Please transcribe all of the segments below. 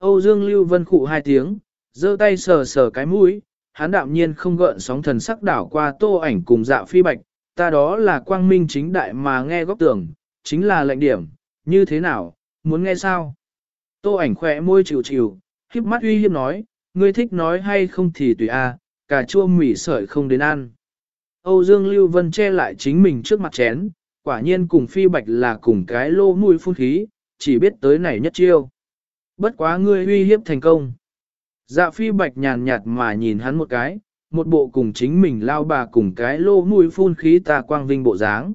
Âu Dương Lưu Vân khụ hai tiếng, giơ tay sờ sờ cái mũi, hắn đạm nhiên không gợn sóng thần sắc đảo qua tô ảnh cùng dạ phi bạch, ta đó là quang minh chính đại mà nghe góc tưởng, chính là lệnh điểm, như thế nào, muốn nghe sao? Tô ảnh khỏe môi chịu chịu, khiếp mắt uy hiếp nói, ngươi thích nói hay không thì tùy a, cà chua mỉ sợi không đến ăn. Âu Dương Lưu Vân che lại chính mình trước mặt chén, quả nhiên cùng phi bạch là cùng cái lô mũi phun khí, chỉ biết tới này nhất chiêu. Bất quá ngươi uy hiếp thành công. Dạ phi bạch nhàn nhạt mà nhìn hắn một cái, một bộ cùng chính mình lao bà cùng cái lô mũi phun khí ta quang vinh bộ dáng.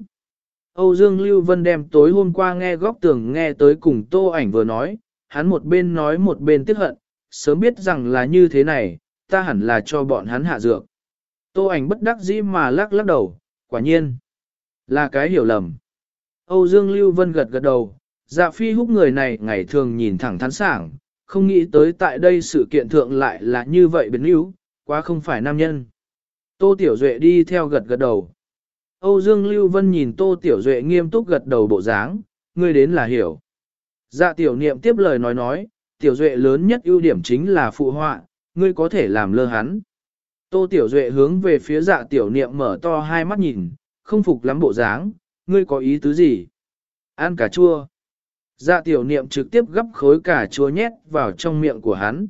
Âu Dương Lưu Vân đem tối hôm qua nghe góc tường nghe tới cùng tô ảnh vừa nói, hắn một bên nói một bên tiếc hận, sớm biết rằng là như thế này, ta hẳn là cho bọn hắn hạ dược. Tô ảnh bất đắc dĩ mà lắc lắc đầu, quả nhiên, là cái hiểu lầm. Âu Dương Lưu Vân gật gật đầu, dạ phi húc người này ngày thường nhìn thẳng thắn sảng, không nghĩ tới tại đây sự kiện thượng lại là như vậy biến yếu, quá không phải nam nhân. Tô Tiểu Duệ đi theo gật gật đầu. Âu Dương Lưu Vân nhìn Tô Tiểu Duệ nghiêm túc gật đầu bộ dáng, ngươi đến là hiểu. Dạ tiểu niệm tiếp lời nói nói, Tiểu Duệ lớn nhất ưu điểm chính là phụ họa, ngươi có thể làm lơ hắn. Tô Tiểu Duệ hướng về phía dạ tiểu niệm mở to hai mắt nhìn, không phục lắm bộ dáng, ngươi có ý tứ gì? Ăn cà chua. Dạ tiểu niệm trực tiếp gấp khối cà chua nhét vào trong miệng của hắn.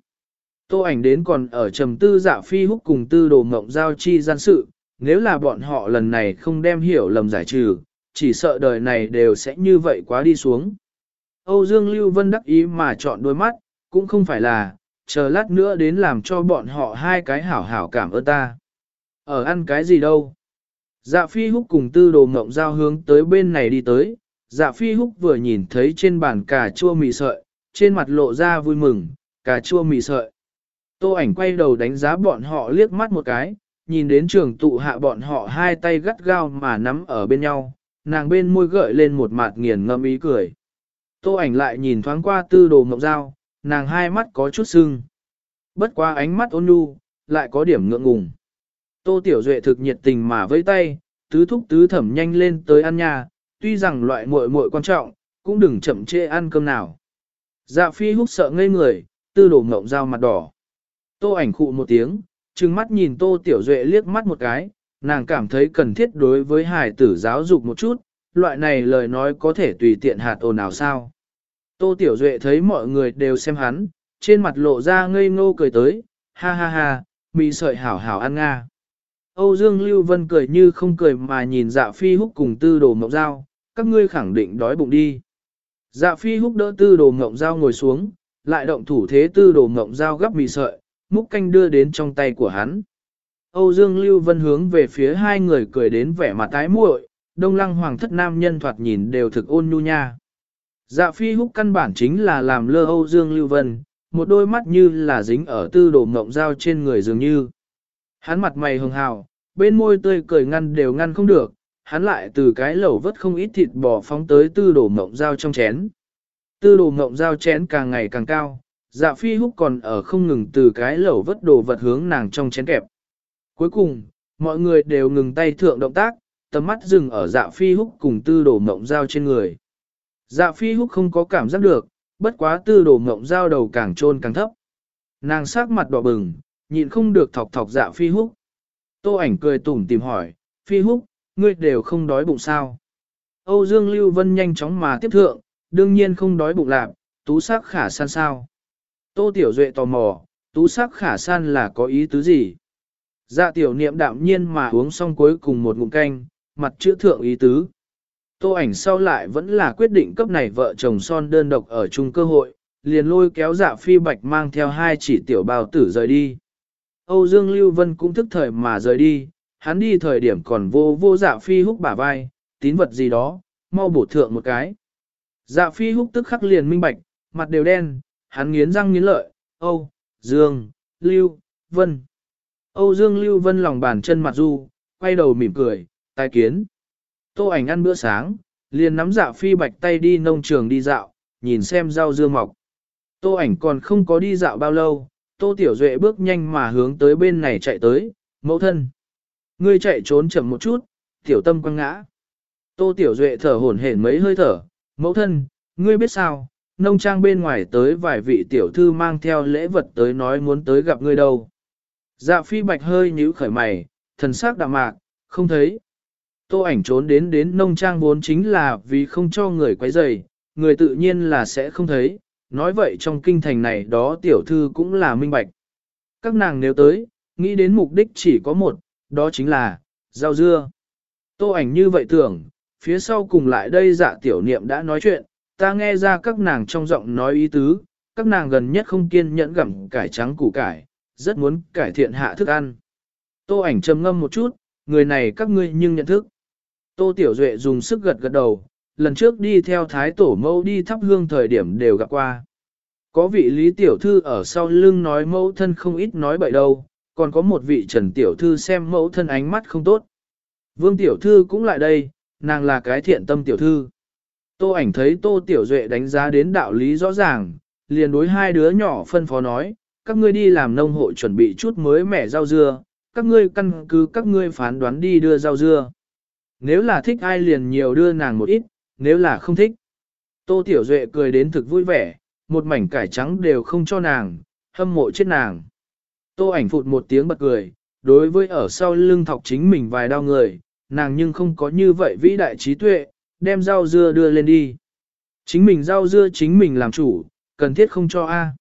Tô ảnh đến còn ở trầm tư dạ phi húc cùng tư đồ mộng giao chi gian sự, nếu là bọn họ lần này không đem hiểu lầm giải trừ, chỉ sợ đời này đều sẽ như vậy quá đi xuống. Âu Dương Lưu Vân đắc ý mà chọn đôi mắt, cũng không phải là, chờ lát nữa đến làm cho bọn họ hai cái hảo hảo cảm ơn ta. Ở ăn cái gì đâu? Dạ phi húc cùng tư đồ mộng giao hướng tới bên này đi tới, dạ phi húc vừa nhìn thấy trên bàn cà chua mì sợi, trên mặt lộ ra vui mừng, cà chua mì sợi. Tô ảnh quay đầu đánh giá bọn họ liếc mắt một cái, nhìn đến trường tụ hạ bọn họ hai tay gắt gao mà nắm ở bên nhau, nàng bên môi gợi lên một mặt nghiền ngâm ý cười. Tô ảnh lại nhìn thoáng qua tư đồ mộng dao, nàng hai mắt có chút sưng. Bất quá ánh mắt ôn nhu, lại có điểm ngượng ngùng. Tô Tiểu Duệ thực nhiệt tình mà vẫy tay, tứ thúc tứ thẩm nhanh lên tới ăn nhà, tuy rằng loại muội muội quan trọng, cũng đừng chậm trễ ăn cơm nào. Dạ phi húc sợ ngây người, tư đồ mộng dao mặt đỏ. Tô ảnh khụ một tiếng, trừng mắt nhìn Tô Tiểu Duệ liếc mắt một cái, nàng cảm thấy cần thiết đối với hài tử giáo dục một chút, loại này lời nói có thể tùy tiện hạt ồn nào sao. Tô Tiểu Duệ thấy mọi người đều xem hắn, trên mặt lộ ra ngây ngô cười tới, ha ha ha, mì sợi hảo hảo ăn nga. Âu Dương Lưu Vân cười như không cười mà nhìn dạ phi húc cùng tư đồ mộng dao, các ngươi khẳng định đói bụng đi. Dạ phi húc đỡ tư đồ mộng dao ngồi xuống, lại động thủ thế tư đồ mộng dao gấp mì sợi, múc canh đưa đến trong tay của hắn. Âu Dương Lưu Vân hướng về phía hai người cười đến vẻ mặt tái muội, đông lăng hoàng thất nam nhân thoạt nhìn đều thực ôn nhu nha. Dạ phi húc căn bản chính là làm lơ Âu Dương Lưu Vân, một đôi mắt như là dính ở tư đồ mộng dao trên người dường như. Hắn mặt mày hường hào, bên môi tươi cười ngăn đều ngăn không được, hắn lại từ cái lẩu vớt không ít thịt bò phóng tới tư đồ mộng dao trong chén. Tư đồ mộng dao chén càng ngày càng cao, dạ phi húc còn ở không ngừng từ cái lẩu vớt đồ vật hướng nàng trong chén kẹp. Cuối cùng, mọi người đều ngừng tay thượng động tác, tầm mắt dừng ở dạ phi húc cùng tư đồ mộng dao trên người. Dạ phi húc không có cảm giác được, bất quá tư đồ mộng dao đầu càng trôn càng thấp. Nàng sắc mặt đỏ bừng, nhịn không được thọc thọc dạ phi húc. Tô ảnh cười tủm tìm hỏi, phi húc, ngươi đều không đói bụng sao? Âu Dương Lưu Vân nhanh chóng mà tiếp thượng, đương nhiên không đói bụng lạc, tú sắc khả san sao? Tô Tiểu Duệ tò mò, tú sắc khả san là có ý tứ gì? Dạ tiểu niệm đạm nhiên mà uống xong cuối cùng một ngụm canh, mặt chữ thượng ý tứ. Tô ảnh sau lại vẫn là quyết định cấp này vợ chồng son đơn độc ở chung cơ hội, liền lôi kéo dạ phi bạch mang theo hai chỉ tiểu bào tử rời đi. Âu Dương Lưu Vân cũng thức thời mà rời đi, hắn đi thời điểm còn vô vô dạ phi húc bả vai, tín vật gì đó, mau bổ thượng một cái. Dạ phi húc tức khắc liền minh bạch, mặt đều đen, hắn nghiến răng nghiến lợi, Âu, Dương, Lưu, Vân. Âu Dương Lưu Vân lòng bàn chân mặt du, quay đầu mỉm cười, tai kiến. Tô ảnh ăn bữa sáng, liền nắm dạ phi bạch tay đi nông trường đi dạo, nhìn xem rau dưa mọc. Tô ảnh còn không có đi dạo bao lâu, Tô Tiểu Duệ bước nhanh mà hướng tới bên này chạy tới, mẫu thân. Ngươi chạy trốn chậm một chút, tiểu tâm quăng ngã. Tô Tiểu Duệ thở hổn hển mấy hơi thở, mẫu thân, ngươi biết sao, nông trang bên ngoài tới vài vị tiểu thư mang theo lễ vật tới nói muốn tới gặp ngươi đâu. Dạ phi bạch hơi nhíu khởi mày, thần sắc đạm mạc, không thấy. Tô ảnh trốn đến đến nông trang vốn chính là vì không cho người quấy rầy, người tự nhiên là sẽ không thấy, nói vậy trong kinh thành này đó tiểu thư cũng là minh bạch. Các nàng nếu tới, nghĩ đến mục đích chỉ có một, đó chính là, rau dưa. Tô ảnh như vậy tưởng, phía sau cùng lại đây dạ tiểu niệm đã nói chuyện, ta nghe ra các nàng trong giọng nói ý tứ, các nàng gần nhất không kiên nhẫn gặm cải trắng củ cải, rất muốn cải thiện hạ thức ăn. Tô ảnh trầm ngâm một chút, người này các ngươi nhưng nhận thức. Tô Tiểu Duệ dùng sức gật gật đầu, lần trước đi theo thái tổ mẫu đi thắp hương thời điểm đều gặp qua. Có vị lý tiểu thư ở sau lưng nói mẫu thân không ít nói bậy đâu, còn có một vị trần tiểu thư xem mẫu thân ánh mắt không tốt. Vương tiểu thư cũng lại đây, nàng là cái thiện tâm tiểu thư. Tô ảnh thấy tô tiểu duệ đánh giá đến đạo lý rõ ràng, liền đối hai đứa nhỏ phân phó nói, các ngươi đi làm nông hộ chuẩn bị chút mới mẻ rau dưa, các ngươi căn cứ các ngươi phán đoán đi đưa rau dưa. Nếu là thích ai liền nhiều đưa nàng một ít, nếu là không thích. Tô Tiểu Duệ cười đến thực vui vẻ, một mảnh cải trắng đều không cho nàng, hâm mộ chết nàng. Tô ảnh phụt một tiếng bật cười, đối với ở sau lưng thọc chính mình vài đau người, nàng nhưng không có như vậy vĩ đại trí tuệ, đem rau dưa đưa lên đi. Chính mình rau dưa chính mình làm chủ, cần thiết không cho A.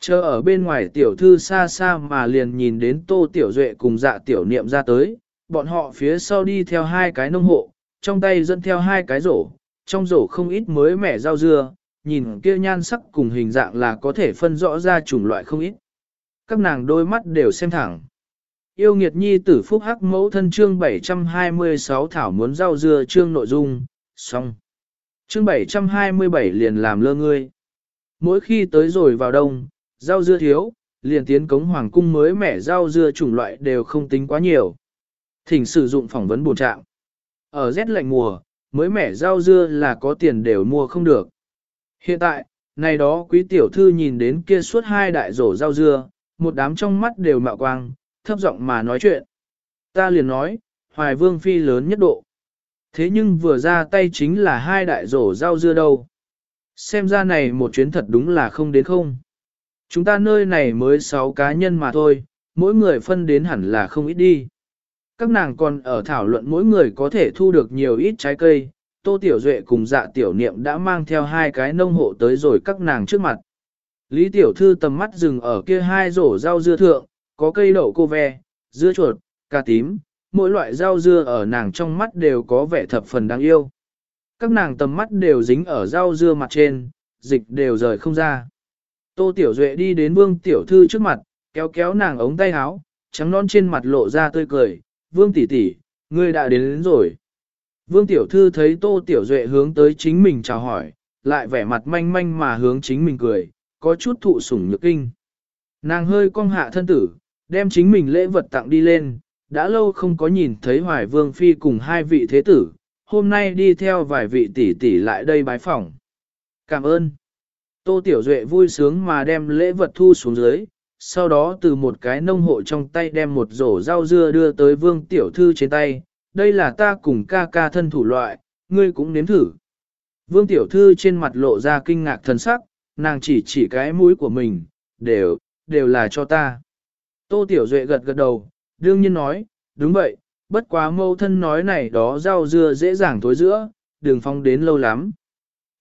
Chờ ở bên ngoài tiểu thư xa xa mà liền nhìn đến tô tiểu duệ cùng dạ tiểu niệm ra tới, bọn họ phía sau đi theo hai cái nông hộ, trong tay dẫn theo hai cái rổ, trong rổ không ít mới mẻ rau dưa, nhìn kia nhan sắc cùng hình dạng là có thể phân rõ ra chủng loại không ít. Các nàng đôi mắt đều xem thẳng. Yêu nghiệt nhi tử phúc hắc mẫu thân chương 726 thảo muốn rau dưa chương nội dung, xong. Chương 727 liền làm lơ ngươi. Mỗi khi tới rồi vào đông, rau dưa thiếu, liền tiến cống hoàng cung mới mẻ rau dưa chủng loại đều không tính quá nhiều. Thỉnh sử dụng phỏng vấn bổ trạng. Ở rét lạnh mùa, mới mẻ rau dưa là có tiền đều mua không được. Hiện tại, này đó quý tiểu thư nhìn đến kia suốt hai đại rổ rau dưa, một đám trong mắt đều mạo quang, thấp giọng mà nói chuyện. Ta liền nói, hoài vương phi lớn nhất độ. Thế nhưng vừa ra tay chính là hai đại rổ rau dưa đâu. Xem ra này một chuyến thật đúng là không đến không. Chúng ta nơi này mới 6 cá nhân mà thôi, mỗi người phân đến hẳn là không ít đi. Các nàng còn ở thảo luận mỗi người có thể thu được nhiều ít trái cây, Tô Tiểu Duệ cùng dạ tiểu niệm đã mang theo hai cái nông hộ tới rồi các nàng trước mặt. Lý Tiểu Thư tầm mắt dừng ở kia hai rổ rau dưa thượng, có cây đậu cô ve, dưa chuột, cà tím, mỗi loại rau dưa ở nàng trong mắt đều có vẻ thập phần đáng yêu. Các nàng tầm mắt đều dính ở rau dưa mặt trên, dịch đều rời không ra. Tô Tiểu Duệ đi đến Vương Tiểu Thư trước mặt, kéo kéo nàng ống tay áo, trắng non trên mặt lộ ra tươi cười, Vương tỷ tỷ, ngươi đã đến, đến rồi. Vương Tiểu Thư thấy Tô Tiểu Duệ hướng tới chính mình chào hỏi, lại vẻ mặt manh manh mà hướng chính mình cười, có chút thụ sủng nhược kinh. Nàng hơi cong hạ thân tử, đem chính mình lễ vật tặng đi lên, đã lâu không có nhìn thấy Hoài Vương Phi cùng hai vị thế tử, hôm nay đi theo vài vị tỷ tỷ lại đây bái phỏng. Cảm ơn. Tô Tiểu Duệ vui sướng mà đem lễ vật thu xuống dưới, sau đó từ một cái nông hộ trong tay đem một rổ rau dưa đưa tới Vương Tiểu Thư trên tay, đây là ta cùng ca ca thân thủ loại, ngươi cũng nếm thử. Vương Tiểu Thư trên mặt lộ ra kinh ngạc thần sắc, nàng chỉ chỉ cái mũi của mình, đều, đều là cho ta. Tô Tiểu Duệ gật gật đầu, đương nhiên nói, đúng vậy, bất quá mâu thân nói này đó rau dưa dễ dàng thối giữa, đường phong đến lâu lắm.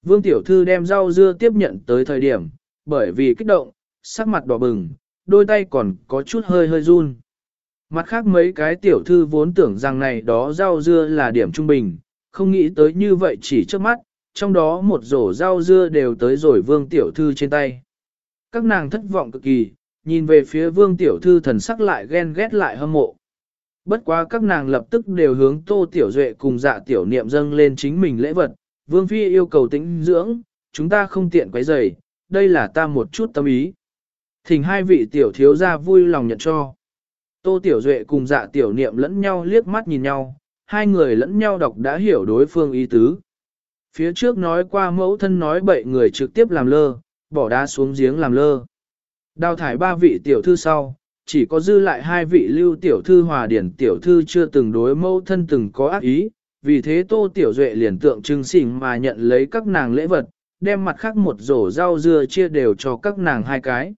Vương Tiểu Thư đem rau dưa tiếp nhận tới thời điểm, bởi vì kích động, sắc mặt đỏ bừng, đôi tay còn có chút hơi hơi run. Mặt khác mấy cái tiểu thư vốn tưởng rằng này đó rau dưa là điểm trung bình, không nghĩ tới như vậy chỉ trước mắt, trong đó một rổ rau dưa đều tới rồi vương tiểu thư trên tay. Các nàng thất vọng cực kỳ, nhìn về phía vương tiểu thư thần sắc lại ghen ghét lại hâm mộ. Bất quá các nàng lập tức đều hướng tô tiểu duệ cùng dạ tiểu niệm dâng lên chính mình lễ vật. Vương phi yêu cầu tĩnh dưỡng, chúng ta không tiện quấy rầy, đây là ta một chút tâm ý. Thỉnh hai vị tiểu thiếu gia vui lòng nhận cho. Tô Tiểu Duệ cùng dạ tiểu niệm lẫn nhau liếc mắt nhìn nhau, hai người lẫn nhau đọc đã hiểu đối phương ý tứ. Phía trước nói qua mẫu thân nói bậy người trực tiếp làm lơ, bỏ đá xuống giếng làm lơ. Đào thải ba vị tiểu thư sau, chỉ có dư lại hai vị lưu tiểu thư hòa điển tiểu thư chưa từng đối mẫu thân từng có ác ý, vì thế tô tiểu duệ liền tượng trưng xỉn mà nhận lấy các nàng lễ vật, đem mặt khác một rổ rau dưa chia đều cho các nàng hai cái.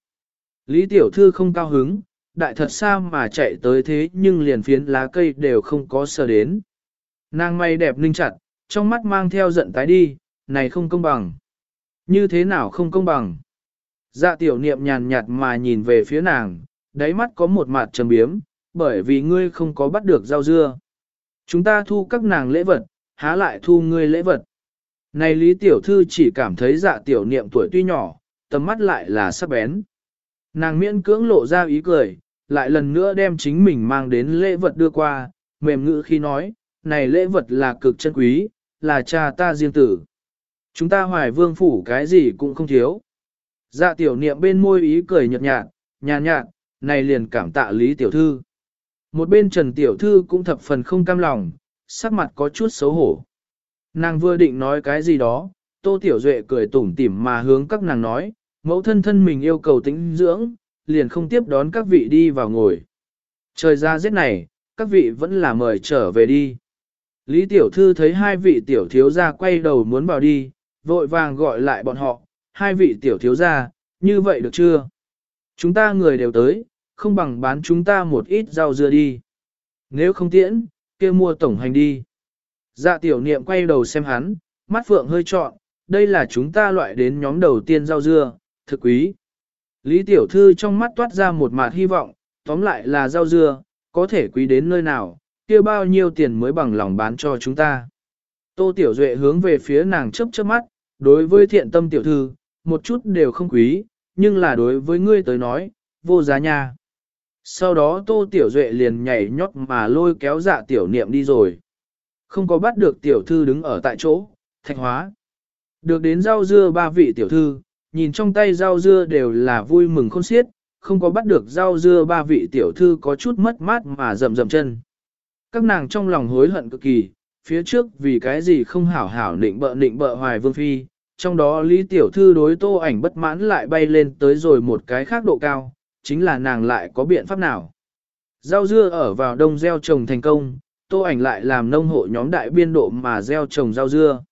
Lý tiểu thư không cao hứng, đại thật xa mà chạy tới thế nhưng liền phiến lá cây đều không có sờ đến. Nàng may đẹp ninh chặt, trong mắt mang theo giận tái đi, này không công bằng. Như thế nào không công bằng? Dạ tiểu niệm nhàn nhạt mà nhìn về phía nàng, đáy mắt có một mặt trầm biếm, bởi vì ngươi không có bắt được rau dưa. Chúng ta thu các nàng lễ vật, há lại thu ngươi lễ vật. Này Lý Tiểu Thư chỉ cảm thấy dạ tiểu niệm tuổi tuy nhỏ, tầm mắt lại là sắc bén. Nàng miễn cưỡng lộ ra ý cười, lại lần nữa đem chính mình mang đến lễ vật đưa qua, mềm ngữ khi nói, này lễ vật là cực chân quý, là cha ta riêng tử. Chúng ta hoài vương phủ cái gì cũng không thiếu. Dạ tiểu niệm bên môi ý cười nhợt nhạt, nhàn nhạt, này liền cảm tạ lý tiểu thư. Một bên trần tiểu thư cũng thập phần không cam lòng, sắc mặt có chút xấu hổ. Nàng vừa định nói cái gì đó, tô tiểu duệ cười tủm tỉm mà hướng các nàng nói, mẫu thân thân mình yêu cầu tĩnh dưỡng, liền không tiếp đón các vị đi vào ngồi. Trời ra rét này, các vị vẫn là mời trở về đi. Lý tiểu thư thấy hai vị tiểu thiếu gia quay đầu muốn vào đi, vội vàng gọi lại bọn họ, hai vị tiểu thiếu gia, như vậy được chưa? Chúng ta người đều tới, không bằng bán chúng ta một ít rau dưa đi. Nếu không tiễn, kia mua tổng hành đi. Dạ tiểu niệm quay đầu xem hắn, mắt phượng hơi trọn, đây là chúng ta loại đến nhóm đầu tiên rau dưa, thực quý. Lý tiểu thư trong mắt toát ra một mạt hy vọng, tóm lại là rau dưa, có thể quý đến nơi nào, kia bao nhiêu tiền mới bằng lòng bán cho chúng ta. Tô tiểu duệ hướng về phía nàng chớp chớp mắt, đối với thiện tâm tiểu thư, một chút đều không quý, nhưng là đối với ngươi tới nói, vô giá nha. Sau đó tô tiểu duệ liền nhảy nhót mà lôi kéo dạ tiểu niệm đi rồi. Không có bắt được tiểu thư đứng ở tại chỗ, thạch hóa. Được đến rau dưa ba vị tiểu thư, nhìn trong tay rau dưa đều là vui mừng khôn xiết, không có bắt được rau dưa ba vị tiểu thư có chút mất mát mà rầm rầm chân. Các nàng trong lòng hối hận cực kỳ, phía trước vì cái gì không hảo hảo nịnh bợ nịnh bợ hoài vương phi, trong đó Lý Tiểu Thư đối tô ảnh bất mãn lại bay lên tới rồi một cái khác độ cao, chính là nàng lại có biện pháp nào. Rau dưa ở vào đông gieo trồng thành công, tô ảnh lại làm nông hộ nhóm đại biên độ mà gieo trồng rau dưa.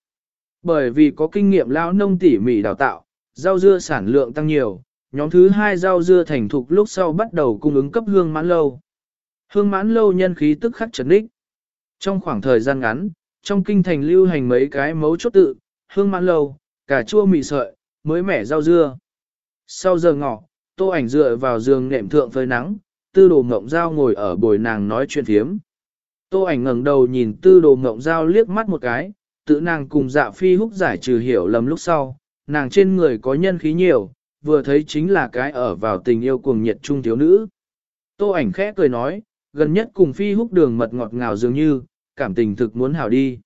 Bởi vì có kinh nghiệm lão nông tỉ mỉ đào tạo, rau dưa sản lượng tăng nhiều, nhóm thứ hai rau dưa thành thục lúc sau bắt đầu cung ứng cấp hương mãn lâu. Hương mãn lâu nhân khí tức khắc trấn đích. Trong khoảng thời gian ngắn, trong kinh thành lưu hành mấy cái mấu chốt tự, hương mãn lâu, cà chua mì sợi, mới mẻ rau dưa. Sau giờ ngọ, tô ảnh dựa vào giường nệm thượng phơi nắng, tư đồ ngộng dao ngồi ở bồi nàng nói chuyện thiếm. Tô ảnh ngẩng đầu nhìn tư đồ ngộng dao liếc mắt một cái, tự nàng cùng dạ phi húc giải trừ hiểu lầm lúc sau, nàng trên người có nhân khí nhiều, vừa thấy chính là cái ở vào tình yêu cuồng nhiệt trung thiếu nữ. Tô ảnh khẽ cười nói, gần nhất cùng phi húc đường mật ngọt ngào dường như, cảm tình thực muốn hảo đi.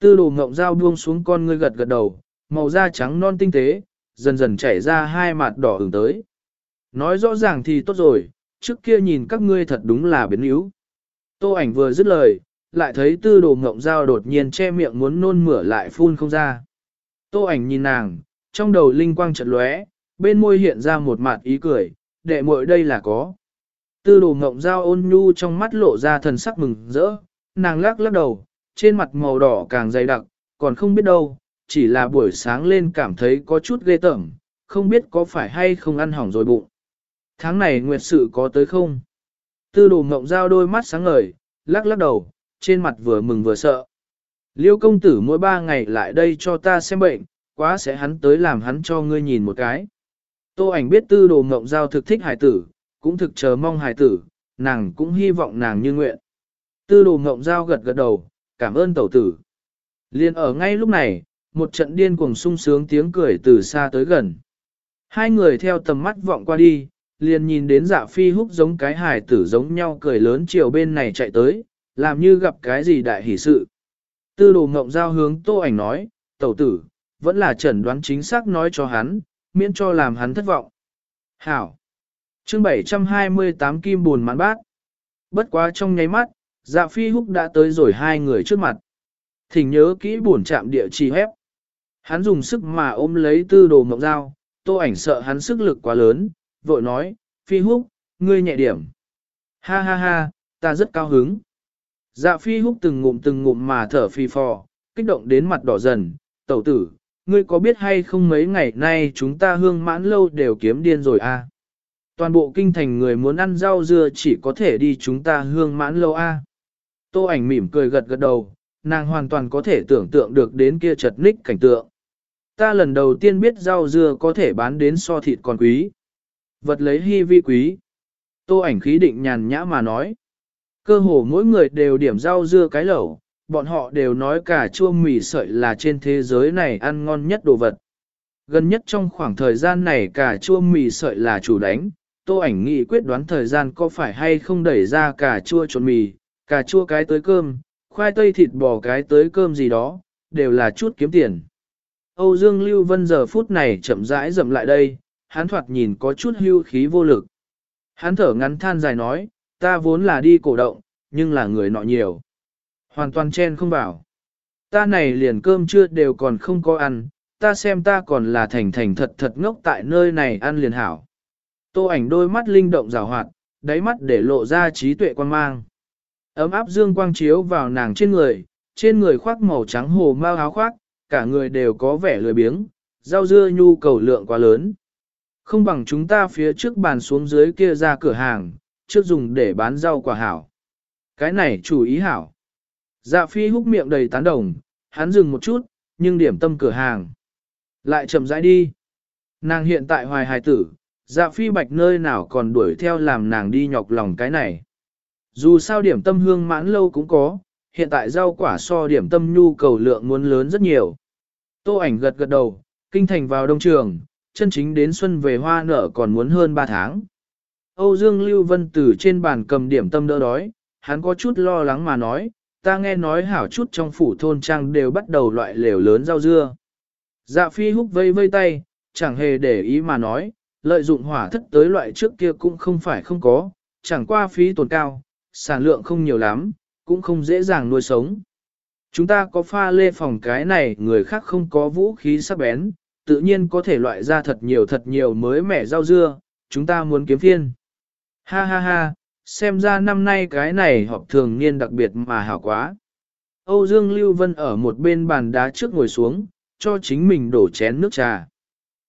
Tư đồ ngộng dao buông xuống con ngươi gật gật đầu, màu da trắng non tinh tế, dần dần chảy ra hai mặt đỏ ửng tới. Nói rõ ràng thì tốt rồi, trước kia nhìn các ngươi thật đúng là biến yếu. Tô ảnh vừa dứt lời, lại thấy tư đồ ngộng dao đột nhiên che miệng muốn nôn mửa lại phun không ra. Tô ảnh nhìn nàng, trong đầu linh quang chợt lóe, bên môi hiện ra một mặt ý cười, đệ muội đây là có. Tư đồ ngộng giao ôn nhu trong mắt lộ ra thần sắc mừng rỡ, nàng lắc lắc đầu, trên mặt màu đỏ càng dày đặc, còn không biết đâu, chỉ là buổi sáng lên cảm thấy có chút ghê tởm, không biết có phải hay không ăn hỏng rồi bụng. Tháng này nguyệt sự có tới không? Tư đồ ngộng giao đôi mắt sáng ngời, lắc lắc đầu, trên mặt vừa mừng vừa sợ. Liêu công tử mỗi ba ngày lại đây cho ta xem bệnh, quá sẽ hắn tới làm hắn cho ngươi nhìn một cái. Tô ảnh biết tư đồ ngộng giao thực thích hải tử, cũng thực chờ mong hải tử, nàng cũng hy vọng nàng như nguyện. Tư đồ ngộng giao gật gật đầu, cảm ơn tẩu tử. Liên ở ngay lúc này, một trận điên cuồng sung sướng tiếng cười từ xa tới gần. Hai người theo tầm mắt vọng qua đi, liền nhìn đến dạ phi húc giống cái Hải tử giống nhau cười lớn chiều bên này chạy tới, làm như gặp cái gì đại hỷ sự. Tư đồ ngộng giao hướng tô ảnh nói, tẩu tử, vẫn là chẩn đoán chính xác nói cho hắn, miễn cho làm hắn thất vọng. Hảo! chương 728 kim buồn mãn bát. Bất quá trong nháy mắt, dạ phi húc đã tới rồi hai người trước mặt. Thỉnh nhớ kỹ buồn chạm địa chỉ hép. Hắn dùng sức mà ôm lấy tư đồ mộng dao, tô ảnh sợ hắn sức lực quá lớn, vội nói, phi húc, ngươi nhẹ điểm. Ha ha ha, ta rất cao hứng. Dạ phi húc từng ngụm từng ngụm mà thở phi phò, kích động đến mặt đỏ dần, tẩu tử, ngươi có biết hay không mấy ngày nay chúng ta hương mãn lâu đều kiếm điên rồi a? Toàn bộ kinh thành người muốn ăn rau dưa chỉ có thể đi chúng ta hương mãn lâu a. Tô ảnh mỉm cười gật gật đầu, nàng hoàn toàn có thể tưởng tượng được đến kia chật ních cảnh tượng. Ta lần đầu tiên biết rau dưa có thể bán đến so thịt còn quý. Vật lấy hy vi quý. Tô ảnh khí định nhàn nhã mà nói. Cơ hồ mỗi người đều điểm rau dưa cái lẩu, bọn họ đều nói cả chua mì sợi là trên thế giới này ăn ngon nhất đồ vật. Gần nhất trong khoảng thời gian này cả chua mì sợi là chủ đánh, tô ảnh nghị quyết đoán thời gian có phải hay không đẩy ra cả chua trộn mì, cả chua cái tới cơm, khoai tây thịt bò cái tới cơm gì đó, đều là chút kiếm tiền. Âu Dương Lưu Vân giờ phút này chậm rãi dậm lại đây, hắn thoạt nhìn có chút hưu khí vô lực. Hắn thở ngắn than dài nói, ta vốn là đi cổ động, nhưng là người nọ nhiều. Hoàn toàn chen không vào. Ta này liền cơm chưa đều còn không có ăn, ta xem ta còn là thành thành thật thật ngốc tại nơi này ăn liền hảo. Tô ảnh đôi mắt linh động rào hoạt, đáy mắt để lộ ra trí tuệ quan mang. Ấm áp dương quang chiếu vào nàng trên người, trên người khoác màu trắng hồ mau áo khoác, cả người đều có vẻ lười biếng, rau dưa nhu cầu lượng quá lớn. Không bằng chúng ta phía trước bàn xuống dưới kia ra cửa hàng, trước dùng để bán rau quả hảo. Cái này chủ ý hảo. Dạ phi húc miệng đầy tán đồng, hắn dừng một chút, nhưng điểm tâm cửa hàng. Lại chậm rãi đi. Nàng hiện tại hoài hài tử, dạ phi bạch nơi nào còn đuổi theo làm nàng đi nhọc lòng cái này. Dù sao điểm tâm hương mãn lâu cũng có, hiện tại rau quả so điểm tâm nhu cầu lượng muốn lớn rất nhiều. Tô ảnh gật gật đầu, kinh thành vào đông trường, chân chính đến xuân về hoa nở còn muốn hơn 3 tháng. Âu Dương Lưu Vân từ trên bàn cầm điểm tâm đỡ đói, hắn có chút lo lắng mà nói, ta nghe nói hảo chút trong phủ thôn trang đều bắt đầu loại lều lớn rau dưa. Dạ phi húc vây vây tay, chẳng hề để ý mà nói, lợi dụng hỏa thất tới loại trước kia cũng không phải không có, chẳng qua phí tồn cao, sản lượng không nhiều lắm, cũng không dễ dàng nuôi sống. Chúng ta có pha lê phòng cái này người khác không có vũ khí sắc bén, tự nhiên có thể loại ra thật nhiều thật nhiều mới mẻ rau dưa, chúng ta muốn kiếm phiên. Ha ha ha, xem ra năm nay cái này họp thường niên đặc biệt mà hảo quá. Âu Dương Lưu Vân ở một bên bàn đá trước ngồi xuống, cho chính mình đổ chén nước trà.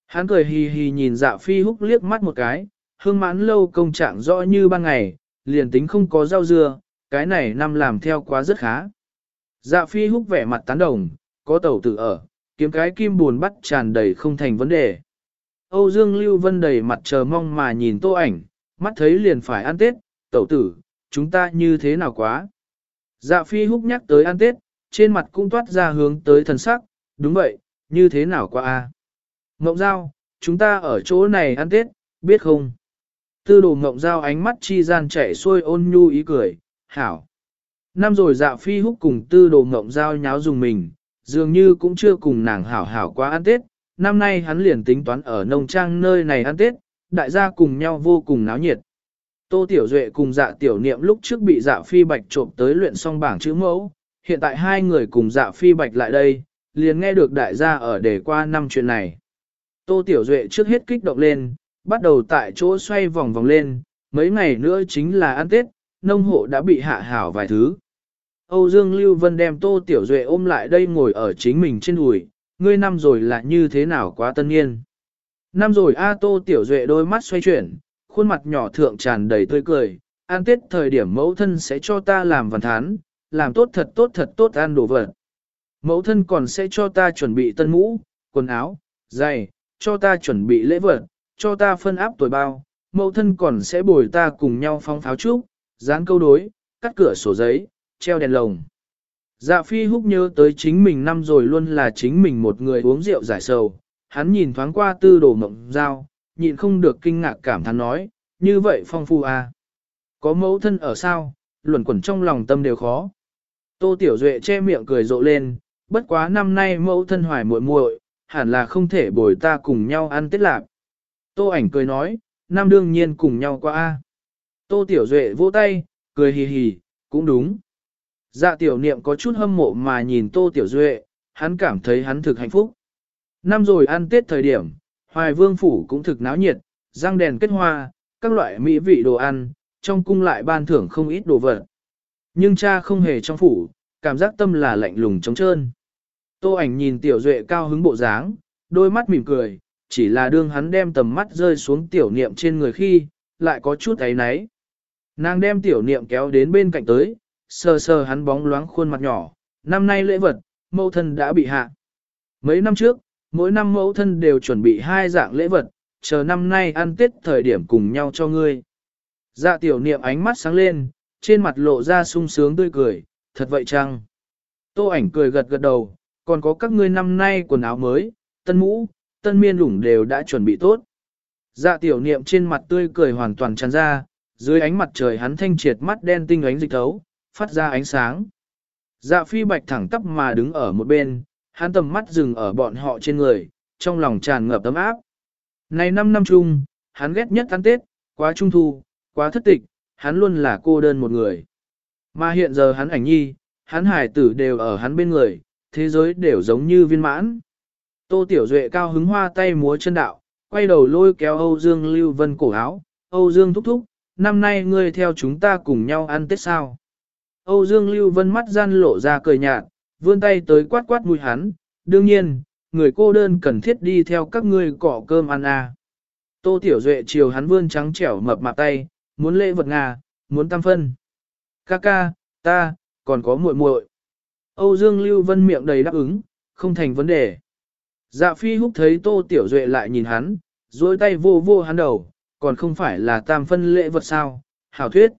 Hắn cười hì hì nhìn dạ phi húc liếc mắt một cái, hương mãn lâu công trạng rõ như ban ngày, liền tính không có rau dưa, cái này năm làm theo quá rất khá. Dạ phi húc vẻ mặt tán đồng, có tẩu tử ở, kiếm cái kim buồn bắt tràn đầy không thành vấn đề. Âu Dương Lưu Vân đầy mặt chờ mong mà nhìn tô ảnh, mắt thấy liền phải ăn Tết, tẩu tử, chúng ta như thế nào quá. Dạ phi húc nhắc tới ăn Tết, trên mặt cũng toát ra hướng tới thần sắc, đúng vậy, như thế nào quá a? Ngộng giao, chúng ta ở chỗ này ăn Tết, biết không? Tư đồ ngộng giao ánh mắt chi gian chảy xuôi ôn nhu ý cười, hảo. Năm rồi dạ phi húc cùng tư đồ ngộng giao nháo dùng mình, dường như cũng chưa cùng nàng hảo hảo quá ăn Tết, năm nay hắn liền tính toán ở nông trang nơi này ăn Tết, đại gia cùng nhau vô cùng náo nhiệt. Tô Tiểu Duệ cùng dạ tiểu niệm lúc trước bị dạ phi bạch trộm tới luyện xong bảng chữ mẫu, hiện tại hai người cùng dạ phi bạch lại đây, liền nghe được đại gia ở để qua năm chuyện này. Tô Tiểu Duệ trước hết kích động lên, bắt đầu tại chỗ xoay vòng vòng lên, mấy ngày nữa chính là ăn Tết, nông hộ đã bị hạ hảo vài thứ. Âu Dương Lưu Vân đem Tô Tiểu Duệ ôm lại đây ngồi ở chính mình trên đùi, ngươi năm rồi là như thế nào quá tân niên. Năm rồi A Tô Tiểu Duệ đôi mắt xoay chuyển, khuôn mặt nhỏ thượng tràn đầy tươi cười, an tết thời điểm mẫu thân sẽ cho ta làm văn thán, làm tốt thật tốt thật tốt ăn đồ vật. Mẫu thân còn sẽ cho ta chuẩn bị tân mũ, quần áo, giày, cho ta chuẩn bị lễ vật, cho ta phân áp tuổi bao, mẫu thân còn sẽ bồi ta cùng nhau phong pháo trúc, dán câu đối, cắt cửa sổ giấy, treo đèn lồng. Dạ phi húc nhớ tới chính mình năm rồi luôn là chính mình một người uống rượu giải sầu, hắn nhìn thoáng qua tư đồ mộng dao, nhịn không được kinh ngạc cảm thán nói, như vậy phong phu à. Có mẫu thân ở sao, luẩn quẩn trong lòng tâm đều khó. Tô Tiểu Duệ che miệng cười rộ lên, bất quá năm nay mẫu thân hoài muội muội, hẳn là không thể bồi ta cùng nhau ăn tết lạc. Tô ảnh cười nói, năm đương nhiên cùng nhau qua a. Tô Tiểu Duệ vỗ tay, cười hì hì, cũng đúng. Dạ tiểu niệm có chút hâm mộ mà nhìn Tô Tiểu Duệ, hắn cảm thấy hắn thực hạnh phúc. Năm rồi ăn Tết thời điểm, Hoài Vương Phủ cũng thực náo nhiệt, răng đèn kết hoa, các loại mỹ vị đồ ăn, trong cung lại ban thưởng không ít đồ vật. Nhưng cha không hề trong phủ, cảm giác tâm là lạnh lùng trống trơn. Tô ảnh nhìn tiểu duệ cao hứng bộ dáng, đôi mắt mỉm cười, chỉ là đương hắn đem tầm mắt rơi xuống tiểu niệm trên người khi, lại có chút ấy náy. Nàng đem tiểu niệm kéo đến bên cạnh tới, sờ sờ hắn bóng loáng khuôn mặt nhỏ, năm nay lễ vật, mẫu thân đã bị hạ. Mấy năm trước, mỗi năm mẫu thân đều chuẩn bị hai dạng lễ vật, chờ năm nay ăn tết thời điểm cùng nhau cho ngươi. Dạ tiểu niệm ánh mắt sáng lên, trên mặt lộ ra sung sướng tươi cười, thật vậy chăng? Tô ảnh cười gật gật đầu, còn có các ngươi năm nay quần áo mới, tân mũ, tân miên lủng đều đã chuẩn bị tốt. Dạ tiểu niệm trên mặt tươi cười hoàn toàn tràn ra, dưới ánh mặt trời hắn thanh triệt mắt đen tinh ánh dịch thấu, phát ra ánh sáng. Dạ phi bạch thẳng tắp mà đứng ở một bên, hắn tầm mắt dừng ở bọn họ trên người, trong lòng tràn ngập tấm áp. Này năm năm chung, hắn ghét nhất ăn Tết, quá trung thu, quá thất tịch, hắn luôn là cô đơn một người. Mà hiện giờ hắn ảnh nhi, hắn hải tử đều ở hắn bên người, thế giới đều giống như viên mãn. Tô Tiểu Duệ cao hứng hoa tay múa chân đạo, quay đầu lôi kéo Âu Dương Lưu Vân cổ áo, Âu Dương thúc thúc, năm nay ngươi theo chúng ta cùng nhau ăn Tết sao. Âu Dương Lưu Vân mắt gian lộ ra cười nhạt, vươn tay tới quát quát mũi hắn, đương nhiên, người cô đơn cần thiết đi theo các ngươi cỏ cơm ăn à. Tô Tiểu Duệ chiều hắn vươn trắng trẻo mập mạp tay, muốn lễ vật ngà, muốn tam phân. Ca ca, ta, còn có muội muội. Âu Dương Lưu Vân miệng đầy đáp ứng, không thành vấn đề. Dạ phi húc thấy Tô Tiểu Duệ lại nhìn hắn, duỗi tay vô vô hắn đầu, còn không phải là tam phân lễ vật sao, hảo thuyết.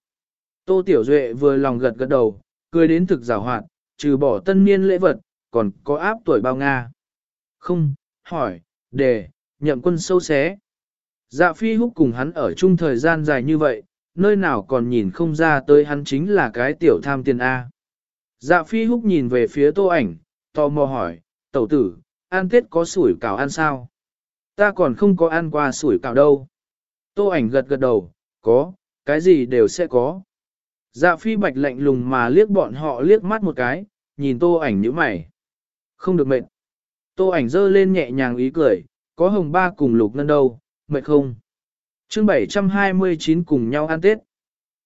Tô Tiểu Duệ vừa lòng gật gật đầu, cười đến thực rào hoạt, trừ bỏ tân niên lễ vật, còn có áp tuổi bao Nga. Không, hỏi, đề, nhậm quân sâu xé. Dạ phi húc cùng hắn ở chung thời gian dài như vậy, nơi nào còn nhìn không ra tới hắn chính là cái tiểu tham tiền A. Dạ phi húc nhìn về phía tô ảnh, tò mò hỏi, tẩu tử, ăn tết có sủi cảo ăn sao? Ta còn không có ăn qua sủi cảo đâu. Tô ảnh gật gật đầu, có, cái gì đều sẽ có. Dạ phi bạch lạnh lùng mà liếc bọn họ liếc mắt một cái, nhìn tô ảnh nhíu mày. Không được mệt. Tô ảnh dơ lên nhẹ nhàng ý cười, có hồng ba cùng lục ngân đâu, mệt không? Chương 729 cùng nhau ăn Tết.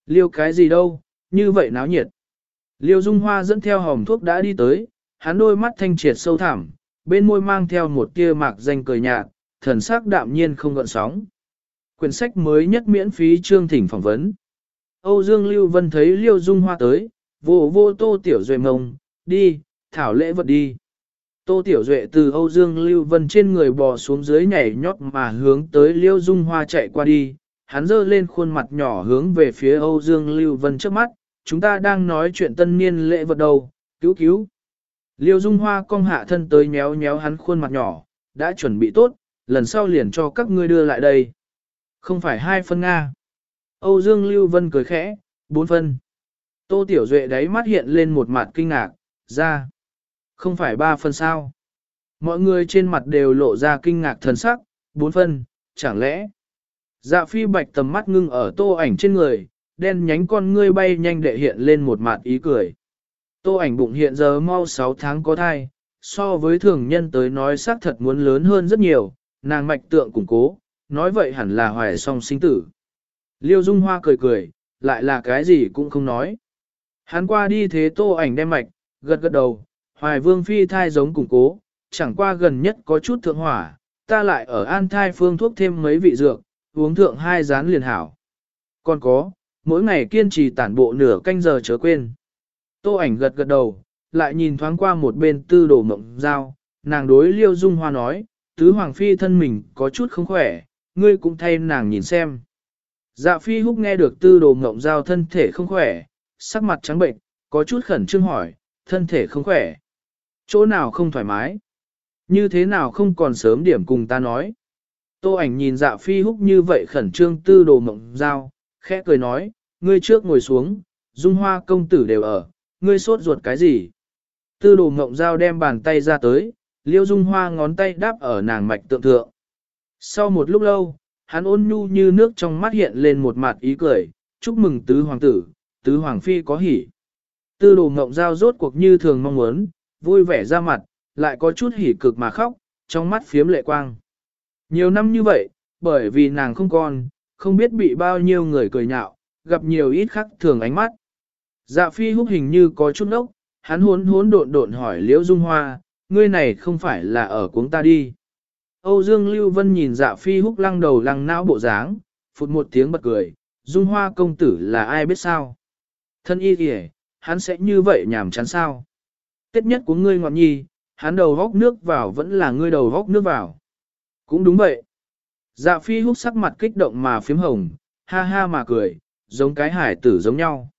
Liêu cái gì đâu, như vậy náo nhiệt. Liêu Dung Hoa dẫn theo hồng thuốc đã đi tới, hắn đôi mắt thanh triệt sâu thẳm, bên môi mang theo một tia mạc danh cười nhạt, thần sắc đạm nhiên không gợn sóng. Quyển sách mới nhất miễn phí chương thỉnh phỏng vấn. Âu Dương Lưu Vân thấy Liêu Dung Hoa tới, vô vô tô tiểu duệ mông, đi, thảo lễ vật đi. Tô Tiểu Duệ từ Âu Dương Lưu Vân trên người bò xuống dưới nhảy nhót mà hướng tới Liêu Dung Hoa chạy qua đi, hắn giơ lên khuôn mặt nhỏ hướng về phía Âu Dương Lưu Vân trước mắt, chúng ta đang nói chuyện tân niên lễ vật đầu, cứu cứu. Liêu Dung Hoa cong hạ thân tới nhéo nhéo hắn khuôn mặt nhỏ, đã chuẩn bị tốt, lần sau liền cho các ngươi đưa lại đây. Không phải hai phân Nga. Âu Dương Lưu Vân cười khẽ, bốn phân. Tô Tiểu Duệ đáy mắt hiện lên một mặt kinh ngạc, ra. Không phải ba phân sao. Mọi người trên mặt đều lộ ra kinh ngạc thần sắc, bốn phân, chẳng lẽ. Dạ phi bạch tầm mắt ngưng ở tô ảnh trên người, đen nhánh con ngươi bay nhanh đệ hiện lên một mặt ý cười. Tô ảnh bụng hiện giờ mau 6 tháng có thai, so với thường nhân tới nói xác thật muốn lớn hơn rất nhiều, nàng mạch tượng củng cố, nói vậy hẳn là hoài song sinh tử. Liêu Dung Hoa cười cười, lại là cái gì cũng không nói. Hắn qua đi thế tô ảnh đem mạch, gật gật đầu, hoài vương phi thai giống củng cố, chẳng qua gần nhất có chút thượng hỏa, ta lại ở an thai phương thuốc thêm mấy vị dược, uống thượng hai rán liền hảo. Còn có, mỗi ngày kiên trì tản bộ nửa canh giờ chớ quên. Tô ảnh gật gật đầu, lại nhìn thoáng qua một bên tư đồ mộng giao, nàng đối liêu dung hoa nói, tứ hoàng phi thân mình có chút không khỏe, ngươi cũng thay nàng nhìn xem. Dạ phi húc nghe được tư đồ mộng giao thân thể không khỏe, sắc mặt trắng bệnh, có chút khẩn trương hỏi, thân thể không khỏe. Chỗ nào không thoải mái? Như thế nào không còn sớm điểm cùng ta nói? Tô ảnh nhìn dạ phi húc như vậy khẩn trương tư đồ mộng dao, khẽ cười nói, ngươi trước ngồi xuống, dung hoa công tử đều ở, ngươi sốt ruột cái gì? Tư đồ mộng dao đem bàn tay ra tới, liêu dung hoa ngón tay đáp ở nàng mạch tượng thượng. Sau một lúc lâu, hắn ôn nhu như nước trong mắt hiện lên một mặt ý cười, chúc mừng tứ hoàng tử, tứ hoàng phi có hỉ. Tư đồ ngộng giao rốt cuộc như thường mong muốn, vui vẻ ra mặt, lại có chút hỉ cực mà khóc, trong mắt phiếm lệ quang. Nhiều năm như vậy, bởi vì nàng không con, không biết bị bao nhiêu người cười nhạo, gặp nhiều ít khắc thường ánh mắt. Dạ phi húc hình như có chút nốc, hắn hốn hốn độn độn hỏi Liễu Dung Hoa, ngươi này không phải là ở cuống ta đi. Âu Dương Lưu Vân nhìn dạ phi húc lăng đầu lăng não bộ dáng, phụt một tiếng bật cười, dung hoa công tử là ai biết sao. Thân y kìa, hắn sẽ như vậy nhảm chán sao. Tết nhất của ngươi ngọn nhi, hắn đầu góc nước vào vẫn là ngươi đầu góc nước vào. Cũng đúng vậy. Dạ phi húc sắc mặt kích động mà phím hồng, ha ha mà cười, giống cái hải tử giống nhau.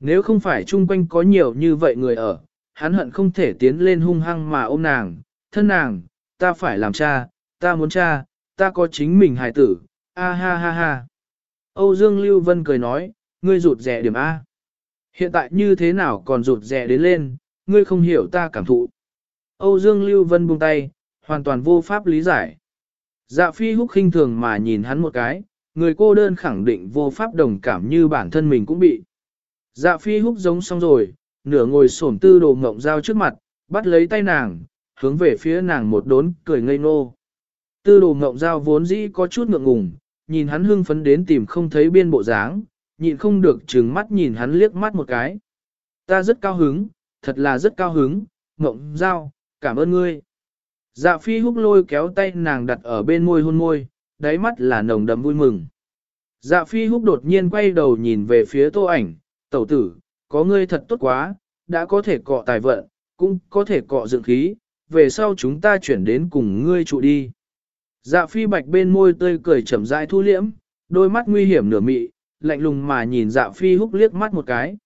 Nếu không phải chung quanh có nhiều như vậy người ở, hắn hận không thể tiến lên hung hăng mà ôm nàng, thân nàng, ta phải làm cha, ta muốn cha, ta có chính mình hải tử, a ha ha ha. Âu Dương Lưu Vân cười nói, ngươi rụt rẻ điểm A. Hiện tại như thế nào còn rụt rè đến lên, ngươi không hiểu ta cảm thụ. Âu Dương Lưu Vân buông tay, hoàn toàn vô pháp lý giải. Dạ phi húc khinh thường mà nhìn hắn một cái, người cô đơn khẳng định vô pháp đồng cảm như bản thân mình cũng bị. Dạ phi húc giống xong rồi, nửa ngồi xổm tư đồ ngộng dao trước mặt, bắt lấy tay nàng, hướng về phía nàng một đốn, cười ngây ngô. Tư đồ ngộng dao vốn dĩ có chút ngượng ngùng, nhìn hắn hưng phấn đến tìm không thấy biên bộ dáng, nhịn không được trừng mắt nhìn hắn liếc mắt một cái. Ta rất cao hứng, thật là rất cao hứng, Mộng Giao, cảm ơn ngươi. Dạ phi húc lôi kéo tay nàng đặt ở bên môi hôn môi, đáy mắt là nồng đậm vui mừng. Dạ phi húc đột nhiên quay đầu nhìn về phía tô ảnh, tẩu tử, có ngươi thật tốt quá, đã có thể cọ tài vận, cũng có thể cọ dựng khí, về sau chúng ta chuyển đến cùng ngươi trụ đi. Dạ phi bạch bên môi tươi cười chậm rãi thu liễm, đôi mắt nguy hiểm nửa mị, lạnh lùng mà nhìn dạ phi húc liếc mắt một cái.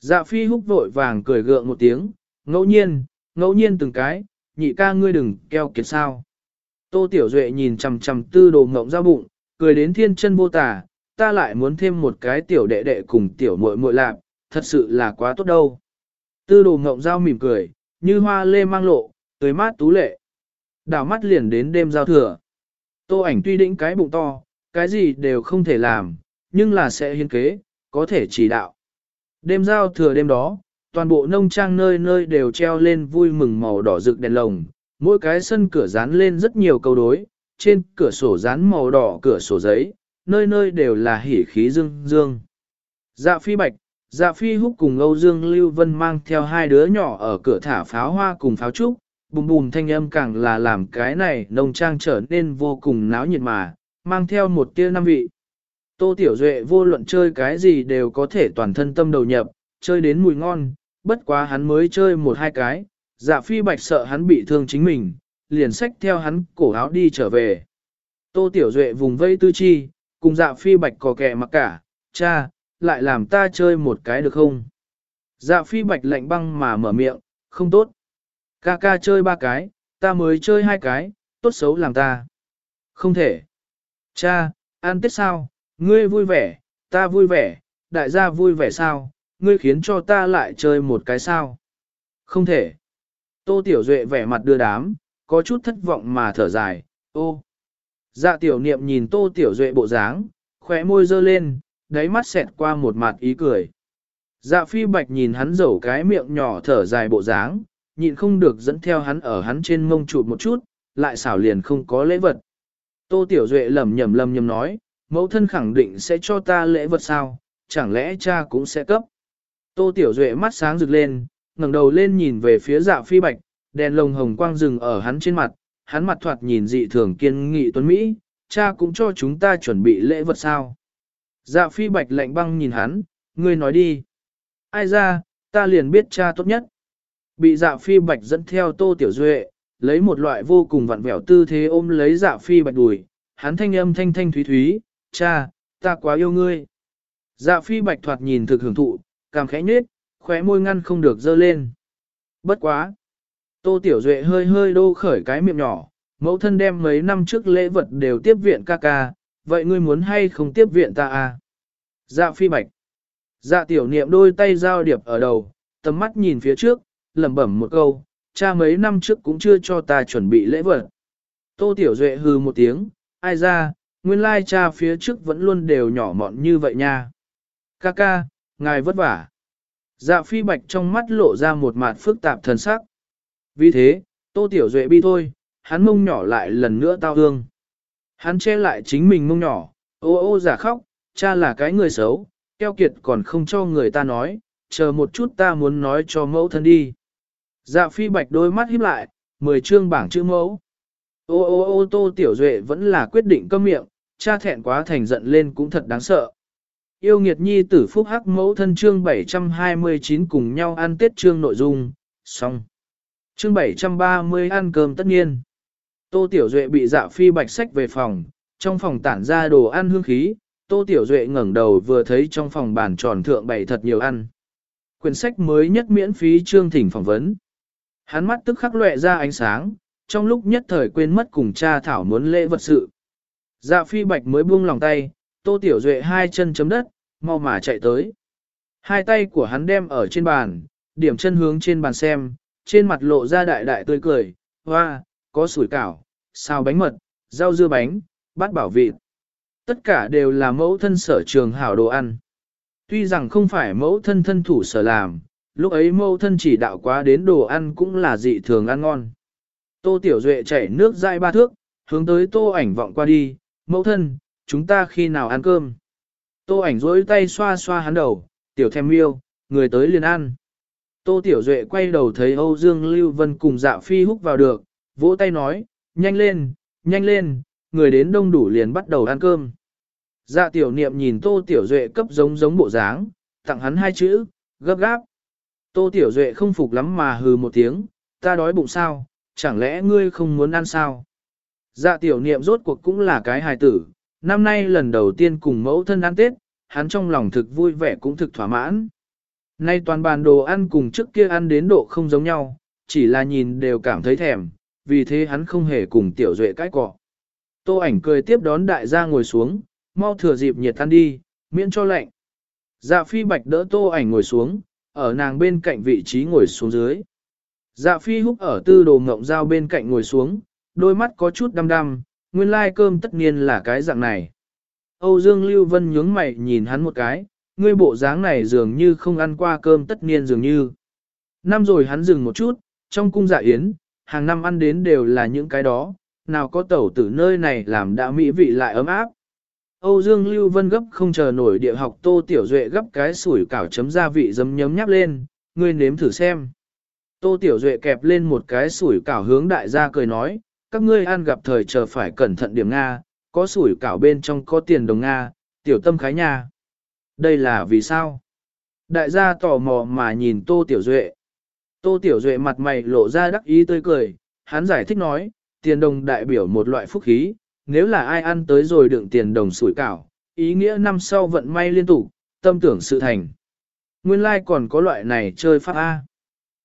Dạ phi húc vội vàng cười gượng một tiếng, ngẫu nhiên, ngẫu nhiên từng cái, nhị ca ngươi đừng keo kiệt sao. Tô Tiểu Duệ nhìn chằm chằm tư đồ ngộng ra bụng, cười đến thiên chân vô tả, ta lại muốn thêm một cái tiểu đệ đệ cùng tiểu muội muội lạc, thật sự là quá tốt đâu. Tư đồ ngộng giao mỉm cười, như hoa lê mang lộ, tươi mát tú lệ. Đảo mắt liền đến đêm giao thừa. Tô ảnh tuy đĩnh cái bụng to, cái gì đều không thể làm, nhưng là sẽ hiên kế, có thể chỉ đạo. Đêm giao thừa đêm đó, toàn bộ nông trang nơi nơi đều treo lên vui mừng màu đỏ rực đèn lồng, mỗi cái sân cửa dán lên rất nhiều câu đối, trên cửa sổ dán màu đỏ cửa sổ giấy, nơi nơi đều là hỉ khí dương dương. Dạ phi bạch, dạ phi húc cùng Âu Dương Lưu Vân mang theo hai đứa nhỏ ở cửa thả pháo hoa cùng pháo trúc, bùm bùm thanh âm càng là làm cái này nông trang trở nên vô cùng náo nhiệt mà, mang theo một tia năm vị. Tô Tiểu Duệ vô luận chơi cái gì đều có thể toàn thân tâm đầu nhập, chơi đến mùi ngon, bất quá hắn mới chơi một hai cái, dạ phi bạch sợ hắn bị thương chính mình, liền xách theo hắn cổ áo đi trở về. Tô Tiểu Duệ vùng vây tư chi, cùng dạ phi bạch cò kẹ mặc cả, cha, lại làm ta chơi một cái được không? Dạ phi bạch lạnh băng mà mở miệng, không tốt. Ca ca chơi ba cái, ta mới chơi hai cái, tốt xấu làm ta. Không thể. Cha, ăn tết sao, ngươi vui vẻ, ta vui vẻ, đại gia vui vẻ sao, ngươi khiến cho ta lại chơi một cái sao. Không thể. Tô Tiểu Duệ vẻ mặt đưa đám, có chút thất vọng mà thở dài, ô. Dạ tiểu niệm nhìn Tô Tiểu Duệ bộ dáng, khóe môi dơ lên, đáy mắt xẹt qua một mặt ý cười. Dạ phi bạch nhìn hắn dầu cái miệng nhỏ thở dài bộ dáng, nhịn không được dẫn theo hắn ở hắn trên mông chụp một chút, lại xảo liền không có lễ vật. Tô Tiểu Duệ lầm nhầm lầm nhầm nói, mẫu thân khẳng định sẽ cho ta lễ vật sao, chẳng lẽ cha cũng sẽ cấp. Tô Tiểu Duệ mắt sáng rực lên, ngẩng đầu lên nhìn về phía dạ phi bạch, đèn lồng hồng quang rừng ở hắn trên mặt, hắn mặt thoạt nhìn dị thường kiên nghị tuấn Mỹ, cha cũng cho chúng ta chuẩn bị lễ vật sao. Dạ phi bạch lạnh băng nhìn hắn, ngươi nói đi. Ai ra, ta liền biết cha tốt nhất. Bị dạ phi bạch dẫn theo tô tiểu duệ, lấy một loại vô cùng vặn vẹo tư thế ôm lấy dạ phi bạch đùi, hắn thanh âm thanh thanh thúy thúy, cha, ta quá yêu ngươi. Dạ phi bạch thoạt nhìn thực hưởng thụ, cảm khẽ nhết, khóe môi ngăn không được dơ lên. Bất quá. Tô Tiểu Duệ hơi hơi đô khởi cái miệng nhỏ, mẫu thân đem mấy năm trước lễ vật đều tiếp viện ca ca, vậy ngươi muốn hay không tiếp viện ta à? Dạ phi bạch. Dạ tiểu niệm đôi tay giao điệp ở đầu, tầm mắt nhìn phía trước, lẩm bẩm một câu, cha mấy năm trước cũng chưa cho ta chuẩn bị lễ vật. Tô Tiểu Duệ hừ một tiếng, ai ra, nguyên lai cha phía trước vẫn luôn đều nhỏ mọn như vậy nha. Ca ca, ngài vất vả. Dạ phi bạch trong mắt lộ ra một mặt phức tạp thần sắc. Vì thế, Tô Tiểu Duệ bi thôi, hắn mông nhỏ lại lần nữa tao hương. Hắn che lại chính mình mông nhỏ, ô ô giả khóc, cha là cái người xấu, keo kiệt còn không cho người ta nói, chờ một chút ta muốn nói cho mẫu thân đi. Dạ phi bạch đôi mắt híp lại, mười chương bảng chữ mẫu. Ô ô ô tô tiểu duệ vẫn là quyết định câm miệng, cha thẹn quá thành giận lên cũng thật đáng sợ. Yêu nghiệt nhi tử phúc hắc mẫu thân chương 729 cùng nhau ăn tết chương nội dung, xong. Chương 730 ăn cơm tất nhiên. Tô Tiểu Duệ bị dạ phi bạch sách về phòng, trong phòng tản ra đồ ăn hương khí, Tô Tiểu Duệ ngẩng đầu vừa thấy trong phòng bàn tròn thượng bày thật nhiều ăn. Quyển sách mới nhất miễn phí chương thỉnh phỏng vấn. Hắn mắt tức khắc lệ ra ánh sáng, trong lúc nhất thời quên mất cùng cha thảo muốn lễ vật sự. Dạ phi bạch mới buông lòng tay, Tô Tiểu Duệ hai chân chấm đất, mau mà chạy tới. Hai tay của hắn đem ở trên bàn, điểm chân hướng trên bàn xem, trên mặt lộ ra đại đại tươi cười, hoa, có sủi cảo, xào bánh mật, rau dưa bánh, bát bảo vị. Tất cả đều là mẫu thân sở trường hảo đồ ăn. Tuy rằng không phải mẫu thân thân thủ sở làm, lúc ấy mẫu thân chỉ đạo quá đến đồ ăn cũng là dị thường ăn ngon. Tô Tiểu Duệ chảy nước dai ba thước, hướng tới tô ảnh vọng qua đi, mẫu thân, chúng ta khi nào ăn cơm. Tô ảnh rỗi tay xoa xoa hắn đầu, tiểu thèm yêu, người tới liền ăn. Tô Tiểu Duệ quay đầu thấy Âu Dương Lưu Vân cùng dạ phi húc vào được, vỗ tay nói, nhanh lên, nhanh lên, người đến đông đủ liền bắt đầu ăn cơm. Dạ tiểu niệm nhìn Tô Tiểu Duệ cấp giống giống bộ dáng, tặng hắn hai chữ, gấp gáp. Tô Tiểu Duệ không phục lắm mà hừ một tiếng, ta đói bụng sao, chẳng lẽ ngươi không muốn ăn sao? Dạ tiểu niệm rốt cuộc cũng là cái hài tử, năm nay lần đầu tiên cùng mẫu thân ăn Tết, hắn trong lòng thực vui vẻ cũng thực thỏa mãn. Nay toàn bàn đồ ăn cùng trước kia ăn đến độ không giống nhau, chỉ là nhìn đều cảm thấy thèm, vì thế hắn không hề cùng tiểu duệ cái cọ. Tô ảnh cười tiếp đón đại gia ngồi xuống, mau thừa dịp nhiệt tan đi, miễn cho lạnh. Dạ phi bạch đỡ tô ảnh ngồi xuống, ở nàng bên cạnh vị trí ngồi xuống dưới. Dạ phi húc ở tư đồ ngộng dao bên cạnh ngồi xuống, đôi mắt có chút đăm đăm, nguyên lai cơm tất nhiên là cái dạng này. Âu Dương Lưu Vân nhướng mày nhìn hắn một cái, ngươi bộ dáng này dường như không ăn qua cơm tất niên dường như. Năm rồi hắn dừng một chút, trong cung dạ yến, hàng năm ăn đến đều là những cái đó, nào có tẩu tử nơi này làm đã mỹ vị lại ấm áp. Âu Dương Lưu Vân gấp không chờ nổi địa học Tô Tiểu Duệ gấp cái sủi cảo chấm gia vị dấm nhấm nháp lên, ngươi nếm thử xem. Tô Tiểu Duệ kẹp lên một cái sủi cảo hướng đại gia cười nói, các ngươi ăn gặp thời chờ phải cẩn thận điểm Nga, có sủi cảo bên trong có tiền đồng Nga, tiểu tâm khái nhà Đây là vì sao? Đại gia tò mò mà nhìn Tô Tiểu Duệ. Tô Tiểu Duệ mặt mày lộ ra đắc ý tươi cười, hắn giải thích nói, tiền đồng đại biểu một loại phúc khí, nếu là ai ăn tới rồi đựng tiền đồng sủi cảo, ý nghĩa năm sau vận may liên tục, tâm tưởng sự thành. Nguyên lai like còn có loại này chơi pháp A.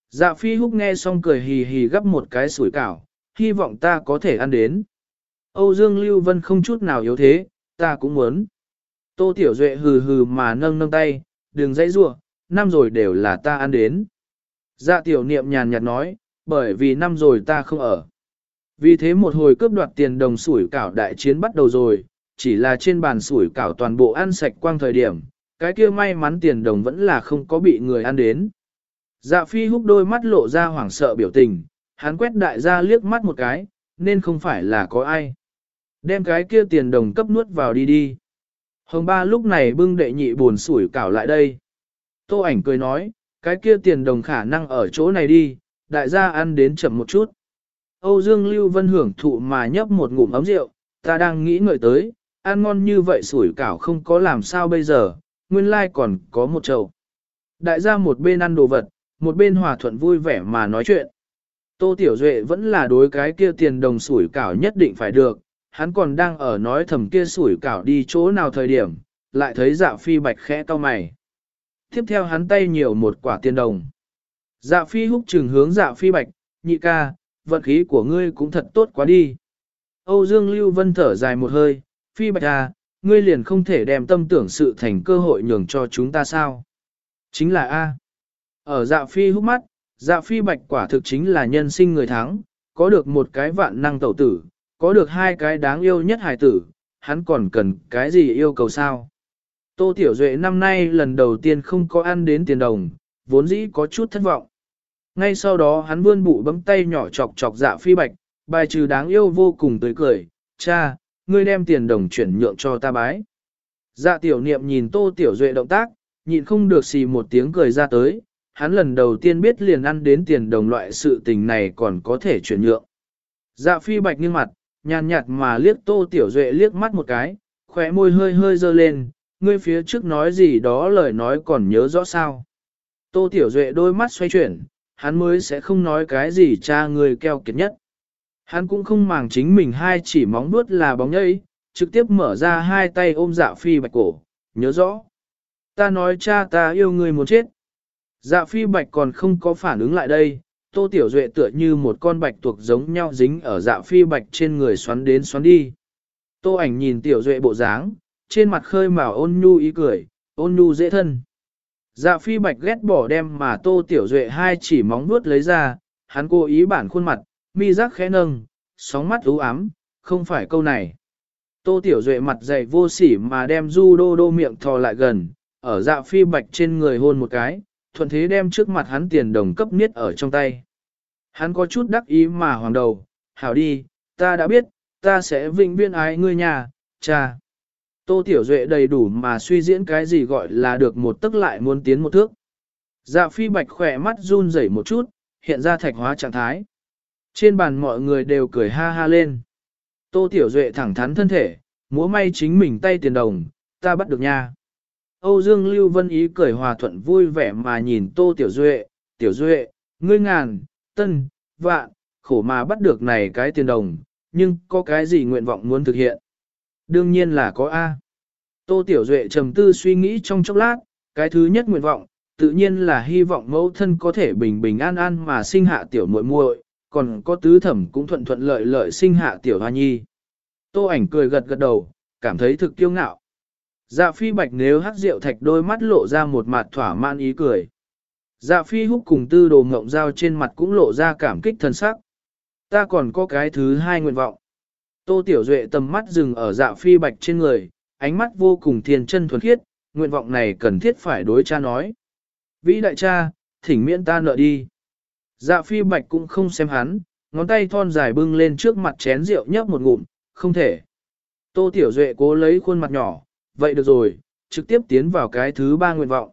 Dạ phi húc nghe xong cười hì hì gấp một cái sủi cảo, hy vọng ta có thể ăn đến. Âu Dương Lưu Vân không chút nào yếu thế, ta cũng muốn. Tô Tiểu Duệ hừ hừ mà nâng nâng tay, đừng dãy rua, năm rồi đều là ta ăn đến. Dạ tiểu niệm nhàn nhạt nói, bởi vì năm rồi ta không ở. Vì thế một hồi cướp đoạt tiền đồng sủi cảo đại chiến bắt đầu rồi, chỉ là trên bàn sủi cảo toàn bộ ăn sạch quang thời điểm, cái kia may mắn tiền đồng vẫn là không có bị người ăn đến. Dạ phi húc đôi mắt lộ ra hoảng sợ biểu tình, hắn quét đại gia liếc mắt một cái, nên không phải là có ai. Đem cái kia tiền đồng cấp nuốt vào đi đi. Hồng ba lúc này bưng đệ nhị buồn sủi cảo lại đây. Tô ảnh cười nói, cái kia tiền đồng khả năng ở chỗ này đi, đại gia ăn đến chậm một chút. Âu Dương Lưu Vân hưởng thụ mà nhấp một ngụm ấm rượu, ta đang nghĩ ngợi tới, ăn ngon như vậy sủi cảo không có làm sao bây giờ, nguyên lai còn có một chậu. Đại gia một bên ăn đồ vật, một bên hòa thuận vui vẻ mà nói chuyện. Tô Tiểu Duệ vẫn là đối cái kia tiền đồng sủi cảo nhất định phải được, hắn còn đang ở nói thầm kia sủi cảo đi chỗ nào thời điểm, lại thấy dạ phi bạch khẽ cau mày. Tiếp theo hắn tay nhiều một quả tiền đồng. Dạ phi húc trừng hướng dạ phi bạch, nhị ca, vận khí của ngươi cũng thật tốt quá đi. Âu Dương Lưu Vân thở dài một hơi, phi bạch à, ngươi liền không thể đem tâm tưởng sự thành cơ hội nhường cho chúng ta sao? Chính là A. Ở dạ phi húc mắt, dạ phi bạch quả thực chính là nhân sinh người thắng, có được một cái vạn năng tẩu tử, có được hai cái đáng yêu nhất hài tử, hắn còn cần cái gì yêu cầu sao? Tô Tiểu Duệ năm nay lần đầu tiên không có ăn đến tiền đồng, vốn dĩ có chút thất vọng. Ngay sau đó hắn vươn bụ bấm tay nhỏ chọc chọc dạ phi bạch, bài trừ đáng yêu vô cùng tươi cười, cha, ngươi đem tiền đồng chuyển nhượng cho ta bái. Dạ tiểu niệm nhìn Tô Tiểu Duệ động tác, nhịn không được xì một tiếng cười ra tới, hắn lần đầu tiên biết liền ăn đến tiền đồng loại sự tình này còn có thể chuyển nhượng. Dạ phi bạch nghiêng mặt, nhàn nhạt mà liếc tô tiểu duệ liếc mắt một cái, khóe môi hơi hơi dơ lên, ngươi phía trước nói gì đó lời nói còn nhớ rõ sao. Tô tiểu duệ đôi mắt xoay chuyển, hắn mới sẽ không nói cái gì cha người keo kiệt nhất. Hắn cũng không màng chính mình hai chỉ móng nuốt là bóng nhây, trực tiếp mở ra hai tay ôm dạ phi bạch cổ, nhớ rõ. Ta nói cha ta yêu người muốn chết. Dạ phi bạch còn không có phản ứng lại đây, tô tiểu duệ tựa như một con bạch tuộc giống nhau dính ở dạ phi bạch trên người xoắn đến xoắn đi. Tô ảnh nhìn tiểu duệ bộ dáng, trên mặt khơi màu ôn nhu ý cười, ôn nhu dễ thân. Dạ phi bạch ghét bỏ đem mà tô tiểu duệ hai chỉ móng vuốt lấy ra, hắn cố ý bản khuôn mặt, mi giác khẽ nâng, sóng mắt u ám, không phải câu này. Tô tiểu duệ mặt dày vô sỉ mà đem du đô đô miệng thò lại gần, ở dạ phi bạch trên người hôn một cái, thuận thế đem trước mặt hắn tiền đồng cấp niết ở trong tay. Hắn có chút đắc ý mà hoàng đầu, hảo đi, ta đã biết, ta sẽ vinh viên ái ngươi nhà, cha. Tô Tiểu Duệ đầy đủ mà suy diễn cái gì gọi là được một tức lại muốn tiến một thước. Dạ phi bạch khỏe mắt run rẩy một chút, hiện ra thạch hóa trạng thái. Trên bàn mọi người đều cười ha ha lên. Tô Tiểu Duệ thẳng thắn thân thể, múa may chính mình tay tiền đồng, ta bắt được nha. Âu Dương Lưu Vân Ý cười hòa thuận vui vẻ mà nhìn Tô Tiểu Duệ, Tiểu Duệ, ngươi ngàn, tân, vạn, khổ mà bắt được này cái tiền đồng, nhưng có cái gì nguyện vọng muốn thực hiện? Đương nhiên là có A. Tô Tiểu Duệ trầm tư suy nghĩ trong chốc lát, cái thứ nhất nguyện vọng, tự nhiên là hy vọng mẫu thân có thể bình bình an an mà sinh hạ tiểu muội muội, còn có tứ thẩm cũng thuận thuận lợi lợi sinh hạ tiểu hoa nhi. Tô ảnh cười gật gật đầu, cảm thấy thực kiêu ngạo. Dạ phi bạch nếu hát rượu thạch đôi mắt lộ ra một mặt thỏa mãn ý cười. Dạ phi húc cùng tư đồ ngộng dao trên mặt cũng lộ ra cảm kích thân sắc. Ta còn có cái thứ hai nguyện vọng. Tô Tiểu Duệ tầm mắt dừng ở dạ phi bạch trên người, ánh mắt vô cùng thiên chân thuần khiết, nguyện vọng này cần thiết phải đối cha nói. Vĩ đại cha, thỉnh miễn ta nợ đi. Dạ phi bạch cũng không xem hắn, ngón tay thon dài bưng lên trước mặt chén rượu nhấp một ngụm, không thể. Tô Tiểu Duệ cố lấy khuôn mặt nhỏ, vậy được rồi, trực tiếp tiến vào cái thứ ba nguyện vọng.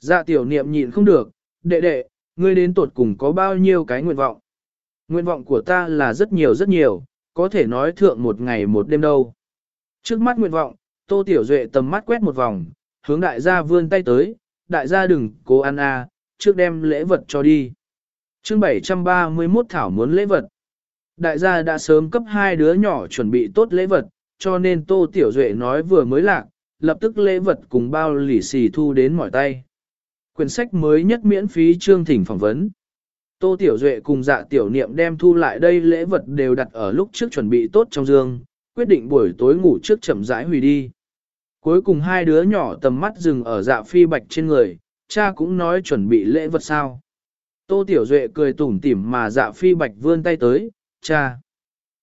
Dạ tiểu niệm nhịn không được, đệ đệ, ngươi đến tột cùng có bao nhiêu cái nguyện vọng. Nguyện vọng của ta là rất nhiều rất nhiều, có thể nói thượng một ngày một đêm đâu. Trước mắt nguyện vọng, Tô Tiểu Duệ tầm mắt quét một vòng, hướng đại gia vươn tay tới, đại gia đừng cố ăn a, trước đem lễ vật cho đi. chương 731 Thảo muốn lễ vật. Đại gia đã sớm cấp hai đứa nhỏ chuẩn bị tốt lễ vật, cho nên Tô Tiểu Duệ nói vừa mới lạc, lập tức lễ vật cùng bao lì xì thu đến mỏi tay. Quyển sách mới nhất miễn phí chương thỉnh phỏng vấn. Tô Tiểu Duệ cùng dạ tiểu niệm đem thu lại đây lễ vật đều đặt ở lúc trước chuẩn bị tốt trong giường, quyết định buổi tối ngủ trước chậm rãi hủy đi. Cuối cùng hai đứa nhỏ tầm mắt dừng ở dạ phi bạch trên người, cha cũng nói chuẩn bị lễ vật sao. Tô Tiểu Duệ cười tủm tỉm mà dạ phi bạch vươn tay tới, cha.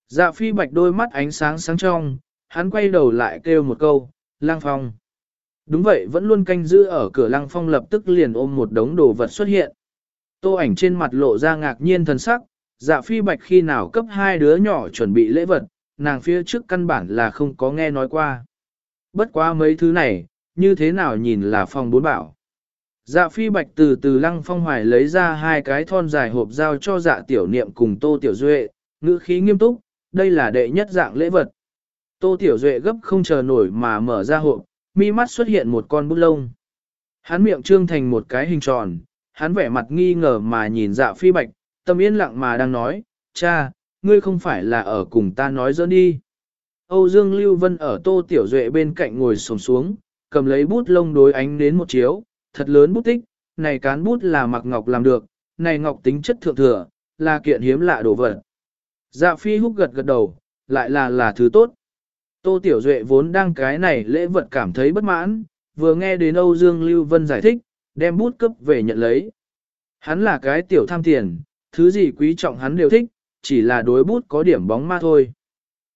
Dạ phi bạch đôi mắt ánh sáng sáng trong, hắn quay đầu lại kêu một câu, lang phong. Đúng vậy vẫn luôn canh giữ ở cửa lăng phong lập tức liền ôm một đống đồ vật xuất hiện. Tô ảnh trên mặt lộ ra ngạc nhiên thần sắc, dạ phi bạch khi nào cấp hai đứa nhỏ chuẩn bị lễ vật, nàng phía trước căn bản là không có nghe nói qua. Bất quá mấy thứ này, như thế nào nhìn là phong bốn bảo. Dạ phi bạch từ từ lăng phong hoài lấy ra hai cái thon dài hộp giao cho dạ tiểu niệm cùng tô tiểu duệ, ngữ khí nghiêm túc, đây là đệ nhất dạng lễ vật. Tô tiểu duệ gấp không chờ nổi mà mở ra hộp, mi mắt xuất hiện một con bút lông. Hắn miệng trương thành một cái hình tròn, hắn vẻ mặt nghi ngờ mà nhìn dạ phi bạch, tâm yên lặng mà đang nói, cha, ngươi không phải là ở cùng ta nói dỡ đi. Âu Dương Lưu Vân ở tô tiểu duệ bên cạnh ngồi sồm xuống, cầm lấy bút lông đối ánh đến một chiếu, thật lớn bút tích, này cán bút là mặc ngọc làm được, này ngọc tính chất thượng thừa, là kiện hiếm lạ đồ vật. Dạ phi húc gật gật đầu, lại là là thứ tốt. Tô Tiểu Duệ vốn đang cái này lễ vật cảm thấy bất mãn, vừa nghe đến Âu Dương Lưu Vân giải thích, đem bút cấp về nhận lấy. Hắn là cái tiểu tham tiền, thứ gì quý trọng hắn đều thích, chỉ là đối bút có điểm bóng ma thôi.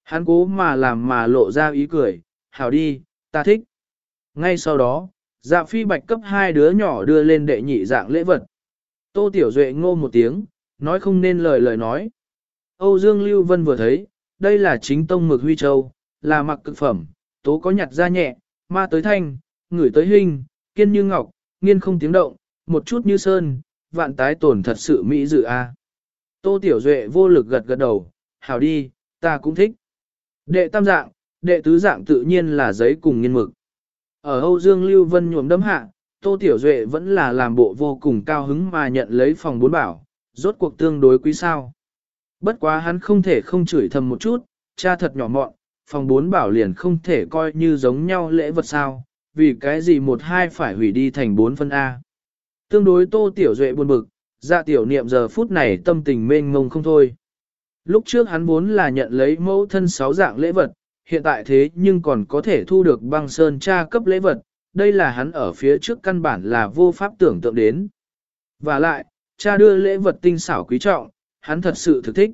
Hắn cố mà làm mà lộ ra ý cười, hảo đi, ta thích. Ngay sau đó, dạ phi bạch cấp hai đứa nhỏ đưa lên đệ nhị dạng lễ vật. Tô Tiểu Duệ ngô một tiếng, nói không nên lời lời nói. Âu Dương Lưu Vân vừa thấy, đây là chính tông mực huy châu, là mặc cực phẩm, tố có nhặt ra nhẹ, ma tới thanh, ngửi tới hình, kiên như ngọc, nghiên không tiếng động, một chút như sơn, vạn tái tổn thật sự mỹ dự a. Tô Tiểu Duệ vô lực gật gật đầu, hảo đi, ta cũng thích. Đệ tam dạng, đệ tứ dạng tự nhiên là giấy cùng nghiên mực. Ở Âu Dương Lưu Vân nhuộm đấm hạ, Tô Tiểu Duệ vẫn là làm bộ vô cùng cao hứng mà nhận lấy phòng bốn bảo, rốt cuộc tương đối quý sao. Bất quá hắn không thể không chửi thầm một chút, cha thật nhỏ mọn, phòng bốn bảo liền không thể coi như giống nhau lễ vật sao, vì cái gì một hai phải hủy đi thành bốn phân A. Tương đối Tô Tiểu Duệ buồn bực, dạ tiểu niệm giờ phút này tâm tình mênh mông không thôi. Lúc trước hắn vốn là nhận lấy mẫu thân sáu dạng lễ vật, hiện tại thế nhưng còn có thể thu được băng sơn tra cấp lễ vật, đây là hắn ở phía trước căn bản là vô pháp tưởng tượng đến. Và lại, cha đưa lễ vật tinh xảo quý trọng, hắn thật sự thực thích.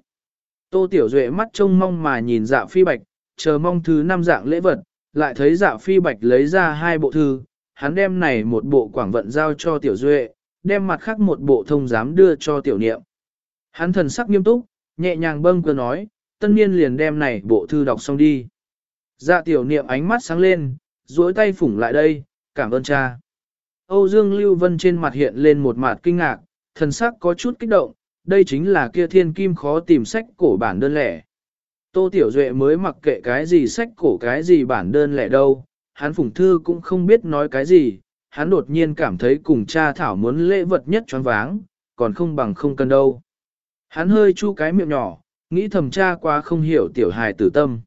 Tô Tiểu Duệ mắt trông mong mà nhìn dạ phi bạch, chờ mong thứ năm dạng lễ vật, lại thấy dạ phi bạch lấy ra hai bộ thư, hắn đem này một bộ quảng vận giao cho Tiểu Duệ, đem mặt khác một bộ thông giám đưa cho Tiểu Niệm. Hắn thần sắc nghiêm túc, nhẹ nhàng bâng cơ nói, tân niên liền đem này bộ thư đọc xong đi. Dạ Tiểu Niệm ánh mắt sáng lên, duỗi tay phủng lại đây, cảm ơn cha. Âu Dương Lưu Vân trên mặt hiện lên một mặt kinh ngạc, thần sắc có chút kích động, đây chính là kia thiên kim khó tìm sách cổ bản đơn lẻ. Tô Tiểu Duệ mới mặc kệ cái gì sách cổ cái gì bản đơn lẻ đâu, hắn phùng thư cũng không biết nói cái gì, hắn đột nhiên cảm thấy cùng cha thảo muốn lễ vật nhất choáng váng, còn không bằng không cần đâu. Hắn hơi chu cái miệng nhỏ, nghĩ thầm cha quá không hiểu tiểu hài tử tâm.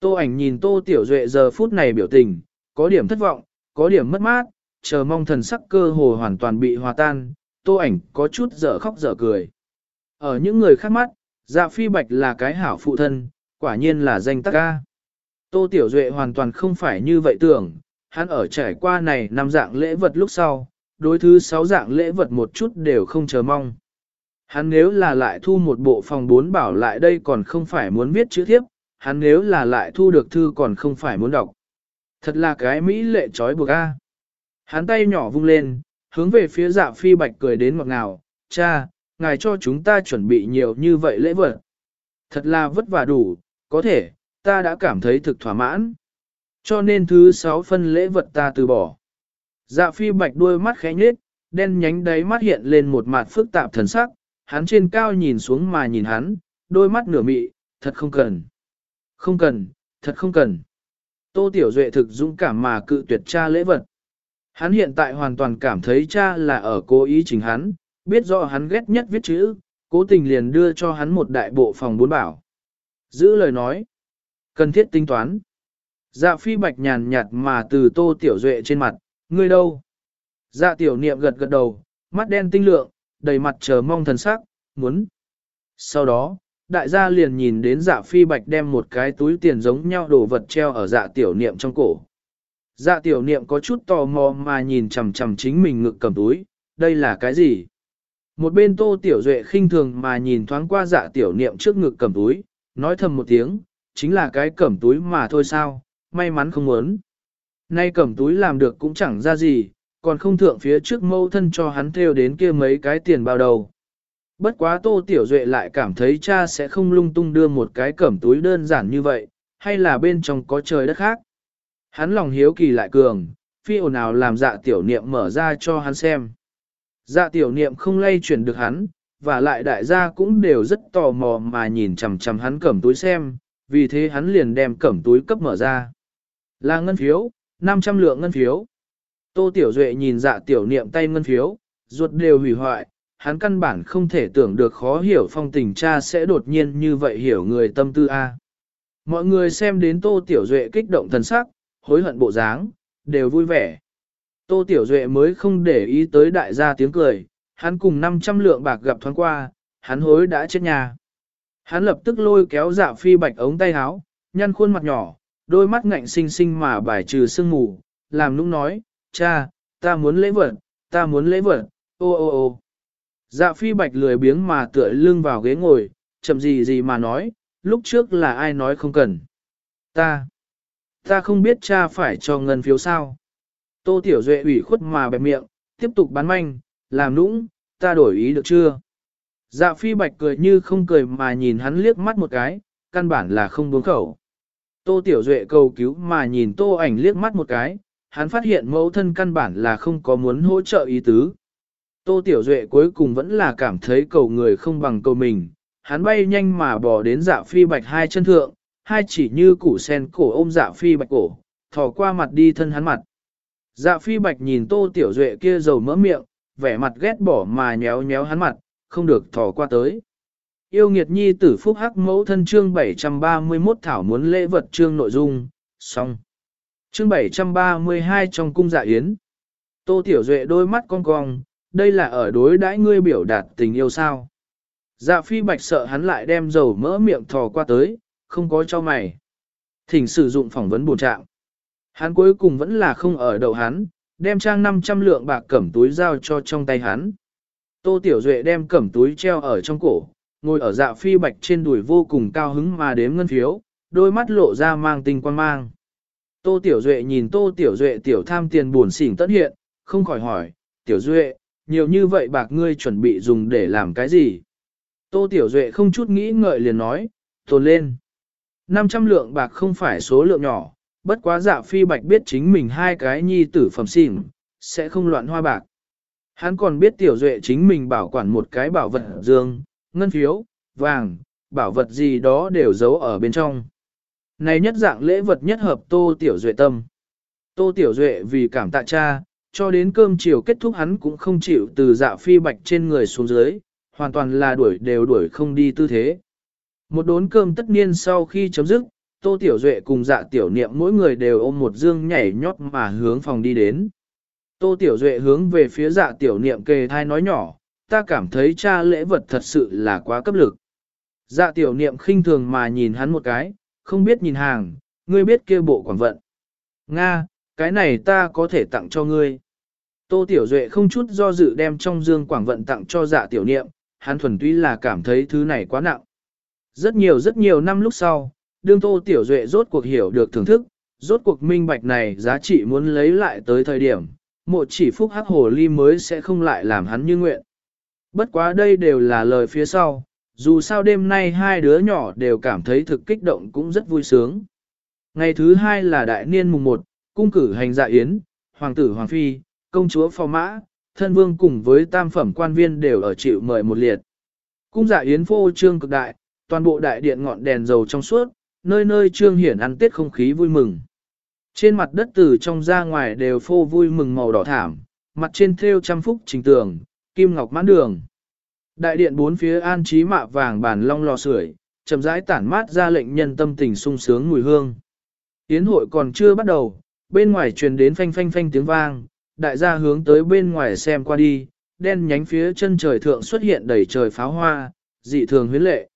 Tô ảnh nhìn Tô Tiểu Duệ giờ phút này biểu tình, có điểm thất vọng, có điểm mất mát, chờ mong thần sắc cơ hồ hoàn toàn bị hòa tan, Tô ảnh có chút dở khóc dở cười. Ở những người khác mắt, Dạ Phi Bạch là cái hảo phụ thân, quả nhiên là danh tắc ca. Tô Tiểu Duệ hoàn toàn không phải như vậy tưởng, hắn ở trải qua này năm dạng lễ vật lúc sau, đối thứ sáu dạng lễ vật một chút đều không chờ mong. Hắn nếu là lại thu một bộ phòng bốn bảo lại đây còn không phải muốn viết chữ thiếp, hắn nếu là lại thu được thư còn không phải muốn đọc. Thật là cái mỹ lệ trói buộc a. Hắn tay nhỏ vung lên, hướng về phía dạ phi bạch cười đến ngọt ngào, cha, ngài cho chúng ta chuẩn bị nhiều như vậy lễ vật. Thật là vất vả đủ, có thể, ta đã cảm thấy thực thỏa mãn. Cho nên thứ sáu phân lễ vật ta từ bỏ. Dạ phi bạch đuôi mắt khẽ nhết, đen nhánh đáy mắt hiện lên một mặt phức tạp thần sắc, hắn trên cao nhìn xuống mà nhìn hắn, đôi mắt nửa mị, thật không cần. Không cần, thật không cần. Tô Tiểu Duệ thực dũng cảm mà cự tuyệt cha lễ vật. Hắn hiện tại hoàn toàn cảm thấy cha là ở cố ý chỉnh hắn, biết rõ hắn ghét nhất viết chữ, cố tình liền đưa cho hắn một đại bộ phòng bốn bảo. Giữ lời nói, cần thiết tính toán. Dạ phi bạch nhàn nhạt mà từ tô tiểu duệ trên mặt, ngươi đâu? Dạ tiểu niệm gật gật đầu, mắt đen tinh lượng, đầy mặt chờ mong thần sắc, muốn. Sau đó, đại gia liền nhìn đến dạ phi bạch đem một cái túi tiền giống nhau đồ vật treo ở dạ tiểu niệm trong cổ. Dạ tiểu niệm có chút tò mò mà nhìn chằm chằm chính mình ngực cầm túi, đây là cái gì? Một bên tô tiểu duệ khinh thường mà nhìn thoáng qua dạ tiểu niệm trước ngực cầm túi, nói thầm một tiếng, chính là cái cẩm túi mà thôi sao, may mắn không muốn. Nay cẩm túi làm được cũng chẳng ra gì, còn không thượng phía trước mâu thân cho hắn theo đến kia mấy cái tiền bao đầu. Bất quá Tô Tiểu Duệ lại cảm thấy cha sẽ không lung tung đưa một cái cẩm túi đơn giản như vậy, hay là bên trong có trời đất khác. Hắn lòng hiếu kỳ lại cường, phi ồn nào làm dạ tiểu niệm mở ra cho hắn xem. Dạ tiểu niệm không lay chuyển được hắn, và lại đại gia cũng đều rất tò mò mà nhìn chằm chằm hắn cẩm túi xem, vì thế hắn liền đem cẩm túi cấp mở ra. Là ngân phiếu, 500 lượng ngân phiếu. Tô Tiểu Duệ nhìn dạ tiểu niệm tay ngân phiếu, ruột đều hủy hoại, hắn căn bản không thể tưởng được khó hiểu phong tình cha sẽ đột nhiên như vậy hiểu người tâm tư A. Mọi người xem đến Tô Tiểu Duệ kích động thần sắc, hối hận bộ dáng, đều vui vẻ. Tô Tiểu Duệ mới không để ý tới đại gia tiếng cười, hắn cùng 500 lượng bạc gặp thoáng qua, hắn hối đã chết nhà. Hắn lập tức lôi kéo dạ phi bạch ống tay áo, nhăn khuôn mặt nhỏ, đôi mắt ngạnh xinh xinh mà bài trừ sương mù, làm nũng nói, cha, ta muốn lễ vật, ta muốn lễ vật, ô ô ô. Dạ phi bạch lười biếng mà tựa lưng vào ghế ngồi, chậm gì gì mà nói, lúc trước là ai nói không cần. Ta, ta không biết cha phải cho ngân phiếu sao. Tô Tiểu Duệ ủy khuất mà bẹp miệng, tiếp tục bán manh, làm nũng, ta đổi ý được chưa? Dạ phi bạch cười như không cười mà nhìn hắn liếc mắt một cái, căn bản là không buông khẩu. Tô Tiểu Duệ cầu cứu mà nhìn tô ảnh liếc mắt một cái, hắn phát hiện mẫu thân căn bản là không có muốn hỗ trợ ý tứ. Tô Tiểu Duệ cuối cùng vẫn là cảm thấy cầu người không bằng cầu mình, hắn bay nhanh mà bỏ đến dạ phi bạch hai chân thượng, hai chỉ như củ sen cổ ôm dạ phi bạch cổ, thò qua mặt đi thân hắn mặt. Dạ phi bạch nhìn Tô Tiểu Duệ kia dầu mỡ miệng, vẻ mặt ghét bỏ mà nhéo nhéo hắn mặt, không được thò qua tới. Yêu nghiệt nhi tử phúc hắc mẫu thân chương 731 thảo muốn lễ vật chương nội dung, xong. Chương 732 trong cung dạ yến. Tô Tiểu Duệ đôi mắt cong cong, đây là ở đối đãi ngươi biểu đạt tình yêu sao. Dạ phi bạch sợ hắn lại đem dầu mỡ miệng thò qua tới, không có cho mày. Thỉnh sử dụng phỏng vấn bổ trạng. Hắn cuối cùng vẫn là không ở đầu hắn, đem trang 500 lượng bạc cẩm túi giao cho trong tay hắn. Tô Tiểu Duệ đem cẩm túi treo ở trong cổ, ngồi ở dạ phi bạch trên đùi vô cùng cao hứng mà đếm ngân phiếu, đôi mắt lộ ra mang tinh quan mang. Tô Tiểu Duệ nhìn Tô Tiểu Duệ tiểu tham tiền buồn xỉn tất hiện, không khỏi hỏi, Tiểu Duệ, nhiều như vậy bạc ngươi chuẩn bị dùng để làm cái gì? Tô Tiểu Duệ không chút nghĩ ngợi liền nói, tồn lên. 500 lượng bạc không phải số lượng nhỏ, bất quá dạ phi bạch biết chính mình hai cái nhi tử phẩm xỉn, sẽ không loạn hoa bạc. Hắn còn biết Tiểu Duệ chính mình bảo quản một cái bảo vật dương, ngân phiếu, vàng, bảo vật gì đó đều giấu ở bên trong. Này nhất dạng lễ vật nhất hợp Tô Tiểu Duệ tâm. Tô Tiểu Duệ vì cảm tạ cha, cho đến cơm chiều kết thúc hắn cũng không chịu từ dạ phi bạch trên người xuống dưới, hoàn toàn là đuổi đều đuổi không đi tư thế. Một đốn cơm tất niên sau khi chấm dứt, Tô Tiểu Duệ cùng dạ tiểu niệm mỗi người đều ôm một dương nhảy nhót mà hướng phòng đi đến. Tô Tiểu Duệ hướng về phía dạ tiểu niệm kề thai nói nhỏ, ta cảm thấy cha lễ vật thật sự là quá cấp lực. Dạ tiểu niệm khinh thường mà nhìn hắn một cái, không biết nhìn hàng, ngươi biết kia bộ quản vận. Nga, cái này ta có thể tặng cho ngươi. Tô Tiểu Duệ không chút do dự đem trong dương quảng vận tặng cho dạ tiểu niệm, hắn thuần túy là cảm thấy thứ này quá nặng. Rất nhiều rất nhiều năm lúc sau, đương Tô Tiểu Duệ rốt cuộc hiểu được thưởng thức, rốt cuộc minh bạch này giá trị muốn lấy lại tới thời điểm, mộ chỉ phúc hắc hồ ly mới sẽ không lại làm hắn như nguyện. Bất quá đây đều là lời phía sau, dù sao đêm nay hai đứa nhỏ đều cảm thấy thực kích động cũng rất vui sướng. Ngày thứ hai là đại niên mùng 1, cung cử hành dạ yến, hoàng tử hoàng phi, công chúa phò mã, thân vương cùng với tam phẩm quan viên đều ở chịu mời một liệt. Cung dạ yến phô trương cực đại, toàn bộ đại điện ngọn đèn dầu trong suốt, nơi nơi trương hiển ăn tết không khí vui mừng. Trên mặt đất từ trong ra ngoài đều phô vui mừng màu đỏ thảm, mặt trên thêu trăm phúc trình tường, kim ngọc mãn đường. Đại điện bốn phía an trí mạ vàng bàn long lò sưởi, chậm rãi tản mát ra lệnh nhân tâm tình sung sướng mùi hương. Yến hội còn chưa bắt đầu, bên ngoài truyền đến phanh phanh phanh tiếng vang, đại gia hướng tới bên ngoài xem qua đi, đen nhánh phía chân trời thượng xuất hiện đầy trời pháo hoa, dị thường huyến lệ.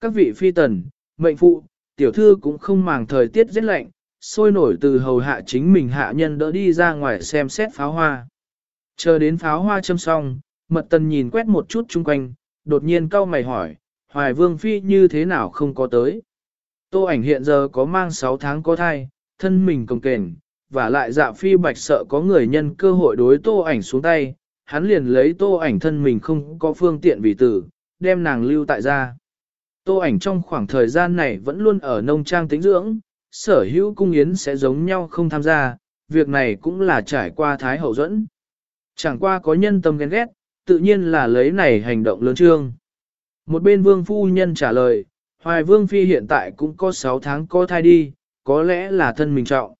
Các vị phi tần, mệnh phụ, tiểu thư cũng không màng thời tiết rất lạnh, sôi nổi từ hầu hạ chính mình hạ nhân đỡ đi ra ngoài xem xét pháo hoa. Chờ đến pháo hoa châm xong, mật tần nhìn quét một chút chung quanh, đột nhiên cau mày hỏi, hoài vương phi như thế nào không có tới. Tô ảnh hiện giờ có mang 6 tháng có thai, thân mình cồng kềnh, và lại dạ phi bạch sợ có người nhân cơ hội đối tô ảnh xuống tay, hắn liền lấy tô ảnh thân mình không có phương tiện vì tử, đem nàng lưu tại gia. Tô ảnh trong khoảng thời gian này vẫn luôn ở nông trang tính dưỡng, sở hữu cung yến sẽ giống nhau không tham gia, việc này cũng là trải qua thái hậu dẫn. Chẳng qua có nhân tâm ghen ghét, tự nhiên là lấy này hành động lớn trương. Một bên vương phu nhân trả lời, hoài vương phi hiện tại cũng có 6 tháng có thai đi, có lẽ là thân mình trọng.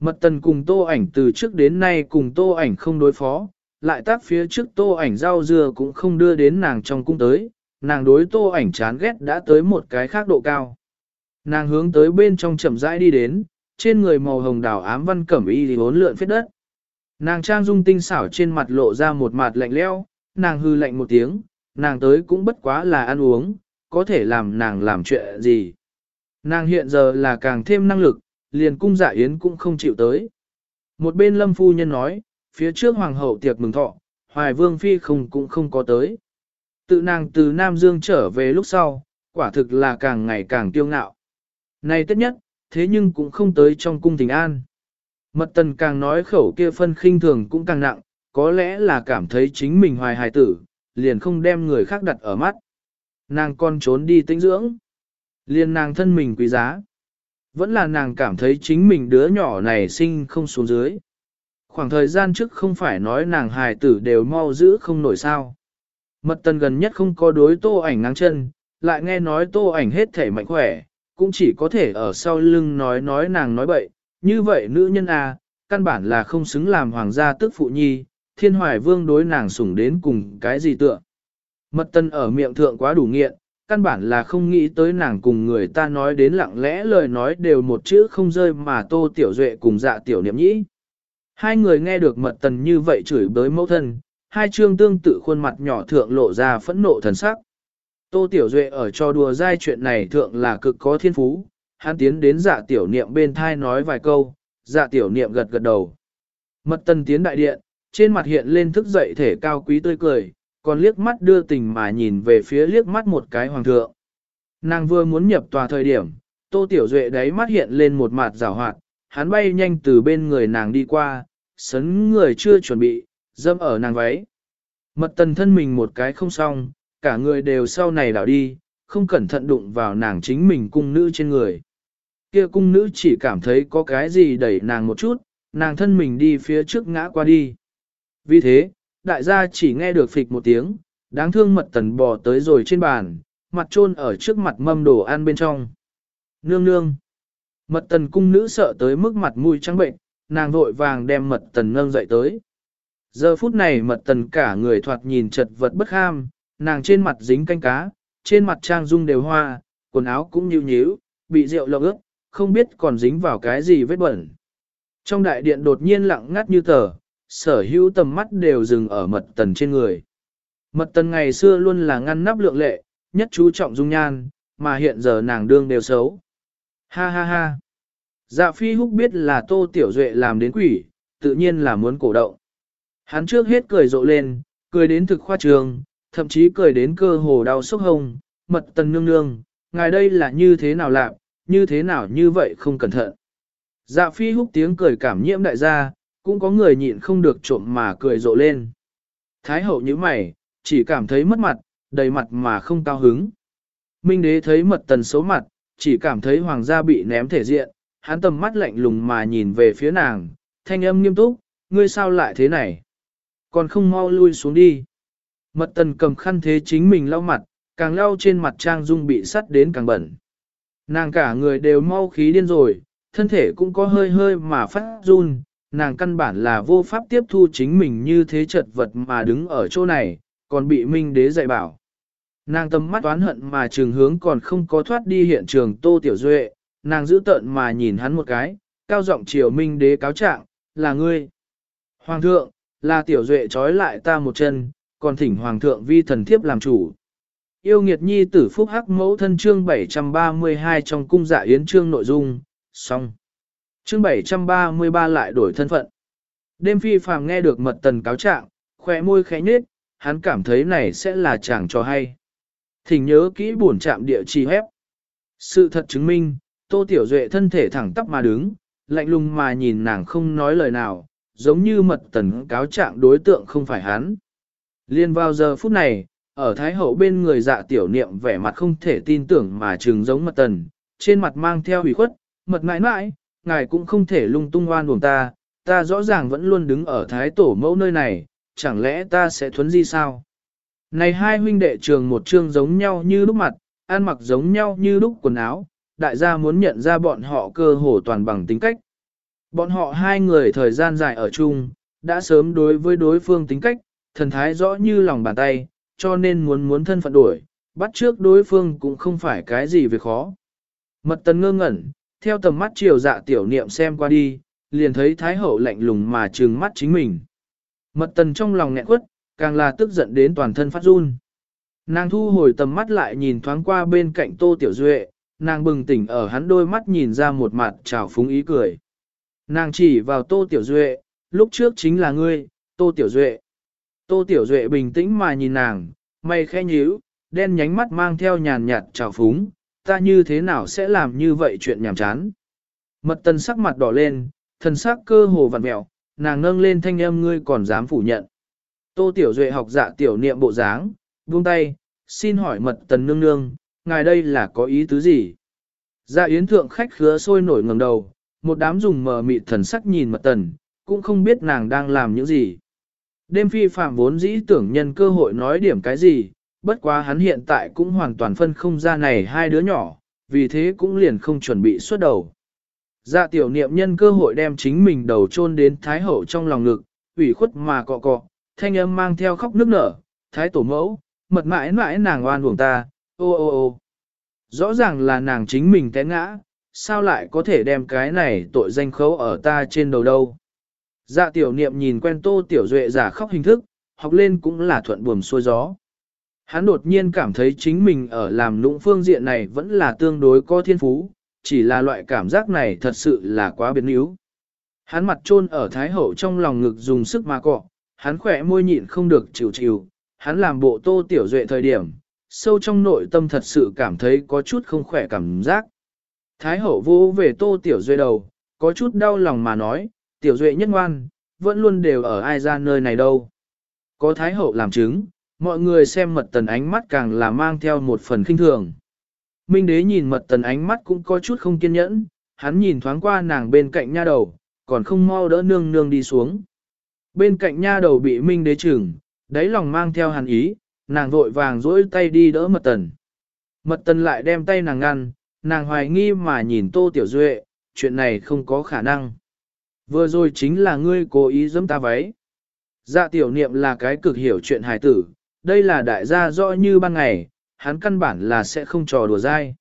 Mật tần cùng tô ảnh từ trước đến nay cùng tô ảnh không đối phó, lại tác phía trước tô ảnh rau dưa cũng không đưa đến nàng trong cung tới, nàng đối tô ảnh chán ghét đã tới một cái khác độ cao. Nàng hướng tới bên trong chậm rãi đi đến, trên người màu hồng đào ám văn cẩm y thì bốn lượn phết đất. Nàng trang dung tinh xảo trên mặt lộ ra một mặt lạnh leo, nàng hư lạnh một tiếng, nàng tới cũng bất quá là ăn uống, có thể làm nàng làm chuyện gì. Nàng hiện giờ là càng thêm năng lực, liền cung dạ yến cũng không chịu tới. Một bên lâm phu nhân nói, phía trước hoàng hậu tiệc mừng thọ, hoài vương phi không cũng không có tới. Tự nàng từ Nam Dương trở về lúc sau, quả thực là càng ngày càng tiêu ngạo. Này tất nhất, thế nhưng cũng không tới trong cung tình an. Mật tần càng nói khẩu kia phân khinh thường cũng càng nặng, có lẽ là cảm thấy chính mình hoài hài tử, liền không đem người khác đặt ở mắt. Nàng con trốn đi tinh dưỡng. Liền nàng thân mình quý giá. Vẫn là nàng cảm thấy chính mình đứa nhỏ này sinh không xuống dưới. khoảng thời gian trước không phải nói nàng hài tử đều mau giữ không nổi sao. Mật tần gần nhất không có đối tô ảnh ngang chân, lại nghe nói tô ảnh hết thể mạnh khỏe, cũng chỉ có thể ở sau lưng nói nói nàng nói bậy, như vậy nữ nhân à, căn bản là không xứng làm hoàng gia tức phụ nhi, thiên hoài vương đối nàng sủng đến cùng cái gì tựa. Mật tần ở miệng thượng quá đủ nghiện, căn bản là không nghĩ tới nàng cùng người ta nói đến lặng lẽ lời nói đều một chữ không rơi mà tô tiểu duệ cùng dạ tiểu niệm nhĩ. Hai người nghe được mật tần như vậy chửi bới mẫu thân, hai chương tương tự khuôn mặt nhỏ thượng lộ ra phẫn nộ thần sắc. Tô Tiểu Duệ ở cho đùa dai chuyện này thượng là cực có thiên phú, hắn tiến đến dạ tiểu niệm bên thai nói vài câu, dạ tiểu niệm gật gật đầu. Mật tần tiến đại điện, trên mặt hiện lên thức dậy thể cao quý tươi cười, còn liếc mắt đưa tình mà nhìn về phía liếc mắt một cái hoàng thượng. Nàng vừa muốn nhập tòa thời điểm, Tô Tiểu Duệ đáy mắt hiện lên một mặt rào hoạt, hắn bay nhanh từ bên người nàng đi qua, sấn người chưa chuẩn bị, dâm ở nàng váy. Mật tần thân mình một cái không xong, cả người đều sau này đảo đi, không cẩn thận đụng vào nàng chính mình cung nữ trên người. Kia cung nữ chỉ cảm thấy có cái gì đẩy nàng một chút, nàng thân mình đi phía trước ngã qua đi. Vì thế, đại gia chỉ nghe được phịch một tiếng, đáng thương mật tần bò tới rồi trên bàn, mặt trôn ở trước mặt mâm đồ ăn bên trong. Nương nương. Mật tần cung nữ sợ tới mức mặt mũi trắng bệnh, nàng vội vàng đem mật tần nâng dậy tới. Giờ phút này mật tần cả người thoạt nhìn chật vật bất ham, nàng trên mặt dính canh cá, trên mặt trang dung đều hoa, quần áo cũng nhíu nhíu, bị rượu lộng ướt, không biết còn dính vào cái gì vết bẩn. Trong đại điện đột nhiên lặng ngắt như tờ, sở hữu tầm mắt đều dừng ở mật tần trên người. Mật tần ngày xưa luôn là ngăn nắp lượng lệ, nhất chú trọng dung nhan, mà hiện giờ nàng đương đều xấu. Ha ha ha. Dạ phi húc biết là tô tiểu duệ làm đến quỷ, tự nhiên là muốn cổ động. Hắn trước hết cười rộ lên, cười đến thực khoa trường, thậm chí cười đến cơ hồ đau sốc hông, mật tần nương nương, ngài đây là như thế nào lạc, như thế nào như vậy không cẩn thận. Dạ phi húc tiếng cười cảm nhiễm đại gia, cũng có người nhịn không được trộm mà cười rộ lên. Thái hậu như mày, chỉ cảm thấy mất mặt, đầy mặt mà không cao hứng. Minh đế thấy mật tần xấu mặt, chỉ cảm thấy hoàng gia bị ném thể diện, hắn tầm mắt lạnh lùng mà nhìn về phía nàng, thanh âm nghiêm túc, ngươi sao lại thế này? Còn không mau lui xuống đi. Mật tần cầm khăn thế chính mình lau mặt, càng lau trên mặt trang dung bị sắt đến càng bẩn. Nàng cả người đều mau khí điên rồi, thân thể cũng có hơi hơi mà phát run, nàng căn bản là vô pháp tiếp thu chính mình như thế chật vật mà đứng ở chỗ này, còn bị Minh Đế dạy bảo. Nàng tâm mắt oán hận mà trường hướng còn không có thoát đi hiện trường Tô Tiểu Duệ, nàng giữ tận mà nhìn hắn một cái, cao giọng chiều Minh Đế cáo trạng, là ngươi. Hoàng thượng, là Tiểu Duệ trói lại ta một chân, còn thỉnh Hoàng thượng vi thần thiếp làm chủ. Yêu nghiệt nhi tử phúc hắc mẫu thân chương 732 trong cung dạ yến chương nội dung, xong. Chương 733 lại đổi thân phận. Đêm phi phàm nghe được mật tần cáo trạng, khỏe môi khẽ nhếch, hắn cảm thấy này sẽ là chàng cho hay. Thỉnh nhớ kỹ buồn chạm địa chỉ hép. Sự thật chứng minh, Tô Tiểu Duệ thân thể thẳng tắp mà đứng, lạnh lùng mà nhìn nàng không nói lời nào, giống như mật tần cáo trạng đối tượng không phải hắn. Liên vào giờ phút này, ở Thái Hậu bên người dạ tiểu niệm vẻ mặt không thể tin tưởng mà trừng giống mật tần, trên mặt mang theo ủy khuất, mật mãi mãi, ngài cũng không thể lung tung oan buồn ta, ta rõ ràng vẫn luôn đứng ở Thái Tổ mẫu nơi này, chẳng lẽ ta sẽ thuấn di sao? Này hai huynh đệ trường một trương giống nhau như lúc mặt, ăn mặc giống nhau như lúc quần áo, đại gia muốn nhận ra bọn họ cơ hồ toàn bằng tính cách. Bọn họ hai người thời gian dài ở chung, đã sớm đối với đối phương tính cách, thần thái rõ như lòng bàn tay, cho nên muốn muốn thân phận đổi, bắt trước đối phương cũng không phải cái gì việc khó. Mật tần ngơ ngẩn, theo tầm mắt chiều dạ tiểu niệm xem qua đi, liền thấy thái hậu lạnh lùng mà trừng mắt chính mình. Mật tần trong lòng nghẹn quất, càng là tức giận đến toàn thân phát run. Nàng thu hồi tầm mắt lại nhìn thoáng qua bên cạnh tô tiểu duệ, nàng bừng tỉnh ở hắn đôi mắt nhìn ra một mặt trào phúng ý cười. Nàng chỉ vào tô tiểu duệ, lúc trước chính là ngươi, tô tiểu duệ. Tô tiểu duệ bình tĩnh mà nhìn nàng, mày khẽ nhíu, đen nhánh mắt mang theo nhàn nhạt trào phúng, ta như thế nào sẽ làm như vậy chuyện nhảm chán. Mật tần sắc mặt đỏ lên, thần sắc cơ hồ vặn mẹo, nàng nâng lên thanh âm ngươi còn dám phủ nhận. Tô Tiểu Duệ học dạ tiểu niệm bộ dáng, buông tay, xin hỏi mật tần nương nương, ngài đây là có ý tứ gì? Dạ yến thượng khách khứa sôi nổi ngẩng đầu, một đám dùng mờ mịt thần sắc nhìn mật tần, cũng không biết nàng đang làm những gì. Đêm phi phạm vốn dĩ tưởng nhân cơ hội nói điểm cái gì, bất quá hắn hiện tại cũng hoàn toàn phân không ra này hai đứa nhỏ, vì thế cũng liền không chuẩn bị xuất đầu. Dạ tiểu niệm nhân cơ hội đem chính mình đầu chôn đến thái hậu trong lòng ngực, ủy khuất mà cọ cọ, thanh âm mang theo khóc nước nở, thái tổ mẫu, mật mãi mãi nàng oan uổng ta, ô ô ô. Rõ ràng là nàng chính mình té ngã, sao lại có thể đem cái này tội danh khấu ở ta trên đầu đâu. Dạ tiểu niệm nhìn quen tô tiểu duệ giả khóc hình thức, học lên cũng là thuận buồm xuôi gió. Hắn đột nhiên cảm thấy chính mình ở làm lũng phương diện này vẫn là tương đối có thiên phú, chỉ là loại cảm giác này thật sự là quá biến yếu. Hắn mặt trôn ở thái hậu trong lòng ngực dùng sức mà cọ, hắn khỏe môi nhịn không được chịu chịu, hắn làm bộ tô tiểu duệ thời điểm, sâu trong nội tâm thật sự cảm thấy có chút không khỏe cảm giác. Thái hậu vô về tô tiểu duệ đầu, có chút đau lòng mà nói, tiểu duệ nhất ngoan, vẫn luôn đều ở ai ra nơi này đâu. Có thái hậu làm chứng, mọi người xem mật tần ánh mắt càng là mang theo một phần khinh thường. Minh đế nhìn mật tần ánh mắt cũng có chút không kiên nhẫn, hắn nhìn thoáng qua nàng bên cạnh nha đầu, còn không mau đỡ nương nương đi xuống. Bên cạnh nha đầu bị Minh đế chừng, đáy lòng mang theo hàn ý, nàng vội vàng duỗi tay đi đỡ mật tần. Mật tần lại đem tay nàng ngăn, nàng hoài nghi mà nhìn tô tiểu duệ, chuyện này không có khả năng. Vừa rồi chính là ngươi cố ý giẫm ta váy. Dạ tiểu niệm là cái cực hiểu chuyện hài tử, đây là đại gia rõ như ban ngày, hắn căn bản là sẽ không trò đùa dai.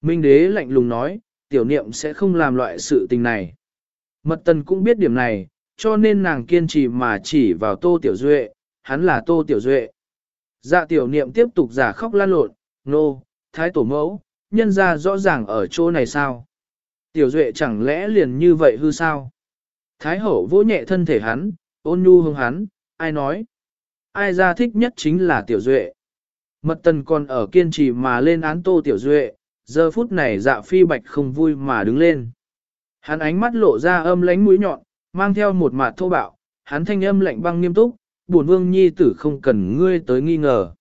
Minh đế lạnh lùng nói, tiểu niệm sẽ không làm loại sự tình này. Mật tần cũng biết điểm này, cho nên nàng kiên trì mà chỉ vào tô tiểu duệ, hắn là tô tiểu duệ. Dạ tiểu niệm tiếp tục giả khóc lan lộn, nô, thái tổ mẫu, nhân ra rõ ràng ở chỗ này sao? Tiểu duệ chẳng lẽ liền như vậy hư sao? Thái hậu vỗ nhẹ thân thể hắn, ôn nhu hương hắn, ai nói? Ai ra thích nhất chính là tiểu duệ. Mật tần còn ở kiên trì mà lên án tô tiểu duệ, giờ phút này dạ phi bạch không vui mà đứng lên. Hắn ánh mắt lộ ra âm lánh mũi nhọn, mang theo một mạt thô bạo, hắn thanh âm lạnh băng nghiêm túc, buồn vương nhi tử không cần ngươi tới nghi ngờ.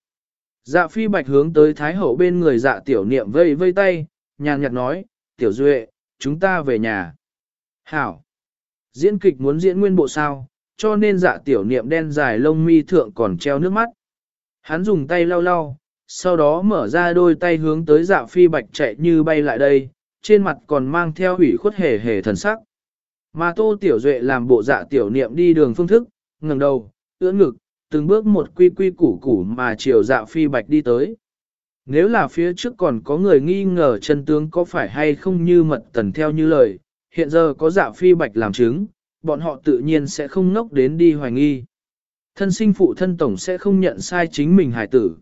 Dạ phi bạch hướng tới thái hậu bên người dạ tiểu niệm vây vây tay, nhàn nhạt nói, tiểu duệ, chúng ta về nhà. Hảo! Diễn kịch muốn diễn nguyên bộ sao, cho nên dạ tiểu niệm đen dài lông mi thượng còn treo nước mắt. Hắn dùng tay lau lau, sau đó mở ra đôi tay hướng tới dạ phi bạch chạy như bay lại đây, trên mặt còn mang theo hủy khuất hề hề thần sắc. Mà tô tiểu duệ làm bộ dạ tiểu niệm đi đường phương thức, ngẩng đầu, ưỡn ngực, từng bước một quy quy củ củ mà chiều dạ phi bạch đi tới. Nếu là phía trước còn có người nghi ngờ chân tướng có phải hay không như mật tần theo như lời, hiện giờ có dạ phi bạch làm chứng, bọn họ tự nhiên sẽ không ngốc đến đi hoài nghi. Thân sinh phụ thân tổng sẽ không nhận sai chính mình hải tử.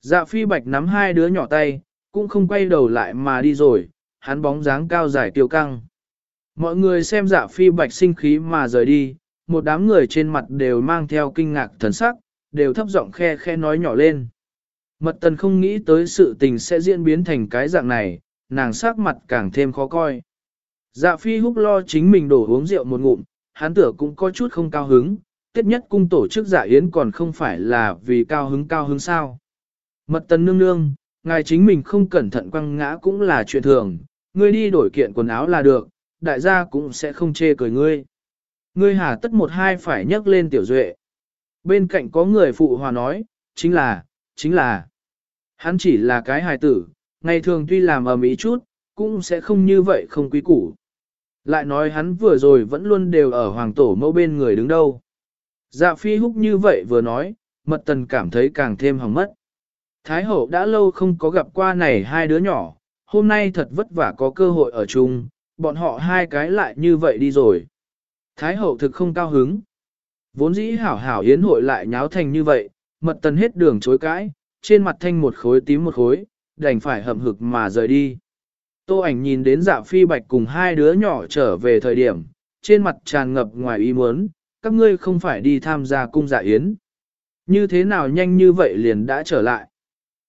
Dạ phi bạch nắm hai đứa nhỏ tay, cũng không quay đầu lại mà đi rồi, hắn bóng dáng cao dài tiêu căng. Mọi người xem dạ phi bạch sinh khí mà rời đi, một đám người trên mặt đều mang theo kinh ngạc thần sắc, đều thấp giọng khe khe nói nhỏ lên. Mật tần không nghĩ tới sự tình sẽ diễn biến thành cái dạng này, nàng sắc mặt càng thêm khó coi. Dạ phi húc lo chính mình đổ uống rượu một ngụm, hắn tựa cũng có chút không cao hứng, tiết nhất cung tổ chức dạ yến còn không phải là vì cao hứng cao hứng sao. Mật tần nương nương, ngài chính mình không cẩn thận quăng ngã cũng là chuyện thường, ngươi đi đổi kiện quần áo là được, đại gia cũng sẽ không chê cười ngươi. Ngươi hà tất một hai phải nhấc lên tiểu duệ. Bên cạnh có người phụ hòa nói, chính là, chính là, hắn chỉ là cái hài tử, ngày thường tuy làm ầm ĩ chút, cũng sẽ không như vậy không quý củ. Lại nói hắn vừa rồi vẫn luôn đều ở hoàng tổ mẫu bên người đứng đâu. Dạ phi húc như vậy vừa nói, mật tần cảm thấy càng thêm hỏng mất. Thái hậu đã lâu không có gặp qua này hai đứa nhỏ, hôm nay thật vất vả có cơ hội ở chung, bọn họ hai cái lại như vậy đi rồi. Thái hậu thực không cao hứng. Vốn dĩ hảo hảo yến hội lại nháo thành như vậy, mật tần hết đường chối cãi, trên mặt thanh một khối tím một khối, đành phải hậm hực mà rời đi. Tô ảnh nhìn đến dạ phi bạch cùng hai đứa nhỏ trở về thời điểm, trên mặt tràn ngập ngoài ý muốn, các ngươi không phải đi tham gia cung dạ yến. Như thế nào nhanh như vậy liền đã trở lại.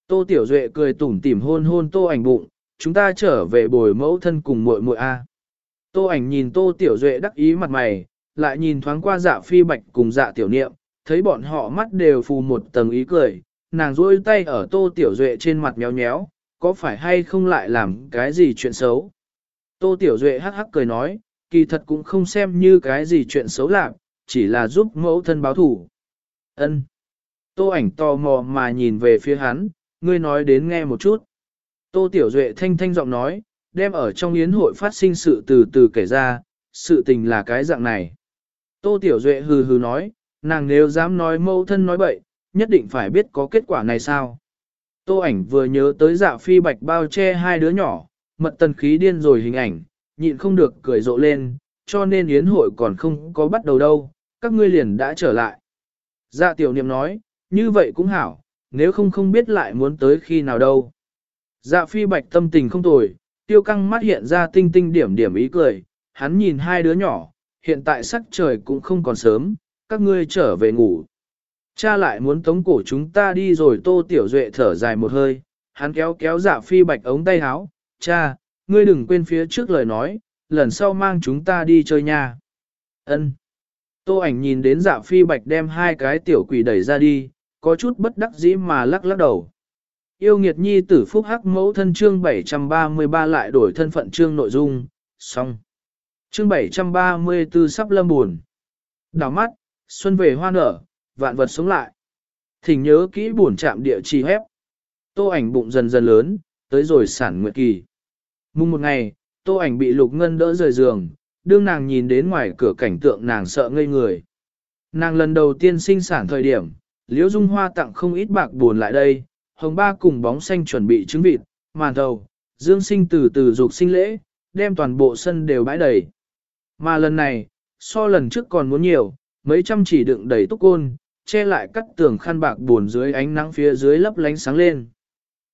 Tô Tiểu Duệ cười tủm tỉm hôn hôn tô ảnh bụng, chúng ta trở về bồi mẫu thân cùng muội muội a. Tô ảnh nhìn Tô Tiểu Duệ đắc ý mặt mày, lại nhìn thoáng qua dạ phi bạch cùng dạ tiểu niệm, thấy bọn họ mắt đều phù một tầng ý cười, nàng duỗi tay ở Tô Tiểu Duệ trên mặt nhéo nhéo, có phải hay không lại làm cái gì chuyện xấu. Tô Tiểu Duệ hắc hắc cười nói, kỳ thật cũng không xem như cái gì chuyện xấu lạc, chỉ là giúp mẫu thân báo thủ. Ân. Tô ảnh tò mò mà nhìn về phía hắn, ngươi nói đến nghe một chút. Tô Tiểu Duệ thanh thanh giọng nói, đem ở trong yến hội phát sinh sự từ từ kể ra, sự tình là cái dạng này. Tô Tiểu Duệ hừ hừ nói, nàng nếu dám nói mâu thân nói bậy, nhất định phải biết có kết quả này sao. Tô ảnh vừa nhớ tới dạ phi bạch bao che hai đứa nhỏ, mật tần khí điên rồi hình ảnh, nhịn không được cười rộ lên, cho nên yến hội còn không có bắt đầu đâu, các ngươi liền đã trở lại. Dạ tiểu niệm nói, như vậy cũng hảo, nếu không không biết lại muốn tới khi nào đâu. Dạ phi bạch tâm tình không tồi, tiêu căng mắt hiện ra tinh tinh điểm điểm ý cười, hắn nhìn hai đứa nhỏ, hiện tại sắc trời cũng không còn sớm, các ngươi trở về ngủ. Cha lại muốn tống cổ chúng ta đi rồi tô tiểu duệ thở dài một hơi, hắn kéo kéo dạ phi bạch ống tay áo, cha, ngươi đừng quên phía trước lời nói, lần sau mang chúng ta đi chơi nha. Ân. Tô ảnh nhìn đến dạ phi bạch đem hai cái tiểu quỷ đẩy ra đi, có chút bất đắc dĩ mà lắc lắc đầu. Yêu nghiệt nhi tử phúc hắc mẫu thân chương 733 lại đổi thân phận chương nội dung, xong. Chương 734 sắp lâm buồn. Đào mắt, xuân về hoa nở, vạn vật sống lại. Thỉnh nhớ kỹ buồn chạm địa chỉ hép. Tô ảnh bụng dần dần lớn, tới rồi sản nguyệt kỳ. Mùng một ngày, tô ảnh bị lục ngân đỡ rời giường, đương nàng nhìn đến ngoài cửa cảnh tượng nàng sợ ngây người. Nàng lần đầu tiên sinh sản thời điểm, Liễu Dung Hoa tặng không ít bạc buồn lại đây, hồng ba cùng bóng xanh chuẩn bị trứng vịt, màn thầu, dương sinh từ từ dục sinh lễ, đem toàn bộ sân đều bãi đầy. Mà lần này, so lần trước còn muốn nhiều, mấy trăm chỉ đựng đầy túc côn, che lại cắt tường khăn bạc buồn dưới ánh nắng phía dưới lấp lánh sáng lên.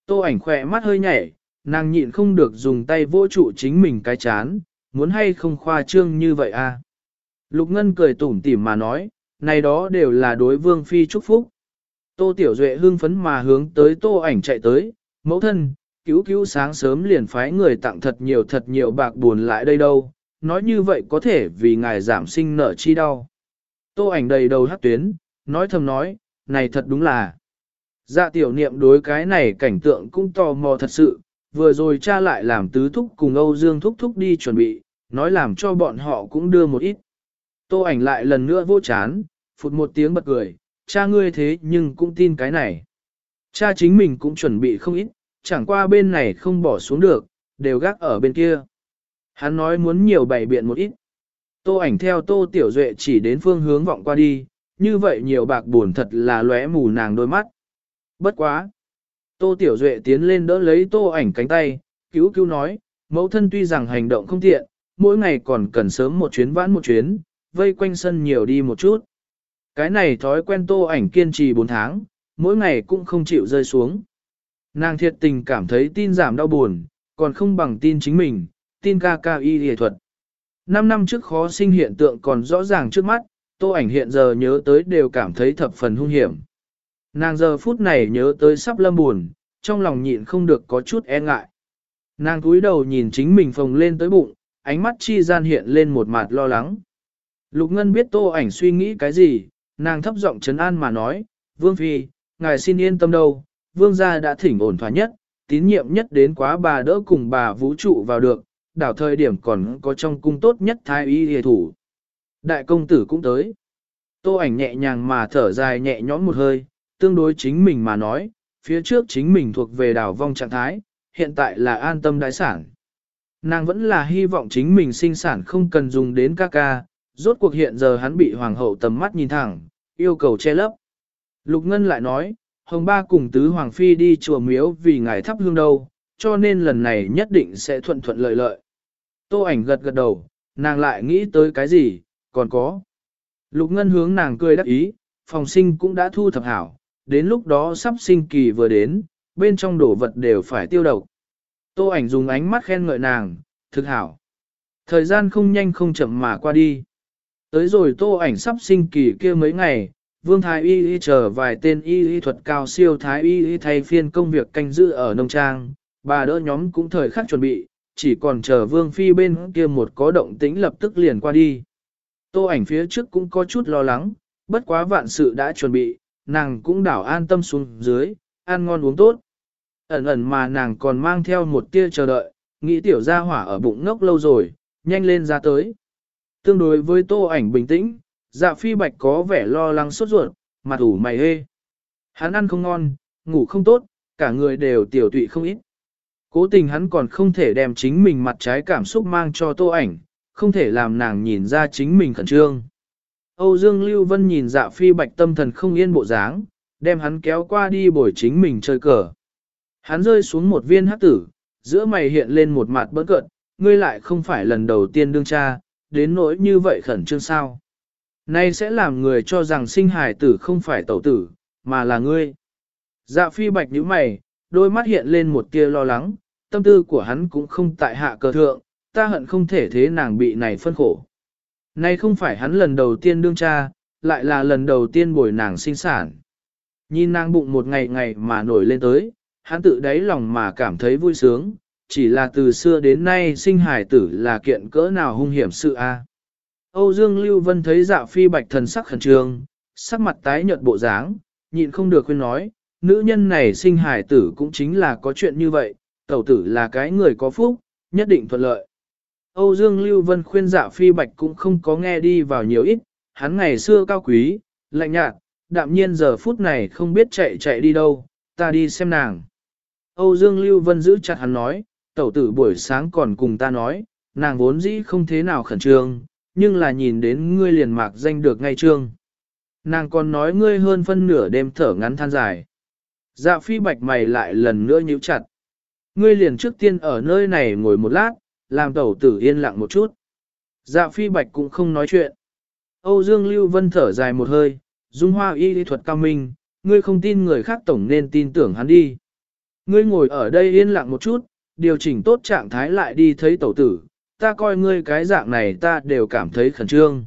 Tô ảnh khỏe mắt hơi nhảy, nàng nhịn không được dùng tay vỗ trụ chính mình cái chán, muốn hay không khoa trương như vậy à. Lục Ngân cười tủm tỉm mà nói, này đó đều là đối vương phi chúc phúc. Tô Tiểu Duệ hưng phấn mà hướng tới tô ảnh chạy tới, mẫu thân, cứu cứu sáng sớm liền phái người tặng thật nhiều thật nhiều bạc buồn lại đây đâu, nói như vậy có thể vì ngài giảm sinh nợ chi đau. Tô ảnh đầy đầu hát tuyến, nói thầm nói, này thật đúng là. Dạ tiểu niệm đối cái này cảnh tượng cũng tò mò thật sự, vừa rồi cha lại làm tứ thúc cùng Âu Dương thúc thúc đi chuẩn bị, nói làm cho bọn họ cũng đưa một ít. Tô ảnh lại lần nữa vô chán, phụt một tiếng bật cười, cha ngươi thế nhưng cũng tin cái này. Cha chính mình cũng chuẩn bị không ít, chẳng qua bên này không bỏ xuống được, đều gác ở bên kia. Hắn nói muốn nhiều bày biện một ít. Tô ảnh theo tô tiểu duệ chỉ đến phương hướng vọng qua đi, như vậy nhiều bạc buồn thật là lóe mù nàng đôi mắt. Bất quá. Tô tiểu duệ tiến lên đỡ lấy tô ảnh cánh tay, cứu cứu nói, mẫu thân tuy rằng hành động không tiện, mỗi ngày còn cần sớm một chuyến vãn một chuyến, vây quanh sân nhiều đi một chút. Cái này thói quen tô ảnh kiên trì 4 tháng, mỗi ngày cũng không chịu rơi xuống. Nàng thiệt tình cảm thấy tin giảm đau buồn, còn không bằng tin chính mình, tin ca ca y y thuật. Năm năm trước khó sinh hiện tượng còn rõ ràng trước mắt, tô ảnh hiện giờ nhớ tới đều cảm thấy thập phần hung hiểm. Nàng giờ phút này nhớ tới sắp lâm buồn, trong lòng nhịn không được có chút e ngại. Nàng cúi đầu nhìn chính mình phồng lên tới bụng, ánh mắt chi gian hiện lên một mặt lo lắng. Lục Ngân biết tô ảnh suy nghĩ cái gì, nàng thấp giọng trấn an mà nói, Vương Phi, ngài xin yên tâm đâu, Vương gia đã thỉnh ổn thỏa nhất, tín nhiệm nhất đến quá bà đỡ cùng bà vũ trụ vào được, đảo thời điểm còn có trong cung tốt nhất thái y hề thủ. Đại công tử cũng tới. Tô ảnh nhẹ nhàng mà thở dài nhẹ nhõm một hơi, tương đối chính mình mà nói, phía trước chính mình thuộc về đảo vong trạng thái, hiện tại là an tâm đại sản. Nàng vẫn là hy vọng chính mình sinh sản không cần dùng đến ca ca, rốt cuộc hiện giờ hắn bị hoàng hậu tầm mắt nhìn thẳng, yêu cầu che lấp. Lục Ngân lại nói, Hồng Ba cùng Tứ Hoàng Phi đi chùa miếu vì ngài thắp hương đâu, cho nên lần này nhất định sẽ thuận thuận lợi lợi. Tô ảnh gật gật đầu, nàng lại nghĩ tới cái gì, còn có. Lục Ngân hướng nàng cười đắc ý, phòng sinh cũng đã thu thập hảo, đến lúc đó sắp sinh kỳ vừa đến, bên trong đồ vật đều phải tiêu độc. Tô ảnh dùng ánh mắt khen ngợi nàng, thực hảo. Thời gian không nhanh không chậm mà qua đi. Tới rồi tô ảnh sắp sinh kỳ kia mấy ngày, Vương Thái Y Y chờ vài tên y y thuật cao siêu Thái Y Y thay phiên công việc canh giữ ở nông trang, bà đỡ nhóm cũng thời khắc chuẩn bị, chỉ còn chờ Vương Phi bên kia một có động tĩnh lập tức liền qua đi. Tô ảnh phía trước cũng có chút lo lắng, bất quá vạn sự đã chuẩn bị, nàng cũng đảo an tâm xuống dưới, ăn ngon uống tốt. Ẩn ẩn mà nàng còn mang theo một tia chờ đợi, nghĩ tiểu gia hỏa ở bụng ngốc lâu rồi, nhanh lên ra tới. Tương đối với tô ảnh bình tĩnh, dạ phi bạch có vẻ lo lắng sốt ruột, mặt ủ mày hê. Hắn ăn không ngon, ngủ không tốt, cả người đều tiểu tụy không ít. Cố tình hắn còn không thể đem chính mình mặt trái cảm xúc mang cho tô ảnh, không thể làm nàng nhìn ra chính mình khẩn trương. Âu Dương Lưu Vân nhìn dạ phi bạch tâm thần không yên bộ dáng, đem hắn kéo qua đi bồi chính mình chơi cờ. Hắn rơi xuống một viên hắc tử, giữa mày hiện lên một mặt bớt cợt, ngươi lại không phải lần đầu tiên đương cha, đến nỗi như vậy khẩn trương sao. Nay sẽ làm người cho rằng sinh hài tử không phải tẩu tử, mà là ngươi. Dạ phi bạch nhíu mày, đôi mắt hiện lên một tia lo lắng, tâm tư của hắn cũng không tại hạ cờ thượng, ta hận không thể thế nàng bị này phân khổ. Nay không phải hắn lần đầu tiên đương cha, lại là lần đầu tiên bồi nàng sinh sản. Nhìn nàng bụng một ngày ngày mà nổi lên tới, hắn tự đáy lòng mà cảm thấy vui sướng, chỉ là từ xưa đến nay sinh hải tử là kiện cỡ nào hung hiểm sự a. Âu Dương Lưu Vân thấy dạ phi bạch thần sắc khẩn trương, sắc mặt tái nhợt bộ dáng, nhịn không được khuyên nói, nữ nhân này sinh hải tử cũng chính là có chuyện như vậy, tẩu tử là cái người có phúc, nhất định thuận lợi. Âu Dương Lưu Vân khuyên dạ phi bạch cũng không có nghe đi vào nhiều ít, hắn ngày xưa cao quý, lạnh nhạt, đạm nhiên giờ phút này không biết chạy chạy đi đâu, ta đi xem nàng. Âu Dương Lưu Vân giữ chặt hắn nói, tẩu tử buổi sáng còn cùng ta nói, nàng vốn dĩ không thế nào khẩn trương, nhưng là nhìn đến ngươi liền mạc danh được ngay trương. Nàng còn nói ngươi hơn phân nửa đêm thở ngắn than dài. Dạ phi bạch mày lại lần nữa nhíu chặt. Ngươi liền trước tiên ở nơi này ngồi một lát, làm tẩu tử yên lặng một chút. Dạ phi bạch cũng không nói chuyện. Âu Dương Lưu Vân thở dài một hơi, dung hoa y lý thuật cao minh, ngươi không tin người khác tổng nên tin tưởng hắn đi. Ngươi ngồi ở đây yên lặng một chút, điều chỉnh tốt trạng thái lại đi thấy tẩu tử, ta coi ngươi cái dạng này ta đều cảm thấy khẩn trương.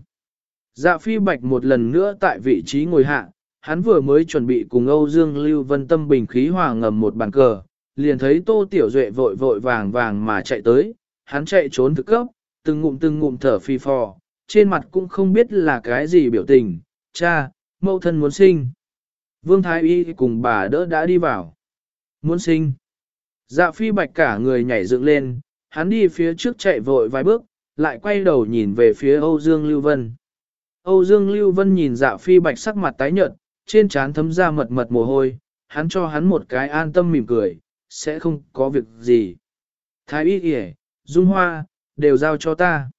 Dạ phi bạch một lần nữa tại vị trí ngồi hạ, hắn vừa mới chuẩn bị cùng Âu Dương Lưu Vân tâm bình khí hòa ngầm một bàn cờ, liền thấy Tô Tiểu Duệ vội vội vàng vàng mà chạy tới, hắn chạy trốn thực cấp, từng ngụm từng ngụm thở phi phò, trên mặt cũng không biết là cái gì biểu tình, cha, mẫu thân muốn sinh. Vương Thái Y cùng bà đỡ đã đi vào. Muốn sinh. Dạ phi bạch cả người nhảy dựng lên, hắn đi phía trước chạy vội vài bước, lại quay đầu nhìn về phía Âu Dương Lưu Vân. Âu Dương Lưu Vân nhìn dạ phi bạch sắc mặt tái nhợt, trên trán thấm ra mật mật mồ hôi, hắn cho hắn một cái an tâm mỉm cười, sẽ không có việc gì. Thái y kìa, dung hoa, đều giao cho ta.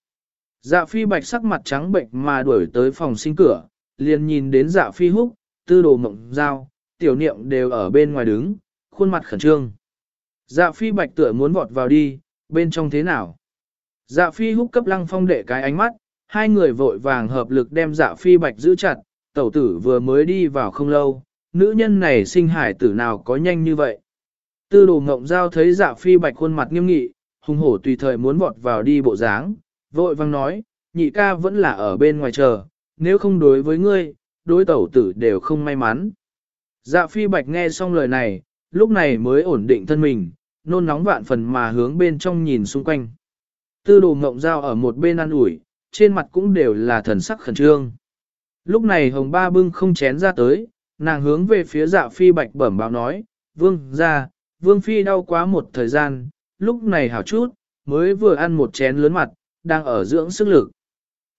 Dạ phi bạch sắc mặt trắng bệnh mà đuổi tới phòng sinh cửa, liền nhìn đến dạ phi húc, tư đồ mộng giao, tiểu niệm đều ở bên ngoài đứng, khuôn mặt khẩn trương. Dạ phi bạch tựa muốn vọt vào đi, bên trong thế nào? Dạ phi húc cấp lăng phong đệ cái ánh mắt, hai người vội vàng hợp lực đem dạ phi bạch giữ chặt, tẩu tử vừa mới đi vào không lâu, nữ nhân này sinh hải tử nào có nhanh như vậy. Tư đồ ngộng giao thấy dạ phi bạch khuôn mặt nghiêm nghị, hùng hổ tùy thời muốn vọt vào đi bộ dáng, vội vang nói, nhị ca vẫn là ở bên ngoài chờ, nếu không đối với ngươi, đối tẩu tử đều không may mắn. Dạ phi bạch nghe xong lời này, lúc này mới ổn định thân mình, nôn nóng vạn phần mà hướng bên trong nhìn xung quanh. Tư đồ mộng dao ở một bên ăn ủi, trên mặt cũng đều là thần sắc khẩn trương. Lúc này hồng ba bưng không chén ra tới, nàng hướng về phía dạ phi bạch bẩm báo nói, vương ra, vương phi đau quá một thời gian, lúc này hảo chút, mới vừa ăn một chén lớn mặt, đang ở dưỡng sức lực.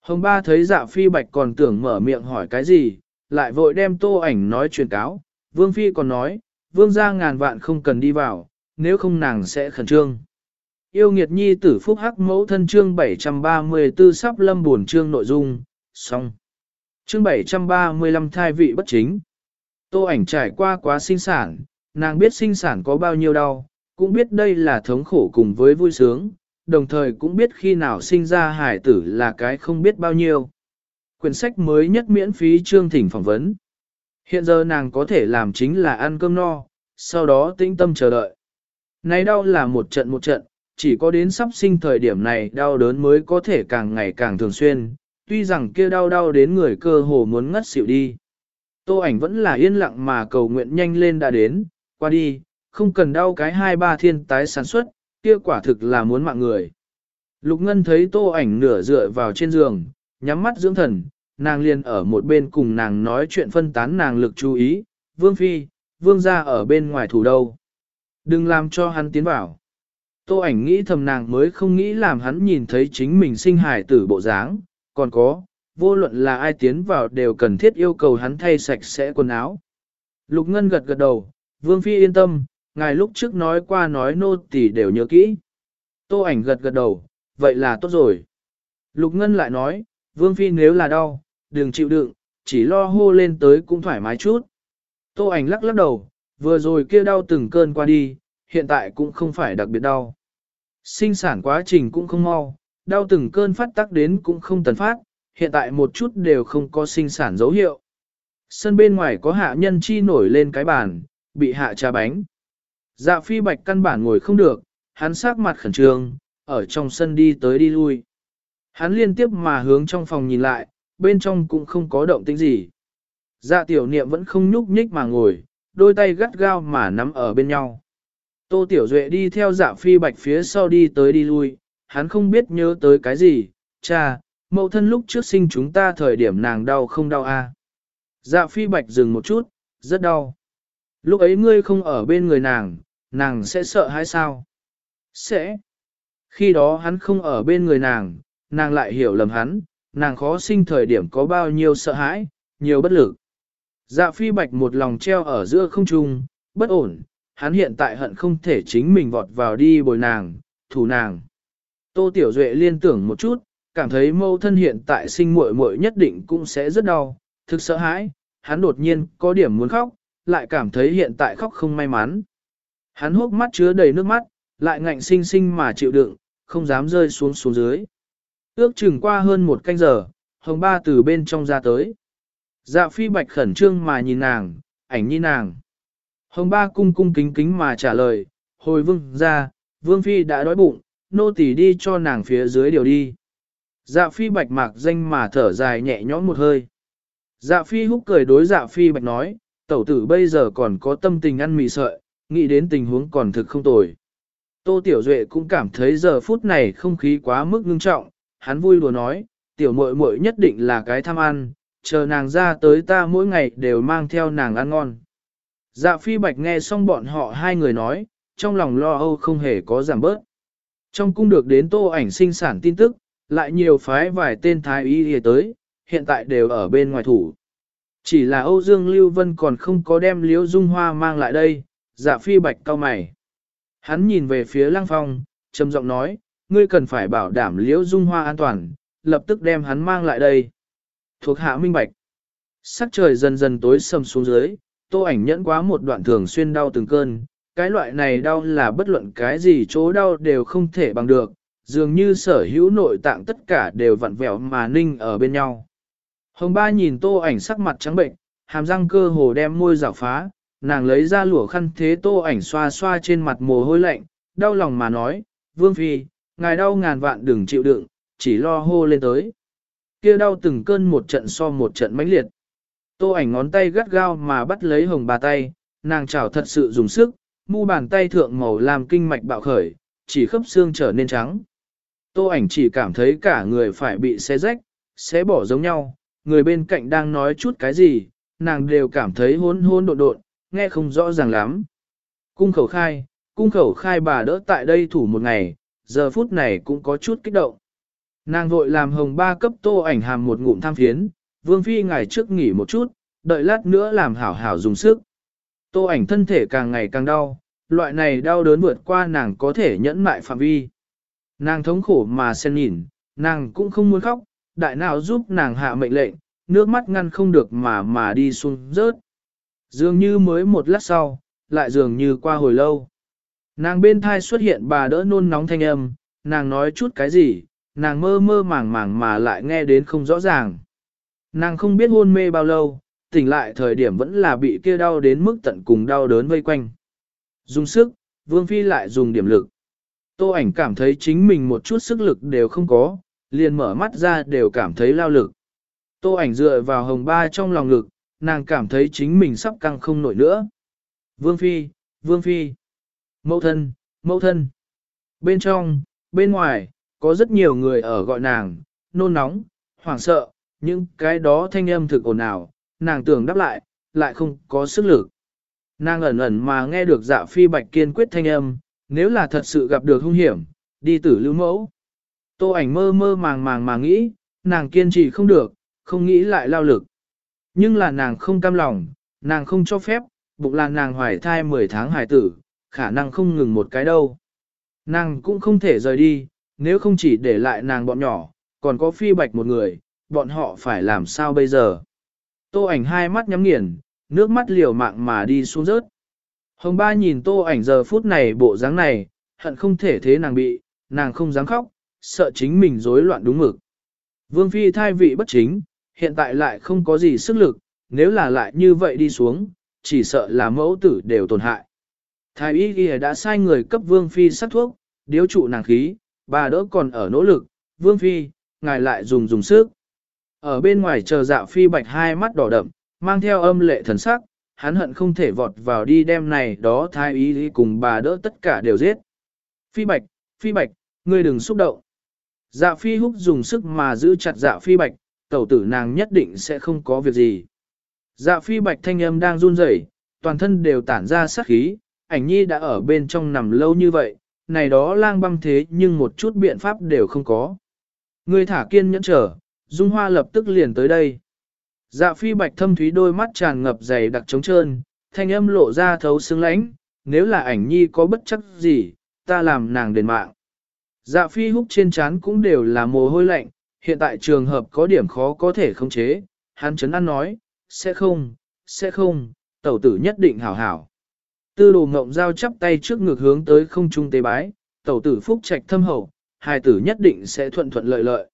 Hồng ba thấy dạ phi bạch còn tưởng mở miệng hỏi cái gì, lại vội đem tô ảnh nói truyền cáo, vương phi còn nói, vương gia ngàn vạn không cần đi vào, nếu không nàng sẽ khẩn trương. Yêu nghiệt nhi tử phúc hắc mẫu thân chương 734 sắp lâm buồn chương nội dung, xong. Chương 735 thai vị bất chính. Tô ảnh trải qua quá sinh sản, nàng biết sinh sản có bao nhiêu đau, cũng biết đây là thống khổ cùng với vui sướng, đồng thời cũng biết khi nào sinh ra hải tử là cái không biết bao nhiêu. Quyển sách mới nhất miễn phí chương thỉnh phỏng vấn. Hiện giờ nàng có thể làm chính là ăn cơm no, sau đó tĩnh tâm chờ đợi. Này đau là một trận một trận, chỉ có đến sắp sinh thời điểm này đau đớn mới có thể càng ngày càng thường xuyên, tuy rằng kia đau đau đến người cơ hồ muốn ngất xỉu đi. Tô ảnh vẫn là yên lặng mà cầu nguyện nhanh lên đã đến, qua đi, không cần đau cái hai ba thiên tái sản xuất, kia quả thực là muốn mạng người. Lục Ngân thấy tô ảnh nửa dựa vào trên giường, nhắm mắt dưỡng thần, nàng liền ở một bên cùng nàng nói chuyện phân tán nàng lực chú ý, Vương Phi, Vương gia ở bên ngoài thủ đâu. Đừng làm cho hắn tiến vào. Tô ảnh nghĩ thầm nàng mới không nghĩ làm hắn nhìn thấy chính mình sinh hài tử bộ dáng, còn có, vô luận là ai tiến vào đều cần thiết yêu cầu hắn thay sạch sẽ quần áo. Lục Ngân gật gật đầu, Vương Phi yên tâm, ngài lúc trước nói qua nói nô tỳ đều nhớ kỹ. Tô ảnh gật gật đầu, vậy là tốt rồi. Lục Ngân lại nói, Vương Phi nếu là đau, đừng chịu đựng, chỉ lo hô lên tới cũng thoải mái chút. Tô ảnh lắc lắc đầu, vừa rồi kia đau từng cơn qua đi, hiện tại cũng không phải đặc biệt đau. Sinh sản quá trình cũng không mau, đau từng cơn phát tác đến cũng không tần phát, hiện tại một chút đều không có sinh sản dấu hiệu. Sân bên ngoài có hạ nhân chi nổi lên cái bàn, bị hạ trà bánh. Dạ phi bạch căn bản ngồi không được, hắn sắc mặt khẩn trương, ở trong sân đi tới đi lui. Hắn liên tiếp mà hướng trong phòng nhìn lại, bên trong cũng không có động tĩnh gì. Dạ tiểu niệm vẫn không nhúc nhích mà ngồi, đôi tay gắt gao mà nắm ở bên nhau. Tô tiểu duệ đi theo dạ phi bạch phía sau đi tới đi lui, hắn không biết nhớ tới cái gì, cha, mẫu thân lúc trước sinh chúng ta thời điểm nàng đau không đau a? À? Dạ phi bạch dừng một chút, rất đau. Lúc ấy ngươi không ở bên người nàng, nàng sẽ sợ hay sao? Sẽ. Khi đó hắn không ở bên người nàng, nàng lại hiểu lầm hắn, nàng khó sinh thời điểm có bao nhiêu sợ hãi, nhiều bất lực. Dạ phi bạch một lòng treo ở giữa không trung, bất ổn, hắn hiện tại hận không thể chính mình vọt vào đi bồi nàng, thủ nàng. Tô Tiểu Duệ liên tưởng một chút, cảm thấy mâu thân hiện tại sinh muội muội nhất định cũng sẽ rất đau, thực sợ hãi, hắn đột nhiên có điểm muốn khóc, lại cảm thấy hiện tại khóc không may mắn. Hắn hốc mắt chứa đầy nước mắt, lại ngạnh sinh sinh mà chịu đựng, không dám rơi xuống xuống dưới. Ước chừng qua hơn một canh giờ, hồng ba từ bên trong ra tới. Dạ phi bạch khẩn trương mà nhìn nàng, ảnh như nàng. Hồng ba cung cung kính kính mà trả lời, hồi vương ra, vương phi đã đói bụng, nô tỳ đi cho nàng phía dưới điều đi. Dạ phi bạch mạc danh mà thở dài nhẹ nhõm một hơi. Dạ phi húc cười đối dạ phi bạch nói, tẩu tử bây giờ còn có tâm tình ăn mì sợi, nghĩ đến tình huống còn thực không tồi. Tô Tiểu Duệ cũng cảm thấy giờ phút này không khí quá mức ngưng trọng, hắn vui đùa nói, tiểu muội muội nhất định là cái tham ăn, chờ nàng ra tới ta mỗi ngày đều mang theo nàng ăn ngon. Dạ phi bạch nghe xong bọn họ hai người nói, trong lòng lo âu không hề có giảm bớt. Trong cung được đến tô ảnh sinh sản tin tức, lại nhiều phái vài tên thái y hề tới, hiện tại đều ở bên ngoài thủ. Chỉ là Âu Dương Lưu Vân còn không có đem liễu dung hoa mang lại đây, dạ phi bạch cao mày. Hắn nhìn về phía Lang phong, trầm giọng nói, ngươi cần phải bảo đảm liễu dung hoa an toàn, lập tức đem hắn mang lại đây. Thuộc hạ minh bạch. Sắc trời dần dần tối sầm xuống dưới, tô ảnh nhẫn quá một đoạn thường xuyên đau từng cơn. Cái loại này đau là bất luận cái gì chỗ đau đều không thể bằng được, dường như sở hữu nội tạng tất cả đều vặn vẹo mà ninh ở bên nhau. Hồng ba nhìn tô ảnh sắc mặt trắng bệnh, hàm răng cơ hồ đem môi rào phá, nàng lấy ra lụa khăn thế tô ảnh xoa xoa trên mặt mồ hôi lạnh, đau lòng mà nói, vương phi, ngài đau ngàn vạn đừng chịu đựng, chỉ lo hô lên tới. Kia đau từng cơn một trận so một trận mãnh liệt. Tô ảnh ngón tay gắt gao mà bắt lấy hồng bà tay, nàng chảo thật sự dùng sức, mu bàn tay thượng màu làm kinh mạch bạo khởi, chỉ khớp xương trở nên trắng. Tô ảnh chỉ cảm thấy cả người phải bị xé rách, xé bỏ giống nhau, người bên cạnh đang nói chút cái gì, nàng đều cảm thấy hỗn hỗn độn độn, nghe không rõ ràng lắm. Cung khẩu khai, cung khẩu khai bà đỡ tại đây thủ một ngày, giờ phút này cũng có chút kích động. Nàng vội làm hồng ba cấp tô ảnh hàm một ngụm tham phiến, vương phi ngày trước nghỉ một chút, đợi lát nữa làm hảo hảo dùng sức. Tô ảnh thân thể càng ngày càng đau, loại này đau đớn vượt qua nàng có thể nhẫn mại phạm vi. Nàng thống khổ mà sen nhìn, nàng cũng không muốn khóc, đại nào giúp nàng hạ mệnh lệnh, nước mắt ngăn không được mà mà đi xuống rớt. Dường như mới một lát sau, lại dường như qua hồi lâu. Nàng bên thai xuất hiện bà đỡ nôn nóng thanh âm, nàng nói chút cái gì, nàng mơ mơ màng màng mà lại nghe đến không rõ ràng. Nàng không biết hôn mê bao lâu, tỉnh lại thời điểm vẫn là bị kia đau đến mức tận cùng đau đớn vây quanh. Dùng sức, Vương Phi lại dùng điểm lực. Tô ảnh cảm thấy chính mình một chút sức lực đều không có, liền mở mắt ra đều cảm thấy lao lực. Tô ảnh dựa vào hồng ba trong lòng lực, nàng cảm thấy chính mình sắp căng không nổi nữa. Vương Phi, Vương Phi, mẫu thân, mẫu thân. Bên trong, bên ngoài, có rất nhiều người ở gọi nàng, nôn nóng, hoảng sợ, những cái đó thanh âm thực ồn ào, nàng tưởng đáp lại, lại không có sức lực. Nàng ẩn ẩn mà nghe được dạ phi bạch kiên quyết thanh âm, nếu là thật sự gặp được hung hiểm, đi tử lưu mẫu. Tô ảnh mơ mơ màng màng mà nghĩ, nàng kiên trì không được, không nghĩ lại lao lực. Nhưng là nàng không cam lòng, nàng không cho phép, bụng là nàng hoài thai 10 tháng hài tử, khả năng không ngừng một cái đâu. Nàng cũng không thể rời đi, nếu không chỉ để lại nàng bọn nhỏ, còn có phi bạch một người, bọn họ phải làm sao bây giờ. Tô ảnh hai mắt nhắm nghiền, nước mắt liều mạng mà đi xuống rớt. Hồng ba nhìn tô ảnh giờ phút này bộ dáng này, hận không thể thế nàng bị, nàng không dám khóc, sợ chính mình rối loạn đúng mực. Vương phi thai vị bất chính, hiện tại lại không có gì sức lực, nếu là lại như vậy đi xuống, chỉ sợ là mẫu tử đều tổn hại. Thái y ghi đã sai người cấp vương phi sắc thuốc, điếu trụ nàng khí, bà đỡ còn ở nỗ lực, vương phi, ngài lại dùng dùng sức. Ở bên ngoài chờ dạ phi bạch hai mắt đỏ đậm, mang theo âm lệ thần sắc, hắn hận không thể vọt vào đi đem này đó thái y cùng bà đỡ tất cả đều giết. Phi bạch, phi bạch, ngươi đừng xúc động. Dạ phi húc dùng sức mà giữ chặt dạ phi bạch, tẩu tử nàng nhất định sẽ không có việc gì. Dạ phi bạch thanh âm đang run rẩy, toàn thân đều tản ra sát khí, ảnh nhi đã ở bên trong nằm lâu như vậy, này đó lang băng thế nhưng một chút biện pháp đều không có. Người thả kiên nhẫn trở, Dung Hoa lập tức liền tới đây. Dạ phi bạch thâm thúy đôi mắt tràn ngập dày đặc trống trơn, thanh âm lộ ra thấu xứng lãnh, nếu là ảnh nhi có bất chấp gì, ta làm nàng đền mạng. Dạ phi húc trên trán cũng đều là mồ hôi lạnh, hiện tại trường hợp có điểm khó có thể khống chế, hắn chấn ăn nói, sẽ không, sẽ không, tẩu tử nhất định hảo hảo. Tư đồ ngộng giao chắp tay trước ngực hướng tới không trung tế bái, tẩu tử phúc trạch thâm hậu, hài tử nhất định sẽ thuận thuận lợi lợi.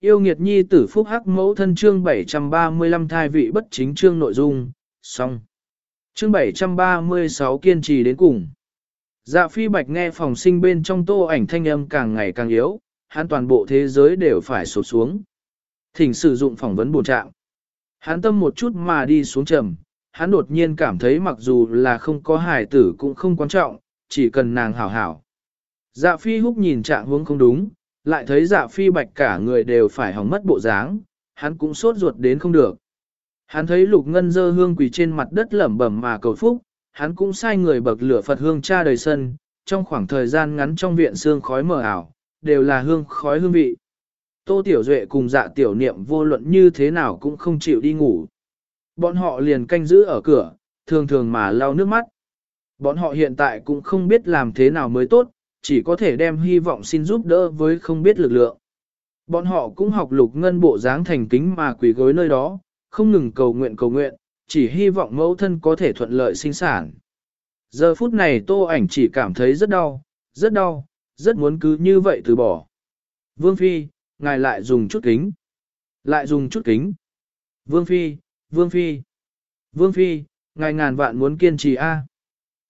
Yêu nghiệt nhi tử phúc hắc mẫu thân chương 735 thai vị bất chính chương nội dung, xong. Chương 736 kiên trì đến cùng. Dạ phi bạch nghe phòng sinh bên trong tô ảnh thanh âm càng ngày càng yếu, hắn toàn bộ thế giới đều phải sụp xuống. Thỉnh sử dụng phỏng vấn bổ trạng. Hắn tâm một chút mà đi xuống trầm, hắn đột nhiên cảm thấy mặc dù là không có hài tử cũng không quan trọng, chỉ cần nàng hảo hảo. Dạ phi húc nhìn trạng hướng không đúng, lại thấy dạ phi bạch cả người đều phải hỏng mất bộ dáng, hắn cũng sốt ruột đến không được. Hắn thấy lục ngân dơ hương quỳ trên mặt đất lẩm bẩm mà cầu phúc, hắn cũng sai người bậc lửa Phật hương cha đời sân, trong khoảng thời gian ngắn trong viện xương khói mờ ảo, đều là hương khói hương vị. Tô Tiểu Duệ cùng dạ tiểu niệm vô luận như thế nào cũng không chịu đi ngủ. Bọn họ liền canh giữ ở cửa, thường thường mà lau nước mắt. Bọn họ hiện tại cũng không biết làm thế nào mới tốt, chỉ có thể đem hy vọng xin giúp đỡ với không biết lực lượng. Bọn họ cũng học lục ngân bộ dáng thành kính mà quỳ gối nơi đó, không ngừng cầu nguyện cầu nguyện, chỉ hy vọng mẫu thân có thể thuận lợi sinh sản. Giờ phút này tô ảnh chỉ cảm thấy rất đau, rất đau, rất muốn cứ như vậy từ bỏ. Vương Phi, ngài lại dùng chút kính. Lại dùng chút kính. Vương Phi, Vương Phi. Vương Phi, ngài ngàn vạn muốn kiên trì a.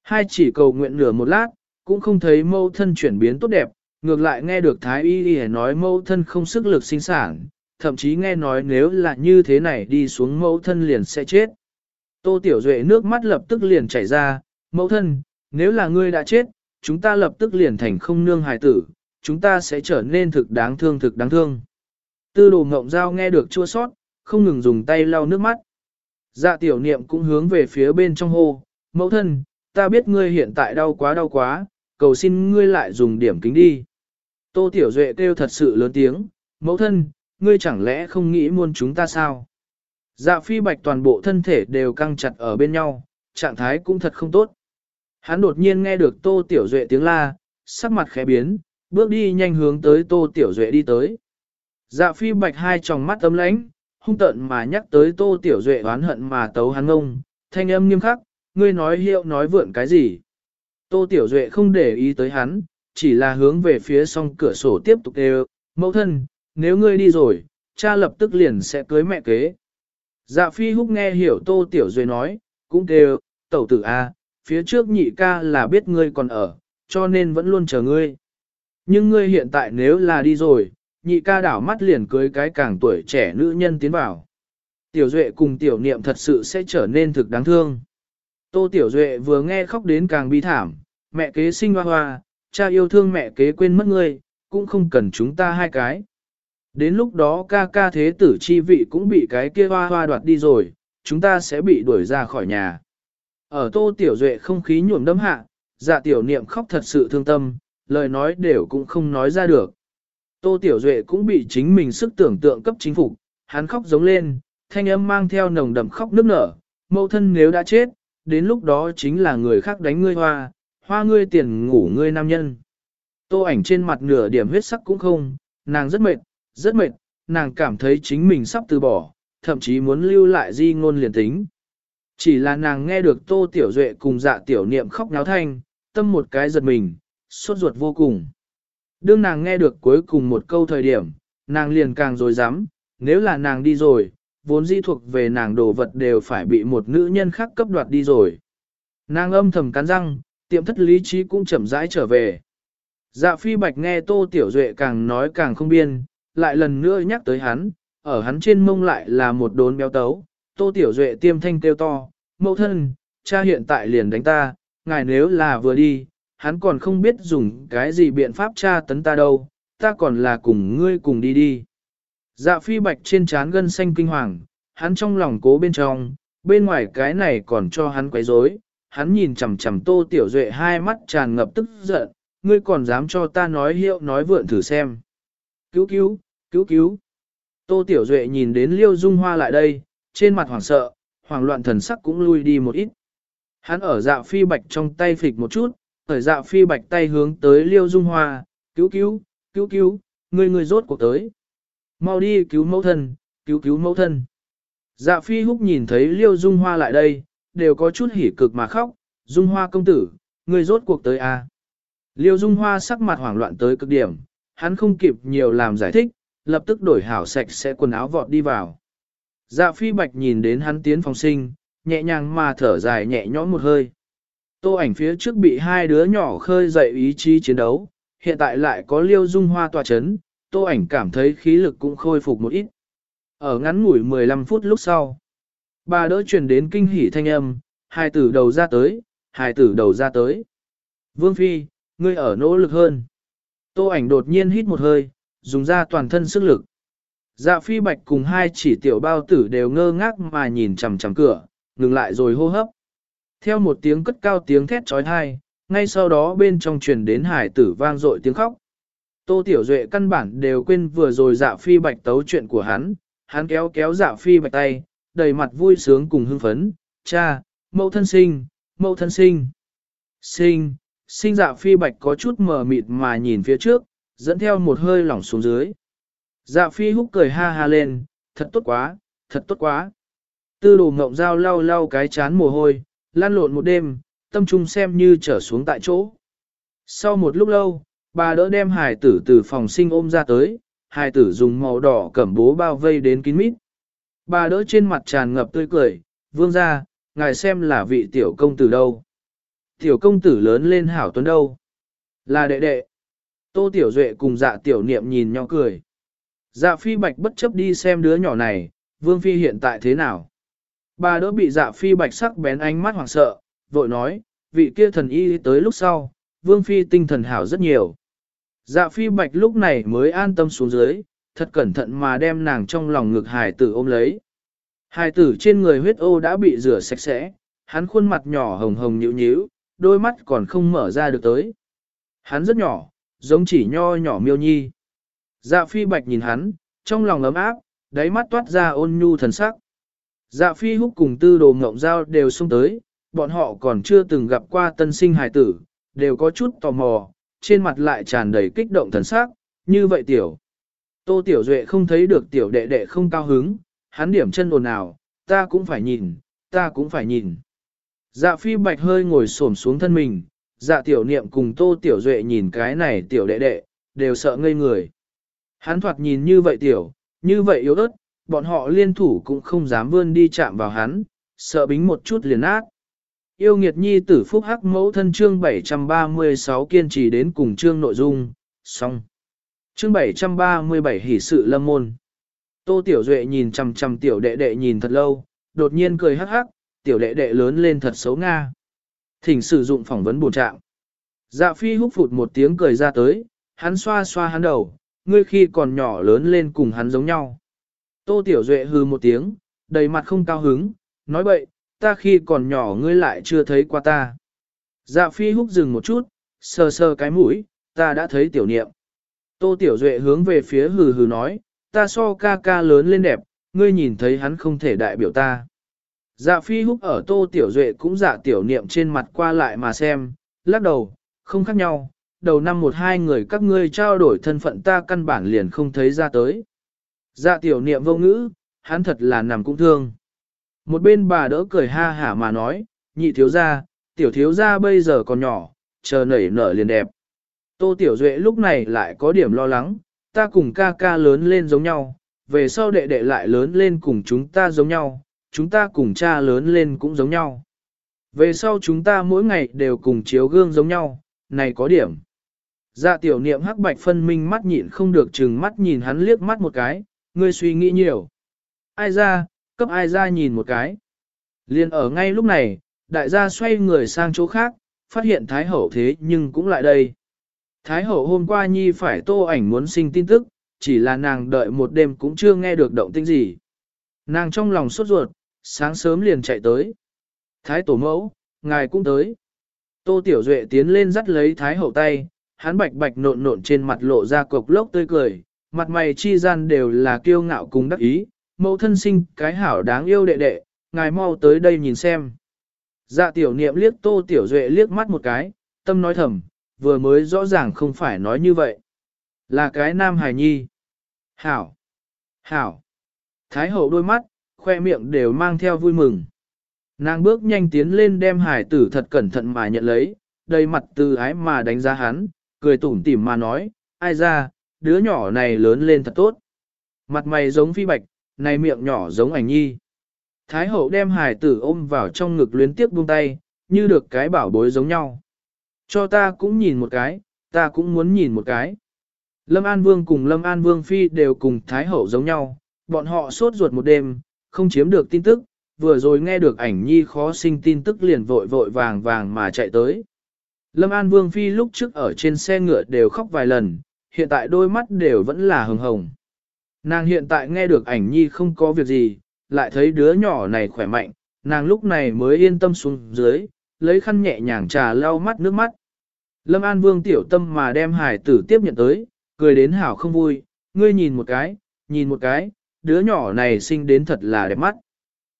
Hai chỉ cầu nguyện nửa một lát, cũng không thấy mâu thân chuyển biến tốt đẹp, ngược lại nghe được Thái Y Y nói mâu thân không sức lực sinh sản, thậm chí nghe nói nếu là như thế này đi xuống mâu thân liền sẽ chết. Tô Tiểu Duệ nước mắt lập tức liền chảy ra, mâu thân, nếu là ngươi đã chết, chúng ta lập tức liền thành không nương hài tử, chúng ta sẽ trở nên thực đáng thương thực đáng thương. Tư đồ ngộng giao nghe được chua sót, không ngừng dùng tay lau nước mắt. Dạ tiểu niệm cũng hướng về phía bên trong hô, mẫu thân, ta biết ngươi hiện tại đau quá đau quá, cầu xin ngươi lại dùng điểm kính đi. Tô tiểu duệ kêu thật sự lớn tiếng, mẫu thân, ngươi chẳng lẽ không nghĩ muôn chúng ta sao? Dạ phi bạch toàn bộ thân thể đều căng chặt ở bên nhau, trạng thái cũng thật không tốt. Hắn đột nhiên nghe được tô tiểu duệ tiếng la, sắc mặt khẽ biến, bước đi nhanh hướng tới tô tiểu duệ đi tới. Dạ phi bạch hai tròng mắt ấm lãnh, hung tận mà nhắc tới tô tiểu duệ oán hận mà tấu hắn ngông, thanh âm nghiêm khắc, ngươi nói hiệu nói vượn cái gì. Tô tiểu duệ không để ý tới hắn, chỉ là hướng về phía song cửa sổ tiếp tục đều, mẫu thân, nếu ngươi đi rồi, cha lập tức liền sẽ cưới mẹ kế. Dạ phi húc nghe hiểu tô tiểu duệ nói, cũng kêu, tẩu tử a, phía trước nhị ca là biết ngươi còn ở, cho nên vẫn luôn chờ ngươi. Nhưng ngươi hiện tại nếu là đi rồi, nhị ca đảo mắt liền cưới cái càng tuổi trẻ nữ nhân tiến vào. Tiểu Duệ cùng tiểu niệm thật sự sẽ trở nên thực đáng thương. Tô Tiểu Duệ vừa nghe khóc đến càng bi thảm, mẹ kế sinh hoa hoa, cha yêu thương mẹ kế quên mất ngươi, cũng không cần chúng ta hai cái. Đến lúc đó ca ca thế tử chi vị cũng bị cái kia hoa hoa đoạt đi rồi, chúng ta sẽ bị đuổi ra khỏi nhà. Ở Tô Tiểu Duệ không khí nhuộm đấm hạ, dạ tiểu niệm khóc thật sự thương tâm, lời nói đều cũng không nói ra được. Tô Tiểu Duệ cũng bị chính mình sức tưởng tượng cấp chính phục, hắn khóc giống lên, thanh âm mang theo nồng đậm khóc nức nở, mẫu thân nếu đã chết, đến lúc đó chính là người khác đánh ngươi hoa, hoa ngươi tiền ngủ ngươi nam nhân. Tô ảnh trên mặt nửa điểm huyết sắc cũng không, nàng rất mệt, rất mệt, nàng cảm thấy chính mình sắp từ bỏ, thậm chí muốn lưu lại di ngôn liền tính. Chỉ là nàng nghe được Tô Tiểu Duệ cùng dạ tiểu niệm khóc náo thanh, tâm một cái giật mình, sốt ruột vô cùng. Đương nàng nghe được cuối cùng một câu thời điểm, nàng liền càng rồi dám, nếu là nàng đi rồi, vốn di thuộc về nàng đồ vật đều phải bị một nữ nhân khác cấp đoạt đi rồi. Nàng âm thầm cắn răng, tiệm thất lý trí cũng chậm rãi trở về. Dạ phi bạch nghe Tô Tiểu Duệ càng nói càng không biên, lại lần nữa nhắc tới hắn, ở hắn trên mông lại là một đốn béo tấu. Tô Tiểu Duệ tiêm thanh kêu to, mẫu thân, cha hiện tại liền đánh ta, ngài nếu là vừa đi, hắn còn không biết dùng cái gì biện pháp tra tấn ta đâu, ta còn là cùng ngươi cùng đi đi. Dạ phi bạch trên trán gân xanh kinh hoàng, hắn trong lòng cố bên trong, bên ngoài cái này còn cho hắn quấy rối. hắn nhìn chằm chằm tô tiểu duệ hai mắt tràn ngập tức giận, ngươi còn dám cho ta nói hiệu nói vượn thử xem. Cứu cứu, cứu cứu. Tô tiểu duệ nhìn đến liêu dung hoa lại đây, trên mặt hoảng sợ, hoảng loạn thần sắc cũng lui đi một ít. Hắn ở dạ phi bạch trong tay phịch một chút, thời dạ phi bạch tay hướng tới liêu dung hoa, cứu cứu, cứu cứu, người người rốt cuộc tới. Mau đi cứu mẫu thân, cứu cứu mẫu thân. Dạ phi húc nhìn thấy liêu dung hoa lại đây, đều có chút hỉ cực mà khóc, dung hoa công tử, người rốt cuộc tới à. Liêu dung hoa sắc mặt hoảng loạn tới cực điểm, hắn không kịp nhiều làm giải thích, lập tức đổi hảo sạch sẽ quần áo vọt đi vào. Dạ phi bạch nhìn đến hắn tiến phòng sinh, nhẹ nhàng mà thở dài nhẹ nhõm một hơi. Tô ảnh phía trước bị hai đứa nhỏ khơi dậy ý chí chiến đấu, hiện tại lại có liêu dung hoa tòa chấn, tô ảnh cảm thấy khí lực cũng khôi phục một ít. Ở ngắn ngủi 15 phút lúc sau, bà đỡ truyền đến kinh hỉ thanh âm, hai tử đầu ra tới, hai tử đầu ra tới. Vương Phi, ngươi ở nỗ lực hơn. Tô ảnh đột nhiên hít một hơi, dùng ra toàn thân sức lực. Dạ phi bạch cùng hai chỉ tiểu bao tử đều ngơ ngác mà nhìn chằm chằm cửa, ngừng lại rồi hô hấp. Theo một tiếng cất cao tiếng thét trói thai, ngay sau đó bên trong truyền đến hải tử vang dội tiếng khóc. Tô Tiểu Duệ căn bản đều quên vừa rồi dạ phi bạch tấu chuyện của hắn, hắn kéo kéo dạ phi bạch tay, đầy mặt vui sướng cùng hưng phấn, cha, mẫu thân sinh, mẫu thân sinh. Sinh, sinh dạ phi bạch có chút mờ mịt mà nhìn phía trước, dẫn theo một hơi lỏng xuống dưới. Dạ phi húc cười ha ha lên, thật tốt quá, thật tốt quá. Tư đồ ngộng dao lau lau cái chán mồ hôi, lan lộn một đêm, tâm trung xem như trở xuống tại chỗ. Sau một lúc lâu, bà đỡ đem hài tử từ phòng sinh ôm ra tới, hài tử dùng màu đỏ cẩm bố bao vây đến kín mít. Bà đỡ trên mặt tràn ngập tươi cười, vương ra, ngài xem là vị tiểu công tử đâu. Tiểu công tử lớn lên hảo tuấn đâu. Là đệ đệ. Tô Tiểu Duệ cùng dạ tiểu niệm nhìn nhau cười. Dạ phi bạch bất chấp đi xem đứa nhỏ này, vương phi hiện tại thế nào. Bà đỡ bị dạ phi bạch sắc bén ánh mắt hoảng sợ, vội nói, vị kia thần y tới lúc sau, vương phi tinh thần hảo rất nhiều. Dạ phi bạch lúc này mới an tâm xuống dưới, thật cẩn thận mà đem nàng trong lòng ngực hài tử ôm lấy. Hài tử trên người huyết ô đã bị rửa sạch sẽ, hắn khuôn mặt nhỏ hồng hồng nhíu nhíu, đôi mắt còn không mở ra được tới. Hắn rất nhỏ, giống chỉ nho nhỏ miêu nhi. Dạ phi bạch nhìn hắn, trong lòng ấm áp, đáy mắt toát ra ôn nhu thần sắc. Dạ phi húc cùng tư đồ ngộng giao đều xông tới, bọn họ còn chưa từng gặp qua tân sinh hài tử, đều có chút tò mò, trên mặt lại tràn đầy kích động thần sắc, như vậy tiểu. Tô tiểu duệ không thấy được tiểu đệ đệ không cao hứng, hắn điểm chân ồn nào, ta cũng phải nhìn, ta cũng phải nhìn. Dạ phi bạch hơi ngồi xổm xuống thân mình, dạ tiểu niệm cùng tô tiểu duệ nhìn cái này tiểu đệ đệ, đều sợ ngây người. Hắn thoạt nhìn như vậy tiểu, như vậy yếu ớt, bọn họ liên thủ cũng không dám vươn đi chạm vào hắn, sợ bính một chút liền ác. Yêu nghiệt nhi tử phúc hắc mẫu thân chương 736 kiên trì đến cùng chương nội dung, xong. Chương 737 hỷ sự lâm môn. Tô Tiểu Duệ nhìn chằm chằm tiểu đệ đệ nhìn thật lâu, đột nhiên cười hắc hắc, tiểu đệ đệ lớn lên thật xấu nga. Thỉnh sử dụng phỏng vấn bổ trạng. Dạ phi húc phụt một tiếng cười ra tới, hắn xoa xoa hắn đầu, ngươi khi còn nhỏ lớn lên cùng hắn giống nhau. Tô Tiểu Duệ hư một tiếng, đầy mặt không cao hứng, nói bậy, ta khi còn nhỏ ngươi lại chưa thấy qua ta. Dạ phi húc dừng một chút, sờ sờ cái mũi, ta đã thấy tiểu niệm. Tô Tiểu Duệ hướng về phía hừ hừ nói, ta so ca ca lớn lên đẹp, ngươi nhìn thấy hắn không thể đại biểu ta. Dạ phi húc ở Tô Tiểu Duệ cũng dạ tiểu niệm trên mặt qua lại mà xem, lắc đầu, không khác nhau, đầu năm một hai người các ngươi trao đổi thân phận ta căn bản liền không thấy ra tới. Dạ tiểu niệm vô ngữ, hắn thật là nằm cũng thương. Một bên bà đỡ cười ha hả mà nói, nhị thiếu gia, tiểu thiếu gia bây giờ còn nhỏ, chờ nảy nở liền đẹp. Tô Tiểu Duệ lúc này lại có điểm lo lắng, ta cùng ca ca lớn lên giống nhau, về sau đệ đệ lại lớn lên cùng chúng ta giống nhau, chúng ta cùng cha lớn lên cũng giống nhau. Về sau chúng ta mỗi ngày đều cùng chiếu gương giống nhau, này có điểm. Dạ tiểu niệm hắc bạch phân minh mắt nhịn không được chừng mắt nhìn hắn liếc mắt một cái, ngươi suy nghĩ nhiều. Ai ra, cấp ai ra nhìn một cái. Liên ở ngay lúc này, đại gia xoay người sang chỗ khác, phát hiện Thái Hậu thế nhưng cũng lại đây. Thái Hậu hôm qua nhi phải tô ảnh muốn sinh tin tức, chỉ là nàng đợi một đêm cũng chưa nghe được động tĩnh gì. Nàng trong lòng sốt ruột, sáng sớm liền chạy tới. Thái tổ mẫu, ngài cũng tới. Tô Tiểu Duệ tiến lên dắt lấy Thái Hậu tay, hắn bạch bạch nộn nộn trên mặt lộ ra cục lốc tươi cười, mặt mày chi gian đều là kiêu ngạo cùng đắc ý, mẫu thân sinh cái hảo đáng yêu đệ đệ, ngài mau tới đây nhìn xem. Dạ tiểu niệm liếc Tô Tiểu Duệ liếc mắt một cái, tâm nói thầm, vừa mới rõ ràng không phải nói như vậy. Là cái nam hài nhi. Hảo. Hảo. Thái hậu đôi mắt, khoe miệng đều mang theo vui mừng. Nàng bước nhanh tiến lên đem hải tử thật cẩn thận mà nhận lấy, đầy mặt từ ái mà đánh giá hắn, cười tủm tỉm mà nói, ai ra, đứa nhỏ này lớn lên thật tốt. Mặt mày giống phi bạch, này miệng nhỏ giống ảnh nhi. Thái hậu đem hải tử ôm vào trong ngực luyến tiếp buông tay, như được cái bảo bối giống nhau. Cho ta cũng nhìn một cái, ta cũng muốn nhìn một cái. Lâm An Vương cùng Lâm An Vương Phi đều cùng Thái Hậu giống nhau, bọn họ sốt ruột một đêm, không chiếm được tin tức, vừa rồi nghe được ảnh nhi khó sinh tin tức liền vội vội vàng vàng mà chạy tới. Lâm An Vương Phi lúc trước ở trên xe ngựa đều khóc vài lần, hiện tại đôi mắt đều vẫn là hồng hồng. Nàng hiện tại nghe được ảnh nhi không có việc gì, lại thấy đứa nhỏ này khỏe mạnh, nàng lúc này mới yên tâm xuống dưới, lấy khăn nhẹ nhàng trà lau mắt nước mắt. Lâm An Vương tiểu tâm mà đem hải tử tiếp nhận tới, cười đến hảo không vui, ngươi nhìn một cái, nhìn một cái, đứa nhỏ này sinh đến thật là đẹp mắt.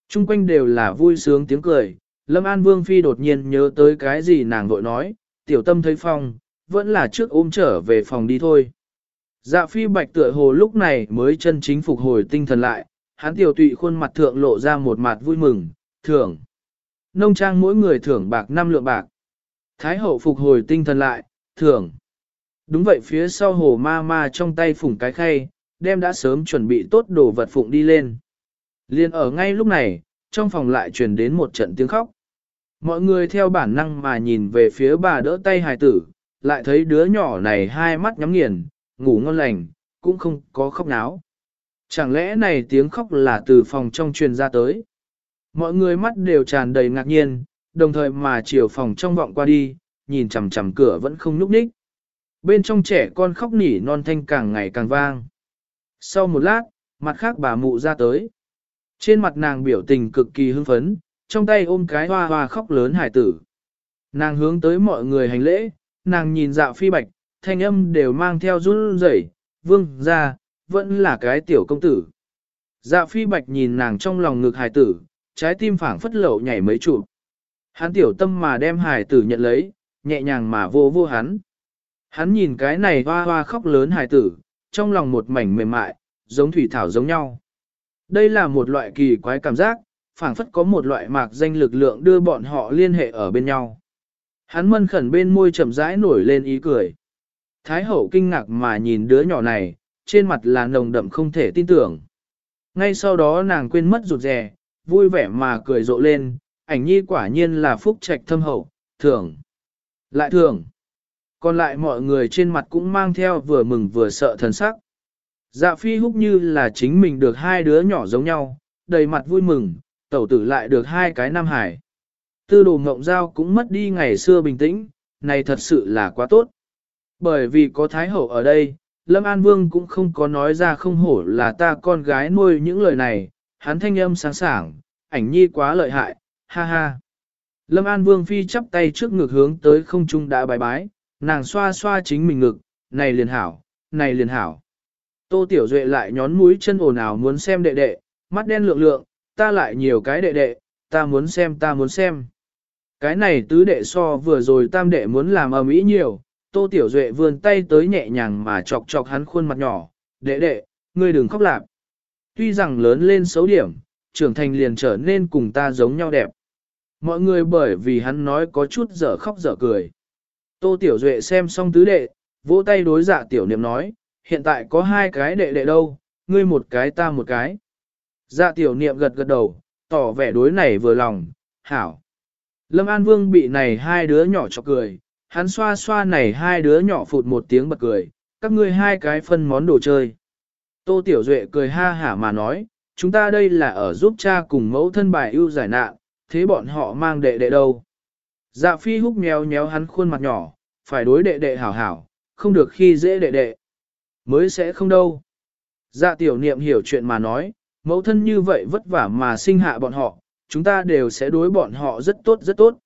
Trung quanh đều là vui sướng tiếng cười, Lâm An Vương Phi đột nhiên nhớ tới cái gì nàng vội nói, tiểu tâm thấy phong, vẫn là trước ôm trở về phòng đi thôi. Dạ phi bạch tựa hồ lúc này mới chân chính phục hồi tinh thần lại, hắn tiểu tụy khuôn mặt thượng lộ ra một mặt vui mừng, thưởng. Nông trang mỗi người thưởng bạc năm lượng bạc. Thái hậu phục hồi tinh thần lại, thưởng. Đúng vậy phía sau hồ ma ma trong tay phủng cái khay, đem đã sớm chuẩn bị tốt đồ vật phụng đi lên. Liên ở ngay lúc này, trong phòng lại truyền đến một trận tiếng khóc. Mọi người theo bản năng mà nhìn về phía bà đỡ tay hài tử, lại thấy đứa nhỏ này hai mắt nhắm nghiền, ngủ ngon lành, cũng không có khóc náo. Chẳng lẽ này tiếng khóc là từ phòng trong truyền ra tới? Mọi người mắt đều tràn đầy ngạc nhiên, đồng thời mà chiều phòng trong vọng qua đi, nhìn chằm chằm cửa vẫn không nhúc nhích. Bên trong trẻ con khóc nỉ non thanh càng ngày càng vang. Sau một lát, mặt khác bà mụ ra tới. Trên mặt nàng biểu tình cực kỳ hưng phấn, trong tay ôm cái hoa hoa khóc lớn hải tử. Nàng hướng tới mọi người hành lễ, nàng nhìn dạ phi bạch, thanh âm đều mang theo run rẩy, vương ra, vẫn là cái tiểu công tử. Dạ phi bạch nhìn nàng trong lòng ngực hải tử, trái tim phảng phất lậu nhảy mấy chụp. Hắn tiểu tâm mà đem hải tử nhận lấy, nhẹ nhàng mà vô vô hắn. Hắn nhìn cái này hoa hoa khóc lớn hải tử, trong lòng một mảnh mềm mại, giống thủy thảo giống nhau. Đây là một loại kỳ quái cảm giác, phảng phất có một loại mạc danh lực lượng đưa bọn họ liên hệ ở bên nhau. Hắn mân khẩn bên môi chậm rãi nổi lên ý cười. Thái hậu kinh ngạc mà nhìn đứa nhỏ này, trên mặt là nồng đậm không thể tin tưởng. Ngay sau đó nàng quên mất rụt rè, vui vẻ mà cười rộ lên, ảnh nhi quả nhiên là phúc trạch thâm hậu, thường. Lại thường. Còn lại mọi người trên mặt cũng mang theo vừa mừng vừa sợ thần sắc. Dạ phi húc như là chính mình được hai đứa nhỏ giống nhau, đầy mặt vui mừng, tẩu tử lại được hai cái nam hải. Tư đồ mộng giao cũng mất đi ngày xưa bình tĩnh, này thật sự là quá tốt. Bởi vì có Thái Hậu ở đây, Lâm An Vương cũng không có nói ra không hổ là ta con gái nuôi những lời này, hắn thanh âm sáng sảng, ảnh nhi quá lợi hại, ha ha. Lâm An Vương phi chắp tay trước ngực hướng tới không trung đã bài bái, nàng xoa xoa chính mình ngực, này liền hảo, này liền hảo. Tô Tiểu Duệ lại nhón mũi chân ồn ào muốn xem đệ đệ, mắt đen lượng lượng, ta lại nhiều cái đệ đệ, ta muốn xem ta muốn xem. Cái này tứ đệ so vừa rồi tam đệ muốn làm ầm ĩ nhiều, Tô Tiểu Duệ vươn tay tới nhẹ nhàng mà chọc chọc hắn khuôn mặt nhỏ, đệ đệ, ngươi đừng khóc lạp. Tuy rằng lớn lên xấu điểm, trưởng thành liền trở nên cùng ta giống nhau đẹp. Mọi người bởi vì hắn nói có chút dở khóc dở cười. Tô Tiểu Duệ xem xong tứ đệ, vỗ tay đối dạ tiểu niệm nói, hiện tại có hai cái đệ đệ đâu, ngươi một cái ta một cái. Dạ tiểu niệm gật gật đầu, tỏ vẻ đối này vừa lòng, hảo. Lâm An Vương bị này hai đứa nhỏ chọc cười, hắn xoa xoa này hai đứa nhỏ phụt một tiếng bật cười, các ngươi hai cái phân món đồ chơi. Tô Tiểu Duệ cười ha hả mà nói, chúng ta đây là ở giúp cha cùng mẫu thân bài ưu giải nạn, thế bọn họ mang đệ đệ đâu. Dạ phi húc nhéo nhéo hắn khuôn mặt nhỏ, phải đối đệ đệ hảo hảo, không được khi dễ đệ đệ. Mới sẽ không đâu. Dạ tiểu niệm hiểu chuyện mà nói, mẫu thân như vậy vất vả mà sinh hạ bọn họ, chúng ta đều sẽ đối bọn họ rất tốt rất tốt.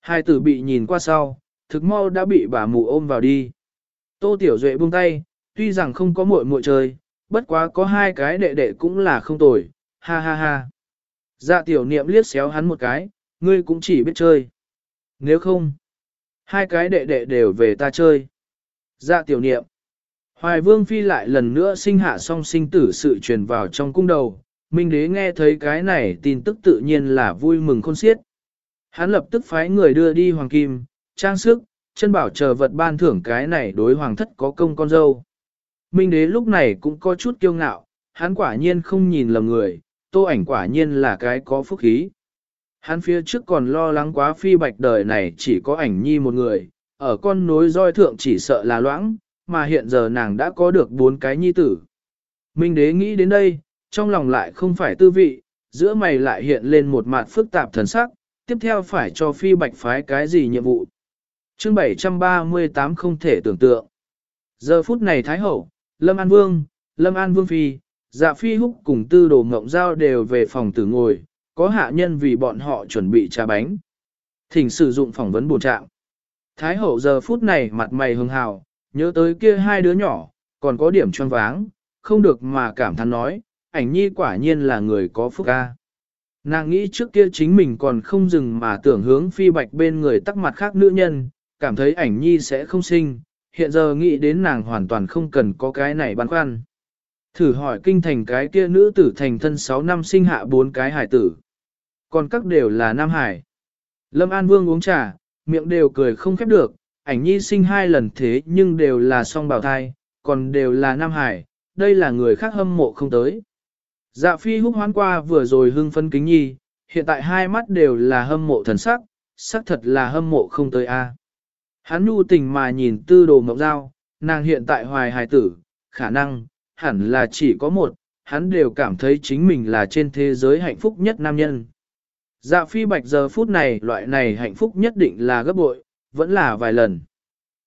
Hai tử bị nhìn qua sau, thực mau đã bị bà mù ôm vào đi. Tô Tiểu Duệ buông tay, tuy rằng không có muội muội chơi, bất quá có hai cái đệ đệ cũng là không tồi, ha ha ha. Dạ tiểu niệm liếc xéo hắn một cái, ngươi cũng chỉ biết chơi. Nếu không, hai cái đệ đệ đều về ta chơi. Dạ tiểu niệm. Hoài vương phi lại lần nữa sinh hạ song sinh tử sự truyền vào trong cung đầu, Minh đế nghe thấy cái này tin tức tự nhiên là vui mừng khôn xiết. Hắn lập tức phái người đưa đi hoàng kim, trang sức, chân bảo chờ vật ban thưởng cái này đối hoàng thất có công con dâu. Minh đế lúc này cũng có chút kiêu ngạo, hắn quả nhiên không nhìn lầm người, tô ảnh quả nhiên là cái có phúc khí. Hắn phía trước còn lo lắng quá phi bạch đời này chỉ có ảnh nhi một người, ở con nối roi thượng chỉ sợ là loãng, mà hiện giờ nàng đã có được bốn cái nhi tử. Minh đế nghĩ đến đây, trong lòng lại không phải tư vị, giữa mày lại hiện lên một mặt phức tạp thần sắc, tiếp theo phải cho phi bạch phái cái gì nhiệm vụ. Chương 738 không thể tưởng tượng. Giờ phút này Thái Hậu, Lâm An Vương, Lâm An Vương Phi, Dạ Phi Húc cùng tư đồ ngộng giao đều về phòng tử ngồi, có hạ nhân vì bọn họ chuẩn bị trà bánh. Thỉnh sử dụng phỏng vấn bổ trạng. Thái Hậu giờ phút này mặt mày hưng hào, nhớ tới kia hai đứa nhỏ, còn có điểm choáng váng, không được mà cảm thán nói, ảnh nhi quả nhiên là người có phúc ca. Nàng nghĩ trước kia chính mình còn không dừng mà tưởng hướng phi bạch bên người tắc mặt khác nữ nhân, cảm thấy ảnh nhi sẽ không sinh, hiện giờ nghĩ đến nàng hoàn toàn không cần có cái này băn khoăn. Thử hỏi kinh thành cái kia nữ tử thành thân 6 năm sinh hạ bốn cái hải tử. Còn các đều là nam hải. Lâm An Vương uống trà, miệng đều cười không khép được, ảnh nhi sinh hai lần thế nhưng đều là song bào thai, còn đều là nam hải, đây là người khác hâm mộ không tới. Dạ phi húc hoán qua vừa rồi hưng phân kính nhi, hiện tại hai mắt đều là hâm mộ thần sắc, sắc thật là hâm mộ không tới a. Hắn nhu tình mà nhìn tư đồ mộng dao, nàng hiện tại hoài hài tử, khả năng, hẳn là chỉ có một, hắn đều cảm thấy chính mình là trên thế giới hạnh phúc nhất nam nhân. Dạ phi bạch giờ phút này loại này hạnh phúc nhất định là gấp bội, vẫn là vài lần.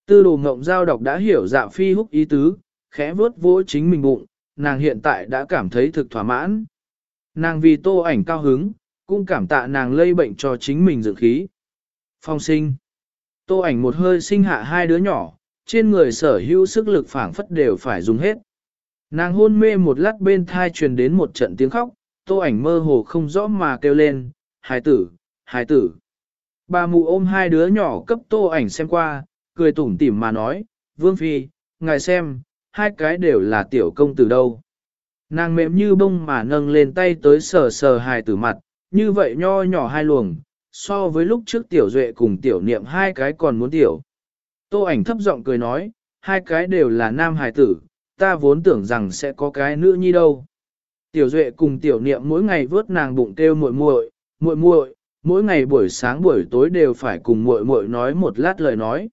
Tư đồ mộng giao đọc đã hiểu dạ phi húc ý tứ, khẽ vớt vỗ chính mình bụng, nàng hiện tại đã cảm thấy thực thỏa mãn. Nàng vì tô ảnh cao hứng, cũng cảm tạ nàng lây bệnh cho chính mình dưỡng khí. Phong sinh. Tô ảnh một hơi sinh hạ hai đứa nhỏ, trên người sở hữu sức lực phảng phất đều phải dùng hết. Nàng hôn mê một lát bên thai truyền đến một trận tiếng khóc, tô ảnh mơ hồ không rõ mà kêu lên, hài tử, hài tử. Bà mụ ôm hai đứa nhỏ cấp tô ảnh xem qua, cười tủm tỉm mà nói, Vương Phi, ngài xem, hai cái đều là tiểu công tử đâu. Nàng mềm như bông mà nâng lên tay tới sờ sờ hài tử mặt, như vậy nho nhỏ hai luồng, so với lúc trước tiểu duệ cùng tiểu niệm hai cái còn muốn tiểu. Tô ảnh thấp giọng cười nói, hai cái đều là nam hài tử, ta vốn tưởng rằng sẽ có cái nữ nhi đâu. Tiểu duệ cùng tiểu niệm mỗi ngày vớt nàng bụng kêu muội muội, muội muội, mỗi ngày buổi sáng buổi tối đều phải cùng muội muội nói một lát lời nói.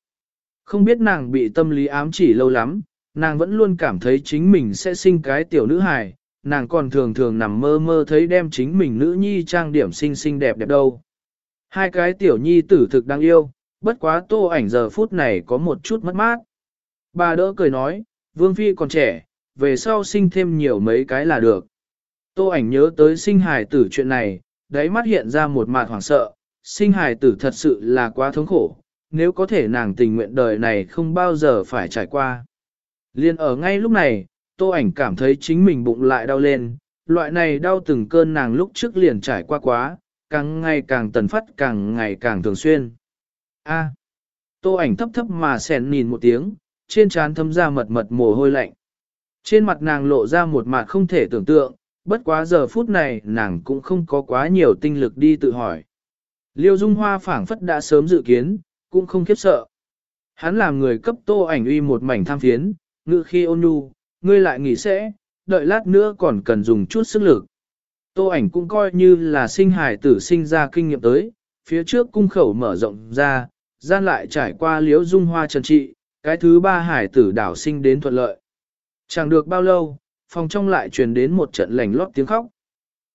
Không biết nàng bị tâm lý ám chỉ lâu lắm, nàng vẫn luôn cảm thấy chính mình sẽ sinh cái tiểu nữ hài, nàng còn thường thường nằm mơ mơ thấy đem chính mình nữ nhi trang điểm xinh xinh đẹp đẹp đâu. Hai cái tiểu nhi tử thực đáng yêu, bất quá tô ảnh giờ phút này có một chút mất mát. Bà đỡ cười nói, Vương Phi còn trẻ, về sau sinh thêm nhiều mấy cái là được. Tô ảnh nhớ tới sinh hài tử chuyện này, đáy mắt hiện ra một mạt hoảng sợ, sinh hài tử thật sự là quá thống khổ, nếu có thể nàng tình nguyện đời này không bao giờ phải trải qua. Liên ở ngay lúc này, tô ảnh cảm thấy chính mình bụng lại đau lên, loại này đau từng cơn nàng lúc trước liền trải qua quá, càng ngày càng tần phát càng ngày càng thường xuyên. A. tô ảnh thấp thấp mà sèn nhìn một tiếng, trên trán thấm ra mật mật mồ hôi lạnh. Trên mặt nàng lộ ra một mặt không thể tưởng tượng, bất quá giờ phút này nàng cũng không có quá nhiều tinh lực đi tự hỏi. Liêu Dung Hoa phảng phất đã sớm dự kiến, cũng không khiếp sợ. Hắn làm người cấp tô ảnh uy một mảnh tham phiến, ngự khi ôn nhu, ngươi lại nghỉ sẽ, đợi lát nữa còn cần dùng chút sức lực. Tô ảnh cũng coi như là sinh hài tử sinh ra kinh nghiệm tới, phía trước cung khẩu mở rộng ra, gian lại trải qua liễu dung hoa trần trị, cái thứ ba hải tử đảo sinh đến thuận lợi. Chẳng được bao lâu, phòng trong lại truyền đến một trận lành lót tiếng khóc.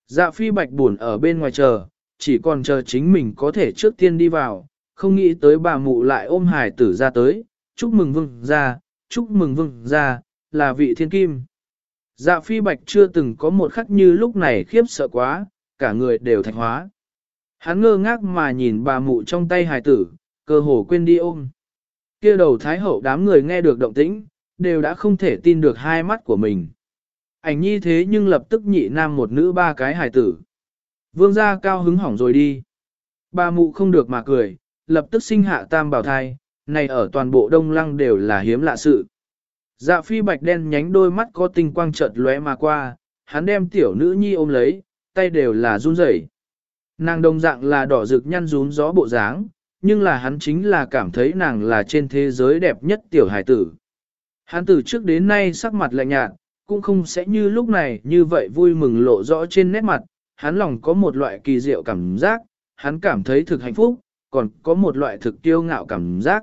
Dạ phi bạch buồn ở bên ngoài chờ, chỉ còn chờ chính mình có thể trước tiên đi vào, không nghĩ tới bà mụ lại ôm hải tử ra tới, chúc mừng vương ra, chúc mừng vương gia là vị thiên kim. Dạ phi bạch chưa từng có một khắc như lúc này khiếp sợ quá, cả người đều thạch hóa. Hắn ngơ ngác mà nhìn bà mụ trong tay hài tử, cơ hồ quên đi ôm. kia đầu thái hậu đám người nghe được động tĩnh, đều đã không thể tin được hai mắt của mình. Ảnh nhi thế nhưng lập tức nhị nam một nữ ba cái hài tử. Vương gia cao hứng hỏng rồi đi. Bà mụ không được mà cười, lập tức sinh hạ tam bảo thai, này ở toàn bộ đông lăng đều là hiếm lạ sự. Dạ phi bạch đen nhánh đôi mắt có tinh quang chợt lóe mà qua, hắn đem tiểu nữ nhi ôm lấy, tay đều là run rẩy. Nàng đồng dạng là đỏ rực nhăn rún gió bộ dáng, nhưng là hắn chính là cảm thấy nàng là trên thế giới đẹp nhất tiểu hải tử. Hắn từ trước đến nay sắc mặt lạnh nhạt, cũng không sẽ như lúc này như vậy vui mừng lộ rõ trên nét mặt, hắn lòng có một loại kỳ diệu cảm giác, hắn cảm thấy thực hạnh phúc, còn có một loại thực tiêu ngạo cảm giác.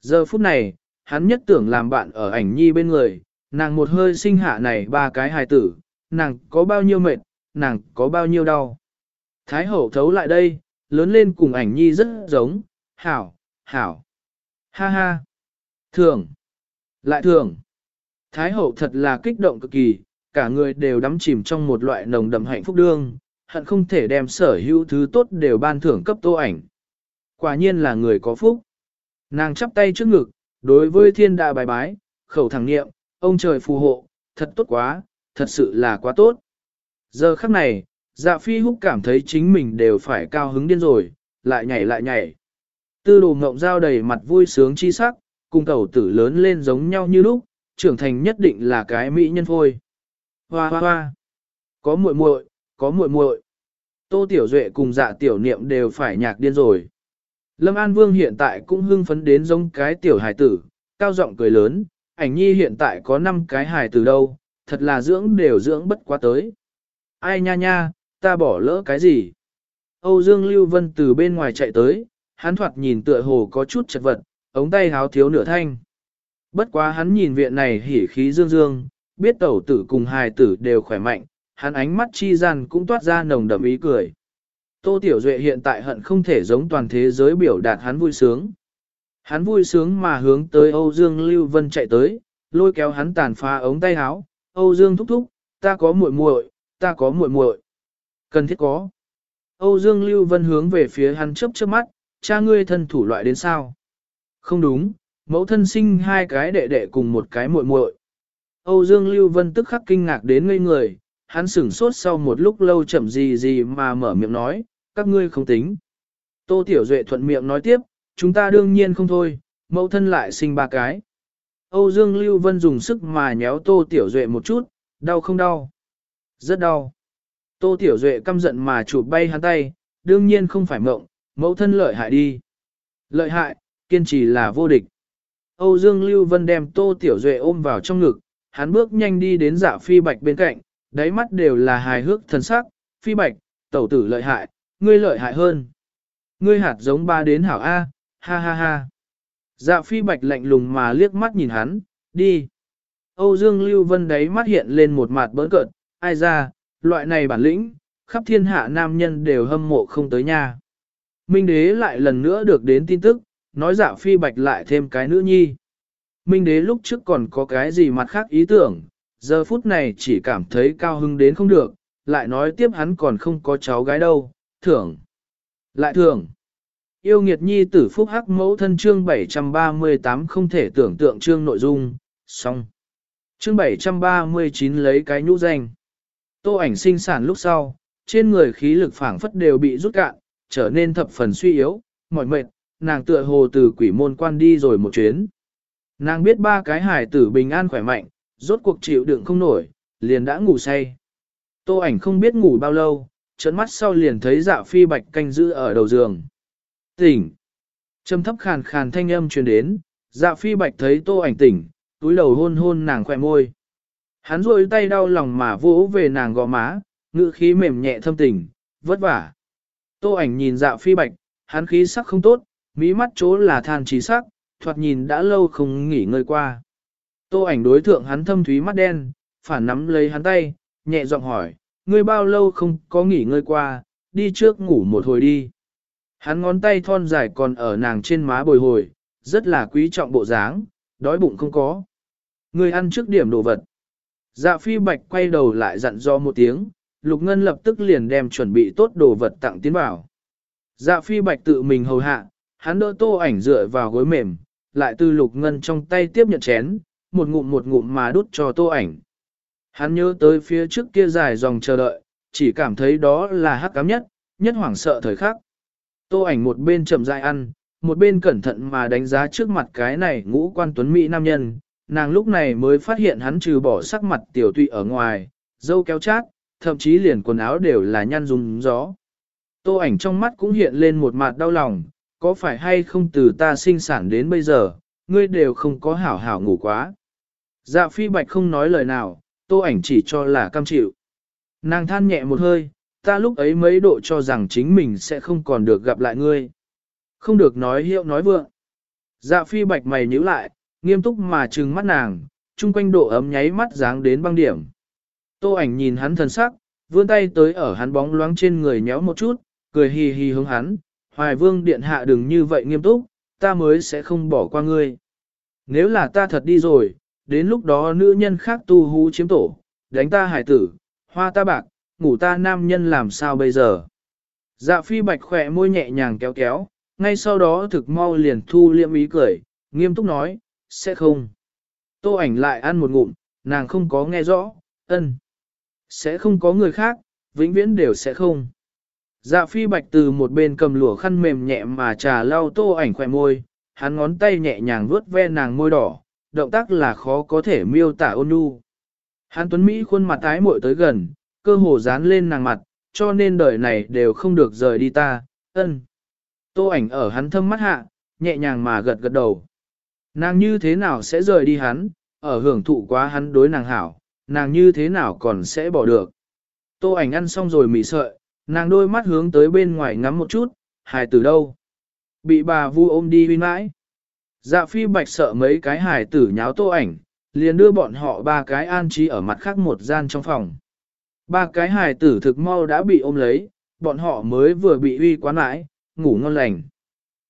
Giờ phút này, hắn nhất tưởng làm bạn ở ảnh nhi bên người, nàng một hơi sinh hạ này ba cái hài tử, nàng có bao nhiêu mệt, nàng có bao nhiêu đau. Thái hậu thấu lại đây, lớn lên cùng ảnh nhi rất giống, hảo, hảo, ha ha, thường, lại thường. Thái hậu thật là kích động cực kỳ, cả người đều đắm chìm trong một loại nồng đậm hạnh phúc đương, hận không thể đem sở hữu thứ tốt đều ban thưởng cấp tô ảnh. Quả nhiên là người có phúc. Nàng chắp tay trước ngực, đối với thiên đại bài bái, khẩu thẳng niệm, ông trời phù hộ, thật tốt quá, thật sự là quá tốt. Giờ khắc này, dạ phi húc cảm thấy chính mình đều phải cao hứng điên rồi, lại nhảy lại nhảy. Tư đồ ngộng giao đầy mặt vui sướng chi sắc, cùng tẩu tử lớn lên giống nhau như lúc, trưởng thành nhất định là cái mỹ nhân phôi. Hoa hoa hoa, có muội muội, có muội muội. Tô Tiểu Duệ cùng dạ tiểu niệm đều phải nhạc điên rồi. Lâm An Vương hiện tại cũng hưng phấn đến giống cái tiểu hài tử, cao giọng cười lớn, ảnh nhi hiện tại có 5 cái hài tử đâu, thật là dưỡng đều dưỡng bất quá tới. Ai nha nha, ta bỏ lỡ cái gì? Âu Dương Lưu Vân từ bên ngoài chạy tới, hắn thoạt nhìn tựa hồ có chút chật vật, ống tay háo thiếu nửa thanh. Bất quá hắn nhìn viện này hỉ khí dương dương, biết tẩu tử cùng hài tử đều khỏe mạnh, hắn ánh mắt chi gian cũng toát ra nồng đậm ý cười. Tô Tiểu Duệ hiện tại hận không thể giống toàn thế giới biểu đạt hắn vui sướng. Hắn vui sướng mà hướng tới Âu Dương Lưu Vân chạy tới, lôi kéo hắn tàn phá ống tay áo. Âu Dương thúc thúc, ta có muội muội, ta có muội muội. Cần thiết có. Âu Dương Lưu Vân hướng về phía hắn chớp chớp mắt, cha ngươi thân thủ loại đến sao? Không đúng, mẫu thân sinh hai cái đệ đệ cùng một cái muội muội. Âu Dương Lưu Vân tức khắc kinh ngạc đến ngây người, hắn sửng sốt sau một lúc lâu chậm gì gì mà mở miệng nói, các ngươi không tính. Tô Tiểu Duệ thuận miệng nói tiếp, chúng ta đương nhiên không thôi, mẫu thân lại sinh ba cái. Âu Dương Lưu Vân dùng sức mà nhéo Tô Tiểu Duệ một chút, đau không đau? Rất đau. Tô Tiểu Duệ căm giận mà chụp bay hắn tay, đương nhiên không phải mộng, mẫu thân lợi hại đi. Lợi hại, kiên trì là vô địch. Âu Dương Lưu Vân đem Tô Tiểu Duệ ôm vào trong ngực, hắn bước nhanh đi đến dạ phi bạch bên cạnh, đáy mắt đều là hài hước thần sắc, phi bạch, tẩu tử lợi hại, ngươi lợi hại hơn. Ngươi hạt giống ba đến hảo A, ha ha ha. Dạ phi bạch lạnh lùng mà liếc mắt nhìn hắn, đi. Âu Dương Lưu Vân đấy mắt hiện lên một mặt bỡn cợt, ai ra, loại này bản lĩnh, khắp thiên hạ nam nhân đều hâm mộ không tới nha. Minh đế lại lần nữa được đến tin tức, nói dạ phi bạch lại thêm cái nữ nhi. Minh đế lúc trước còn có cái gì mặt khác ý tưởng, giờ phút này chỉ cảm thấy cao hưng đến không được, lại nói tiếp hắn còn không có cháu gái đâu, thưởng. Lại thưởng. Yêu nghiệt nhi tử phúc hắc mẫu thân chương 738 không thể tưởng tượng chương nội dung, xong. chương 739 lấy cái nhũ danh. Tô ảnh sinh sản lúc sau, trên người khí lực phảng phất đều bị rút cạn, trở nên thập phần suy yếu, mỏi mệt, nàng tựa hồ từ quỷ môn quan đi rồi một chuyến. Nàng biết ba cái hải tử bình an khỏe mạnh, rốt cuộc chịu đựng không nổi, liền đã ngủ say. Tô ảnh không biết ngủ bao lâu, trấn mắt sau liền thấy dạ phi bạch canh giữ ở đầu giường. Tỉnh! Trầm thấp khàn khàn thanh âm truyền đến, dạ phi bạch thấy tô ảnh tỉnh, túi đầu hôn hôn nàng khỏe môi. Hắn rôi tay đau lòng mà vỗ về nàng gò má, ngữ khí mềm nhẹ thâm tình, vất vả. Tô ảnh nhìn dạ phi bạch, hắn khí sắc không tốt, mỹ mắt chỗ là than trí sắc, thoạt nhìn đã lâu không nghỉ ngơi qua. Tô ảnh đối thượng hắn thâm thúy mắt đen, phản nắm lấy hắn tay, nhẹ giọng hỏi, ngươi bao lâu không có nghỉ ngơi qua, đi trước ngủ một hồi đi. Hắn ngón tay thon dài còn ở nàng trên má bồi hồi, rất là quý trọng bộ dáng, đói bụng không có. Ngươi ăn trước điểm đồ vật. Dạ phi bạch quay đầu lại dặn do một tiếng, Lục Ngân lập tức liền đem chuẩn bị tốt đồ vật tặng tiến Bảo. Dạ phi bạch tự mình hầu hạ, hắn đỡ tô ảnh dựa vào gối mềm, lại từ Lục Ngân trong tay tiếp nhận chén, một ngụm một ngụm mà đút cho tô ảnh. Hắn nhớ tới phía trước kia dài dòng chờ đợi, chỉ cảm thấy đó là hắc cám nhất, nhất hoảng sợ thời khắc. Tô ảnh một bên chậm rãi ăn, một bên cẩn thận mà đánh giá trước mặt cái này ngũ quan tuấn mỹ nam nhân, nàng lúc này mới phát hiện hắn trừ bỏ sắc mặt tiểu tụy ở ngoài, dâu kéo chát, thậm chí liền quần áo đều là nhăn rung gió. Tô ảnh trong mắt cũng hiện lên một mặt đau lòng, có phải hay không từ ta sinh sản đến bây giờ, ngươi đều không có hảo hảo ngủ quá. Dạ phi bạch không nói lời nào, tô ảnh chỉ cho là cam chịu. Nàng than nhẹ một hơi, ta lúc ấy mấy độ cho rằng chính mình sẽ không còn được gặp lại ngươi. Không được nói hiệu nói vượng. Dạ phi bạch mày nhíu lại, nghiêm túc mà trừng mắt nàng, chung quanh độ ấm nháy mắt dáng đến băng điểm. Tô ảnh nhìn hắn thần sắc, vươn tay tới ở hắn bóng loáng trên người nhéo một chút, cười hì hì hướng hắn, hoài vương điện hạ đừng như vậy nghiêm túc, ta mới sẽ không bỏ qua ngươi. Nếu là ta thật đi rồi, đến lúc đó nữ nhân khác tu hú chiếm tổ, đánh ta hải tử, hoa ta bạc, ngủ ta nam nhân làm sao bây giờ. Dạ phi bạch khỏe môi nhẹ nhàng kéo kéo, ngay sau đó thực mau liền thu liệm ý cười, nghiêm túc nói, sẽ không. Tô ảnh lại ăn một ngụm, nàng không có nghe rõ, ân. Sẽ không có người khác, vĩnh viễn đều sẽ không. Dạ phi bạch từ một bên cầm lụa khăn mềm nhẹ mà trà lau tô ảnh khỏe môi, hắn ngón tay nhẹ nhàng vuốt ve nàng môi đỏ, động tác là khó có thể miêu tả ôn nhu. Hán tuấn Mỹ khuôn mặt tái muội tới gần, cơ hồ dán lên nàng mặt, cho nên đời này đều không được rời đi ta, ân. Tô ảnh ở hắn thâm mắt hạ, nhẹ nhàng mà gật gật đầu. Nàng như thế nào sẽ rời đi hắn, ở hưởng thụ quá hắn đối nàng hảo, nàng như thế nào còn sẽ bỏ được. Tô ảnh ăn xong rồi mỉ sợi, nàng đôi mắt hướng tới bên ngoài ngắm một chút, hài từ đâu. Bị bà vu ôm đi huyên mãi. Dạ phi bạch sợ mấy cái hài tử nháo tô ảnh, liền đưa bọn họ ba cái an trí ở mặt khác một gian trong phòng. Ba cái hài tử thực mau đã bị ôm lấy, bọn họ mới vừa bị uy quán mãi, ngủ ngon lành.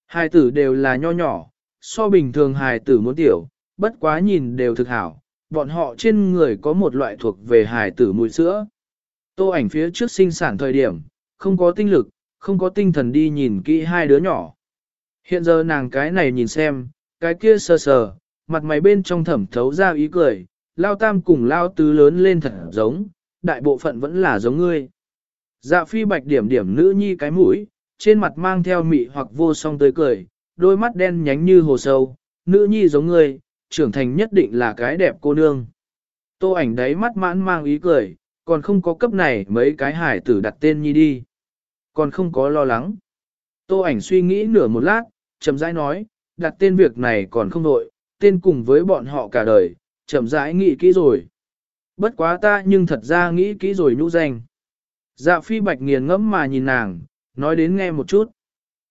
Hài tử đều là nho nhỏ, so bình thường hài tử muốn tiểu, bất quá nhìn đều thực hảo, bọn họ trên người có một loại thuộc về hài tử mùi sữa. Tô ảnh phía trước sinh sản thời điểm, không có tinh lực, không có tinh thần đi nhìn kỹ hai đứa nhỏ. Hiện giờ nàng cái này nhìn xem, cái kia sờ sờ, mặt mày bên trong thẩm thấu ra ý cười, lao tam cùng lao tứ lớn lên thật giống, đại bộ phận vẫn là giống ngươi. Dạ phi bạch điểm điểm nữ nhi cái mũi, trên mặt mang theo mị hoặc vô song tươi cười, đôi mắt đen nhánh như hồ sâu, nữ nhi giống ngươi, trưởng thành nhất định là cái đẹp cô nương. Tô ảnh đấy mắt mãn mang ý cười, còn không có cấp này mấy cái hải tử đặt tên nhi đi. Còn không có lo lắng. Tô ảnh suy nghĩ nửa một lát, chậm rãi nói, đặt tên việc này còn không đội, tên cùng với bọn họ cả đời, chậm rãi nghĩ kỹ rồi. Bất quá ta nhưng thật ra nghĩ kỹ rồi nhũ danh. Dạ phi bạch nghiền ngẫm mà nhìn nàng, nói đến nghe một chút.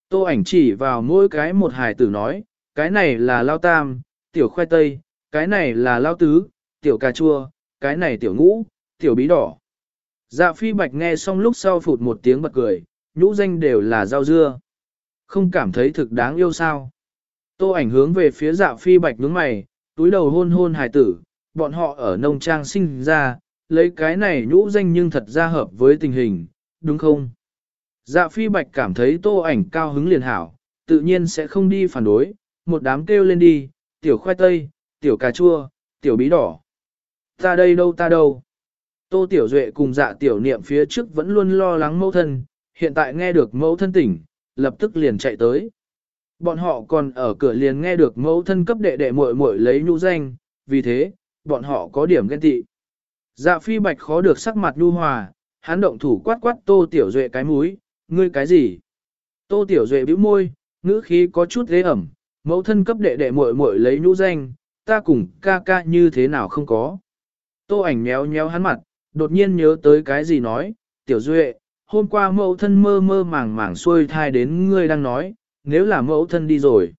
Tô ảnh chỉ vào mỗi cái một hài tử nói, cái này là lao tam, tiểu khoai tây, cái này là lao tứ, tiểu cà chua, cái này tiểu ngũ, tiểu bí đỏ. Dạ phi bạch nghe xong lúc sau phụt một tiếng bật cười, nhũ danh đều là rau dưa. Không cảm thấy thực đáng yêu sao. Tô ảnh hướng về phía dạ phi bạch nhướng mày, túi đầu hôn hôn hài tử, bọn họ ở nông trang sinh ra, lấy cái này nhũ danh nhưng thật ra hợp với tình hình, đúng không? Dạ phi bạch cảm thấy tô ảnh cao hứng liền hảo, tự nhiên sẽ không đi phản đối, một đám kêu lên đi, tiểu khoai tây, tiểu cà chua, tiểu bí đỏ. Ta đây đâu ta đâu. Tô Tiểu Duệ cùng dạ tiểu niệm phía trước vẫn luôn lo lắng mẫu thân, hiện tại nghe được mẫu thân tỉnh, lập tức liền chạy tới. Bọn họ còn ở cửa liền nghe được mẫu thân cấp đệ đệ muội muội lấy nhũ danh, vì thế, bọn họ có điểm ghen tị. Dạ phi bạch khó được sắc mặt nhu hòa, hắn động thủ quát quát tô tiểu duệ cái mũi, ngươi cái gì? Tô tiểu duệ bĩu môi, ngữ khí có chút ghế ẩm, mẫu thân cấp đệ đệ muội muội lấy nhũ danh, ta cùng ca ca như thế nào không có. Tô ảnh méo méo hắn mặt, đột nhiên nhớ tới cái gì nói, tiểu duệ, hôm qua mẫu thân mơ mơ màng màng xuôi thai đến ngươi đang nói, nếu là mẫu thân đi rồi.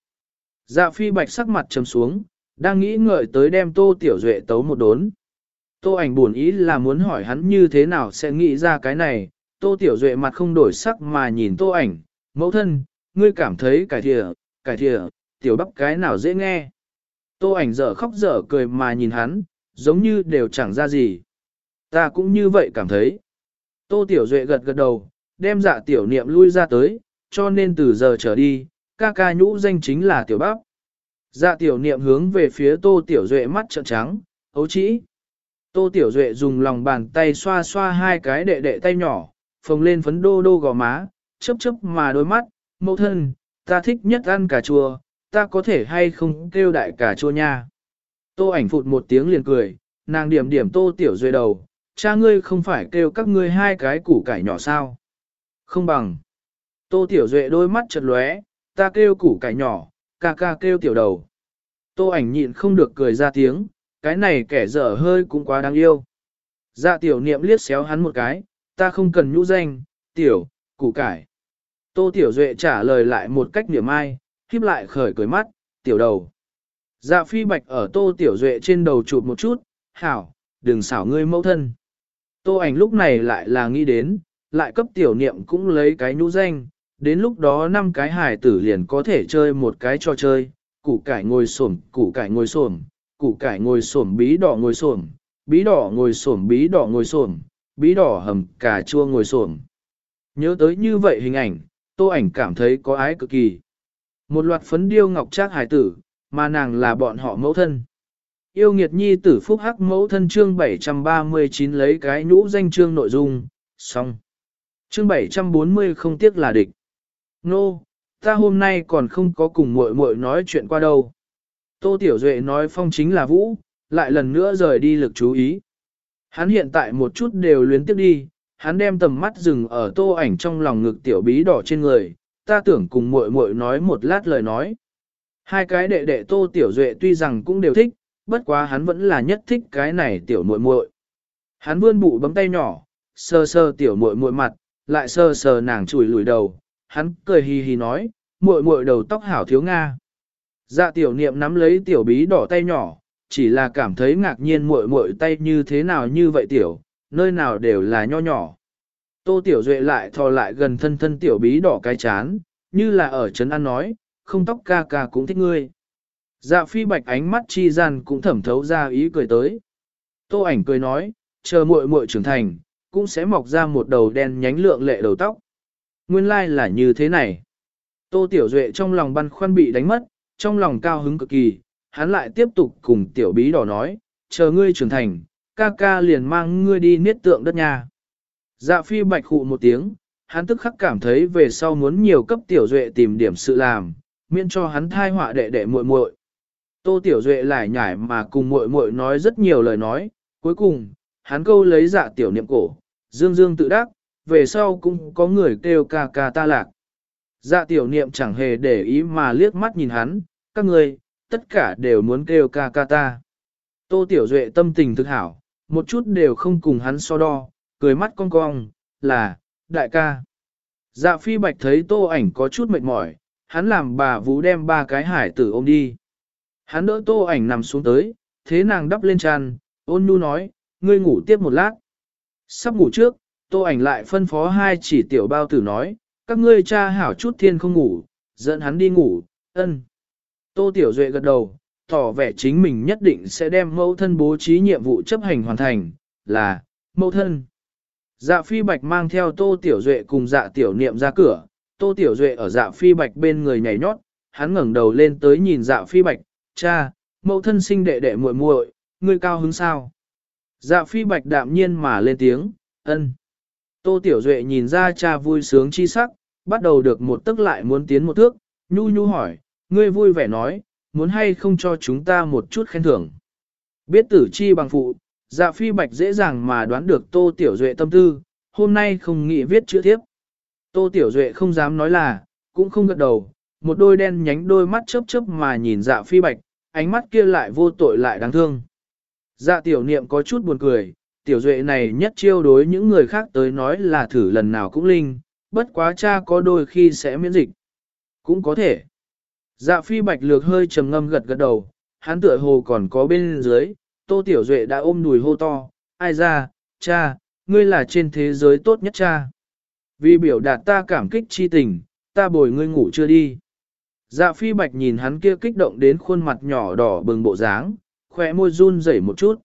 Dạ phi bạch sắc mặt trầm xuống, đang nghĩ ngợi tới đem tô tiểu duệ tấu một đốn. Tô ảnh buồn ý là muốn hỏi hắn như thế nào sẽ nghĩ ra cái này, tô tiểu duệ mặt không đổi sắc mà nhìn tô ảnh, mẫu thân, ngươi cảm thấy cải thịa, cải thịa, tiểu bắp cái nào dễ nghe. Tô ảnh dở khóc dở cười mà nhìn hắn, giống như đều chẳng ra gì. Ta cũng như vậy cảm thấy. Tô tiểu duệ gật gật đầu, đem dạ tiểu niệm lui ra tới, cho nên từ giờ trở đi, ca ca nhũ danh chính là tiểu bắp. Dạ tiểu niệm hướng về phía tô tiểu duệ mắt trợn trắng, ấu chỉ. Tô tiểu duệ dùng lòng bàn tay xoa xoa hai cái đệ đệ tay nhỏ, phồng lên phấn đô đô gò má, chớp chớp mà đôi mắt, mẫu thân, ta thích nhất ăn cà chua, ta có thể hay không kêu đại cà chua nha. Tô ảnh phụt một tiếng liền cười, nàng điểm điểm tô tiểu duệ đầu, cha ngươi không phải kêu các ngươi hai cái củ cải nhỏ sao. Không bằng. Tô tiểu duệ đôi mắt chật lóe, ta kêu củ cải nhỏ, ca ca kêu tiểu đầu. Tô ảnh nhịn không được cười ra tiếng, cái này kẻ dở hơi cũng quá đáng yêu. Dạ tiểu niệm liếc xéo hắn một cái, ta không cần nhũ danh, tiểu, củ cải. Tô tiểu duệ trả lời lại một cách niệm ai, khiếp lại khởi cười mắt, tiểu đầu. Dạ phi bạch ở tô tiểu duệ trên đầu chụp một chút, hảo, đừng xảo ngươi mẫu thân. Tô ảnh lúc này lại là nghĩ đến, lại cấp tiểu niệm cũng lấy cái nhũ danh, đến lúc đó năm cái hài tử liền có thể chơi một cái trò chơi, củ cải ngồi xổm, củ cải ngồi xổm, củ cải ngồi xổm bí đỏ ngồi xổm, bí đỏ ngồi xổm bí đỏ ngồi xổm, bí đỏ hầm cà chua ngồi xổm. Nhớ tới như vậy hình ảnh, tô ảnh cảm thấy có ái cực kỳ. Một loạt phấn điêu ngọc trác hài tử, mà nàng là bọn họ mẫu thân. Yêu nghiệt nhi tử phúc hắc mẫu thân chương 739 lấy cái nhũ danh chương nội dung, xong. Chương 740 không tiếc là địch. Nô, ta hôm nay còn không có cùng muội muội nói chuyện qua đâu. Tô Tiểu Duệ nói phong chính là vũ, lại lần nữa rời đi lực chú ý. Hắn hiện tại một chút đều luyến tiếp đi, hắn đem tầm mắt dừng ở tô ảnh trong lòng ngực tiểu bí đỏ trên người, ta tưởng cùng muội muội nói một lát lời nói. Hai cái đệ đệ tô tiểu duệ tuy rằng cũng đều thích, bất quá hắn vẫn là nhất thích cái này tiểu muội muội. Hắn vươn bụ bấm tay nhỏ, sờ sờ tiểu muội muội mặt, lại sờ sờ nàng chùi lùi đầu, hắn cười hì hì nói, muội muội đầu tóc hảo thiếu Nga. Dạ tiểu niệm nắm lấy tiểu bí đỏ tay nhỏ, chỉ là cảm thấy ngạc nhiên muội muội tay như thế nào như vậy tiểu, nơi nào đều là nho nhỏ. Tô tiểu duệ lại thò lại gần thân thân tiểu bí đỏ cái chán, như là ở trấn ăn nói, không tóc ca ca cũng thích ngươi. Dạ phi bạch ánh mắt chi gian cũng thẩm thấu ra ý cười tới. Tô ảnh cười nói, chờ muội muội trưởng thành, cũng sẽ mọc ra một đầu đen nhánh lượng lệ đầu tóc. Nguyên lai like là như thế này. Tô Tiểu Duệ trong lòng băn khoăn bị đánh mất, trong lòng cao hứng cực kỳ, hắn lại tiếp tục cùng Tiểu Bí Đỏ nói, chờ ngươi trưởng thành, ca ca liền mang ngươi đi niết tượng đất nhà. Dạ phi bạch hụ một tiếng, hắn tức khắc cảm thấy về sau muốn nhiều cấp Tiểu Duệ tìm điểm sự làm, miễn cho hắn thai họa đệ đệ muội muội. Tô Tiểu Duệ lại nhải mà cùng muội muội nói rất nhiều lời nói, cuối cùng, hắn câu lấy dạ tiểu niệm cổ, dương dương tự đắc, về sau cũng có người kêu ca ca ta lạc. Dạ tiểu niệm chẳng hề để ý mà liếc mắt nhìn hắn, các người, tất cả đều muốn kêu ca ca ta. Tô tiểu duệ tâm tình thực hảo, một chút đều không cùng hắn so đo, cười mắt cong cong, là, đại ca. Dạ phi bạch thấy tô ảnh có chút mệt mỏi, hắn làm bà vũ đem ba cái hải tử ôm đi. Hắn đỡ tô ảnh nằm xuống tới, thế nàng đắp lên tràn, ôn nhu nói, ngươi ngủ tiếp một lát. Sắp ngủ trước, tô ảnh lại phân phó hai chỉ tiểu bao tử nói, các ngươi cha hảo chút thiên không ngủ, dẫn hắn đi ngủ, ân. Tô tiểu duệ gật đầu, tỏ vẻ chính mình nhất định sẽ đem mẫu thân bố trí nhiệm vụ chấp hành hoàn thành, là, mẫu thân. Dạ phi bạch mang theo tô tiểu duệ cùng dạ tiểu niệm ra cửa, tô tiểu duệ ở dạ phi bạch bên người nhảy nhót, hắn ngẩng đầu lên tới nhìn dạ phi bạch, cha, mẫu thân sinh đệ đệ muội muội, ngươi cao hứng sao? Dạ phi bạch đạm nhiên mà lên tiếng, ân. Tô Tiểu Duệ nhìn ra cha vui sướng chi sắc, bắt đầu được một tức lại muốn tiến một thước, nhu nhu hỏi, ngươi vui vẻ nói, muốn hay không cho chúng ta một chút khen thưởng. Biết tử chi bằng phụ, dạ phi bạch dễ dàng mà đoán được Tô Tiểu Duệ tâm tư, hôm nay không nghĩ viết chữ tiếp. Tô Tiểu Duệ không dám nói là, cũng không gật đầu, một đôi đen nhánh đôi mắt chớp chớp mà nhìn dạ phi bạch, ánh mắt kia lại vô tội lại đáng thương. Dạ tiểu niệm có chút buồn cười, tiểu duệ này nhất chiêu đối những người khác tới nói là thử lần nào cũng linh, bất quá cha có đôi khi sẽ miễn dịch. Cũng có thể. Dạ phi bạch lược hơi trầm ngâm gật gật đầu, hắn tựa hồ còn có bên dưới, tô tiểu duệ đã ôm đùi hô to, ai ra, cha, ngươi là trên thế giới tốt nhất cha. Vì biểu đạt ta cảm kích chi tình, ta bồi ngươi ngủ chưa đi. Dạ phi bạch nhìn hắn kia kích động đến khuôn mặt nhỏ đỏ bừng bộ dáng, khỏe môi run rẩy một chút.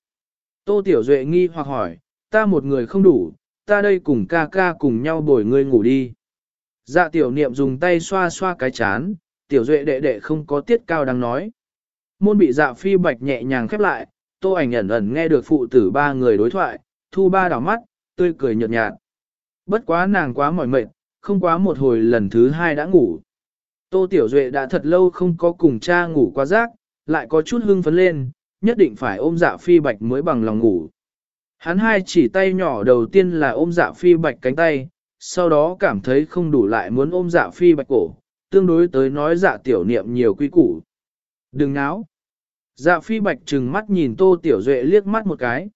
Tô Tiểu Duệ nghi hoặc hỏi, ta một người không đủ, ta đây cùng ca ca cùng nhau bồi ngươi ngủ đi. Dạ tiểu niệm dùng tay xoa xoa cái chán, tiểu duệ đệ đệ không có tiết cao đang nói. Môn bị dạ phi bạch nhẹ nhàng khép lại, tô ảnh ẩn ẩn nghe được phụ tử ba người đối thoại, thu ba đảo mắt, tươi cười nhợt nhạt. Bất quá nàng quá mỏi mệt, không quá một hồi lần thứ hai đã ngủ. Tô Tiểu Duệ đã thật lâu không có cùng cha ngủ qua giấc, lại có chút hưng phấn lên, nhất định phải ôm dạ phi bạch mới bằng lòng ngủ. Hắn hai chỉ tay nhỏ đầu tiên là ôm dạ phi bạch cánh tay, sau đó cảm thấy không đủ lại muốn ôm dạ phi bạch cổ, tương đối tới nói dạ tiểu niệm nhiều quy củ. Đừng náo. Dạ phi bạch trừng mắt nhìn tô tiểu duệ liếc mắt một cái.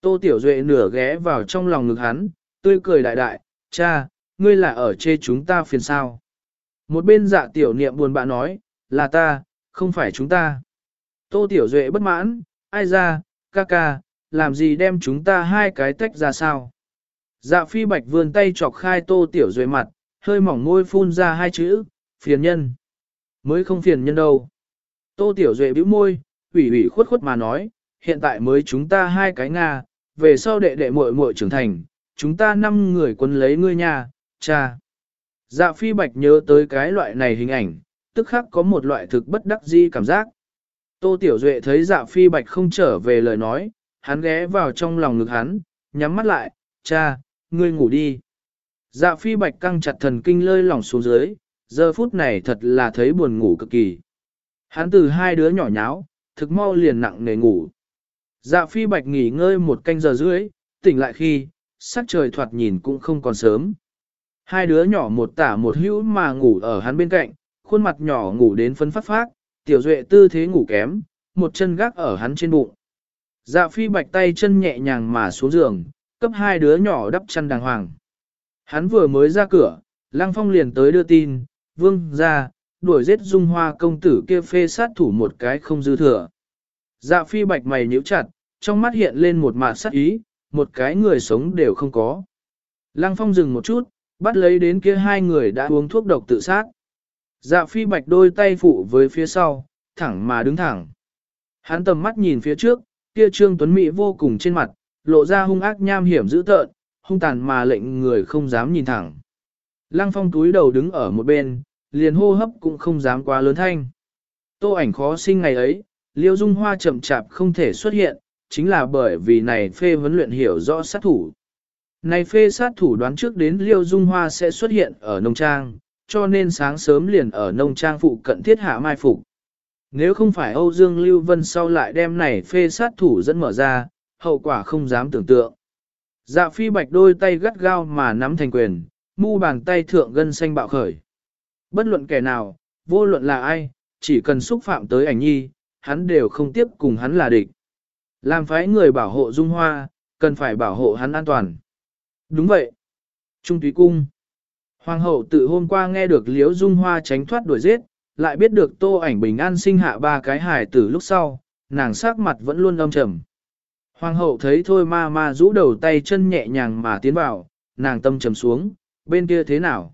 Tô tiểu duệ nửa ghé vào trong lòng ngực hắn, tươi cười đại đại, cha, ngươi là ở chê chúng ta phiền sao. Một bên dạ tiểu niệm buồn bã nói, là ta, không phải chúng ta. Tô Tiểu Duệ bất mãn, ai ra, ca ca, làm gì đem chúng ta hai cái tách ra sao? Dạ phi bạch vươn tay chọc khai Tô Tiểu Duệ mặt, hơi mỏng môi phun ra hai chữ, phiền nhân. Mới không phiền nhân đâu. Tô Tiểu Duệ bĩu môi, ủy ủy khuất khuất mà nói, hiện tại mới chúng ta hai cái Nga, về sau đệ đệ muội muội trưởng thành, chúng ta năm người quân lấy ngươi nhà, cha. Dạ phi bạch nhớ tới cái loại này hình ảnh, tức khắc có một loại thực bất đắc di cảm giác. Tô Tiểu Duệ thấy dạ phi bạch không trở về lời nói, hắn ghé vào trong lòng ngực hắn, nhắm mắt lại, cha, ngươi ngủ đi. Dạ phi bạch căng chặt thần kinh lơi lỏng xuống dưới, giờ phút này thật là thấy buồn ngủ cực kỳ. Hắn từ hai đứa nhỏ nháo, thực mau liền nặng nề ngủ. Dạ phi bạch nghỉ ngơi một canh giờ rưỡi, tỉnh lại khi, sắc trời thoạt nhìn cũng không còn sớm. Hai đứa nhỏ một tả một hữu mà ngủ ở hắn bên cạnh, khuôn mặt nhỏ ngủ đến phấn phát phát, tiểu duệ tư thế ngủ kém, một chân gác ở hắn trên bụng. Dạ phi bạch tay chân nhẹ nhàng mà xuống giường, cấp hai đứa nhỏ đắp chăn đàng hoàng. Hắn vừa mới ra cửa, Lăng Phong liền tới đưa tin, vương ra, đuổi giết dung hoa công tử kia phê sát thủ một cái không dư thừa. Dạ phi bạch mày nhíu chặt, trong mắt hiện lên một mạt sát ý, một cái người sống đều không có. Lăng Phong dừng một chút, bắt lấy đến kia hai người đã uống thuốc độc tự sát. Dạ phi bạch đôi tay phụ với phía sau, thẳng mà đứng thẳng. Hắn tầm mắt nhìn phía trước, kia trương tuấn mỹ vô cùng trên mặt, lộ ra hung ác nham hiểm dữ tợn, hung tàn mà lệnh người không dám nhìn thẳng. Lăng phong túi đầu đứng ở một bên, liền hô hấp cũng không dám quá lớn thanh. Tô ảnh khó sinh ngày ấy, liêu dung hoa chậm chạp không thể xuất hiện, chính là bởi vì này phê vấn luyện hiểu rõ sát thủ. Này phê sát thủ đoán trước đến liêu dung hoa sẽ xuất hiện ở nông trang, cho nên sáng sớm liền ở nông trang phụ cận thiết hạ mai phục. Nếu không phải Âu Dương Lưu Vân sau lại đem này phê sát thủ dẫn mở ra, hậu quả không dám tưởng tượng. Dạ phi bạch đôi tay gắt gao mà nắm thành quyền, mu bàn tay thượng gân xanh bạo khởi. Bất luận kẻ nào, vô luận là ai, chỉ cần xúc phạm tới ảnh nhi, hắn đều không tiếp cùng hắn là địch. Làm phái người bảo hộ Dung Hoa, cần phải bảo hộ hắn an toàn. Đúng vậy. Trung túy cung. Hoàng hậu tự hôm qua nghe được Liễu Dung Hoa tránh thoát đuổi giết, lại biết được tô ảnh bình an sinh hạ ba cái hài tử lúc sau, nàng sắc mặt vẫn luôn âm trầm. Hoàng hậu thấy thôi ma ma rũ đầu tay chân nhẹ nhàng mà tiến vào, nàng tâm trầm xuống, bên kia thế nào?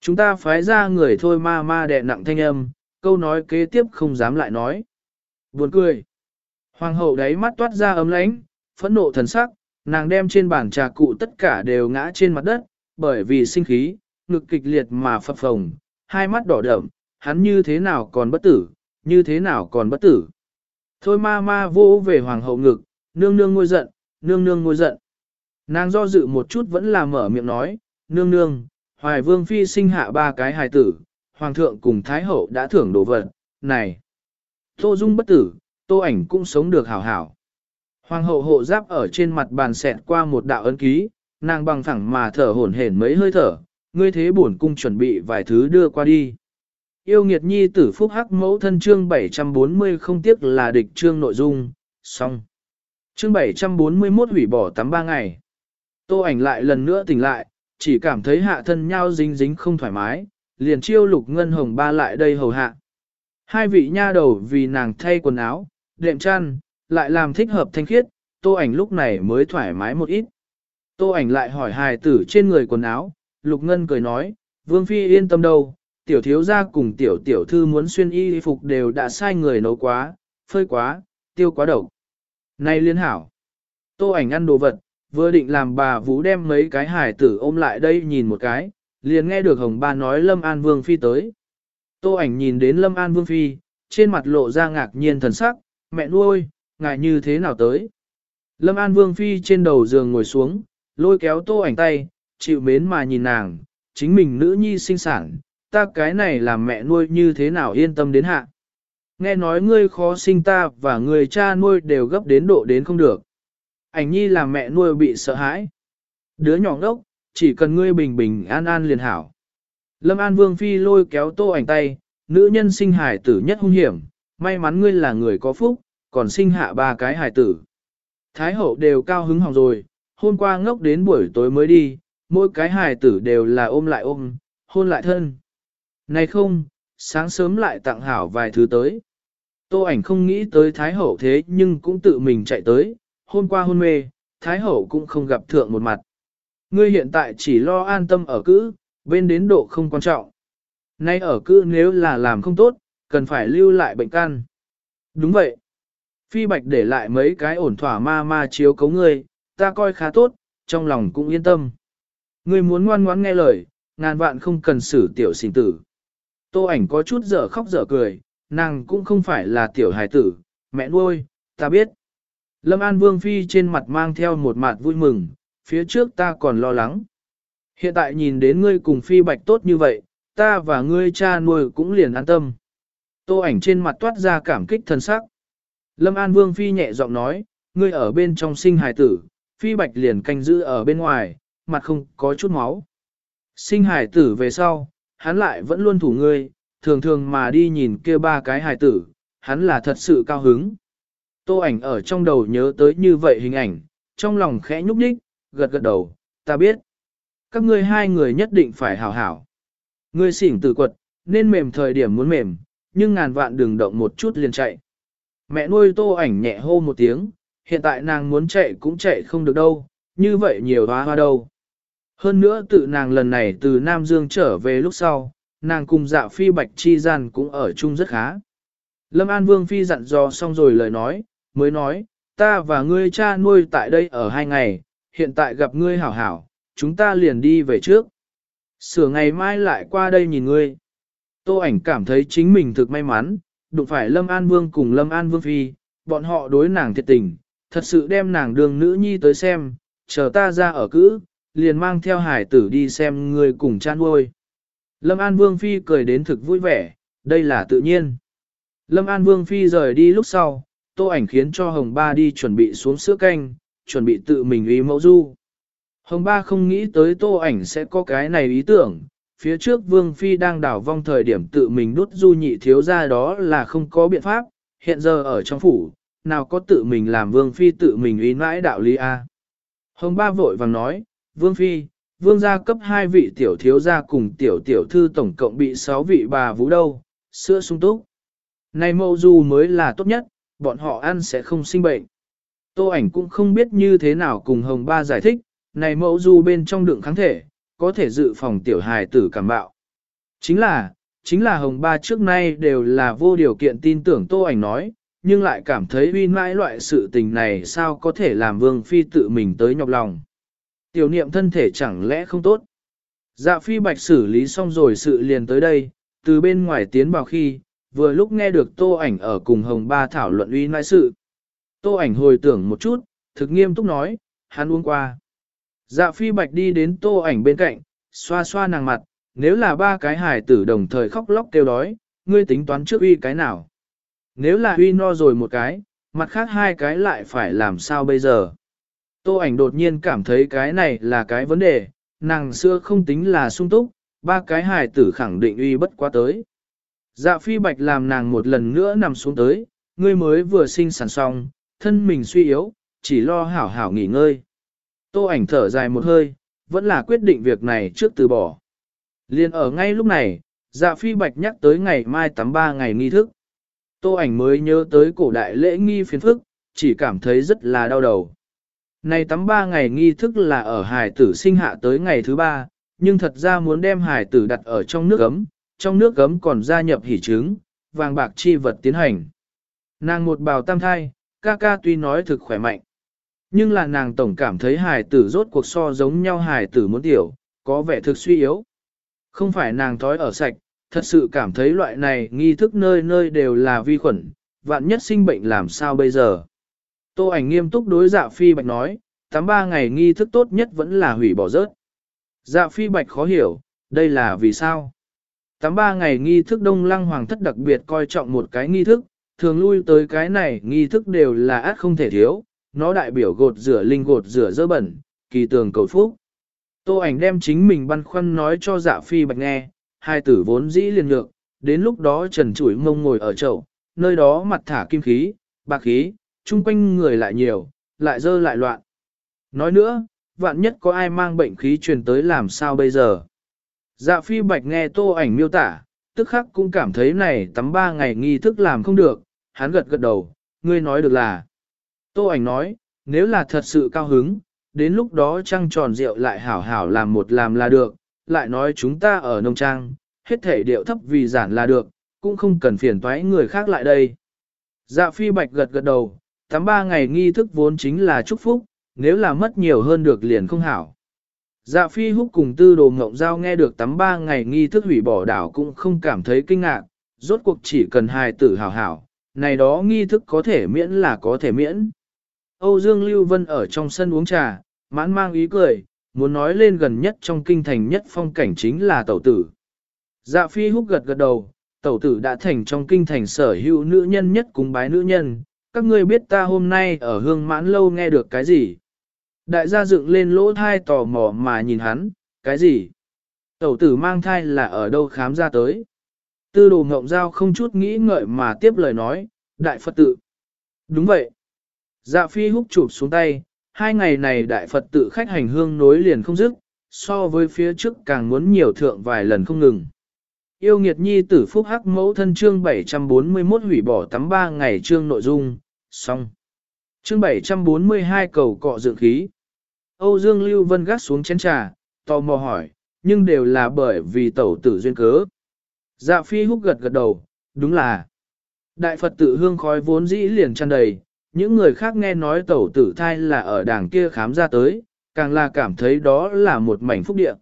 Chúng ta phái ra người thôi ma ma đè nặng thanh âm, câu nói kế tiếp không dám lại nói. Buồn cười. Hoàng hậu đáy mắt toát ra ấm lãnh, phẫn nộ thần sắc, nàng đem trên bàn trà cụ tất cả đều ngã trên mặt đất, bởi vì sinh khí, ngực kịch liệt mà phập phồng, hai mắt đỏ đậm, hắn như thế nào còn bất tử, như thế nào còn bất tử. Thôi ma ma vô về hoàng hậu ngực, nương nương ngôi giận, nương nương ngôi giận. Nàng do dự một chút vẫn là mở miệng nói, nương nương, hoài vương phi sinh hạ ba cái hài tử, hoàng thượng cùng thái hậu đã thưởng đồ vật, này. Tô dung bất tử, tô ảnh cũng sống được hảo hảo. Hoàng hậu hộ giáp ở trên mặt bàn xẹt qua một đạo ấn ký, nàng bằng thẳng mà thở hổn hển mấy hơi thở, ngươi thế bổn cung chuẩn bị vài thứ đưa qua đi. Yêu nghiệt nhi tử phúc hắc mẫu thân chương 740 không tiếc là địch chương nội dung, xong. Chương 741 hủy bỏ tắm ba ngày. Tô ảnh lại lần nữa tỉnh lại, chỉ cảm thấy hạ thân nhau dính dính không thoải mái, liền chiêu lục ngân hồng ba lại đây hầu hạ. Hai vị nha đầu vì nàng thay quần áo, đệm chăn, lại làm thích hợp thanh khiết, tô ảnh lúc này mới thoải mái một ít. Tô ảnh lại hỏi hài tử trên người quần áo, lục ngân cười nói, vương phi yên tâm đâu, tiểu thiếu gia cùng tiểu tiểu thư muốn xuyên y phục đều đã sai người nấu quá, phơi quá, tiêu quá độc. Này liên hảo, tô ảnh ăn đồ vật, vừa định làm bà vũ đem mấy cái hải tử ôm lại đây nhìn một cái, liền nghe được hồng ba nói Lâm An Vương Phi tới. Tô ảnh nhìn đến Lâm An Vương Phi, trên mặt lộ ra ngạc nhiên thần sắc, mẹ nuôi, ngài như thế nào tới. Lâm An Vương Phi trên đầu giường ngồi xuống, lôi kéo tô ảnh tay, chịu mến mà nhìn nàng, chính mình nữ nhi sinh sản, ta cái này làm mẹ nuôi như thế nào yên tâm đến hạ. Nghe nói ngươi khó sinh ta và người cha nuôi đều gấp đến độ đến không được. Ảnh nhi làm mẹ nuôi bị sợ hãi. Đứa nhỏ ngốc, chỉ cần ngươi bình bình an an liền hảo. Lâm An Vương Phi lôi kéo tô ảnh tay, nữ nhân sinh hải tử nhất hung hiểm, may mắn ngươi là người có phúc, còn sinh hạ ba cái hải tử. Thái hậu đều cao hứng hỏng rồi, hôm qua ngốc đến buổi tối mới đi, mỗi cái hài tử đều là ôm lại ôm, hôn lại thân. Này không, sáng sớm lại tặng hảo vài thứ tới. Tô ảnh không nghĩ tới Thái Hậu thế nhưng cũng tự mình chạy tới, hôm qua hôn mê, Thái Hậu cũng không gặp thượng một mặt. Ngươi hiện tại chỉ lo an tâm ở cữ, bên đến độ không quan trọng. Nay ở cữ nếu là làm không tốt, cần phải lưu lại bệnh căn. Đúng vậy. Phi Bạch để lại mấy cái ổn thỏa ma ma chiếu cấu ngươi, ta coi khá tốt, trong lòng cũng yên tâm. Ngươi muốn ngoan ngoãn nghe lời, ngàn vạn không cần xử tiểu sinh tử. Tô ảnh có chút dở khóc dở cười, nàng cũng không phải là tiểu hài tử, mẹ nuôi, ta biết. Lâm An Vương Phi trên mặt mang theo một mặt vui mừng, phía trước ta còn lo lắng. Hiện tại nhìn đến ngươi cùng Phi Bạch tốt như vậy, ta và ngươi cha nuôi cũng liền an tâm. Tô ảnh trên mặt toát ra cảm kích thân sắc. Lâm An Vương Phi nhẹ giọng nói, ngươi ở bên trong sinh hài tử, Phi Bạch liền canh giữ ở bên ngoài, mặt không có chút máu. Sinh hải tử về sau, hắn lại vẫn luôn thủ ngươi, thường thường mà đi nhìn kia ba cái hải tử, hắn là thật sự cao hứng. Tô ảnh ở trong đầu nhớ tới như vậy hình ảnh, trong lòng khẽ nhúc nhích, gật gật đầu, ta biết. Các ngươi hai người nhất định phải hảo hảo. Ngươi xỉn tử quật, nên mềm thời điểm muốn mềm, nhưng ngàn vạn đừng động một chút liền chạy. Mẹ nuôi tô ảnh nhẹ hô một tiếng, hiện tại nàng muốn chạy cũng chạy không được đâu, như vậy nhiều hoa hoa đâu. Hơn nữa tự nàng lần này từ Nam Dương trở về lúc sau, nàng cùng dạ phi bạch chi gian cũng ở chung rất khá. Lâm An Vương Phi dặn dò xong rồi lời nói, mới nói, ta và ngươi cha nuôi tại đây ở hai ngày, hiện tại gặp ngươi hảo hảo, chúng ta liền đi về trước. Sửa ngày mai lại qua đây nhìn ngươi. Tô ảnh cảm thấy chính mình thực may mắn, đụng phải Lâm An Vương cùng Lâm An Vương Phi, bọn họ đối nàng thiệt tình, thật sự đem nàng đường nữ nhi tới xem, chờ ta ra ở cữ, liền mang theo hải tử đi xem người cùng cha nuôi. Lâm An Vương Phi cười đến thực vui vẻ, đây là tự nhiên. Lâm An Vương Phi rời đi lúc sau, tô ảnh khiến cho Hồng Ba đi chuẩn bị xuống sữa canh, chuẩn bị tự mình ý mẫu du. Hồng Ba không nghĩ tới tô ảnh sẽ có cái này ý tưởng, phía trước Vương Phi đang đảo vong thời điểm tự mình đút du nhị thiếu ra đó là không có biện pháp, hiện giờ ở trong phủ, nào có tự mình làm Vương Phi tự mình ý mãi đạo lý A. Hồng Ba vội vàng nói, Vương Phi, Vương gia cấp hai vị tiểu thiếu gia cùng tiểu tiểu thư tổng cộng bị sáu vị bà vũ đâu, sữa sung túc. Này mẫu du mới là tốt nhất, bọn họ ăn sẽ không sinh bệnh. Tô ảnh cũng không biết như thế nào cùng Hồng Ba giải thích, này mẫu du bên trong đựng kháng thể, có thể dự phòng tiểu hài tử cảm bạo. Chính là, chính là Hồng Ba trước nay đều là vô điều kiện tin tưởng Tô ảnh nói, nhưng lại cảm thấy uy mãi loại sự tình này sao có thể làm Vương Phi tự mình tới nhọc lòng. Tiểu niệm thân thể chẳng lẽ không tốt. Dạ phi bạch xử lý xong rồi sự liền tới đây, từ bên ngoài tiến vào khi, vừa lúc nghe được tô ảnh ở cùng hồng ba thảo luận uy nãi sự. Tô ảnh hồi tưởng một chút, thực nghiêm túc nói, hắn uống qua. Dạ phi bạch đi đến tô ảnh bên cạnh, xoa xoa nàng mặt, nếu là ba cái hài tử đồng thời khóc lóc kêu đói, ngươi tính toán trước uy cái nào. Nếu là uy no rồi một cái, mặt khác hai cái lại phải làm sao bây giờ. Tô ảnh đột nhiên cảm thấy cái này là cái vấn đề, nàng xưa không tính là sung túc, ba cái hài tử khẳng định uy bất quá tới. Dạ phi bạch làm nàng một lần nữa nằm xuống tới, ngươi mới vừa sinh sản xong, thân mình suy yếu, chỉ lo hảo hảo nghỉ ngơi. Tô ảnh thở dài một hơi, vẫn là quyết định việc này trước từ bỏ. Liên ở ngay lúc này, dạ phi bạch nhắc tới ngày mai tắm ba ngày nghi thức. Tô ảnh mới nhớ tới cổ đại lễ nghi phiền phức, chỉ cảm thấy rất là đau đầu. Này tắm ba ngày nghi thức là ở hải tử sinh hạ tới ngày thứ ba, nhưng thật ra muốn đem hải tử đặt ở trong nước ấm, trong nước ấm còn gia nhập hỉ trứng, vàng bạc chi vật tiến hành. Nàng một bào tam thai, ca ca tuy nói thực khỏe mạnh, nhưng là nàng tổng cảm thấy hải tử rốt cuộc so giống nhau hải tử muốn tiểu, có vẻ thực suy yếu. Không phải nàng thói ở sạch, thật sự cảm thấy loại này nghi thức nơi nơi đều là vi khuẩn, vạn nhất sinh bệnh làm sao bây giờ. Tô ảnh nghiêm túc đối dạ phi bạch nói, tắm ba ngày nghi thức tốt nhất vẫn là hủy bỏ rớt. Dạ phi bạch khó hiểu, đây là vì sao? Tắm ba ngày nghi thức đông lăng hoàng thất đặc biệt coi trọng một cái nghi thức, thường lui tới cái này nghi thức đều là át không thể thiếu, nó đại biểu gột rửa linh gột rửa dơ bẩn, kỳ tường cầu phúc. Tô ảnh đem chính mình băn khoăn nói cho dạ phi bạch nghe, hai tử vốn dĩ liền nhược, đến lúc đó trần chuỗi mông ngồi ở chậu, nơi đó mặt thả kim khí, bạc khí, chung quanh người lại nhiều, lại dơ lại loạn. Nói nữa, vạn nhất có ai mang bệnh khí truyền tới làm sao bây giờ. Dạ phi bạch nghe tô ảnh miêu tả, tức khắc cũng cảm thấy này tắm ba ngày nghi thức làm không được, hắn gật gật đầu, ngươi nói được là. Tô ảnh nói, nếu là thật sự cao hứng, đến lúc đó trăng tròn rượu lại hảo hảo làm một làm là được, lại nói chúng ta ở nông trang, hết thể điệu thấp vì giản là được, cũng không cần phiền toái người khác lại đây. Dạ phi bạch gật gật đầu, tắm ba ngày nghi thức vốn chính là chúc phúc, nếu là mất nhiều hơn được liền không hảo. Dạ phi húc cùng tư đồ ngộng giao nghe được tắm ba ngày nghi thức hủy bỏ đảo cũng không cảm thấy kinh ngạc, rốt cuộc chỉ cần hài tử hảo hảo, này đó nghi thức có thể miễn là có thể miễn. Âu Dương Lưu Vân ở trong sân uống trà, mãn mang ý cười, muốn nói lên gần nhất trong kinh thành nhất phong cảnh chính là tẩu tử. Dạ phi húc gật gật đầu, tẩu tử đã thành trong kinh thành sở hữu nữ nhân nhất cúng bái nữ nhân, các ngươi biết ta hôm nay ở hương mãn lâu nghe được cái gì? Đại gia dựng lên lỗ thai tò mò mà nhìn hắn, cái gì? Tẩu tử mang thai là ở đâu khám ra tới? Tư đồ ngộng giao không chút nghĩ ngợi mà tiếp lời nói, đại Phật tự. Đúng vậy. Dạ phi húc chụp xuống tay, hai ngày này đại Phật tự khách hành hương nối liền không dứt, so với phía trước càng muốn nhiều thượng vài lần không ngừng. Yêu nghiệt nhi tử phúc hắc mẫu thân chương 741 hủy bỏ tắm ba ngày chương nội dung, xong. Chương 742 cầu cọ dưỡng khí. Âu Dương Lưu Vân gắt xuống chén trà, tò mò hỏi, nhưng đều là bởi vì tẩu tử duyên cớ. Dạ phi húc gật gật đầu, đúng là. Đại Phật tự hương khói vốn dĩ liền tràn đầy, những người khác nghe nói tẩu tử thai là ở đảng kia khám ra tới, càng là cảm thấy đó là một mảnh phúc địa.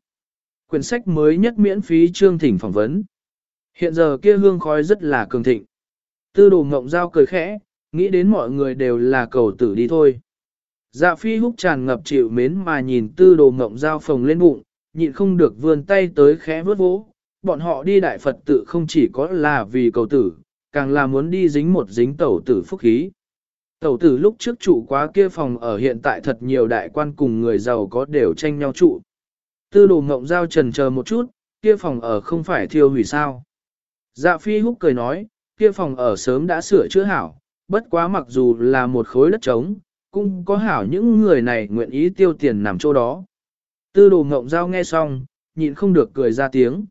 Quyển sách mới nhất miễn phí chương thỉnh phỏng vấn. Hiện giờ kia hương khói rất là cường thịnh. Tư đồ ngộng giao cười khẽ, nghĩ đến mọi người đều là cầu tử đi thôi. Dạ phi húc tràn ngập chịu mến mà nhìn tư đồ ngộng giao phồng lên bụng, nhịn không được vươn tay tới khẽ vớt vỗ. Bọn họ đi đại Phật tự không chỉ có là vì cầu tử, càng là muốn đi dính một dính tẩu tử phúc khí. Tẩu tử lúc trước trụ quá kia phòng ở hiện tại thật nhiều đại quan cùng người giàu có đều tranh nhau trụ. Tư đồ ngộng giao trần chờ một chút, kia phòng ở không phải thiêu hủy sao. Dạ phi húc cười nói, kia phòng ở sớm đã sửa chữa hảo, bất quá mặc dù là một khối đất trống, cũng có hảo những người này nguyện ý tiêu tiền nằm chỗ đó. Tư đồ ngộng giao nghe xong, nhịn không được cười ra tiếng.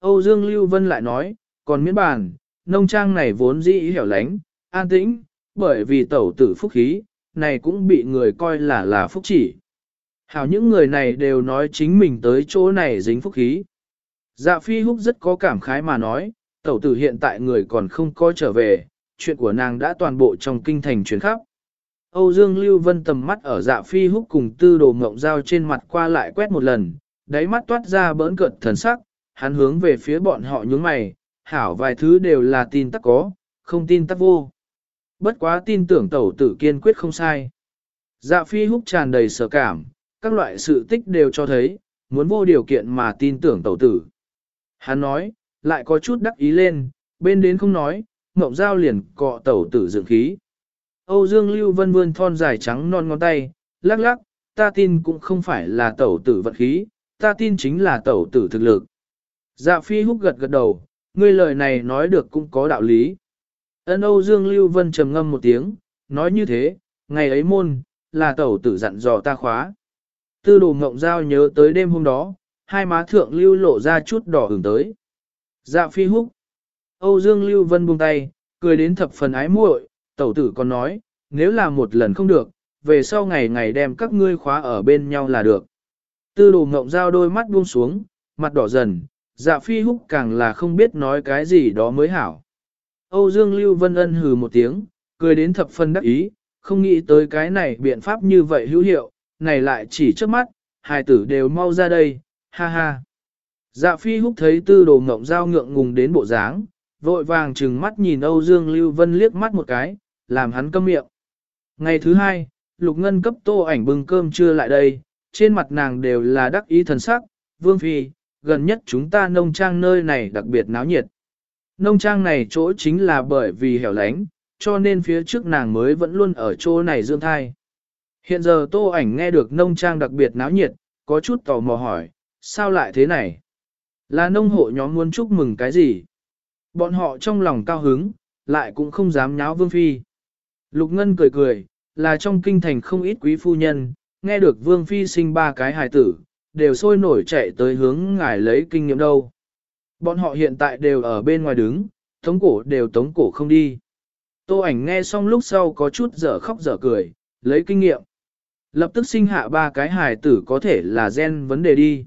Âu Dương Lưu Vân lại nói, còn miễn bàn, nông trang này vốn dĩ hẻo lánh, an tĩnh, bởi vì tẩu tử phúc khí, này cũng bị người coi là là phúc chỉ. Hảo những người này đều nói chính mình tới chỗ này dính phúc khí. Dạ phi húc rất có cảm khái mà nói, tẩu tử hiện tại người còn không có trở về, chuyện của nàng đã toàn bộ trong kinh thành chuyển khắp. Âu Dương Lưu Vân tầm mắt ở dạ phi húc cùng tư đồ ngộng dao trên mặt qua lại quét một lần, đáy mắt toát ra bỡn cợt thần sắc, hắn hướng về phía bọn họ nhướng mày, hảo vài thứ đều là tin tắc có, không tin tắc vô. Bất quá tin tưởng tẩu tử kiên quyết không sai. Dạ phi húc tràn đầy sở cảm, các loại sự tích đều cho thấy, muốn vô điều kiện mà tin tưởng tẩu tử. Hắn nói, lại có chút đắc ý lên, bên đến không nói, ngộng dao liền cọ tẩu tử dựng khí. Âu Dương Lưu Vân vươn thon dài trắng non ngón tay, lắc lắc, ta tin cũng không phải là tẩu tử vận khí, ta tin chính là tẩu tử thực lực. Dạ phi húc gật gật đầu, ngươi lời này nói được cũng có đạo lý. Ân Âu Dương Lưu Vân trầm ngâm một tiếng, nói như thế, ngày ấy môn, là tẩu tử dặn dò ta khóa. Tư đồ ngộng giao nhớ tới đêm hôm đó, hai má thượng lưu lộ ra chút đỏ hưởng tới. Dạ phi húc. Âu Dương Lưu Vân buông tay, cười đến thập phần ái muội, tẩu tử còn nói, nếu là một lần không được, về sau ngày ngày đem các ngươi khóa ở bên nhau là được. Tư đồ ngộng giao đôi mắt buông xuống, mặt đỏ dần, dạ phi húc càng là không biết nói cái gì đó mới hảo. Âu Dương Lưu Vân ân hừ một tiếng, cười đến thập phần đắc ý, không nghĩ tới cái này biện pháp như vậy hữu hiệu, này lại chỉ trước mắt, hai tử đều mau ra đây, ha ha. Dạ phi húc thấy tư đồ ngộng giao ngượng ngùng đến bộ dáng, vội vàng trừng mắt nhìn Âu Dương Lưu Vân liếc mắt một cái, làm hắn câm miệng. Ngày thứ hai, Lục Ngân cấp tô ảnh bưng cơm trưa lại đây, trên mặt nàng đều là đắc ý thần sắc, Vương Phi, gần nhất chúng ta nông trang nơi này đặc biệt náo nhiệt. Nông trang này chỗ chính là bởi vì hẻo lánh, cho nên phía trước nàng mới vẫn luôn ở chỗ này dưỡng thai. Hiện giờ tô ảnh nghe được nông trang đặc biệt náo nhiệt, có chút tò mò hỏi, sao lại thế này? Là nông hộ nhóm muốn chúc mừng cái gì? Bọn họ trong lòng cao hứng, lại cũng không dám nháo vương phi. Lục Ngân cười cười, là trong kinh thành không ít quý phu nhân, nghe được vương phi sinh ba cái hài tử, đều sôi nổi chạy tới hướng ngài lấy kinh nghiệm đâu. Bọn họ hiện tại đều ở bên ngoài đứng, tống cổ đều tống cổ không đi. Tô ảnh nghe xong lúc sau có chút dở khóc dở cười, lấy kinh nghiệm. Lập tức sinh hạ ba cái hài tử có thể là gen vấn đề đi.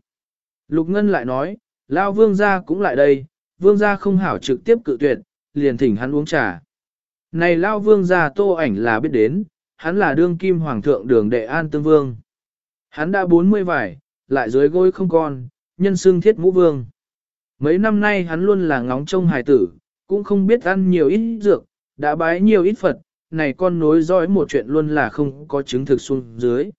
Lục Ngân lại nói, Lao vương gia cũng lại đây, vương gia không hảo trực tiếp cự tuyệt, liền thỉnh hắn uống trà. Này Lao vương gia tô ảnh là biết đến, hắn là đương kim hoàng thượng đường đệ an tương vương. Hắn đã 40 vải, lại dưới gối không con, nhân xương thiết ngũ vương. Mấy năm nay hắn luôn là ngóng trông hài tử, cũng không biết ăn nhiều ít dược, đã bái nhiều ít Phật, này con nối dõi một chuyện luôn là không có chứng thực xuống dưới.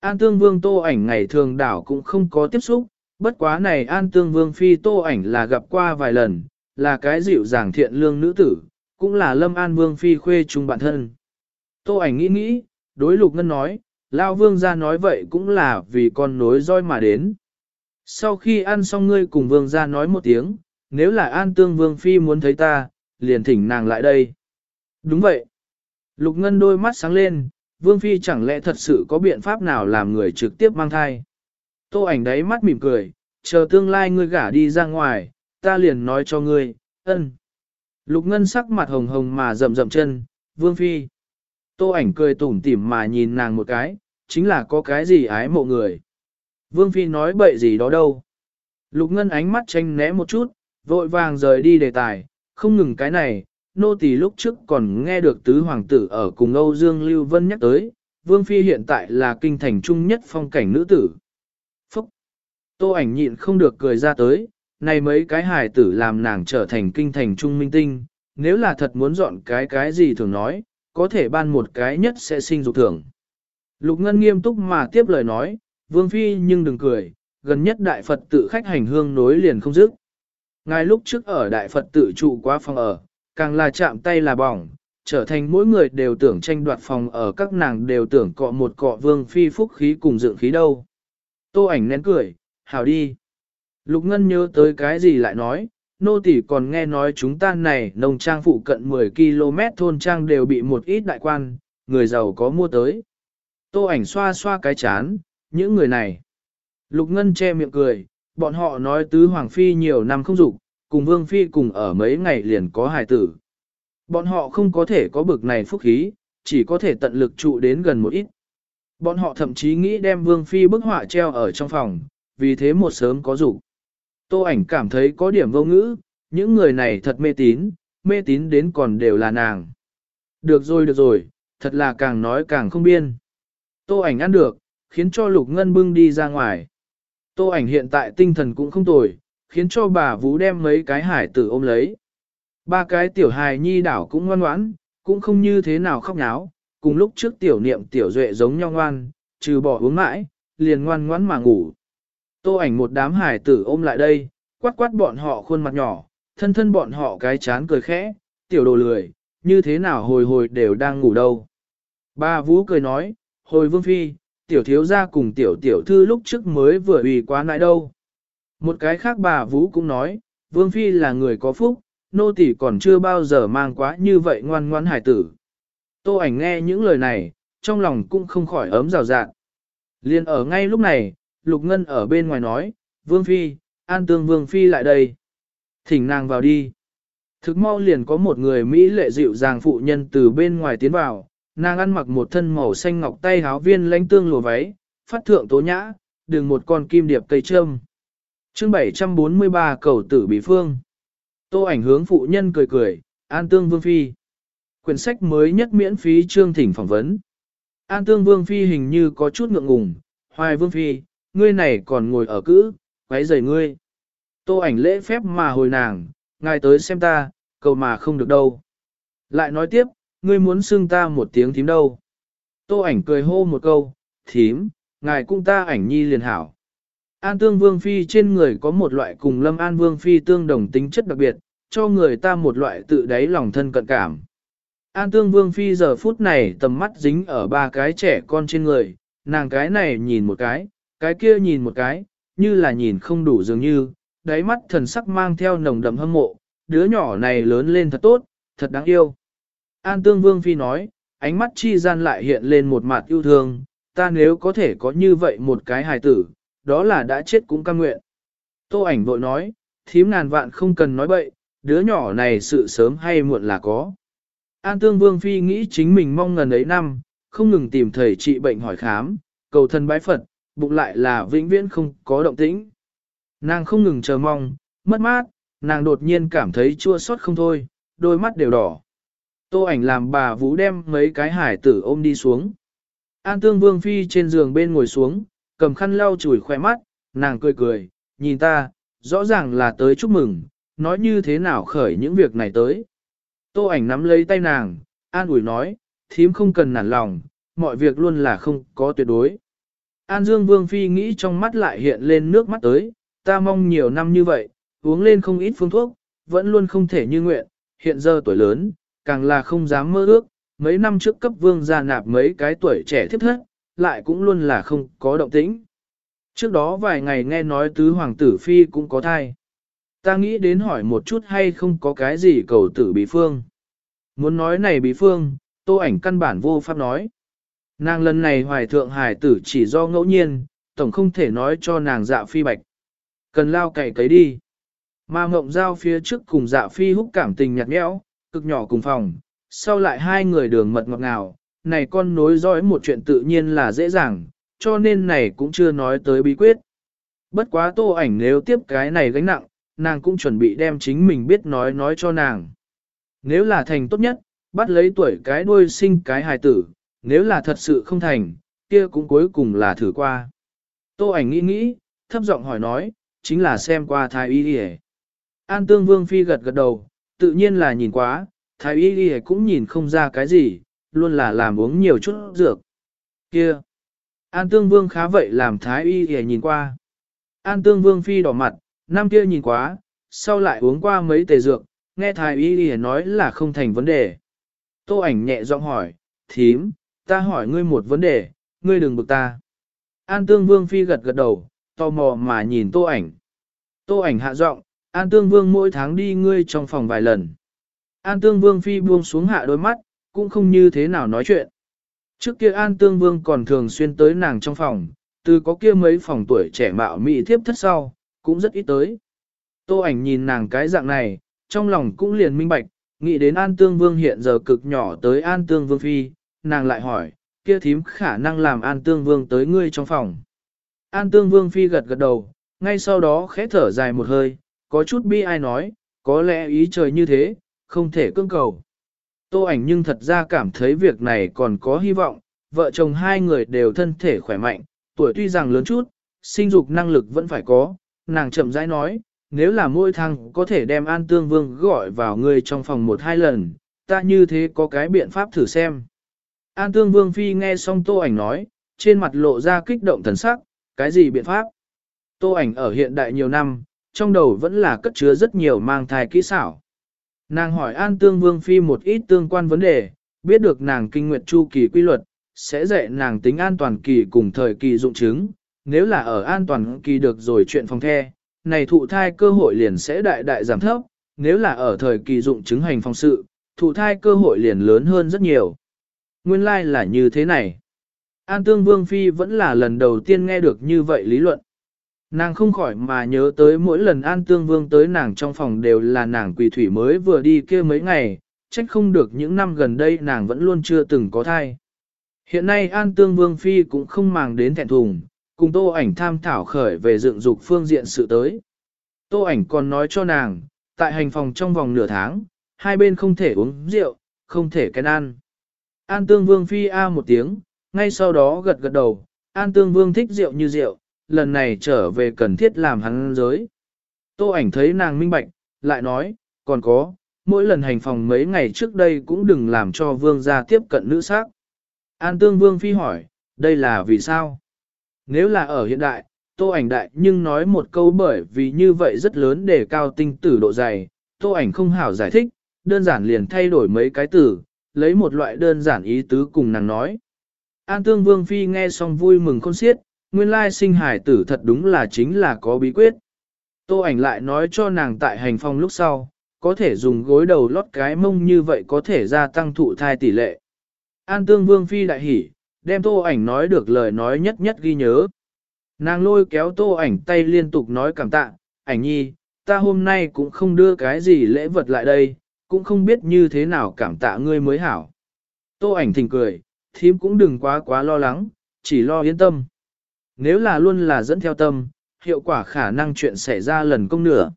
An tương vương tô ảnh ngày thường đảo cũng không có tiếp xúc, bất quá này an tương vương phi tô ảnh là gặp qua vài lần, là cái dịu dàng thiện lương nữ tử, cũng là lâm an vương phi khuê chung bản thân. Tô ảnh nghĩ nghĩ, đối lục ngân nói, lao vương gia nói vậy cũng là vì con nối dõi mà đến. Sau khi ăn xong ngươi cùng vương gia nói một tiếng, nếu là an tương vương phi muốn thấy ta, liền thỉnh nàng lại đây. Đúng vậy. Lục ngân đôi mắt sáng lên, vương phi chẳng lẽ thật sự có biện pháp nào làm người trực tiếp mang thai. Tô ảnh đấy mắt mỉm cười, chờ tương lai ngươi gả đi ra ngoài, ta liền nói cho ngươi, ân. Lục ngân sắc mặt hồng hồng mà rậm rậm chân, vương phi. Tô ảnh cười tủm tỉm mà nhìn nàng một cái, chính là có cái gì ái mộ người. Vương phi nói bậy gì đó đâu. Lục ngân ánh mắt tranh né một chút, vội vàng rời đi đề tài, không ngừng cái này, nô tỳ lúc trước còn nghe được tứ hoàng tử ở cùng Âu Dương Lưu Vân nhắc tới, Vương Phi hiện tại là kinh thành trung nhất phong cảnh nữ tử. Phúc! Tô ảnh nhịn không được cười ra tới, này mấy cái hài tử làm nàng trở thành kinh thành trung minh tinh, nếu là thật muốn dọn cái cái gì thường nói, có thể ban một cái nhất sẽ sinh dục thưởng. Lục Ngân nghiêm túc mà tiếp lời nói, Vương Phi nhưng đừng cười, gần nhất Đại Phật tự khách hành hương nối liền không dứt. Ngài lúc trước ở Đại Phật tự trụ qua phòng ở, càng là chạm tay là bỏng, trở thành mỗi người đều tưởng tranh đoạt phòng ở các nàng đều tưởng cọ một cọ Vương Phi phúc khí cùng dựng khí đâu. Tô ảnh nén cười, hảo đi. Lục Ngân nhớ tới cái gì lại nói, nô tỷ còn nghe nói chúng ta này nông trang phụ cận 10 km thôn trang đều bị một ít đại quan, người giàu có mua tới. Tô ảnh xoa xoa cái chán, những người này. Lục Ngân che miệng cười, bọn họ nói tứ hoàng phi nhiều năm không dục, cùng vương phi cùng ở mấy ngày liền có hài tử. Bọn họ không có thể có bực này phúc khí, chỉ có thể tận lực trụ đến gần một ít. Bọn họ thậm chí nghĩ đem vương phi bức họa treo ở trong phòng, vì thế một sớm có dục. Tô ảnh cảm thấy có điểm vô ngữ, những người này thật mê tín, mê tín đến còn đều là nàng. Được rồi được rồi, thật là càng nói càng không biên. Tô ảnh ăn được, khiến cho Lục Ngân bưng đi ra ngoài. Tô ảnh hiện tại tinh thần cũng không tồi, khiến cho bà Vũ đem mấy cái hải tử ôm lấy. Ba cái tiểu hài nhi đảo cũng ngoan ngoãn, cũng không như thế nào khóc náo, cùng lúc trước tiểu niệm tiểu duệ giống nhau ngoan, trừ bỏ uống mãi, liền ngoan ngoãn mà ngủ. Tô ảnh một đám hải tử ôm lại đây, quát quát bọn họ khuôn mặt nhỏ, thân thân bọn họ cái chán cười khẽ, tiểu đồ lười, như thế nào hồi hồi đều đang ngủ đâu. Ba Vũ cười nói, hồi vương phi, tiểu thiếu gia cùng tiểu tiểu thư lúc trước mới vừa ủy quá nại đâu. Một cái khác bà Vũ cũng nói, vương phi là người có phúc, nô tỳ còn chưa bao giờ mang quá như vậy ngoan ngoan hải tử. Tô ảnh nghe những lời này, trong lòng cũng không khỏi ấm rào rạng. Liên ở ngay lúc này, Lục Ngân ở bên ngoài nói, Vương Phi, An Tương Vương Phi lại đây. Thỉnh nàng vào đi. Thực mau liền có một người Mỹ lệ dịu dàng phụ nhân từ bên ngoài tiến vào, nàng ăn mặc một thân màu xanh ngọc tay háo viên lãnh tương lùa váy, phát thượng tố nhã, đường một con kim điệp cây trâm. Chương 743 cầu tử bị phương. Tô ảnh hướng phụ nhân cười cười, An Tương Vương Phi. Quyển sách mới nhất miễn phí chương thỉnh phỏng vấn. An Tương Vương Phi hình như có chút ngượng ngùng, Hoài Vương Phi, ngươi này còn ngồi ở cữ, quấy rầy ngươi. Tô ảnh lễ phép mà hồi nàng, ngài tới xem ta, cầu mà không được đâu. Lại nói tiếp, ngươi muốn xưng ta một tiếng thím đâu. Tô ảnh cười hô một câu, thím, ngài cung ta ảnh nhi liền hảo. An tương vương phi trên người có một loại cùng lâm an vương phi tương đồng tính chất đặc biệt, cho người ta một loại tự đáy lòng thân cận cảm. An tương vương phi giờ phút này tầm mắt dính ở ba cái trẻ con trên người, nàng cái này nhìn một cái, cái kia nhìn một cái, như là nhìn không đủ dường như, đáy mắt thần sắc mang theo nồng đậm hâm mộ, đứa nhỏ này lớn lên thật tốt, thật đáng yêu. An tương vương phi nói, ánh mắt chi gian lại hiện lên một mặt yêu thương, ta nếu có thể có như vậy một cái hài tử, đó là đã chết cũng cam nguyện. Tô ảnh vội nói, thím ngàn vạn không cần nói bậy, đứa nhỏ này sự sớm hay muộn là có. An tương vương phi nghĩ chính mình mong ngần ấy năm, không ngừng tìm thầy trị bệnh hỏi khám, cầu thân bái Phật, bụng lại là vĩnh viễn không có động tĩnh. Nàng không ngừng chờ mong, mất mát, nàng đột nhiên cảm thấy chua xót không thôi, đôi mắt đều đỏ. Tô ảnh làm bà Vũ đem mấy cái hải tử ôm đi xuống. An tương vương phi trên giường bên ngồi xuống, cầm khăn lau chùi khỏe mắt, nàng cười cười, nhìn ta, rõ ràng là tới chúc mừng, nói như thế nào khởi những việc này tới. Tô ảnh nắm lấy tay nàng, an ủi nói, thím không cần nản lòng, mọi việc luôn là không có tuyệt đối. An Dương Vương Phi nghĩ trong mắt lại hiện lên nước mắt tới, ta mong nhiều năm như vậy, uống lên không ít phương thuốc, vẫn luôn không thể như nguyện, hiện giờ tuổi lớn, càng là không dám mơ ước, mấy năm trước cấp vương gia nạp mấy cái tuổi trẻ thiếp thất, lại cũng luôn là không có động tĩnh. Trước đó vài ngày nghe nói tứ hoàng tử phi cũng có thai. Ta nghĩ đến hỏi một chút hay không có cái gì cầu tử bí phương. Muốn nói này bí phương, tô ảnh căn bản vô pháp nói. Nàng lần này hoài thượng hải tử chỉ do ngẫu nhiên, tổng không thể nói cho nàng dạ phi bạch. Cần lao cày cấy đi. Mà ngộng giao phía trước cùng dạ phi húc cảm tình nhạt nhẽo, cực nhỏ cùng phòng, sau lại hai người đường mật ngọt ngào, này con nối dõi một chuyện tự nhiên là dễ dàng, cho nên này cũng chưa nói tới bí quyết. Bất quá tô ảnh nếu tiếp cái này gánh nặng, nàng cũng chuẩn bị đem chính mình biết nói nói cho nàng. Nếu là thành tốt nhất, bắt lấy tuổi cái đuôi sinh cái hài tử, nếu là thật sự không thành, kia cũng cuối cùng là thử qua. Tô ảnh nghĩ nghĩ, thấp giọng hỏi nói, chính là xem qua thái y đi An tương vương phi gật gật đầu, tự nhiên là nhìn quá, thái y đi cũng nhìn không ra cái gì, luôn là làm uống nhiều chút dược. Kia! An tương vương khá vậy làm thái y để nhìn qua. An tương vương phi đỏ mặt, năm kia nhìn quá, sau lại uống qua mấy tề dược, nghe thái y để nói là không thành vấn đề. Tô ảnh nhẹ giọng hỏi, thím, ta hỏi ngươi một vấn đề, ngươi đừng bực ta. An tương vương phi gật gật đầu, tò mò mà nhìn tô ảnh. Tô ảnh hạ giọng, An tương vương mỗi tháng đi ngươi trong phòng vài lần. An tương vương phi buông xuống hạ đôi mắt, cũng không như thế nào nói chuyện. Trước kia An tương vương còn thường xuyên tới nàng trong phòng, từ có kia mấy phòng tuổi trẻ mạo mị thiếp thất sau, cũng rất ít tới. Tô ảnh nhìn nàng cái dạng này, trong lòng cũng liền minh bạch, nghĩ đến An Tương Vương hiện giờ cực nhỏ tới An Tương Vương Phi, nàng lại hỏi, kia thím khả năng làm An Tương Vương tới ngươi trong phòng. An Tương Vương Phi gật gật đầu, ngay sau đó khẽ thở dài một hơi, có chút bi ai nói, có lẽ ý trời như thế, không thể cưỡng cầu. Tô ảnh nhưng thật ra cảm thấy việc này còn có hy vọng, vợ chồng hai người đều thân thể khỏe mạnh, tuổi tuy rằng lớn chút, sinh dục năng lực vẫn phải có, nàng chậm rãi nói, nếu là mỗi thằng có thể đem An Tương Vương gọi vào người trong phòng một hai lần, ta như thế có cái biện pháp thử xem. An Tương Vương Phi nghe xong tô ảnh nói, trên mặt lộ ra kích động thần sắc, cái gì biện pháp? Tô ảnh ở hiện đại nhiều năm, trong đầu vẫn là cất chứa rất nhiều mang thai kỹ xảo. Nàng hỏi An Tương Vương Phi một ít tương quan vấn đề, biết được nàng kinh nguyệt chu kỳ quy luật, sẽ dạy nàng tính an toàn kỳ cùng thời kỳ dụng chứng. Nếu là ở an toàn kỳ được rồi chuyện phòng the, này thụ thai cơ hội liền sẽ đại đại giảm thấp, nếu là ở thời kỳ dụng chứng hành phòng sự, thụ thai cơ hội liền lớn hơn rất nhiều. Nguyên lai like là như thế này. An Tương Vương Phi vẫn là lần đầu tiên nghe được như vậy lý luận. Nàng không khỏi mà nhớ tới mỗi lần An Tương Vương tới nàng trong phòng đều là nàng quỳ thủy mới vừa đi kia mấy ngày, trách không được những năm gần đây nàng vẫn luôn chưa từng có thai. Hiện nay An Tương Vương Phi cũng không màng đến thẹn thùng, cùng tô ảnh tham thảo khởi về dựng dục phương diện sự tới. Tô ảnh còn nói cho nàng, tại hành phòng trong vòng nửa tháng, hai bên không thể uống rượu, không thể kén ăn. An Tương Vương Phi A một tiếng, ngay sau đó gật gật đầu, An Tương Vương thích rượu như rượu, lần này trở về cần thiết làm hắn giới. Tô ảnh thấy nàng minh bạch, lại nói, còn có, mỗi lần hành phòng mấy ngày trước đây cũng đừng làm cho vương gia tiếp cận nữ sắc. An Tương Vương Phi hỏi, đây là vì sao? Nếu là ở hiện đại, tô ảnh đại nhưng nói một câu bởi vì như vậy rất lớn để cao tinh tử độ dày, tô ảnh không hảo giải thích, đơn giản liền thay đổi mấy cái từ, lấy một loại đơn giản ý tứ cùng nàng nói. An Tương Vương Phi nghe xong vui mừng khôn xiết, nguyên lai sinh hải tử thật đúng là chính là có bí quyết. Tô ảnh lại nói cho nàng tại hành phong lúc sau, có thể dùng gối đầu lót cái mông như vậy có thể gia tăng thụ thai tỷ lệ. An Tương Vương Phi đại hỉ, đem tô ảnh nói được lời nói nhất nhất ghi nhớ. Nàng lôi kéo tô ảnh tay liên tục nói cảm tạ, ảnh nhi, ta hôm nay cũng không đưa cái gì lễ vật lại đây, cũng không biết như thế nào cảm tạ ngươi mới hảo. Tô ảnh thình cười, thím cũng đừng quá quá lo lắng, chỉ lo yên tâm. Nếu là luôn là dẫn theo tâm, hiệu quả khả năng chuyện xảy ra lần công nửa.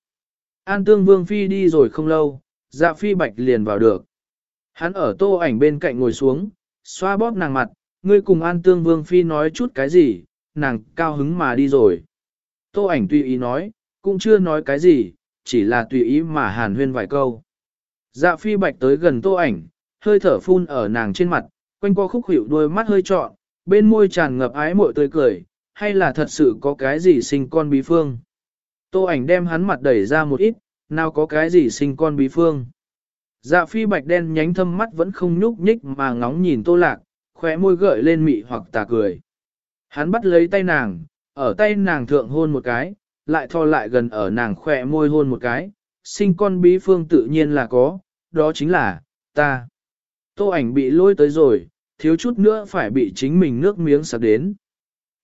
An tương vương phi đi rồi không lâu, dạ phi bạch liền vào được. Hắn ở tô ảnh bên cạnh ngồi xuống, xoa bóp nàng mặt, ngươi cùng an tương vương phi nói chút cái gì, nàng cao hứng mà đi rồi. Tô ảnh tùy ý nói, cũng chưa nói cái gì, chỉ là tùy ý mà hàn huyên vài câu. Dạ phi bạch tới gần tô ảnh, hơi thở phun ở nàng trên mặt, quanh qua khúc hiệu đôi mắt hơi trọn, bên môi tràn ngập ái mội tươi cười, hay là thật sự có cái gì sinh con bí phương. Tô ảnh đem hắn mặt đẩy ra một ít, nào có cái gì sinh con bí phương. Dạ phi bạch đen nhánh thâm mắt vẫn không nhúc nhích mà ngóng nhìn tô lạc, khóe môi gợi lên mị hoặc tà cười. Hắn bắt lấy tay nàng, ở tay nàng thượng hôn một cái, lại thò lại gần ở nàng khỏe môi hôn một cái, sinh con bí phương tự nhiên là có, đó chính là, ta. Tô ảnh bị lôi tới rồi, thiếu chút nữa phải bị chính mình nước miếng sạc đến.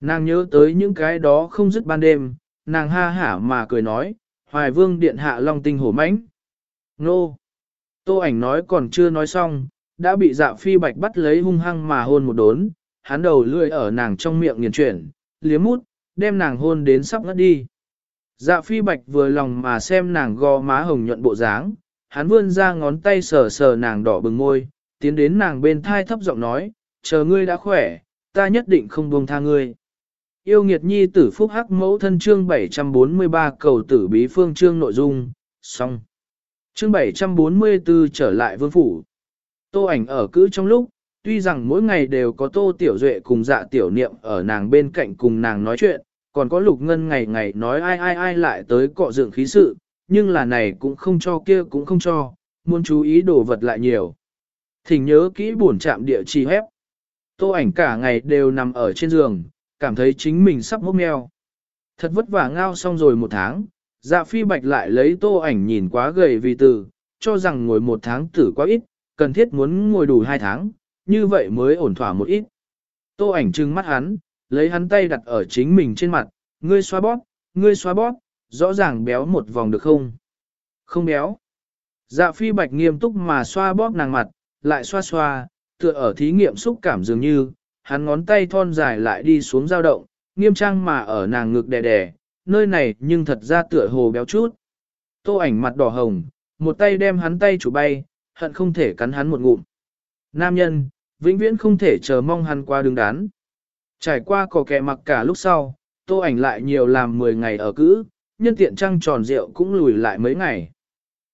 Nàng nhớ tới những cái đó không dứt ban đêm, nàng ha hả mà cười nói, hoài vương điện hạ long tinh hổ mãnh. Nô! Tô ảnh nói còn chưa nói xong, đã bị dạ phi bạch bắt lấy hung hăng mà hôn một đốn, hắn đầu lưỡi ở nàng trong miệng nghiền chuyển, liếm mút, đem nàng hôn đến sắp ngất đi. Dạ phi bạch vừa lòng mà xem nàng gò má hồng nhuận bộ dáng, hắn vươn ra ngón tay sờ sờ nàng đỏ bừng môi, tiến đến nàng bên thai thấp giọng nói, chờ ngươi đã khỏe, ta nhất định không buông tha ngươi. Yêu nghiệt nhi tử phúc hắc mẫu thân chương 743 cầu tử bí phương chương nội dung, xong. Chương 744 trở lại vương phủ. Tô ảnh ở cữ trong lúc, tuy rằng mỗi ngày đều có tô tiểu duệ cùng dạ tiểu niệm ở nàng bên cạnh cùng nàng nói chuyện, còn có lục ngân ngày ngày nói ai ai ai lại tới cọ dựng khí sự, nhưng là này cũng không cho kia cũng không cho, muốn chú ý đồ vật lại nhiều. Thỉnh nhớ kỹ buồn chạm địa chỉ hép. Tô ảnh cả ngày đều nằm ở trên giường, cảm thấy chính mình sắp mốc meo. Thật vất vả ngao xong rồi một tháng, dạ phi bạch lại lấy tô ảnh nhìn quá gầy vì từ, cho rằng ngồi một tháng tử quá ít, cần thiết muốn ngồi đủ hai tháng, như vậy mới ổn thỏa một ít. Tô ảnh trừng mắt hắn, lấy hắn tay đặt ở chính mình trên mặt, ngươi xoa bóp, ngươi xoa bóp, rõ ràng béo một vòng được không? Không béo. Dạ phi bạch nghiêm túc mà xoa bóp nàng mặt, lại xoa xoa, tựa ở thí nghiệm xúc cảm dường như, hắn ngón tay thon dài lại đi xuống dao động, nghiêm trang mà ở nàng ngực đè đè, nơi này nhưng thật ra tựa hồ béo chút. Tô ảnh mặt đỏ hồng, một tay đem hắn tay chủ bay, hận không thể cắn hắn một ngụm. Nam nhân, vĩnh viễn không thể chờ mong hắn qua đường đán. Trải qua cò kẹ mặc cả lúc sau, tô ảnh lại nhiều làm 10 ngày ở cữ, nhân tiện trăng tròn rượu cũng lùi lại mấy ngày.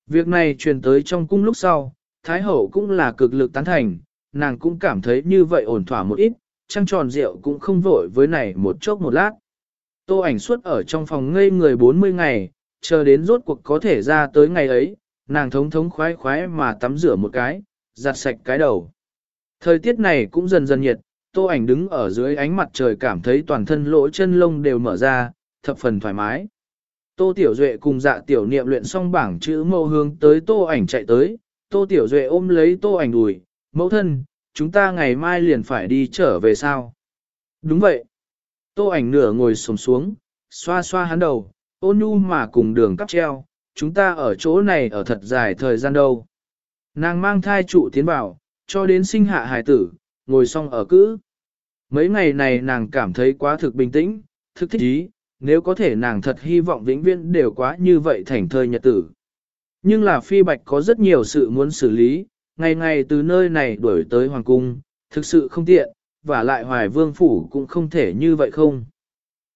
Việc này truyền tới trong cung lúc sau, Thái Hậu cũng là cực lực tán thành, nàng cũng cảm thấy như vậy ổn thỏa một ít, trăng tròn rượu cũng không vội với này một chốc một lát. Tô ảnh suốt ở trong phòng ngây người 40 ngày, chờ đến rốt cuộc có thể ra tới ngày ấy, nàng thống thống khoái khoái mà tắm rửa một cái, giặt sạch cái đầu. Thời tiết này cũng dần dần nhiệt, tô ảnh đứng ở dưới ánh mặt trời cảm thấy toàn thân lỗ chân lông đều mở ra, thập phần thoải mái. Tô Tiểu Duệ cùng dạ tiểu niệm luyện xong bảng chữ mâu hướng tới tô ảnh chạy tới, tô Tiểu Duệ ôm lấy tô ảnh đùi, mẫu thân, chúng ta ngày mai liền phải đi trở về sao? Đúng vậy. Tô ảnh nửa ngồi xổm xuống, xoa xoa hắn đầu, ôn nhu mà cùng đường cắp treo, chúng ta ở chỗ này ở thật dài thời gian đâu. Nàng mang thai trụ tiến vào, cho đến sinh hạ hài tử, ngồi xong ở cữ. Mấy ngày này nàng cảm thấy quá thực bình tĩnh, thực thích ý, nếu có thể nàng thật hy vọng vĩnh viễn đều quá như vậy thành thơi nhật tử. Nhưng là phi bạch có rất nhiều sự muốn xử lý, ngày ngày từ nơi này đuổi tới hoàng cung, thực sự không tiện, và lại hoài vương phủ cũng không thể như vậy không.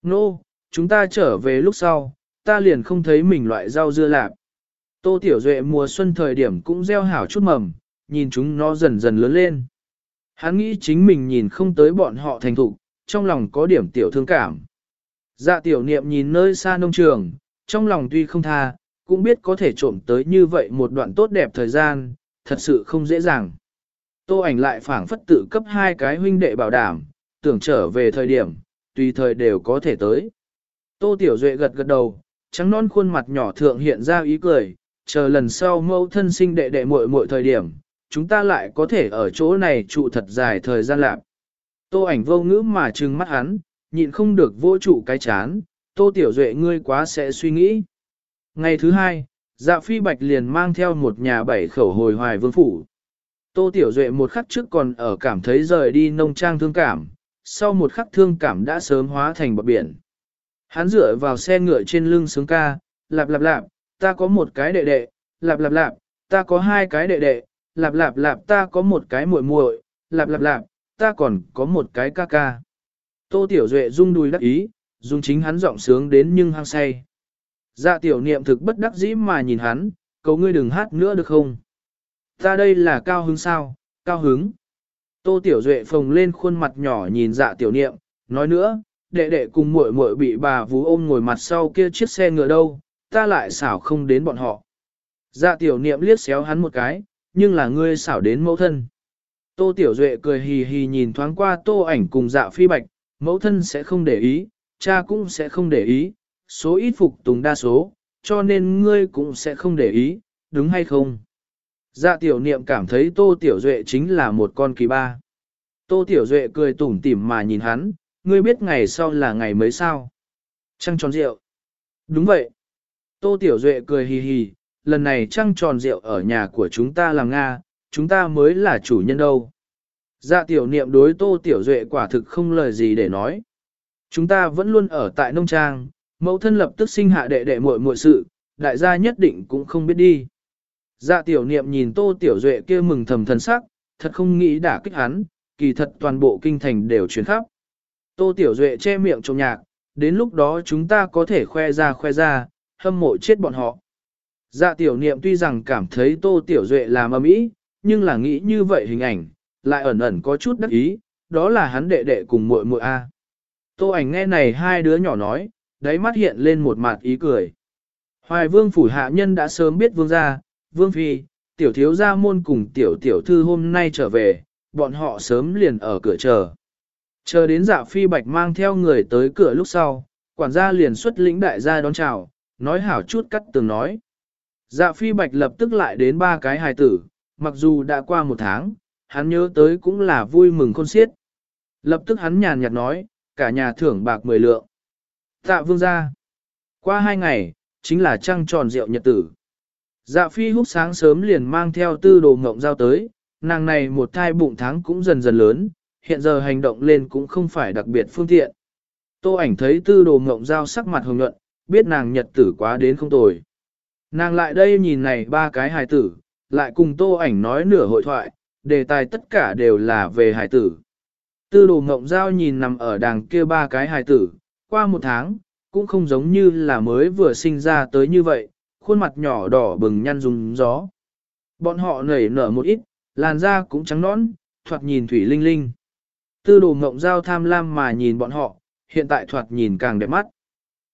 Nô, no, chúng ta trở về lúc sau, ta liền không thấy mình loại rau dưa lạp. Tô Tiểu Duệ mùa xuân thời điểm cũng gieo hảo chút mầm, nhìn chúng nó dần dần lớn lên. Hắn nghĩ chính mình nhìn không tới bọn họ thành thục, trong lòng có điểm tiểu thương cảm. Dạ tiểu niệm nhìn nơi xa nông trường, trong lòng tuy không tha, cũng biết có thể trộm tới như vậy một đoạn tốt đẹp thời gian, thật sự không dễ dàng. Tô ảnh lại phảng phất tự cấp hai cái huynh đệ bảo đảm, tưởng trở về thời điểm, tùy thời đều có thể tới. Tô Tiểu Duệ gật gật đầu, trắng non khuôn mặt nhỏ thượng hiện ra ý cười, chờ lần sau mẫu thân sinh đệ đệ muội muội thời điểm, chúng ta lại có thể ở chỗ này trụ thật dài thời gian lạc. Tô ảnh vô ngữ mà trừng mắt hắn, nhịn không được vô trụ cái chán, Tô Tiểu Duệ ngươi quá sẽ suy nghĩ. Ngày thứ hai, dạ phi bạch liền mang theo một nhà bảy khẩu hồi hoài vương phủ. Tô Tiểu Duệ một khắc trước còn ở cảm thấy rời đi nông trang thương cảm, sau một khắc thương cảm đã sớm hóa thành bọt biển. Hắn dựa vào xe ngựa trên lưng sướng ca, lạp lạp lạp, ta có một cái đệ đệ, lạp lạp lạp, ta có hai cái đệ đệ, lạp lạp lạp ta có một cái muội muội, lạp lạp lạp, ta còn có một cái ca ca. Tô Tiểu Duệ rung đùi đắc ý, dùng chính hắn giọng sướng đến nhưng hăng say. Dạ tiểu niệm thực bất đắc dĩ mà nhìn hắn, cầu ngươi đừng hát nữa được không? Ta đây là cao hứng sao, cao hứng. Tô Tiểu Duệ phồng lên khuôn mặt nhỏ nhìn dạ tiểu niệm, nói nữa, đệ đệ cùng muội muội bị bà vú ôm ngồi mặt sau kia chiếc xe ngựa đâu, ta lại xảo không đến bọn họ. Dạ tiểu niệm liếc xéo hắn một cái, nhưng là ngươi xảo đến mẫu thân. Tô Tiểu Duệ cười hì hì nhìn thoáng qua tô ảnh cùng dạ phi bạch, mẫu thân sẽ không để ý, cha cũng sẽ không để ý, số ít phục tùng đa số, cho nên ngươi cũng sẽ không để ý, đúng hay không? Dạ tiểu niệm cảm thấy Tô Tiểu Duệ chính là một con kỳ ba. Tô Tiểu Duệ cười tủm tỉm mà nhìn hắn, ngươi biết ngày sau là ngày mấy sao? Trăng tròn rượu. Đúng vậy. Tô Tiểu Duệ cười hì hì, lần này trăng tròn rượu ở nhà của chúng ta làm Nga, chúng ta mới là chủ nhân đâu. Dạ tiểu niệm đối Tô Tiểu Duệ quả thực không lời gì để nói. Chúng ta vẫn luôn ở tại nông trang, mẫu thân lập tức sinh hạ đệ đệ muội muội sự, đại gia nhất định cũng không biết đi. Dạ tiểu niệm nhìn Tô Tiểu Duệ kia mừng thầm thần sắc, thật không nghĩ đả kích hắn, kỳ thật toàn bộ kinh thành đều chuyển khắp. Tô Tiểu Duệ che miệng trong nhạc, đến lúc đó chúng ta có thể khoe ra khoe ra, hâm mộ chết bọn họ. Dạ tiểu niệm tuy rằng cảm thấy Tô Tiểu Duệ làm ầm ý, nhưng là nghĩ như vậy hình ảnh, lại ẩn ẩn có chút đắc ý, đó là hắn đệ đệ cùng muội muội a. Tô ảnh nghe này hai đứa nhỏ nói, đáy mắt hiện lên một mặt ý cười. Hoài vương phủ hạ nhân đã sớm biết vương gia, vương phi, tiểu thiếu gia môn cùng tiểu tiểu thư hôm nay trở về, bọn họ sớm liền ở cửa chờ. Chờ đến dạ phi bạch mang theo người tới cửa lúc sau, quản gia liền xuất lĩnh đại gia đón chào, nói hảo chút cắt từng nói. Dạ phi bạch lập tức lại đến ba cái hài tử, mặc dù đã qua một tháng, hắn nhớ tới cũng là vui mừng khôn xiết. Lập tức hắn nhàn nhạt nói, cả nhà thưởng bạc mười lượng. Tạ vương gia. Qua hai ngày, chính là trăng tròn rượu nhật tử. Dạ phi húc sáng sớm liền mang theo tư đồ ngộng giao tới, nàng này một thai bụng tháng cũng dần dần lớn, hiện giờ hành động lên cũng không phải đặc biệt phương tiện. Tô ảnh thấy tư đồ ngộng giao sắc mặt hồng nhuận, biết nàng nhật tử quá đến không tồi. Nàng lại đây nhìn này ba cái hài tử, lại cùng tô ảnh nói nửa hội thoại, đề tài tất cả đều là về hài tử. Tư đồ ngộng giao nhìn nằm ở đàng kia ba cái hài tử, qua một tháng, cũng không giống như là mới vừa sinh ra tới như vậy, khuôn mặt nhỏ đỏ bừng nhăn dùng gió. Bọn họ nảy nở một ít, làn da cũng trắng nõn, thoạt nhìn thủy linh linh. Tư đồ ngộng giao tham lam mà nhìn bọn họ, hiện tại thoạt nhìn càng đẹp mắt.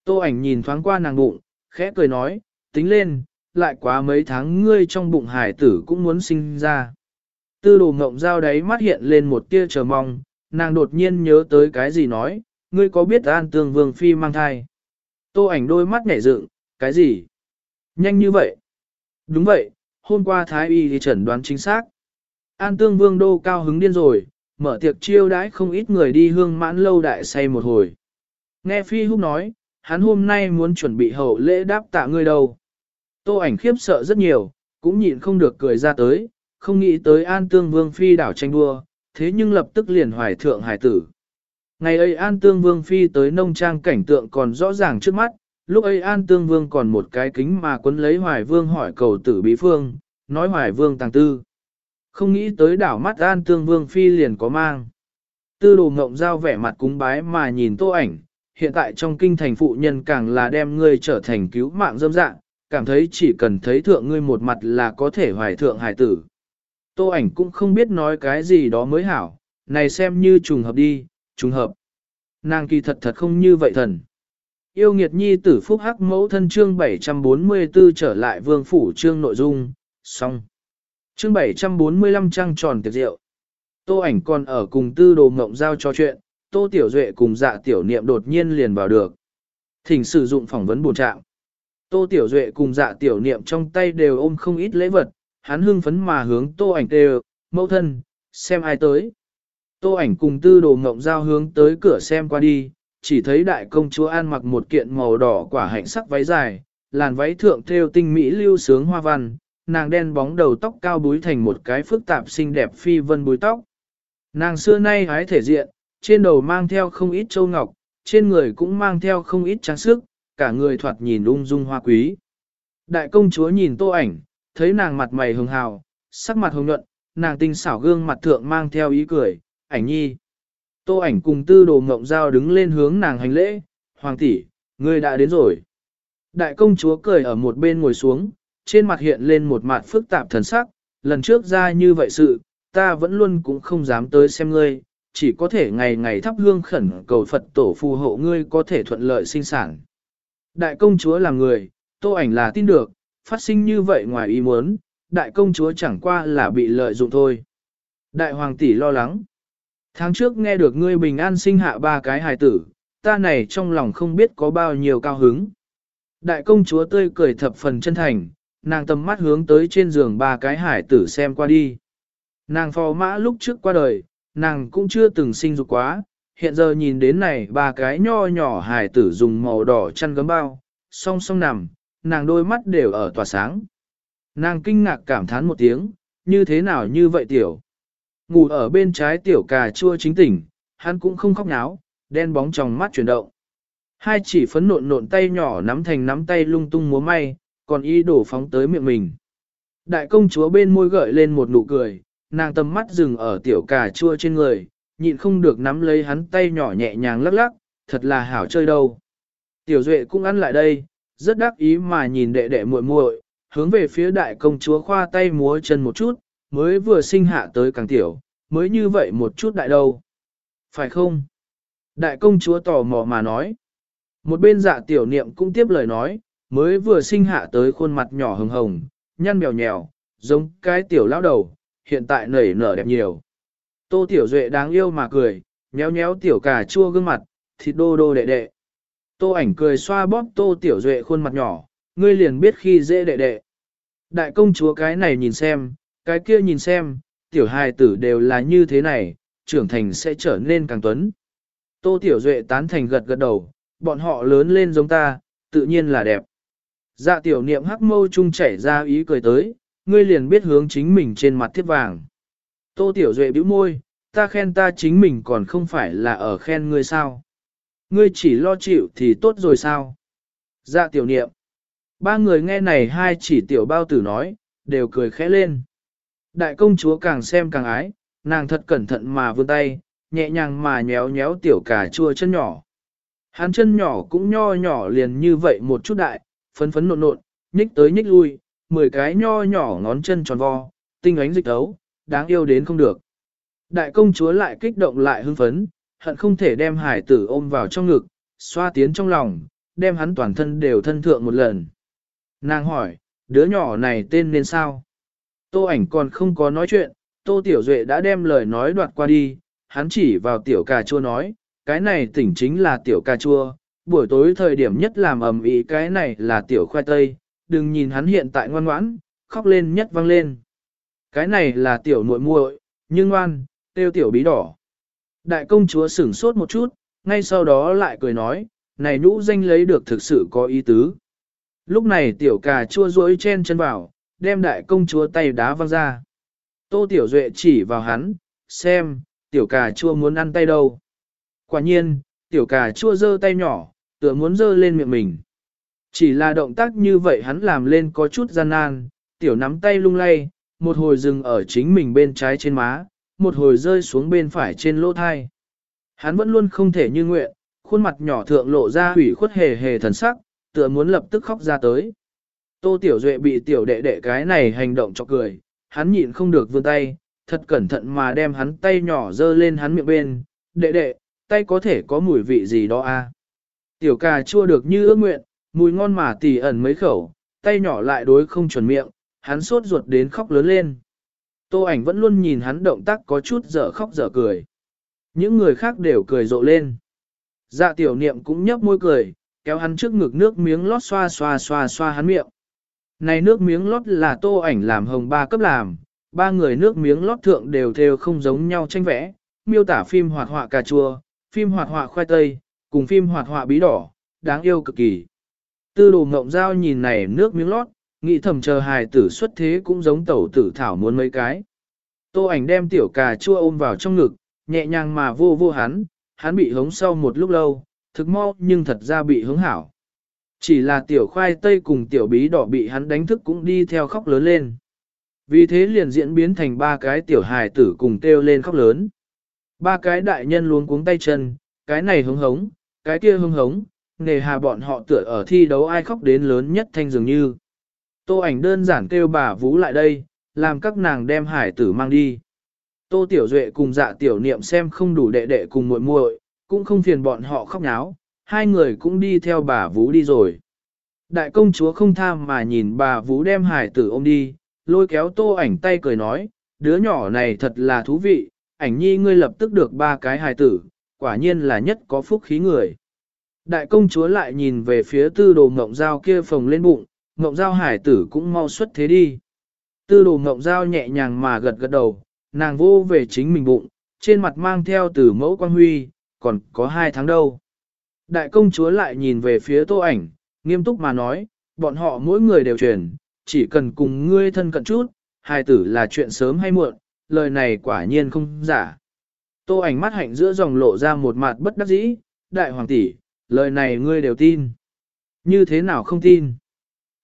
Tô ảnh nhìn thoáng qua nàng bụng, khẽ cười nói, tính lên, lại quá mấy tháng ngươi trong bụng hải tử cũng muốn sinh ra. Tư đồ ngộng giao đấy mắt hiện lên một tia chờ mong, nàng đột nhiên nhớ tới cái gì nói, ngươi có biết an tương vương phi mang thai. Tô ảnh đôi mắt nhảy dựng, cái gì? Nhanh như vậy? Đúng vậy, hôm qua Thái Y thì chẩn đoán chính xác. An tương vương đô cao hứng điên rồi, mở tiệc chiêu đãi không ít người đi hương mãn lâu đại say một hồi. Nghe Phi Húc nói, hắn hôm nay muốn chuẩn bị hậu lễ đáp tạ ngươi đâu. Tô ảnh khiếp sợ rất nhiều, cũng nhịn không được cười ra tới, không nghĩ tới An Tương Vương Phi đảo tranh đua, thế nhưng lập tức liền hoài thượng hải tử. Ngày ấy An Tương Vương Phi tới nông trang cảnh tượng còn rõ ràng trước mắt, lúc ấy An Tương Vương còn một cái kính mà quấn lấy Hoài Vương hỏi cầu tử bí phương, nói Hoài Vương tàng tư. Không nghĩ tới đảo mắt An Tương Vương Phi liền có mang. Tư đồ ngộng giao vẻ mặt cúng bái mà nhìn tô ảnh, hiện tại trong kinh thành phụ nhân càng là đem ngươi trở thành cứu mạng dâm dạng, cảm thấy chỉ cần thấy thượng ngươi một mặt là có thể hoài thượng hải tử. Tô ảnh cũng không biết nói cái gì đó mới hảo, này xem như trùng hợp đi, trùng hợp. Nàng kỳ thật thật không như vậy thần. Yêu nghiệt nhi tử phúc hắc mẫu thân chương 744 trở lại vương phủ chương nội dung, xong. Chương 745 trăng tròn tiệc rượu. Tô ảnh còn ở cùng tư đồ ngộng giao cho chuyện, tô tiểu duệ cùng dạ tiểu niệm đột nhiên liền vào được. Thỉnh sử dụng phỏng vấn bổ trạng. Tô tiểu duệ cùng dạ tiểu niệm trong tay đều ôm không ít lễ vật, hắn hưng phấn mà hướng tô ảnh đều, mẫu thân, xem ai tới. Tô ảnh cùng tư đồ ngộng giao hướng tới cửa xem qua đi, chỉ thấy đại công chúa an mặc một kiện màu đỏ quả hạnh sắc váy dài, làn váy thượng thêu tinh mỹ lưu sướng hoa văn, nàng đen bóng đầu tóc cao búi thành một cái phức tạp xinh đẹp phi vân búi tóc. Nàng xưa nay hái thể diện, trên đầu mang theo không ít châu ngọc, trên người cũng mang theo không ít trang sức, cả người thoạt nhìn ung dung hoa quý. Đại công chúa nhìn tô ảnh, thấy nàng mặt mày hường hào, sắc mặt hồng nhuận, nàng tinh xảo gương mặt thượng mang theo ý cười, ảnh nhi. Tô ảnh cùng tư đồ ngộng giao đứng lên hướng nàng hành lễ, hoàng tỷ, ngươi đã đến rồi. Đại công chúa cười ở một bên ngồi xuống, trên mặt hiện lên một mặt phức tạp thần sắc, lần trước ra như vậy sự, ta vẫn luôn cũng không dám tới xem ngươi, chỉ có thể ngày ngày thắp hương khẩn cầu Phật tổ phù hộ ngươi có thể thuận lợi sinh sản. Đại công chúa là người, tô ảnh là tin được, phát sinh như vậy ngoài ý muốn, đại công chúa chẳng qua là bị lợi dụng thôi. Đại hoàng tỷ lo lắng. Tháng trước nghe được ngươi bình an sinh hạ ba cái hài tử, ta này trong lòng không biết có bao nhiêu cao hứng. Đại công chúa tươi cười thập phần chân thành, nàng tầm mắt hướng tới trên giường ba cái hải tử xem qua đi. Nàng phò mã lúc trước qua đời, nàng cũng chưa từng sinh dục quá, hiện giờ nhìn đến này ba cái nho nhỏ hải tử dùng màu đỏ chăn gấm bao, song song nằm, nàng đôi mắt đều ở tỏa sáng. Nàng kinh ngạc cảm thán một tiếng, như thế nào như vậy tiểu. Ngủ ở bên trái tiểu cà chua chính tỉnh, hắn cũng không khóc náo, đen bóng trong mắt chuyển động. Hai chỉ phấn nộn nộn tay nhỏ nắm thành nắm tay lung tung múa may, còn y đổ phóng tới miệng mình. Đại công chúa bên môi gợi lên một nụ cười, nàng tầm mắt dừng ở tiểu cà chua trên người, nhịn không được nắm lấy hắn tay nhỏ nhẹ nhàng lắc lắc, thật là hảo chơi đâu. Tiểu duệ cũng ăn lại đây, rất đắc ý mà nhìn đệ đệ muội muội, hướng về phía đại công chúa khoa tay múa chân một chút, mới vừa sinh hạ tới càng tiểu, mới như vậy một chút đại đâu. Phải không? Đại công chúa tò mò mà nói. Một bên dạ tiểu niệm cũng tiếp lời nói, mới vừa sinh hạ tới khuôn mặt nhỏ hồng hồng, nhăn mèo nhèo, giống cái tiểu lão đầu, hiện tại nảy nở đẹp nhiều. Tô tiểu duệ đáng yêu mà cười, nhéo nhéo tiểu cà chua gương mặt, thịt đô đô đệ đệ. Tô ảnh cười xoa bóp tô tiểu duệ khuôn mặt nhỏ, ngươi liền biết khi dễ đệ đệ. Đại công chúa cái này nhìn xem, cái kia nhìn xem, tiểu hài tử đều là như thế này, trưởng thành sẽ trở nên càng tuấn. Tô tiểu duệ tán thành gật gật đầu, bọn họ lớn lên giống ta, tự nhiên là đẹp. Dạ tiểu niệm hắc mâu trung chảy ra ý cười tới, ngươi liền biết hướng chính mình trên mặt thiết vàng. Tô tiểu duệ bĩu môi, ta khen ta chính mình còn không phải là ở khen ngươi sao. Ngươi chỉ lo chịu thì tốt rồi sao? Dạ tiểu niệm. Ba người nghe này hai chỉ tiểu bao tử nói, đều cười khẽ lên. Đại công chúa càng xem càng ái, nàng thật cẩn thận mà vươn tay, nhẹ nhàng mà nhéo nhéo tiểu cà chua chân nhỏ. Hắn chân nhỏ cũng nho nhỏ liền như vậy một chút đại, phấn phấn nộn nộn, nhích tới nhích lui, mười cái nho nhỏ ngón chân tròn vo, tinh ánh dịch tấu, đáng yêu đến không được. Đại công chúa lại kích động lại hưng phấn, hận không thể đem hải tử ôm vào trong ngực, xoa tiến trong lòng, đem hắn toàn thân đều thân thượng một lần. Nàng hỏi, đứa nhỏ này tên nên sao? Tô ảnh còn không có nói chuyện, Tô Tiểu Duệ đã đem lời nói đoạt qua đi, hắn chỉ vào tiểu cà chua nói, cái này tỉnh chính là tiểu cà chua, buổi tối thời điểm nhất làm ầm ĩ cái này là tiểu khoai tây, đừng nhìn hắn hiện tại ngoan ngoãn, khóc lên nhất vang lên. Cái này là tiểu muội muội, nhưng ngoan, tiêu tiểu bí đỏ. Đại công chúa sửng sốt một chút, ngay sau đó lại cười nói, này nhũ danh lấy được thực sự có ý tứ. Lúc này tiểu cà chua rũi chen chân vào, đem đại công chúa tay đá văng ra. Tô tiểu duệ chỉ vào hắn, xem, tiểu cà chua muốn ăn tay đâu. Quả nhiên, tiểu cà chua giơ tay nhỏ, tựa muốn giơ lên miệng mình. Chỉ là động tác như vậy hắn làm lên có chút gian nan, tiểu nắm tay lung lay, một hồi dừng ở chính mình bên trái trên má, một hồi rơi xuống bên phải trên lỗ thai. Hắn vẫn luôn không thể như nguyện, khuôn mặt nhỏ thượng lộ ra hủy khuất hề hề thần sắc, tựa muốn lập tức khóc ra tới. Tô Tiểu Duệ bị tiểu đệ đệ cái này hành động cho cười, hắn nhịn không được vươn tay, thật cẩn thận mà đem hắn tay nhỏ dơ lên hắn miệng bên, đệ đệ, tay có thể có mùi vị gì đó a? À? Tiểu cà chua được như ước nguyện, mùi ngon mà tỉ ẩn mấy khẩu, tay nhỏ lại đối không chuẩn miệng, hắn sốt ruột đến khóc lớn lên. Tô ảnh vẫn luôn nhìn hắn động tác có chút dở khóc dở cười. Những người khác đều cười rộ lên. Dạ tiểu niệm cũng nhấp môi cười, kéo hắn trước ngực nước miếng lót xoa xoa xoa xoa hắn miệng. Này nước miếng lót là tô ảnh làm hồng ba cấp làm, ba người nước miếng lót thượng đều theo không giống nhau tranh vẽ, miêu tả phim hoạt họa cà chua, phim hoạt họa khoai tây, cùng phim hoạt họa bí đỏ, đáng yêu cực kỳ. Tư đồ ngộng giao nhìn này nước miếng lót, nghĩ thầm chờ hài tử xuất thế cũng giống tẩu tử thảo muốn mấy cái. Tô ảnh đem tiểu cà chua ôm vào trong ngực, nhẹ nhàng mà vô vô hắn, hắn bị hống sau một lúc lâu, thực mau nhưng thật ra bị hứng hảo. Chỉ là tiểu khoai tây cùng tiểu bí đỏ bị hắn đánh thức cũng đi theo khóc lớn lên. Vì thế liền diễn biến thành ba cái tiểu hài tử cùng kêu lên khóc lớn. Ba cái đại nhân luống cuống tay chân, cái này hứng hống, cái kia hứng hống, nề hà bọn họ tựa ở thi đấu ai khóc đến lớn nhất thanh dường như. Tô ảnh đơn giản kêu bà Vũ lại đây, làm các nàng đem hải tử mang đi. Tô Tiểu Duệ cùng dạ tiểu niệm xem không đủ đệ đệ cùng muội muội, cũng không phiền bọn họ khóc náo, hai người cũng đi theo bà Vũ đi rồi. Đại công chúa không tham mà nhìn bà Vũ đem hải tử ôm đi, lôi kéo tô ảnh tay cười nói, đứa nhỏ này thật là thú vị, ảnh nhi ngươi lập tức được ba cái hải tử, quả nhiên là nhất có phúc khí người. Đại công chúa lại nhìn về phía tư đồ ngộng dao kia phồng lên bụng, ngộng dao hải tử cũng mau xuất thế đi. Tư đồ ngộng dao nhẹ nhàng mà gật gật đầu, nàng vô về chính mình bụng, trên mặt mang theo từ mẫu quan huy, còn có hai tháng đâu. Đại công chúa lại nhìn về phía tô ảnh, nghiêm túc mà nói, bọn họ mỗi người đều truyền, chỉ cần cùng ngươi thân cận chút, hài tử là chuyện sớm hay muộn, lời này quả nhiên không giả. Tô ảnh mắt hạnh giữa dòng lộ ra một mặt bất đắc dĩ, đại hoàng tỷ, lời này ngươi đều tin. Như thế nào không tin?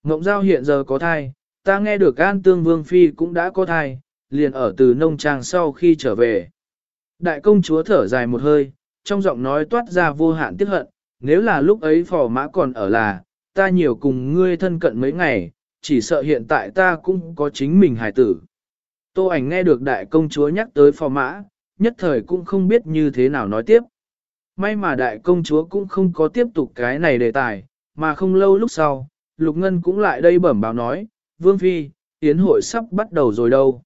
Ngộng giao hiện giờ có thai, ta nghe được An Tương Vương Phi cũng đã có thai, liền ở từ nông trang sau khi trở về. Đại công chúa thở dài một hơi, trong giọng nói toát ra vô hạn tiếc hận, nếu là lúc ấy phò mã còn ở là, ta nhiều cùng ngươi thân cận mấy ngày, chỉ sợ hiện tại ta cũng có chính mình hài tử. Tô ảnh nghe được đại công chúa nhắc tới phò mã, nhất thời cũng không biết như thế nào nói tiếp. May mà đại công chúa cũng không có tiếp tục cái này đề tài, mà không lâu lúc sau, Lục Ngân cũng lại đây bẩm báo nói, Vương Phi, Yến hội sắp bắt đầu rồi đâu.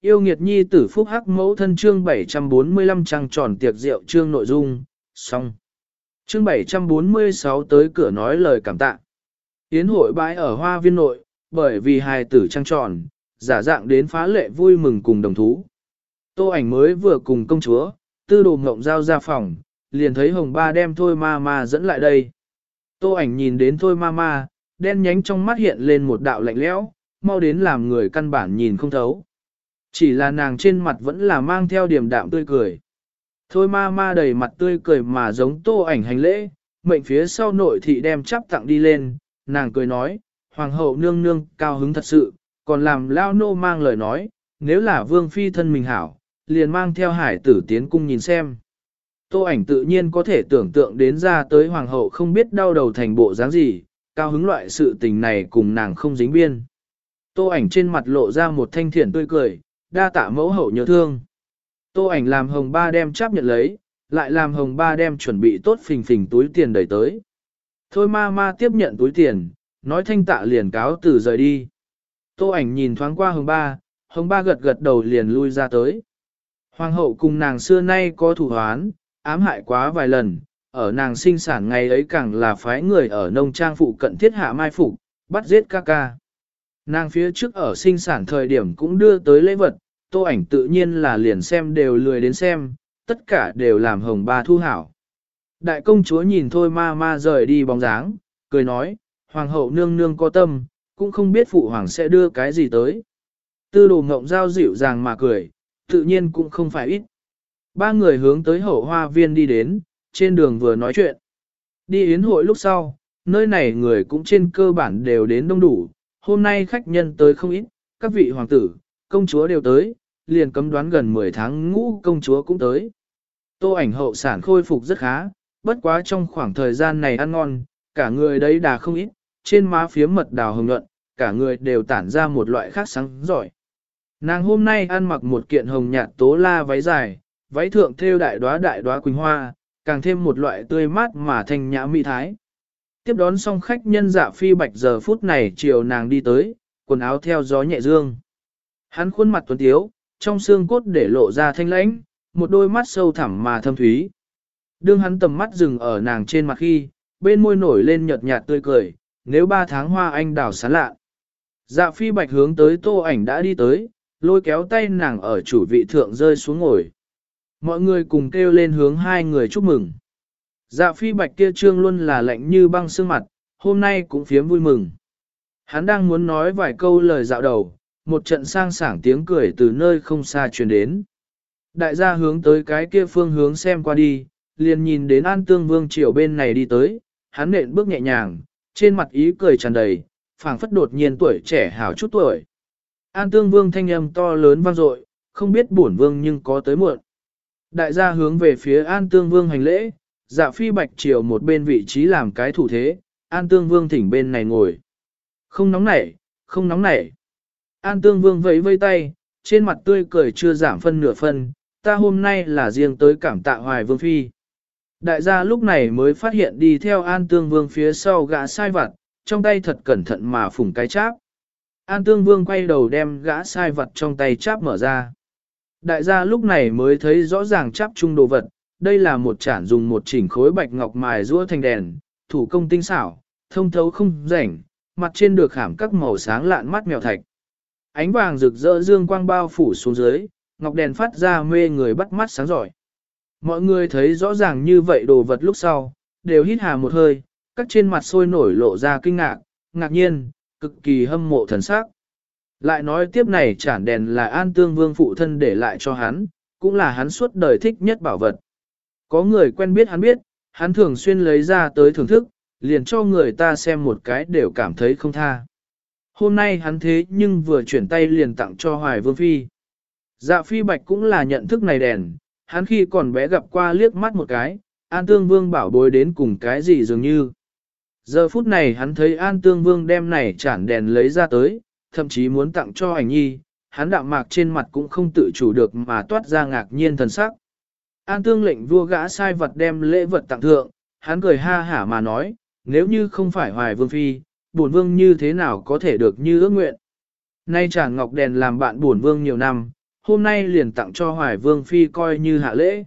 Yêu nghiệt nhi tử phúc hắc mẫu thân chương 745 trăng tròn tiệc rượu chương nội dung, xong. Chương 746 tới cửa nói lời cảm tạ. Yến hội bãi ở hoa viên nội, bởi vì hài tử trăng tròn, giả dạng đến phá lệ vui mừng cùng đồng thú. Tô ảnh mới vừa cùng công chúa, tư đồ ngộng giao ra phòng, liền thấy hồng ba đem thôi ma ma dẫn lại đây. Tô ảnh nhìn đến thôi ma ma, đen nhánh trong mắt hiện lên một đạo lạnh lẽo, mau đến làm người căn bản nhìn không thấu. Chỉ là nàng trên mặt vẫn là mang theo điểm đạm tươi cười. Thôi ma ma đầy mặt tươi cười mà giống tô ảnh hành lễ, mệnh phía sau nội thị đem chắp tặng đi lên, nàng cười nói, hoàng hậu nương nương cao hứng thật sự, còn làm lao nô mang lời nói, nếu là vương phi thân mình hảo, liền mang theo hải tử tiến cung nhìn xem. Tô ảnh tự nhiên có thể tưởng tượng đến ra tới hoàng hậu không biết đau đầu thành bộ dáng gì, cao hứng loại sự tình này cùng nàng không dính biên. Tô ảnh trên mặt lộ ra một thanh thiện tươi cười, đa tạ mẫu hậu nhớ thương. Tô ảnh làm hồng ba đem chấp nhận lấy, lại làm hồng ba đem chuẩn bị tốt phình phình túi tiền đẩy tới. Thôi ma ma tiếp nhận túi tiền, nói thanh tạ liền cáo từ rời đi. Tô ảnh nhìn thoáng qua hồng ba, hồng ba gật gật đầu liền lui ra tới. Hoàng hậu cùng nàng xưa nay có thủ hoán, ám hại quá vài lần, ở nàng sinh sản ngày ấy càng là phái người ở nông trang phụ cận thiết hạ mai phục, bắt giết ca ca. Nàng phía trước ở sinh sản thời điểm cũng đưa tới lễ vật, tô ảnh tự nhiên là liền xem đều lười đến xem, tất cả đều làm hồng ba thu hảo. Đại công chúa nhìn thôi ma ma rời đi bóng dáng, cười nói, hoàng hậu nương nương có tâm, cũng không biết phụ hoàng sẽ đưa cái gì tới. Tư đồ ngộng giao dịu dàng mà cười, tự nhiên cũng không phải ít. Ba người hướng tới hậu hoa viên đi đến, trên đường vừa nói chuyện. Đi yến hội lúc sau, nơi này người cũng trên cơ bản đều đến đông đủ, hôm nay khách nhân tới không ít, các vị hoàng tử, công chúa đều tới, liền cấm đoán gần 10 tháng ngũ công chúa cũng tới. Tô ảnh hậu sản khôi phục rất khá, bất quá trong khoảng thời gian này ăn ngon, cả người đấy đà không ít, trên má phía mật đào hồng nhuận, cả người đều tản ra một loại khác sáng giỏi. Nàng hôm nay ăn mặc một kiện hồng nhạt tố la váy dài, váy thượng thêu đại đóa đại đóa quỳnh hoa, càng thêm một loại tươi mát mà thanh nhã mỹ thái. Tiếp đón xong khách nhân dạ phi bạch giờ phút này chiều nàng đi tới, quần áo theo gió nhẹ dương. Hắn khuôn mặt tuấn tiếu, trong xương cốt để lộ ra thanh lãnh, một đôi mắt sâu thẳm mà thâm thúy. Đương hắn tầm mắt dừng ở nàng trên mặt khi, bên môi nổi lên nhợt nhạt tươi cười, nếu ba tháng hoa anh đào sán lạ. Dạ phi bạch hướng tới tô ảnh đã đi tới, lôi kéo tay nàng ở chủ vị thượng rơi xuống ngồi. Mọi người cùng kêu lên hướng hai người chúc mừng. Dạ phi bạch kia trương luôn là lạnh như băng sương mặt, hôm nay cũng phiếm vui mừng. Hắn đang muốn nói vài câu lời dạo đầu, một trận sang sảng tiếng cười từ nơi không xa truyền đến. Đại gia hướng tới cái kia phương hướng xem qua đi, liền nhìn đến An Tương Vương triều bên này đi tới, hắn nện bước nhẹ nhàng, trên mặt ý cười tràn đầy, phảng phất đột nhiên tuổi trẻ hảo chút tuổi. An Tương Vương thanh âm to lớn vang dội, không biết bổn vương nhưng có tới muộn. Đại gia hướng về phía An Tương Vương hành lễ, dạ phi bạch triều một bên vị trí làm cái thủ thế, An Tương Vương thỉnh bên này ngồi. Không nóng nảy, không nóng nảy. An Tương Vương vẫy vây tay, trên mặt tươi cười chưa giảm phân nửa phân, ta hôm nay là riêng tới cảm tạ hoài vương phi. Đại gia lúc này mới phát hiện đi theo An Tương Vương phía sau gã sai vặt, trong tay thật cẩn thận mà phủng cái cháp. An Tương Vương quay đầu đem gã sai vặt trong tay cháp mở ra. Đại gia lúc này mới thấy rõ ràng cháp chung đồ vật, đây là một chản dùng một chỉnh khối bạch ngọc mài rũa thành đèn, thủ công tinh xảo, thông thấu không rảnh, mặt trên được khảm các màu sáng lạn mắt mèo thạch. Ánh vàng rực rỡ dương quang bao phủ xuống dưới, ngọc đèn phát ra mê người bắt mắt sáng giỏi. Mọi người thấy rõ ràng như vậy đồ vật lúc sau, đều hít hà một hơi, các trên mặt sôi nổi lộ ra kinh ngạc, ngạc nhiên, cực kỳ hâm mộ thần sắc. Lại nói tiếp này chản đèn là an tương vương phụ thân để lại cho hắn, cũng là hắn suốt đời thích nhất bảo vật. Có người quen biết hắn biết, hắn thường xuyên lấy ra tới thưởng thức, liền cho người ta xem một cái đều cảm thấy không tha. Hôm nay hắn thế nhưng vừa chuyển tay liền tặng cho Hoài Vương Phi. Dạ Phi Bạch cũng là nhận thức này đèn, hắn khi còn bé gặp qua liếc mắt một cái, An Tương Vương bảo bối đến cùng cái gì dường như. Giờ phút này hắn thấy An Tương Vương đem này chản đèn lấy ra tới, thậm chí muốn tặng cho ảnh nhi, hắn đạm mạc trên mặt cũng không tự chủ được mà toát ra ngạc nhiên thần sắc. An Tương lệnh vua gã sai vật đem lễ vật tặng thượng, hắn cười ha hả mà nói, nếu như không phải Hoài Vương Phi, bổn Vương như thế nào có thể được như ước nguyện. Nay chản ngọc đèn làm bạn bổn Vương nhiều năm, hôm nay liền tặng cho Hoài Vương Phi coi như hạ lễ.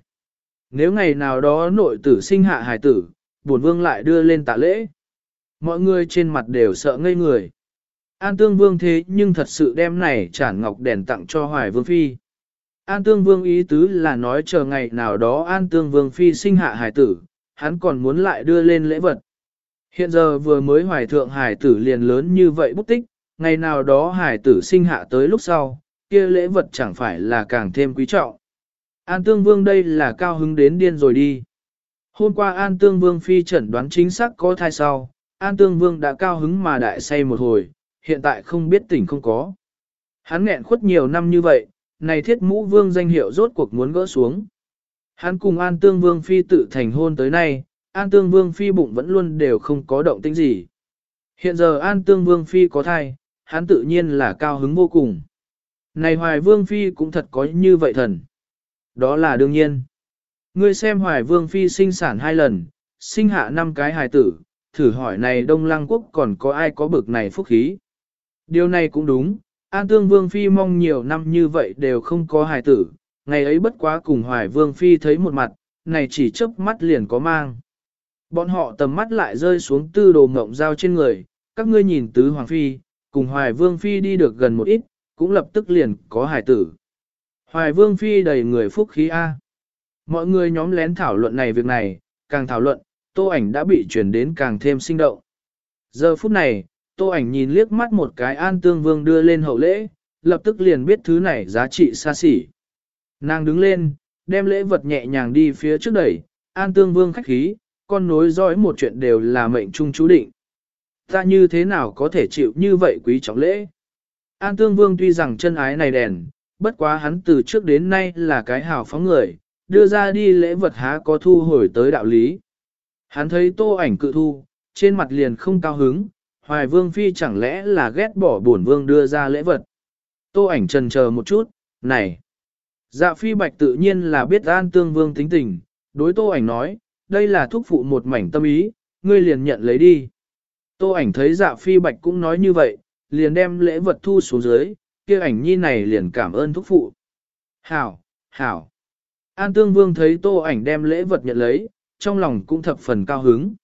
Nếu ngày nào đó nội tử sinh hạ hài tử, bổn Vương lại đưa lên tạ lễ. Mọi người trên mặt đều sợ ngây người. An Tương Vương thế nhưng thật sự đem này chản ngọc đèn tặng cho Hoài Vương Phi. An Tương Vương ý tứ là nói chờ ngày nào đó An Tương Vương Phi sinh hạ hài tử, hắn còn muốn lại đưa lên lễ vật. Hiện giờ vừa mới hoài thượng Hải tử liền lớn như vậy bút tích, ngày nào đó Hải tử sinh hạ tới lúc sau, kia lễ vật chẳng phải là càng thêm quý trọng. An Tương Vương đây là cao hứng đến điên rồi đi. Hôm qua An Tương Vương phi chẩn đoán chính xác có thai sau, An Tương Vương đã cao hứng mà đại say một hồi, hiện tại không biết tỉnh không có. Hắn nghẹn khuất nhiều năm như vậy, này thiết mũ vương danh hiệu rốt cuộc muốn gỡ xuống. Hắn cùng An Tương Vương Phi tự thành hôn tới nay, An Tương Vương Phi bụng vẫn luôn đều không có động tĩnh gì. Hiện giờ An Tương Vương Phi có thai, hắn tự nhiên là cao hứng vô cùng. Này Hoài Vương Phi cũng thật có như vậy thần. Đó là đương nhiên. Ngươi xem Hoài Vương Phi sinh sản hai lần, sinh hạ năm cái hài tử, thử hỏi này Đông Lăng Quốc còn có ai có bực này phúc khí. Điều này cũng đúng, An Tương Vương Phi mong nhiều năm như vậy đều không có hài tử, ngày ấy bất quá cùng Hoài Vương Phi thấy một mặt, này chỉ chớp mắt liền có mang. Bọn họ tầm mắt lại rơi xuống tư đồ ngộng dao trên người, các ngươi nhìn tứ Hoàng Phi, cùng Hoài Vương Phi đi được gần một ít, cũng lập tức liền có hài tử. Hoài Vương Phi đầy người phúc khí A. Mọi người nhóm lén thảo luận này việc này, càng thảo luận, tô ảnh đã bị chuyển đến càng thêm sinh động. Giờ phút này, tô ảnh nhìn liếc mắt một cái an tương vương đưa lên hậu lễ, lập tức liền biết thứ này giá trị xa xỉ. Nàng đứng lên, đem lễ vật nhẹ nhàng đi phía trước đẩy, an tương vương khách khí, con nối dõi một chuyện đều là mệnh trung chú định. Ta như thế nào có thể chịu như vậy quý trọng lễ? An tương vương tuy rằng chân ái này đèn, bất quá hắn từ trước đến nay là cái hào phóng người, đưa ra đi lễ vật há có thu hồi tới đạo lý. Hắn thấy tô ảnh cự thu, trên mặt liền không cao hứng, hoài vương phi chẳng lẽ là ghét bỏ bổn vương đưa ra lễ vật. Tô ảnh trần chờ một chút, này. Dạ phi bạch tự nhiên là biết an tương vương tính tình, đối tô ảnh nói, đây là thúc phụ một mảnh tâm ý, ngươi liền nhận lấy đi. Tô ảnh thấy dạ phi bạch cũng nói như vậy, liền đem lễ vật thu xuống dưới, kia ảnh nhi này liền cảm ơn thúc phụ. Hảo, hảo. An Tương Vương thấy tô ảnh đem lễ vật nhận lấy, trong lòng cũng thập phần cao hứng.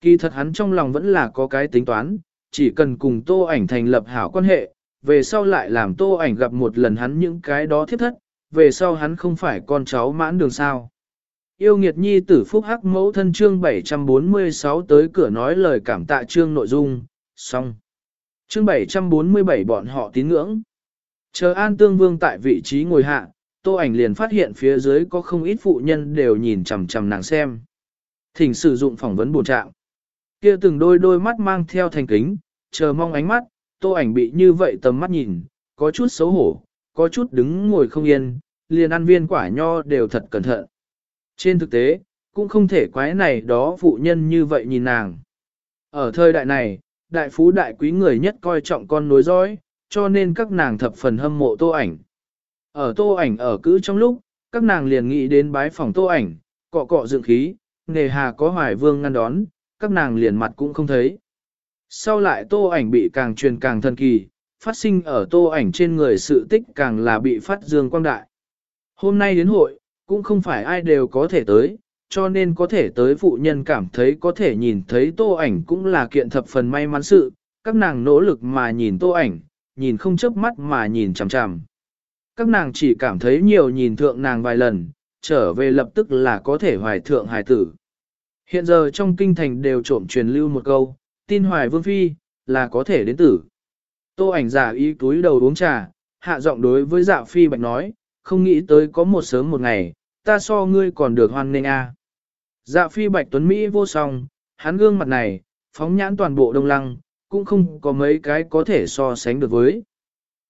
Kỳ thật hắn trong lòng vẫn là có cái tính toán, chỉ cần cùng tô ảnh thành lập hảo quan hệ, về sau lại làm tô ảnh gặp một lần hắn những cái đó thiết thất, về sau hắn không phải con cháu mãn đường sao. Yêu nghiệt nhi tử phúc hắc mẫu thân chương 746 tới cửa nói lời cảm tạ chương nội dung, xong. Chương 747 bọn họ tín ngưỡng. Chờ An Tương Vương tại vị trí ngồi hạ, tô ảnh liền phát hiện phía dưới có không ít phụ nhân đều nhìn chằm chằm nàng xem. Thỉnh sử dụng phỏng vấn bổ trạng. Kia từng đôi đôi mắt mang theo thành kính, chờ mong ánh mắt, tô ảnh bị như vậy tầm mắt nhìn, có chút xấu hổ, có chút đứng ngồi không yên, liền ăn viên quả nho đều thật cẩn thận. Trên thực tế, cũng không thể quái này đó phụ nhân như vậy nhìn nàng. Ở thời đại này, đại phú đại quý người nhất coi trọng con nối dõi, cho nên các nàng thập phần hâm mộ tô ảnh. Ở tô ảnh ở cữ trong lúc, các nàng liền nghĩ đến bái phòng tô ảnh, cọ cọ dựng khí, nề hà có hoài vương ngăn đón, các nàng liền mặt cũng không thấy. Sau lại tô ảnh bị càng truyền càng thần kỳ, phát sinh ở tô ảnh trên người sự tích càng là bị phát dương quang đại. Hôm nay đến hội, cũng không phải ai đều có thể tới, cho nên có thể tới phụ nhân cảm thấy có thể nhìn thấy tô ảnh cũng là kiện thập phần may mắn sự, các nàng nỗ lực mà nhìn tô ảnh, nhìn không chớp mắt mà nhìn chằm chằm. Các nàng chỉ cảm thấy nhiều nhìn thượng nàng vài lần, trở về lập tức là có thể hoài thượng hài tử. Hiện giờ trong kinh thành đều trộm truyền lưu một câu, tin hoài vương phi, là có thể đến tử. Tô ảnh giả ý túi đầu uống trà, hạ giọng đối với dạ phi bạch nói, không nghĩ tới có một sớm một ngày, ta so ngươi còn được hoan nghênh a. Dạ phi bạch tuấn Mỹ vô song, hắn gương mặt này, phóng nhãn toàn bộ đông lăng, cũng không có mấy cái có thể so sánh được với.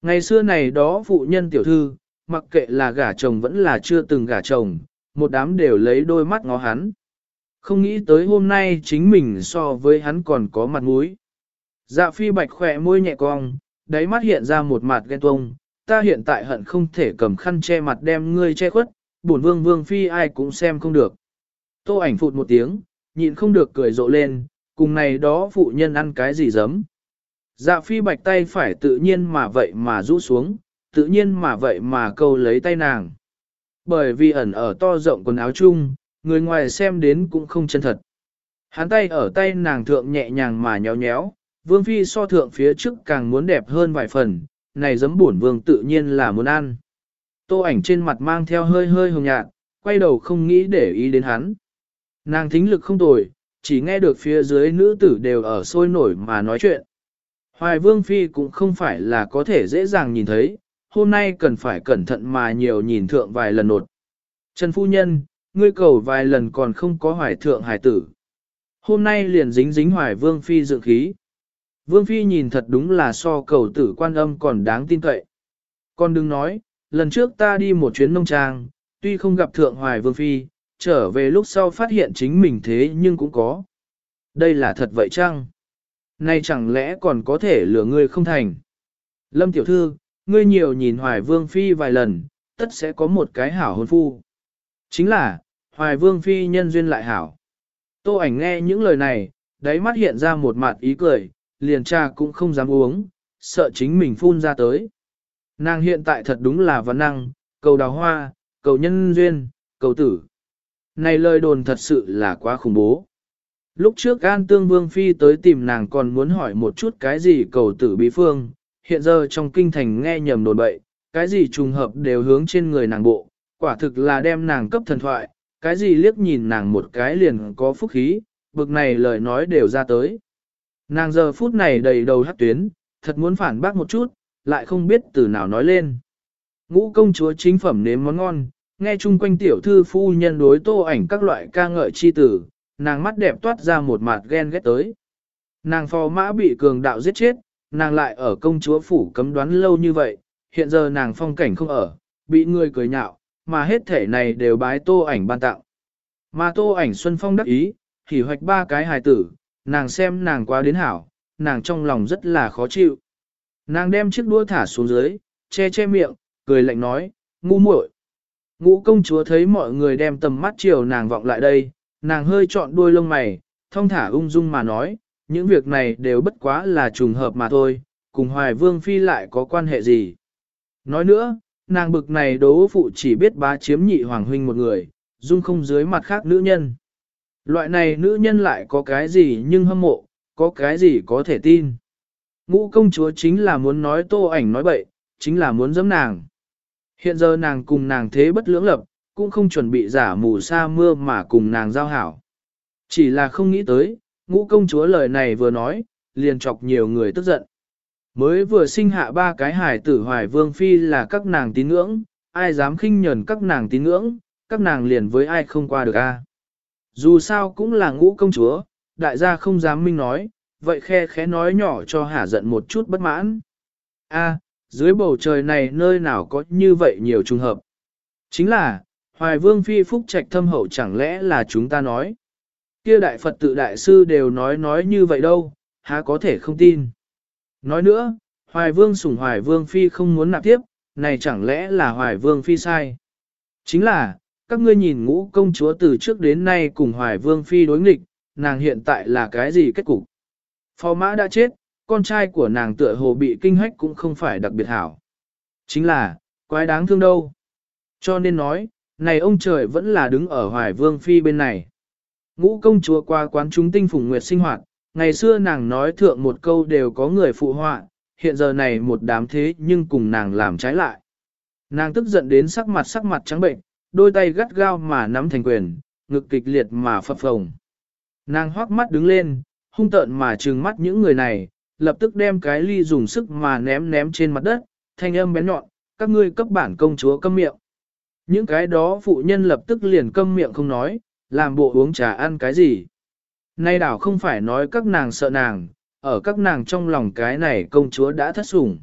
Ngày xưa này đó phụ nhân tiểu thư, mặc kệ là gả chồng vẫn là chưa từng gả chồng, một đám đều lấy đôi mắt ngó hắn. Không nghĩ tới hôm nay chính mình so với hắn còn có mặt mũi. Dạ phi bạch khỏe môi nhẹ cong, đáy mắt hiện ra một mặt ghen tuông, ta hiện tại hận không thể cầm khăn che mặt đem ngươi che khuất, bổn vương vương phi ai cũng xem không được. Tô ảnh phụt một tiếng, nhịn không được cười rộ lên, cùng này đó phụ nhân ăn cái gì dấm. Dạ phi bạch tay phải tự nhiên mà vậy mà rũ xuống, tự nhiên mà vậy mà câu lấy tay nàng. Bởi vì ẩn ở to rộng quần áo chung, người ngoài xem đến cũng không chân thật. Hắn tay ở tay nàng thượng nhẹ nhàng mà nhéo nhéo, vương phi so thượng phía trước càng muốn đẹp hơn vài phần, này giấm bổn vương tự nhiên là muốn ăn. Tô ảnh trên mặt mang theo hơi hơi hồng nhạt, quay đầu không nghĩ để ý đến hắn. Nàng thính lực không tồi, chỉ nghe được phía dưới nữ tử đều ở sôi nổi mà nói chuyện. Hoài Vương Phi cũng không phải là có thể dễ dàng nhìn thấy, hôm nay cần phải cẩn thận mà nhiều nhìn thượng vài lần nột. Trần Phu Nhân, ngươi cầu vài lần còn không có hoài thượng hải tử. Hôm nay liền dính dính hoài Vương Phi dự khí. Vương Phi nhìn thật đúng là so cầu tử quan âm còn đáng tin cậy. Con đừng nói, lần trước ta đi một chuyến nông trang, tuy không gặp thượng hoài vương phi, trở về lúc sau phát hiện chính mình thế nhưng cũng có. Đây là thật vậy chăng? Nay chẳng lẽ còn có thể lừa ngươi không thành? Lâm tiểu thư, ngươi nhiều nhìn hoài vương phi vài lần, tất sẽ có một cái hảo hôn phu. Chính là, hoài vương phi nhân duyên lại hảo. Tô ảnh nghe những lời này, đáy mắt hiện ra một mặt ý cười, liền trà cũng không dám uống, sợ chính mình phun ra tới. Nàng hiện tại thật đúng là văn năng, cầu đào hoa, cầu nhân duyên, cầu tử. Này lời đồn thật sự là quá khủng bố. Lúc trước An Tương Vương Phi tới tìm nàng còn muốn hỏi một chút cái gì cầu tử bí phương, hiện giờ trong kinh thành nghe nhầm đồn bậy, cái gì trùng hợp đều hướng trên người nàng bộ, quả thực là đem nàng cấp thần thoại, cái gì liếc nhìn nàng một cái liền có phúc khí, bực này lời nói đều ra tới. Nàng giờ phút này đầy đầu hát tuyến, thật muốn phản bác một chút, lại không biết từ nào nói lên. Ngũ công chúa chính phẩm nếm món ngon, nghe chung quanh tiểu thư phu nhân đối tô ảnh các loại ca ngợi chi tử, nàng mắt đẹp toát ra một mặt ghen ghét tới. Nàng phò mã bị cường đạo giết chết, nàng lại ở công chúa phủ cấm đoán lâu như vậy, hiện giờ nàng phong cảnh không ở, bị người cười nhạo, mà hết thể này đều bái tô ảnh ban tặng. Mà tô ảnh xuân phong đắc ý, hỉ hoạch ba cái hài tử, nàng xem nàng quá đến hảo, nàng trong lòng rất là khó chịu. Nàng đem chiếc đũa thả xuống dưới, che che miệng, cười lạnh nói, ngu muội. Ngũ công chúa thấy mọi người đem tầm mắt chiều nàng vọng lại đây, nàng hơi trọn đuôi lông mày, thông thả ung dung mà nói, những việc này đều bất quá là trùng hợp mà thôi, cùng hoài vương phi lại có quan hệ gì. Nói nữa, nàng bực này đố phụ chỉ biết bá chiếm nhị hoàng huynh một người, dung không dưới mặt khác nữ nhân. Loại này nữ nhân lại có cái gì nhưng hâm mộ, có cái gì có thể tin. Ngũ công chúa chính là muốn nói tô ảnh nói bậy, chính là muốn giẫm nàng. Hiện giờ nàng cùng nàng thế bất lưỡng lập, cũng không chuẩn bị giả mù sa mưa mà cùng nàng giao hảo. Chỉ là không nghĩ tới, ngũ công chúa lời này vừa nói, liền chọc nhiều người tức giận. Mới vừa sinh hạ ba cái hài tử hoài vương phi là các nàng tín ngưỡng, ai dám khinh nhẫn các nàng tín ngưỡng, các nàng liền với ai không qua được a. Dù sao cũng là ngũ công chúa, đại gia không dám minh nói, vậy khe khẽ nói nhỏ cho hả giận một chút bất mãn. A, dưới bầu trời này nơi nào có như vậy nhiều trùng hợp. Chính là, Hoài Vương Phi Phúc Trạch thâm hậu chẳng lẽ là chúng ta nói. Kia đại Phật tự đại sư đều nói nói như vậy đâu, há có thể không tin. Nói nữa, Hoài Vương sủng Hoài Vương Phi không muốn nạp tiếp, này chẳng lẽ là Hoài Vương Phi sai. Chính là, các ngươi nhìn ngũ công chúa từ trước đến nay cùng Hoài Vương Phi đối nghịch, nàng hiện tại là cái gì kết cục? Phò mã đã chết, con trai của nàng tựa hồ bị kinh hách cũng không phải đặc biệt hảo. Chính là, quái đáng thương đâu. Cho nên nói, này ông trời vẫn là đứng ở Hoài Vương Phi bên này. Ngũ công chúa qua quán chúng tinh phùng nguyệt sinh hoạt, ngày xưa nàng nói thượng một câu đều có người phụ họa, hiện giờ này một đám thế nhưng cùng nàng làm trái lại. Nàng tức giận đến sắc mặt sắc mặt trắng bệnh, đôi tay gắt gao mà nắm thành quyền, ngực kịch liệt mà phập phồng. Nàng hoác mắt đứng lên, hung tợn mà trừng mắt những người này, lập tức đem cái ly dùng sức mà ném ném trên mặt đất, thanh âm bén nhọn, các ngươi cấp bản công chúa câm miệng. Những cái đó phụ nhân lập tức liền câm miệng không nói, làm bộ uống trà ăn cái gì. Nay đảo không phải nói các nàng sợ nàng, ở các nàng trong lòng cái này công chúa đã thất sủng.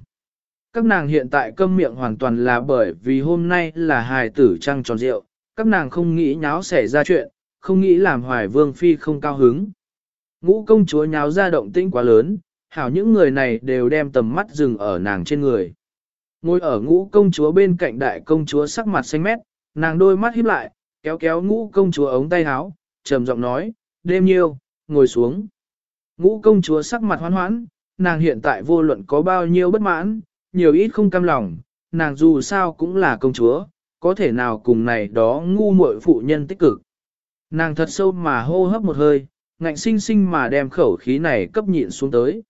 Các nàng hiện tại câm miệng hoàn toàn là bởi vì hôm nay là hài tử trăng tròn rượu, các nàng không nghĩ nháo xảy ra chuyện, không nghĩ làm hoài vương phi không cao hứng. Ngũ công chúa nháo ra động tĩnh quá lớn, hảo những người này đều đem tầm mắt dừng ở nàng trên người. Ngồi ở ngũ công chúa bên cạnh đại công chúa sắc mặt xanh mét, nàng đôi mắt híp lại, kéo kéo ngũ công chúa ống tay áo, trầm giọng nói, đêm nhiêu, ngồi xuống. Ngũ công chúa sắc mặt hoan hoãn, nàng hiện tại vô luận có bao nhiêu bất mãn, nhiều ít không cam lòng, nàng dù sao cũng là công chúa, có thể nào cùng này đó ngu muội phụ nhân tích cực. Nàng thật sâu mà hô hấp một hơi, ngạnh sinh sinh mà đem khẩu khí này cấp nhịn xuống tới.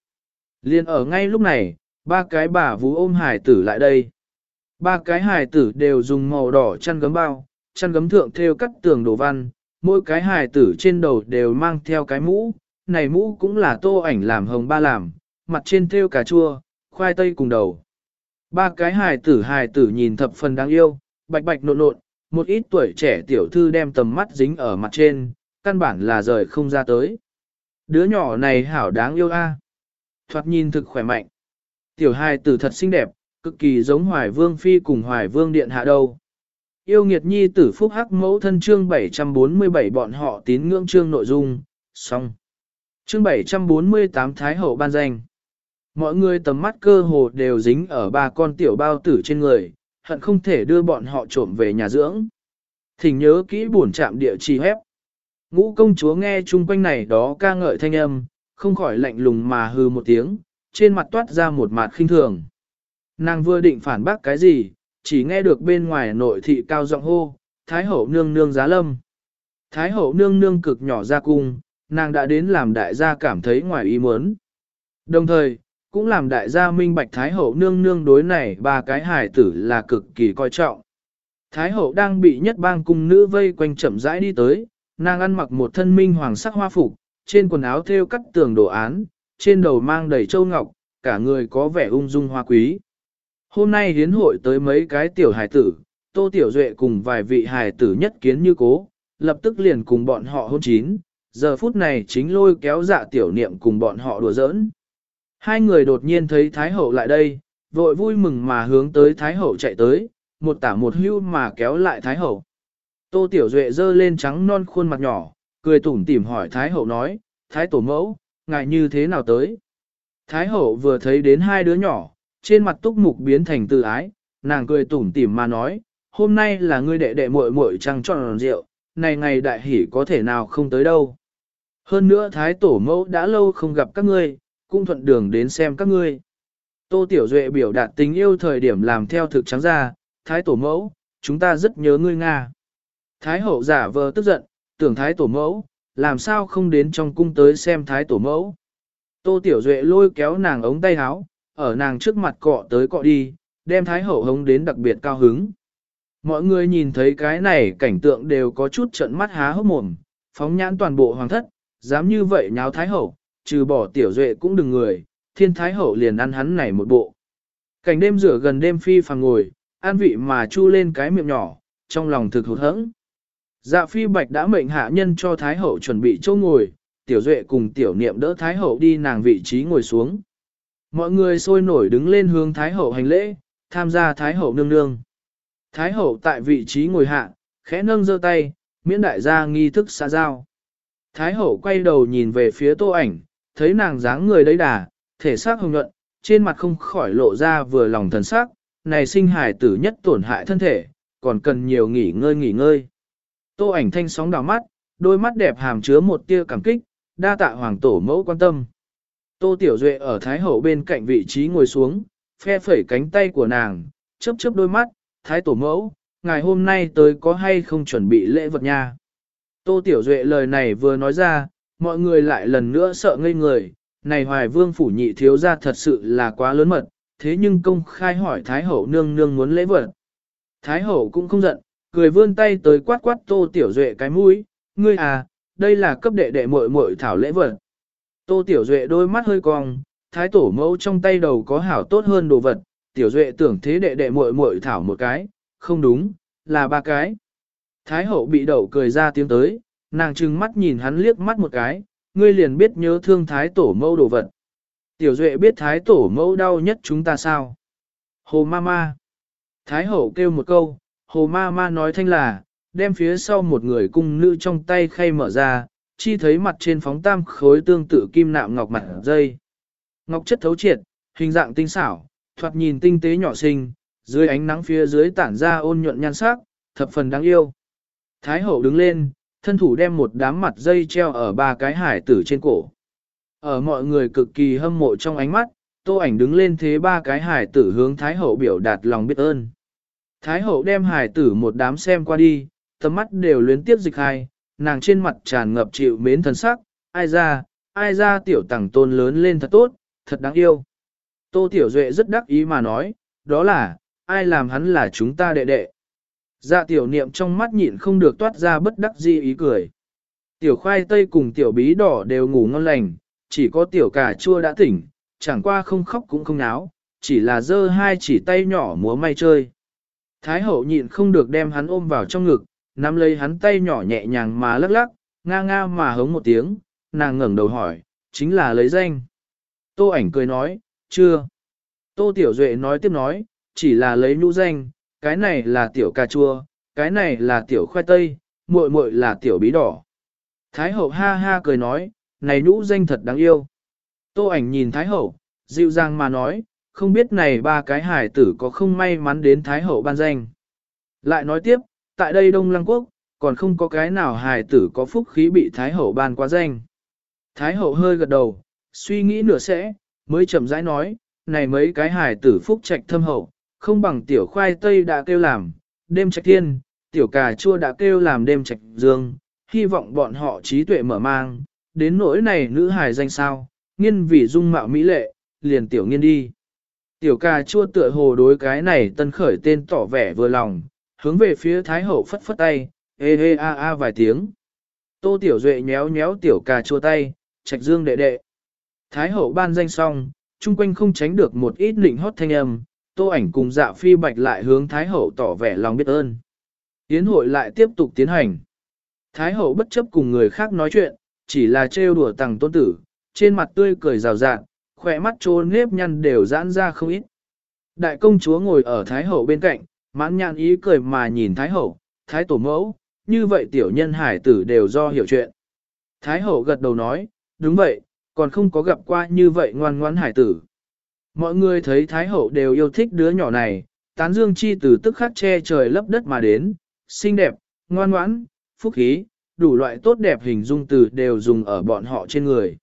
Liên ở ngay lúc này, ba cái bà vú ôm hải tử lại đây. Ba cái hải tử đều dùng màu đỏ chăn gấm bao, chăn gấm thượng theo cắt tường đồ văn, mỗi cái hải tử trên đầu đều mang theo cái mũ, này mũ cũng là tô ảnh làm hồng ba làm, mặt trên theo cà chua, khoai tây cùng đầu. Ba cái hài tử hài tử nhìn thập phần đáng yêu, bạch bạch nộn nộn, một ít tuổi trẻ tiểu thư đem tầm mắt dính ở mặt trên, căn bản là rời không ra tới. Đứa nhỏ này hảo đáng yêu a. Thoạt nhìn thực khỏe mạnh. Tiểu hài tử thật xinh đẹp, cực kỳ giống Hoài Vương Phi cùng Hoài Vương Điện Hạ đâu. Yêu nghiệt nhi tử phúc hắc mẫu thân chương 747 bọn họ tín ngưỡng chương nội dung, xong. Chương 748 Thái Hậu ban danh. Mọi người tầm mắt cơ hồ đều dính ở ba con tiểu bao tử trên người, hận không thể đưa bọn họ trộm về nhà dưỡng. Thỉnh nhớ kỹ buồn chạm địa chỉ hép. Ngũ công chúa nghe chung quanh này đó ca ngợi thanh âm, không khỏi lạnh lùng mà hư một tiếng, trên mặt toát ra một mặt khinh thường. Nàng vừa định phản bác cái gì, chỉ nghe được bên ngoài nội thị cao giọng hô, Thái hậu nương nương giá lâm. Thái hậu nương nương cực nhỏ ra cung, nàng đã đến làm đại gia cảm thấy ngoài ý muốn. Đồng thời, cũng làm đại gia minh bạch Thái hậu nương nương đối này ba cái hài tử là cực kỳ coi trọng. Thái hậu đang bị nhất bang cung nữ vây quanh chậm rãi đi tới, nàng ăn mặc một thân minh hoàng sắc hoa phục, trên quần áo thêu cắt tường đồ án, trên đầu mang đầy châu ngọc, cả người có vẻ ung dung hoa quý. Hôm nay hiến hội tới mấy cái tiểu hài tử, Tô Tiểu Duệ cùng vài vị hài tử nhất kiến như cố, lập tức liền cùng bọn họ hôn chín, giờ phút này chính lôi kéo dạ tiểu niệm cùng bọn họ đùa giỡn. Hai người đột nhiên thấy Thái Hậu lại đây, vội vui mừng mà hướng tới Thái Hậu chạy tới, một tả một hưu mà kéo lại Thái Hậu. Tô Tiểu Duệ dơ lên trắng non khuôn mặt nhỏ, cười tủm tỉm hỏi Thái Hậu nói, Thái Tổ Mẫu, ngài như thế nào tới? Thái Hậu vừa thấy đến hai đứa nhỏ, trên mặt túc mục biến thành tự ái, nàng cười tủm tỉm mà nói, hôm nay là ngươi đệ đệ muội muội trăng tròn rượu, này ngày đại hỷ có thể nào không tới đâu. Hơn nữa Thái Tổ Mẫu đã lâu không gặp các ngươi, cũng thuận đường đến xem các ngươi. Tô Tiểu Duệ biểu đạt tình yêu thời điểm làm theo thực trắng ra, Thái Tổ Mẫu, chúng ta rất nhớ ngươi Nga. Thái Hậu giả vờ tức giận, tưởng Thái Tổ Mẫu, làm sao không đến trong cung tới xem Thái Tổ Mẫu. Tô Tiểu Duệ lôi kéo nàng ống tay háo, ở nàng trước mặt cọ tới cọ đi, đem Thái Hậu hống đến đặc biệt cao hứng. Mọi người nhìn thấy cái này cảnh tượng đều có chút trận mắt há hốc mồm, phóng nhãn toàn bộ hoàng thất, dám như vậy nháo Thái Hậu, trừ bỏ Tiểu Duệ cũng đừng người, thiên Thái Hậu liền ăn hắn này một bộ. Cảnh đêm rửa gần đêm phi phàng ngồi, an vị mà chu lên cái miệng nhỏ, trong lòng thực hụt hẫng. Dạ phi bạch đã mệnh hạ nhân cho Thái Hậu chuẩn bị chỗ ngồi, Tiểu Duệ cùng Tiểu Niệm đỡ Thái Hậu đi nàng vị trí ngồi xuống. Mọi người sôi nổi đứng lên hướng Thái Hậu hành lễ, tham gia Thái Hậu nương nương. Thái Hậu tại vị trí ngồi hạ, khẽ nâng giơ tay, miễn đại gia nghi thức xa giao. Thái Hậu quay đầu nhìn về phía tô ảnh, thấy nàng dáng người đấy đà, thể xác hồng nhuận, trên mặt không khỏi lộ ra vừa lòng thần sắc, này sinh hài tử nhất tổn hại thân thể, còn cần nhiều nghỉ ngơi nghỉ ngơi. Tô ảnh thanh sóng đảo mắt, đôi mắt đẹp hàm chứa một tia cảm kích, đa tạ hoàng tổ mẫu quan tâm. Tô Tiểu Duệ ở Thái Hậu bên cạnh vị trí ngồi xuống, phe phẩy cánh tay của nàng, chớp chớp đôi mắt, Thái Tổ mẫu, ngày hôm nay tới có hay không chuẩn bị lễ vật nha. Tô Tiểu Duệ lời này vừa nói ra, mọi người lại lần nữa sợ ngây người, này hoài vương phủ nhị thiếu ra thật sự là quá lớn mật, thế nhưng công khai hỏi Thái Hậu nương nương muốn lễ vật. Thái Hậu cũng không giận, cười vươn tay tới quát quát Tô Tiểu Duệ cái mũi, ngươi à, đây là cấp đệ đệ muội muội thảo lễ vật. Tô Tiểu Duệ đôi mắt hơi cong, thái tổ mẫu trong tay đầu có hảo tốt hơn đồ vật, Tiểu Duệ tưởng thế đệ đệ muội muội thảo một cái, không đúng, là ba cái. Thái hậu bị đậu cười ra tiếng tới, nàng trừng mắt nhìn hắn liếc mắt một cái, ngươi liền biết nhớ thương thái tổ mẫu đồ vật. Tiểu Duệ biết thái tổ mẫu đau nhất chúng ta sao? Hồ ma ma. Thái hậu kêu một câu, hồ ma ma nói thanh là, đem phía sau một người cung nữ trong tay khay mở ra, chi thấy mặt trên phóng tam khối tương tự kim nạm ngọc mặt dây. Ngọc chất thấu triệt, hình dạng tinh xảo, thoạt nhìn tinh tế nhỏ xinh, dưới ánh nắng phía dưới tản ra ôn nhuận nhan sắc, thập phần đáng yêu. Thái hậu đứng lên, thân thủ đem một đám mặt dây treo ở ba cái hải tử trên cổ. Ở mọi người cực kỳ hâm mộ trong ánh mắt, tô ảnh đứng lên thế ba cái hải tử hướng Thái hậu biểu đạt lòng biết ơn. Thái hậu đem hải tử một đám xem qua đi, tầm mắt đều luyến tiếp dịch hai, nàng trên mặt tràn ngập chịu mến thần sắc, ai ra, ai ra tiểu tẳng tôn lớn lên thật tốt, thật đáng yêu. Tô Tiểu Duệ rất đắc ý mà nói, đó là, ai làm hắn là chúng ta đệ đệ. Dạ tiểu niệm trong mắt nhịn không được toát ra bất đắc di ý cười. Tiểu khoai tây cùng tiểu bí đỏ đều ngủ ngon lành, chỉ có tiểu cà chua đã tỉnh, chẳng qua không khóc cũng không náo, chỉ là giơ hai chỉ tay nhỏ múa may chơi. Thái hậu nhịn không được đem hắn ôm vào trong ngực, nắm lấy hắn tay nhỏ nhẹ nhàng mà lắc lắc, nga nga mà hống một tiếng, nàng ngẩng đầu hỏi, chính là lấy danh. Tô ảnh cười nói, chưa. Tô Tiểu Duệ nói tiếp nói, chỉ là lấy nhũ danh, cái này là tiểu cà chua, cái này là tiểu khoai tây, muội muội là tiểu bí đỏ. Thái hậu ha ha cười nói, này nhũ danh thật đáng yêu. Tô ảnh nhìn Thái hậu, dịu dàng mà nói, không biết này ba cái hải tử có không may mắn đến Thái hậu ban danh. Lại nói tiếp, tại đây Đông Lăng Quốc, còn không có cái nào hài tử có phúc khí bị Thái Hậu ban quá danh. Thái Hậu hơi gật đầu, suy nghĩ nửa sẽ, mới chậm rãi nói, này mấy cái hài tử phúc trạch thâm hậu, không bằng tiểu khoai tây đã kêu làm, đêm trạch thiên, tiểu cà chua đã kêu làm đêm trạch dương, hy vọng bọn họ trí tuệ mở mang, đến nỗi này nữ hài danh sao, nghiên vì dung mạo mỹ lệ, liền tiểu nghiên đi. Tiểu cà chua tựa hồ đối cái này tân khởi tên tỏ vẻ vừa lòng, hướng về phía Thái Hậu phất phất tay, ê ê a a vài tiếng. Tô Tiểu Duệ nhéo nhéo tiểu cà chua tay, trạch dương đệ đệ. Thái Hậu ban danh xong, chung quanh không tránh được một ít lịnh hót thanh âm, tô ảnh cùng dạ phi bạch lại hướng Thái Hậu tỏ vẻ lòng biết ơn. Yến hội lại tiếp tục tiến hành. Thái Hậu bất chấp cùng người khác nói chuyện, chỉ là trêu đùa tàng tôn tử, trên mặt tươi cười rào rạng, khỏe mắt trôn nếp nhăn đều giãn ra không ít. Đại công chúa ngồi ở Thái Hậu bên cạnh, mãn nhạn ý cười mà nhìn Thái Hậu, Thái Tổ Mẫu, như vậy tiểu nhân hải tử đều do hiểu chuyện. Thái Hậu gật đầu nói, đúng vậy, còn không có gặp qua như vậy ngoan ngoãn hải tử. Mọi người thấy Thái Hậu đều yêu thích đứa nhỏ này, tán dương chi từ tức khắc che trời lấp đất mà đến, xinh đẹp, ngoan ngoãn, phúc khí, đủ loại tốt đẹp hình dung từ đều dùng ở bọn họ trên người.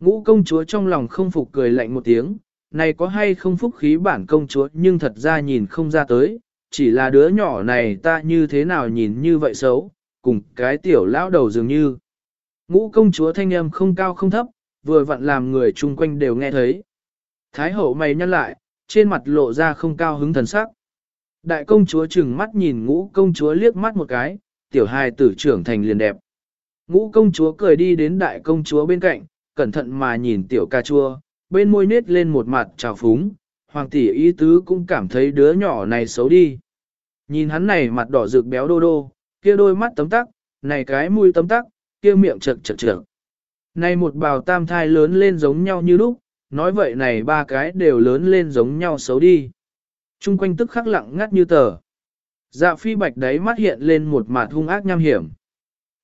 Ngũ công chúa trong lòng không phục cười lạnh một tiếng, này có hay không phúc khí bản công chúa nhưng thật ra nhìn không ra tới, chỉ là đứa nhỏ này ta như thế nào nhìn như vậy xấu, cùng cái tiểu lão đầu dường như. Ngũ công chúa thanh âm không cao không thấp, vừa vặn làm người chung quanh đều nghe thấy. Thái hậu mày nhăn lại, trên mặt lộ ra không cao hứng thần sắc. Đại công chúa chừng mắt nhìn ngũ công chúa liếc mắt một cái, tiểu hài tử trưởng thành liền đẹp. Ngũ công chúa cười đi đến đại công chúa bên cạnh, cẩn thận mà nhìn tiểu ca chua, bên môi nết lên một mặt trào phúng, hoàng tỷ ý tứ cũng cảm thấy đứa nhỏ này xấu đi. Nhìn hắn này mặt đỏ rực béo đô đô, kia đôi mắt tấm tắc, này cái mũi tấm tắc, kia miệng chật chật chật. Này một bào tam thai lớn lên giống nhau như lúc, nói vậy này ba cái đều lớn lên giống nhau xấu đi. Trung quanh tức khắc lặng ngắt như tờ. Dạ phi bạch đấy mắt hiện lên một mặt hung ác nham hiểm.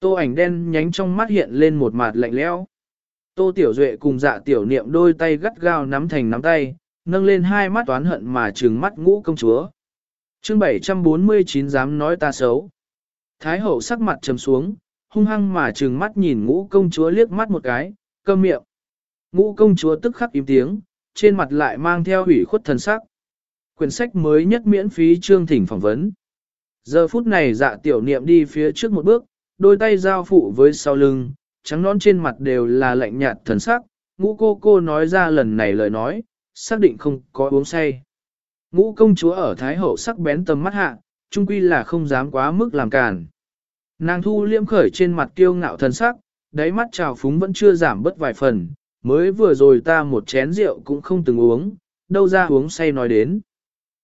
Tô ảnh đen nhánh trong mắt hiện lên một mặt lạnh lẽo. Tô Tiểu Duệ cùng dạ tiểu niệm đôi tay gắt gao nắm thành nắm tay, nâng lên hai mắt toán hận mà trừng mắt ngũ công chúa. chương 749 dám nói ta xấu. Thái hậu sắc mặt trầm xuống, hung hăng mà trừng mắt nhìn ngũ công chúa liếc mắt một cái, câm miệng. Ngũ công chúa tức khắc im tiếng, trên mặt lại mang theo ủy khuất thần sắc. Quyển sách mới nhất miễn phí chương thỉnh phỏng vấn. Giờ phút này dạ tiểu niệm đi phía trước một bước, đôi tay giao phụ với sau lưng, trắng nón trên mặt đều là lạnh nhạt thần sắc, ngũ cô cô nói ra lần này lời nói, xác định không có uống say. Ngũ công chúa ở Thái Hậu sắc bén tầm mắt hạ, trung quy là không dám quá mức làm càn. Nàng thu liêm khởi trên mặt kiêu ngạo thần sắc, đáy mắt trào phúng vẫn chưa giảm bất vài phần, mới vừa rồi ta một chén rượu cũng không từng uống, đâu ra uống say nói đến.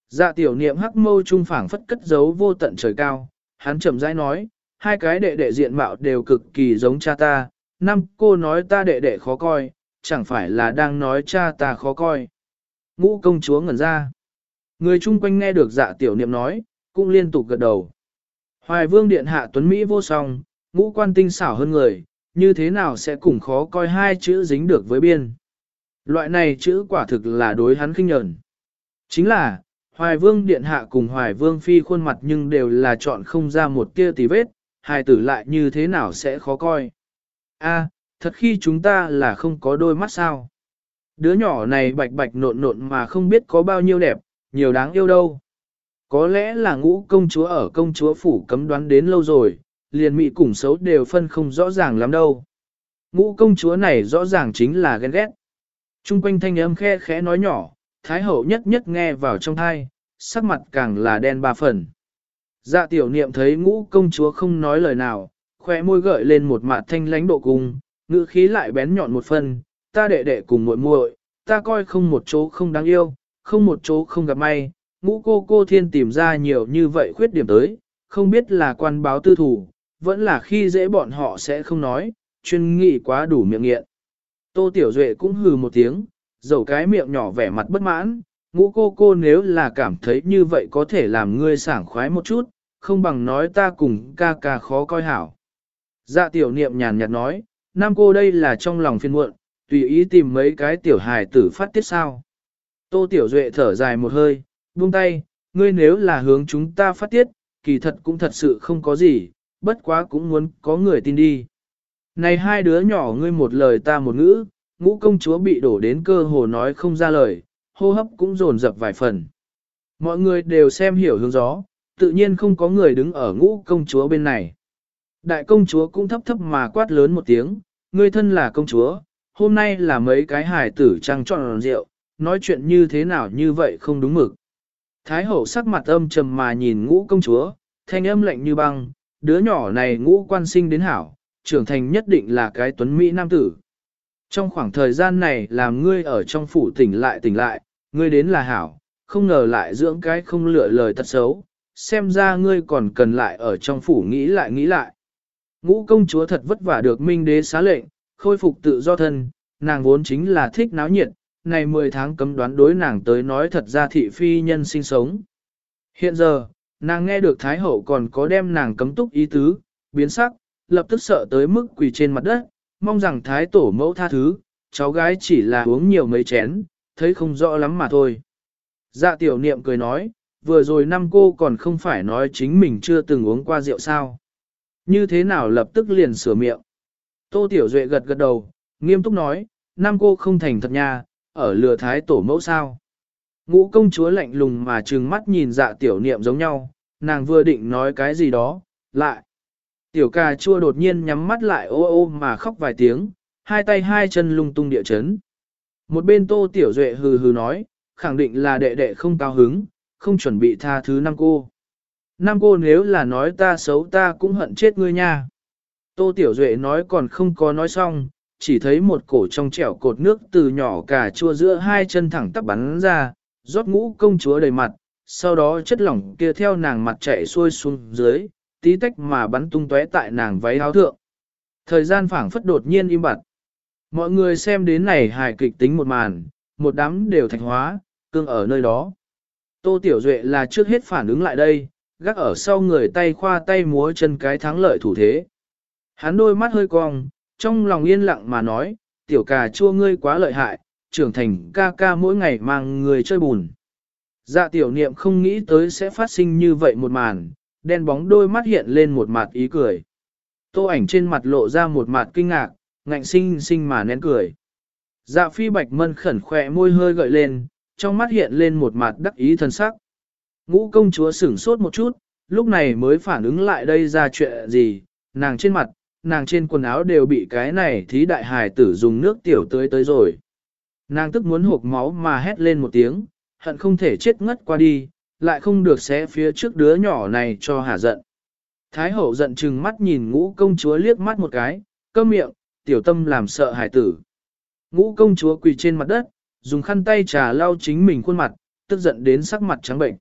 Dạ tiểu niệm hắc mâu trung phảng phất cất giấu vô tận trời cao, hắn chậm rãi nói, hai cái đệ đệ diện mạo đều cực kỳ giống cha ta, năm cô nói ta đệ đệ khó coi, chẳng phải là đang nói cha ta khó coi. Ngũ công chúa ngẩn ra. Người chung quanh nghe được dạ tiểu niệm nói, cũng liên tục gật đầu. Hoài vương điện hạ tuấn Mỹ vô song, ngũ quan tinh xảo hơn người, như thế nào sẽ cùng khó coi hai chữ dính được với biên. Loại này chữ quả thực là đối hắn khinh nhẫn. Chính là, Hoài vương điện hạ cùng Hoài vương phi khuôn mặt nhưng đều là chọn không ra một tia tì vết, hài tử lại như thế nào sẽ khó coi. A, thật khi chúng ta là không có đôi mắt sao. Đứa nhỏ này bạch bạch nộn nộn mà không biết có bao nhiêu đẹp, nhiều đáng yêu đâu. Có lẽ là ngũ công chúa ở công chúa phủ cấm đoán đến lâu rồi, liền mị cùng xấu đều phân không rõ ràng lắm đâu. Ngũ công chúa này rõ ràng chính là ghen ghét. Trung quanh thanh âm khe khẽ nói nhỏ, thái hậu nhất nhất nghe vào trong thai, sắc mặt càng là đen ba phần. Dạ tiểu niệm thấy ngũ công chúa không nói lời nào, khỏe môi gợi lên một mặt thanh lãnh độ cung, ngữ khí lại bén nhọn một phần, ta đệ đệ cùng muội muội, ta coi không một chỗ không đáng yêu, không một chỗ không gặp may, ngũ cô cô thiên tìm ra nhiều như vậy khuyết điểm tới, không biết là quan báo tư thủ, vẫn là khi dễ bọn họ sẽ không nói, chuyên nghị quá đủ miệng nghiện. Tô Tiểu Duệ cũng hừ một tiếng, dầu cái miệng nhỏ vẻ mặt bất mãn, ngũ cô cô nếu là cảm thấy như vậy có thể làm ngươi sảng khoái một chút, không bằng nói ta cùng ca ca khó coi hảo. Dạ tiểu niệm nhàn nhạt nói, nam cô đây là trong lòng phiền muộn, tùy ý tìm mấy cái tiểu hài tử phát tiết sao. Tô tiểu duệ thở dài một hơi, buông tay, ngươi nếu là hướng chúng ta phát tiết, kỳ thật cũng thật sự không có gì, bất quá cũng muốn có người tin đi. Này hai đứa nhỏ ngươi một lời ta một ngữ, ngũ công chúa bị đổ đến cơ hồ nói không ra lời, hô hấp cũng dồn dập vài phần. Mọi người đều xem hiểu hướng gió, tự nhiên không có người đứng ở ngũ công chúa bên này. Đại công chúa cũng thấp thấp mà quát lớn một tiếng, ngươi thân là công chúa, hôm nay là mấy cái hài tử trăng tròn rượu, nói chuyện như thế nào như vậy không đúng mực. Thái hậu sắc mặt âm trầm mà nhìn ngũ công chúa, thanh âm lạnh như băng, đứa nhỏ này ngũ quan sinh đến hảo, trưởng thành nhất định là cái tuấn Mỹ nam tử. Trong khoảng thời gian này làm ngươi ở trong phủ tỉnh lại tỉnh lại, ngươi đến là hảo, không ngờ lại dưỡng cái không lựa lời tật xấu, xem ra ngươi còn cần lại ở trong phủ nghĩ lại nghĩ lại. Ngũ công chúa thật vất vả được minh đế xá lệnh, khôi phục tự do thân, nàng vốn chính là thích náo nhiệt, này 10 tháng cấm đoán đối nàng tới nói thật ra thị phi nhân sinh sống. Hiện giờ, nàng nghe được Thái Hậu còn có đem nàng cấm túc ý tứ, biến sắc, lập tức sợ tới mức quỳ trên mặt đất, mong rằng Thái Tổ mẫu tha thứ, cháu gái chỉ là uống nhiều mấy chén, thấy không rõ lắm mà thôi. Dạ tiểu niệm cười nói, vừa rồi năm cô còn không phải nói chính mình chưa từng uống qua rượu sao. Như thế nào lập tức liền sửa miệng. Tô tiểu duệ gật gật đầu, nghiêm túc nói, năm cô không thành thật nha, ở lừa thái tổ mẫu sao. Ngũ công chúa lạnh lùng mà trừng mắt nhìn dạ tiểu niệm giống nhau, nàng vừa định nói cái gì đó, lại. Tiểu cà chua đột nhiên nhắm mắt lại ô ô mà khóc vài tiếng, hai tay hai chân lung tung địa chấn. Một bên tô tiểu duệ hừ hừ nói, khẳng định là đệ đệ không cao hứng, không chuẩn bị tha thứ năm cô. Năm cô nếu là nói ta xấu ta cũng hận chết ngươi nha. Tô Tiểu Duệ nói còn không có nói xong, chỉ thấy một cổ trong trẻo cột nước từ nhỏ cà chua giữa hai chân thẳng tắp bắn ra, rót ngũ công chúa đầy mặt, sau đó chất lỏng kia theo nàng mặt chạy xuôi xuống dưới, tí tách mà bắn tung tóe tại nàng váy áo thượng. Thời gian phảng phất đột nhiên im bặt. Mọi người xem đến này hài kịch tính một màn, một đám đều thạch hóa, cương ở nơi đó. Tô Tiểu Duệ là trước hết phản ứng lại đây, gác ở sau người tay khoa tay múa chân cái thắng lợi thủ thế. Hắn đôi mắt hơi cong, trong lòng yên lặng mà nói, tiểu cà chua ngươi quá lợi hại, trưởng thành ca ca mỗi ngày mang người chơi bùn. Dạ tiểu niệm không nghĩ tới sẽ phát sinh như vậy một màn, đen bóng đôi mắt hiện lên một mặt ý cười. Tô ảnh trên mặt lộ ra một mặt kinh ngạc, ngạnh sinh sinh mà nén cười. Dạ phi bạch mân khẩn khỏe môi hơi gợi lên, trong mắt hiện lên một mặt đắc ý thân sắc. Ngũ công chúa sửng sốt một chút, lúc này mới phản ứng lại đây ra chuyện gì, nàng trên mặt, nàng trên quần áo đều bị cái này thí đại hài tử dùng nước tiểu tưới tới rồi. Nàng tức muốn hộp máu mà hét lên một tiếng, hận không thể chết ngất qua đi, lại không được xé phía trước đứa nhỏ này cho hả giận. Thái hậu giận chừng mắt nhìn ngũ công chúa liếc mắt một cái, cơm miệng, tiểu tâm làm sợ hải tử. Ngũ công chúa quỳ trên mặt đất, dùng khăn tay trà lau chính mình khuôn mặt, tức giận đến sắc mặt trắng bệnh.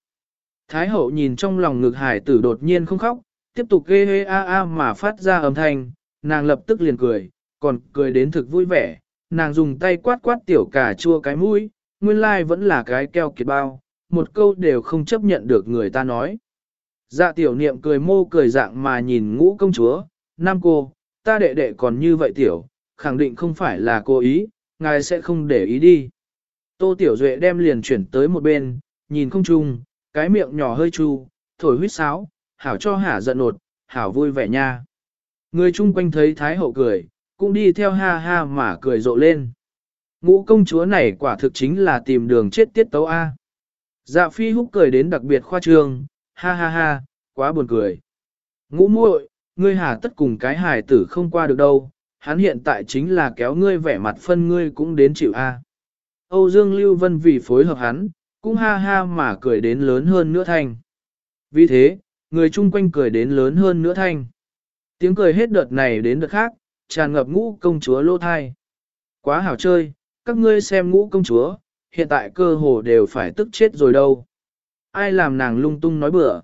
Thái hậu nhìn trong lòng ngực hải tử đột nhiên không khóc, tiếp tục ghê hê a a mà phát ra âm thanh, nàng lập tức liền cười, còn cười đến thực vui vẻ, nàng dùng tay quát quát tiểu cà chua cái mũi, nguyên lai vẫn là cái keo kiệt bao, một câu đều không chấp nhận được người ta nói. Dạ tiểu niệm cười mô cười dạng mà nhìn ngũ công chúa, nam cô, ta đệ đệ còn như vậy tiểu, khẳng định không phải là cô ý, ngài sẽ không để ý đi. Tô tiểu duệ đem liền chuyển tới một bên, nhìn không chung, cái miệng nhỏ hơi chu, thổi huyết sáo, hảo cho hả giận nột, hảo vui vẻ nha. Người chung quanh thấy Thái Hậu cười, cũng đi theo ha ha mà cười rộ lên. Ngũ công chúa này quả thực chính là tìm đường chết tiết tấu A. Dạ phi húc cười đến đặc biệt khoa trương, ha ha ha, quá buồn cười. Ngũ muội, ngươi hà tất cùng cái hài tử không qua được đâu, hắn hiện tại chính là kéo ngươi vẻ mặt phân ngươi cũng đến chịu A. Âu Dương Lưu Vân vì phối hợp hắn, cũng ha ha mà cười đến lớn hơn nữa thanh. Vì thế, người chung quanh cười đến lớn hơn nữa thanh. Tiếng cười hết đợt này đến đợt khác, tràn ngập ngũ công chúa lô thai. Quá hảo chơi, các ngươi xem ngũ công chúa, hiện tại cơ hồ đều phải tức chết rồi đâu. Ai làm nàng lung tung nói bừa.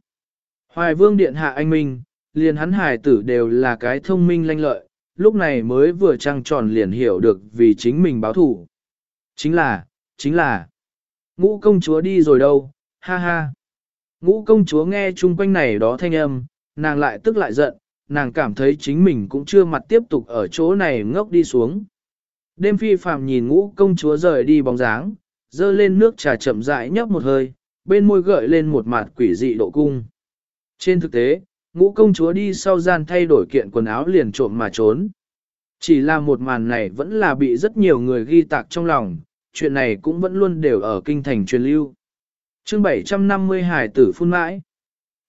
Hoài vương điện hạ anh minh, liền hắn hài tử đều là cái thông minh lanh lợi, lúc này mới vừa trăng tròn liền hiểu được vì chính mình báo thủ. Chính là, chính là, ngũ công chúa đi rồi đâu, ha ha. Ngũ công chúa nghe chung quanh này đó thanh âm, nàng lại tức lại giận, nàng cảm thấy chính mình cũng chưa mặt tiếp tục ở chỗ này ngốc đi xuống. Đêm phi phàm nhìn ngũ công chúa rời đi bóng dáng, dơ lên nước trà chậm rãi nhấp một hơi, bên môi gợi lên một mặt quỷ dị độ cung. Trên thực tế, ngũ công chúa đi sau gian thay đổi kiện quần áo liền trộm mà trốn. Chỉ là một màn này vẫn là bị rất nhiều người ghi tạc trong lòng, chuyện này cũng vẫn luôn đều ở kinh thành truyền lưu. chương 750 hải tử phun mãi.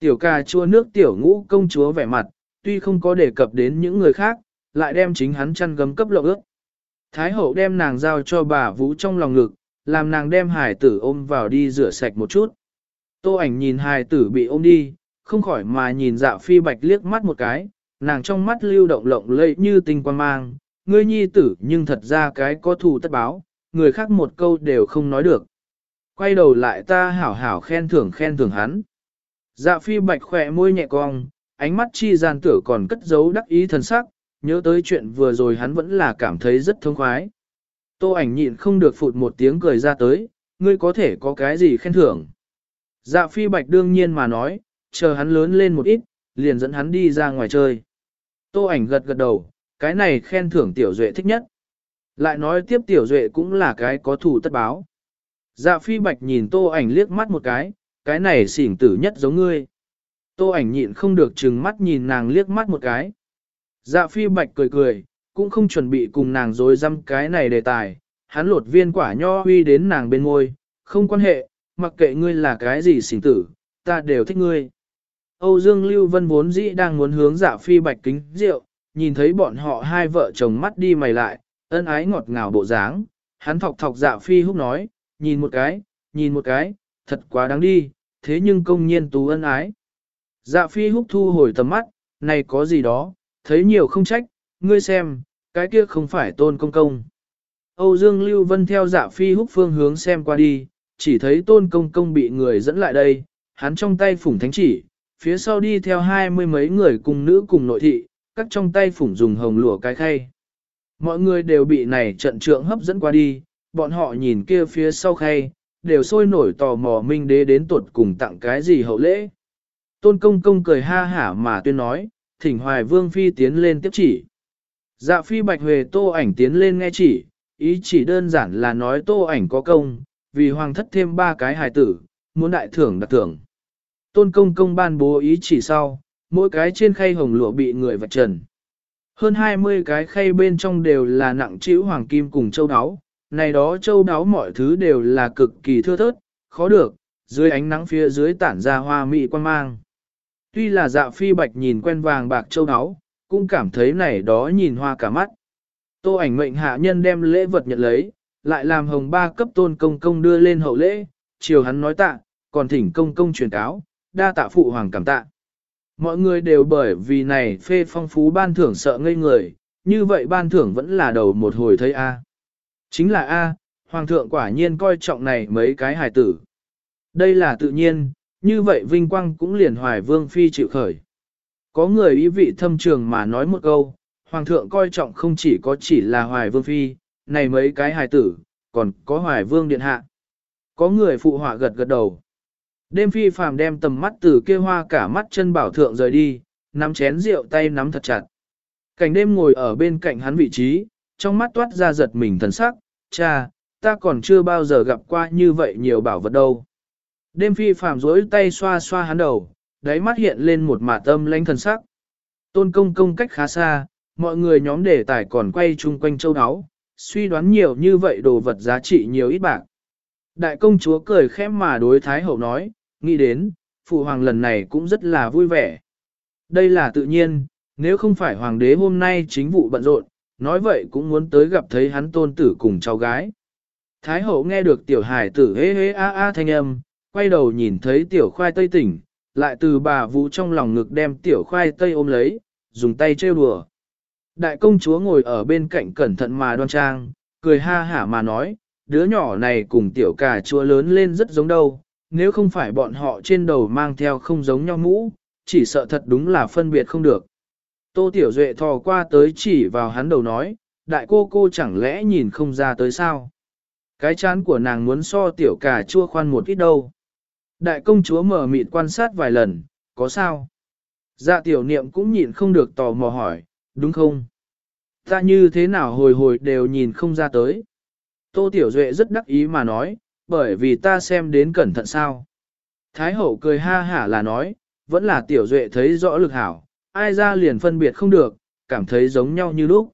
Tiểu ca chua nước tiểu ngũ công chúa vẻ mặt, tuy không có đề cập đến những người khác, lại đem chính hắn chăn gấm cấp lộ ước. Thái hậu đem nàng giao cho bà Vũ trong lòng ngực, làm nàng đem hải tử ôm vào đi rửa sạch một chút. Tô ảnh nhìn hải tử bị ôm đi, không khỏi mà nhìn dạ phi bạch liếc mắt một cái, nàng trong mắt lưu động lộng lẫy như tinh quang mang, ngươi nhi tử nhưng thật ra cái có thù tất báo, người khác một câu đều không nói được. Quay đầu lại ta hảo hảo khen thưởng khen thưởng hắn. Dạ phi bạch khỏe môi nhẹ cong, ánh mắt chi gian tử còn cất giấu đắc ý thần sắc, nhớ tới chuyện vừa rồi hắn vẫn là cảm thấy rất thông khoái. Tô ảnh nhịn không được phụt một tiếng cười ra tới, ngươi có thể có cái gì khen thưởng. Dạ phi bạch đương nhiên mà nói, chờ hắn lớn lên một ít, liền dẫn hắn đi ra ngoài chơi. Tô ảnh gật gật đầu, cái này khen thưởng tiểu duệ thích nhất. Lại nói tiếp tiểu duệ cũng là cái có thủ tất báo. Dạ phi bạch nhìn tô ảnh liếc mắt một cái, cái này xỉn tử nhất giống ngươi. Tô ảnh nhịn không được trừng mắt nhìn nàng liếc mắt một cái. Dạ phi bạch cười cười, cũng không chuẩn bị cùng nàng dối dăm cái này đề tài, hắn lột viên quả nho huy đến nàng bên ngôi, không quan hệ, mặc kệ ngươi là cái gì xỉn tử, ta đều thích ngươi. Âu Dương Lưu Vân vốn dĩ đang muốn hướng dạ phi bạch kính rượu, nhìn thấy bọn họ hai vợ chồng mắt đi mày lại, ân ái ngọt ngào bộ dáng, hắn thọc thọc dạ phi húc nói, nhìn một cái, nhìn một cái, thật quá đáng đi, thế nhưng công nhiên tú ân ái. Dạ phi húc thu hồi tầm mắt, này có gì đó, thấy nhiều không trách, ngươi xem, cái kia không phải tôn công công. Âu Dương Lưu Vân theo dạ phi húc phương hướng xem qua đi, chỉ thấy tôn công công bị người dẫn lại đây, hắn trong tay phủng thánh chỉ, phía sau đi theo hai mươi mấy người cùng nữ cùng nội thị, các trong tay phủng dùng hồng lụa cái khay. Mọi người đều bị này trận trượng hấp dẫn qua đi, bọn họ nhìn kia phía sau khay, đều sôi nổi tò mò minh đế đến tuột cùng tặng cái gì hậu lễ. Tôn công công cười ha hả mà tuyên nói, thỉnh hoài vương phi tiến lên tiếp chỉ. Dạ phi bạch huề tô ảnh tiến lên nghe chỉ, ý chỉ đơn giản là nói tô ảnh có công, vì hoàng thất thêm ba cái hài tử, muốn đại thưởng đặc thưởng. Tôn công công ban bố ý chỉ sau, mỗi cái trên khay hồng lụa bị người vạch trần. Hơn 20 cái khay bên trong đều là nặng chữ hoàng kim cùng châu áo, này đó châu áo mọi thứ đều là cực kỳ thưa thớt, khó được, dưới ánh nắng phía dưới tản ra hoa mị quan mang. Tuy là dạ phi bạch nhìn quen vàng bạc châu áo, cũng cảm thấy này đó nhìn hoa cả mắt. Tô ảnh mệnh hạ nhân đem lễ vật nhận lấy, lại làm hồng ba cấp tôn công công đưa lên hậu lễ, chiều hắn nói tạ, còn thỉnh công công truyền cáo, đa tạ phụ hoàng cảm tạ. Mọi người đều bởi vì này phê phong phú ban thưởng sợ ngây người, như vậy ban thưởng vẫn là đầu một hồi thấy A. Chính là A, hoàng thượng quả nhiên coi trọng này mấy cái hài tử. Đây là tự nhiên, như vậy vinh quang cũng liền hoài vương phi chịu khởi. Có người ý vị thâm trường mà nói một câu, hoàng thượng coi trọng không chỉ có chỉ là hoài vương phi, này mấy cái hài tử, còn có hoài vương điện hạ. Có người phụ họa gật gật đầu. Đêm phi phàm đem tầm mắt từ kia hoa cả mắt chân bảo thượng rời đi, nắm chén rượu tay nắm thật chặt. Cảnh đêm ngồi ở bên cạnh hắn vị trí, trong mắt toát ra giật mình thần sắc, cha, ta còn chưa bao giờ gặp qua như vậy nhiều bảo vật đâu. Đêm phi phàm rỗi tay xoa xoa hắn đầu, đáy mắt hiện lên một mả tâm lãnh thần sắc. Tôn công công cách khá xa, mọi người nhóm đề tài còn quay chung quanh châu áo, suy đoán nhiều như vậy đồ vật giá trị nhiều ít bạc. Đại công chúa cười khẽ mà đối Thái Hậu nói, nghĩ đến, phụ hoàng lần này cũng rất là vui vẻ. Đây là tự nhiên, nếu không phải hoàng đế hôm nay chính vụ bận rộn, nói vậy cũng muốn tới gặp thấy hắn tôn tử cùng cháu gái. Thái hậu nghe được tiểu hải tử hế hế a a thanh âm, quay đầu nhìn thấy tiểu khoai tây tỉnh, lại từ bà vũ trong lòng ngực đem tiểu khoai tây ôm lấy, dùng tay trêu đùa. Đại công chúa ngồi ở bên cạnh cẩn thận mà đoan trang, cười ha hả mà nói, đứa nhỏ này cùng tiểu cà chúa lớn lên rất giống đâu, nếu không phải bọn họ trên đầu mang theo không giống nhau mũ, chỉ sợ thật đúng là phân biệt không được. Tô Tiểu Duệ thò qua tới chỉ vào hắn đầu nói, đại cô cô chẳng lẽ nhìn không ra tới sao? Cái chán của nàng muốn so tiểu cà chua khoan một ít đâu. Đại công chúa mở mịt quan sát vài lần, có sao? Dạ tiểu niệm cũng nhịn không được tò mò hỏi, đúng không? Ta như thế nào hồi hồi đều nhìn không ra tới. Tô Tiểu Duệ rất đắc ý mà nói, bởi vì ta xem đến cẩn thận sao. Thái hậu cười ha hả là nói, vẫn là Tiểu Duệ thấy rõ lực hảo, ai ra liền phân biệt không được, cảm thấy giống nhau như lúc.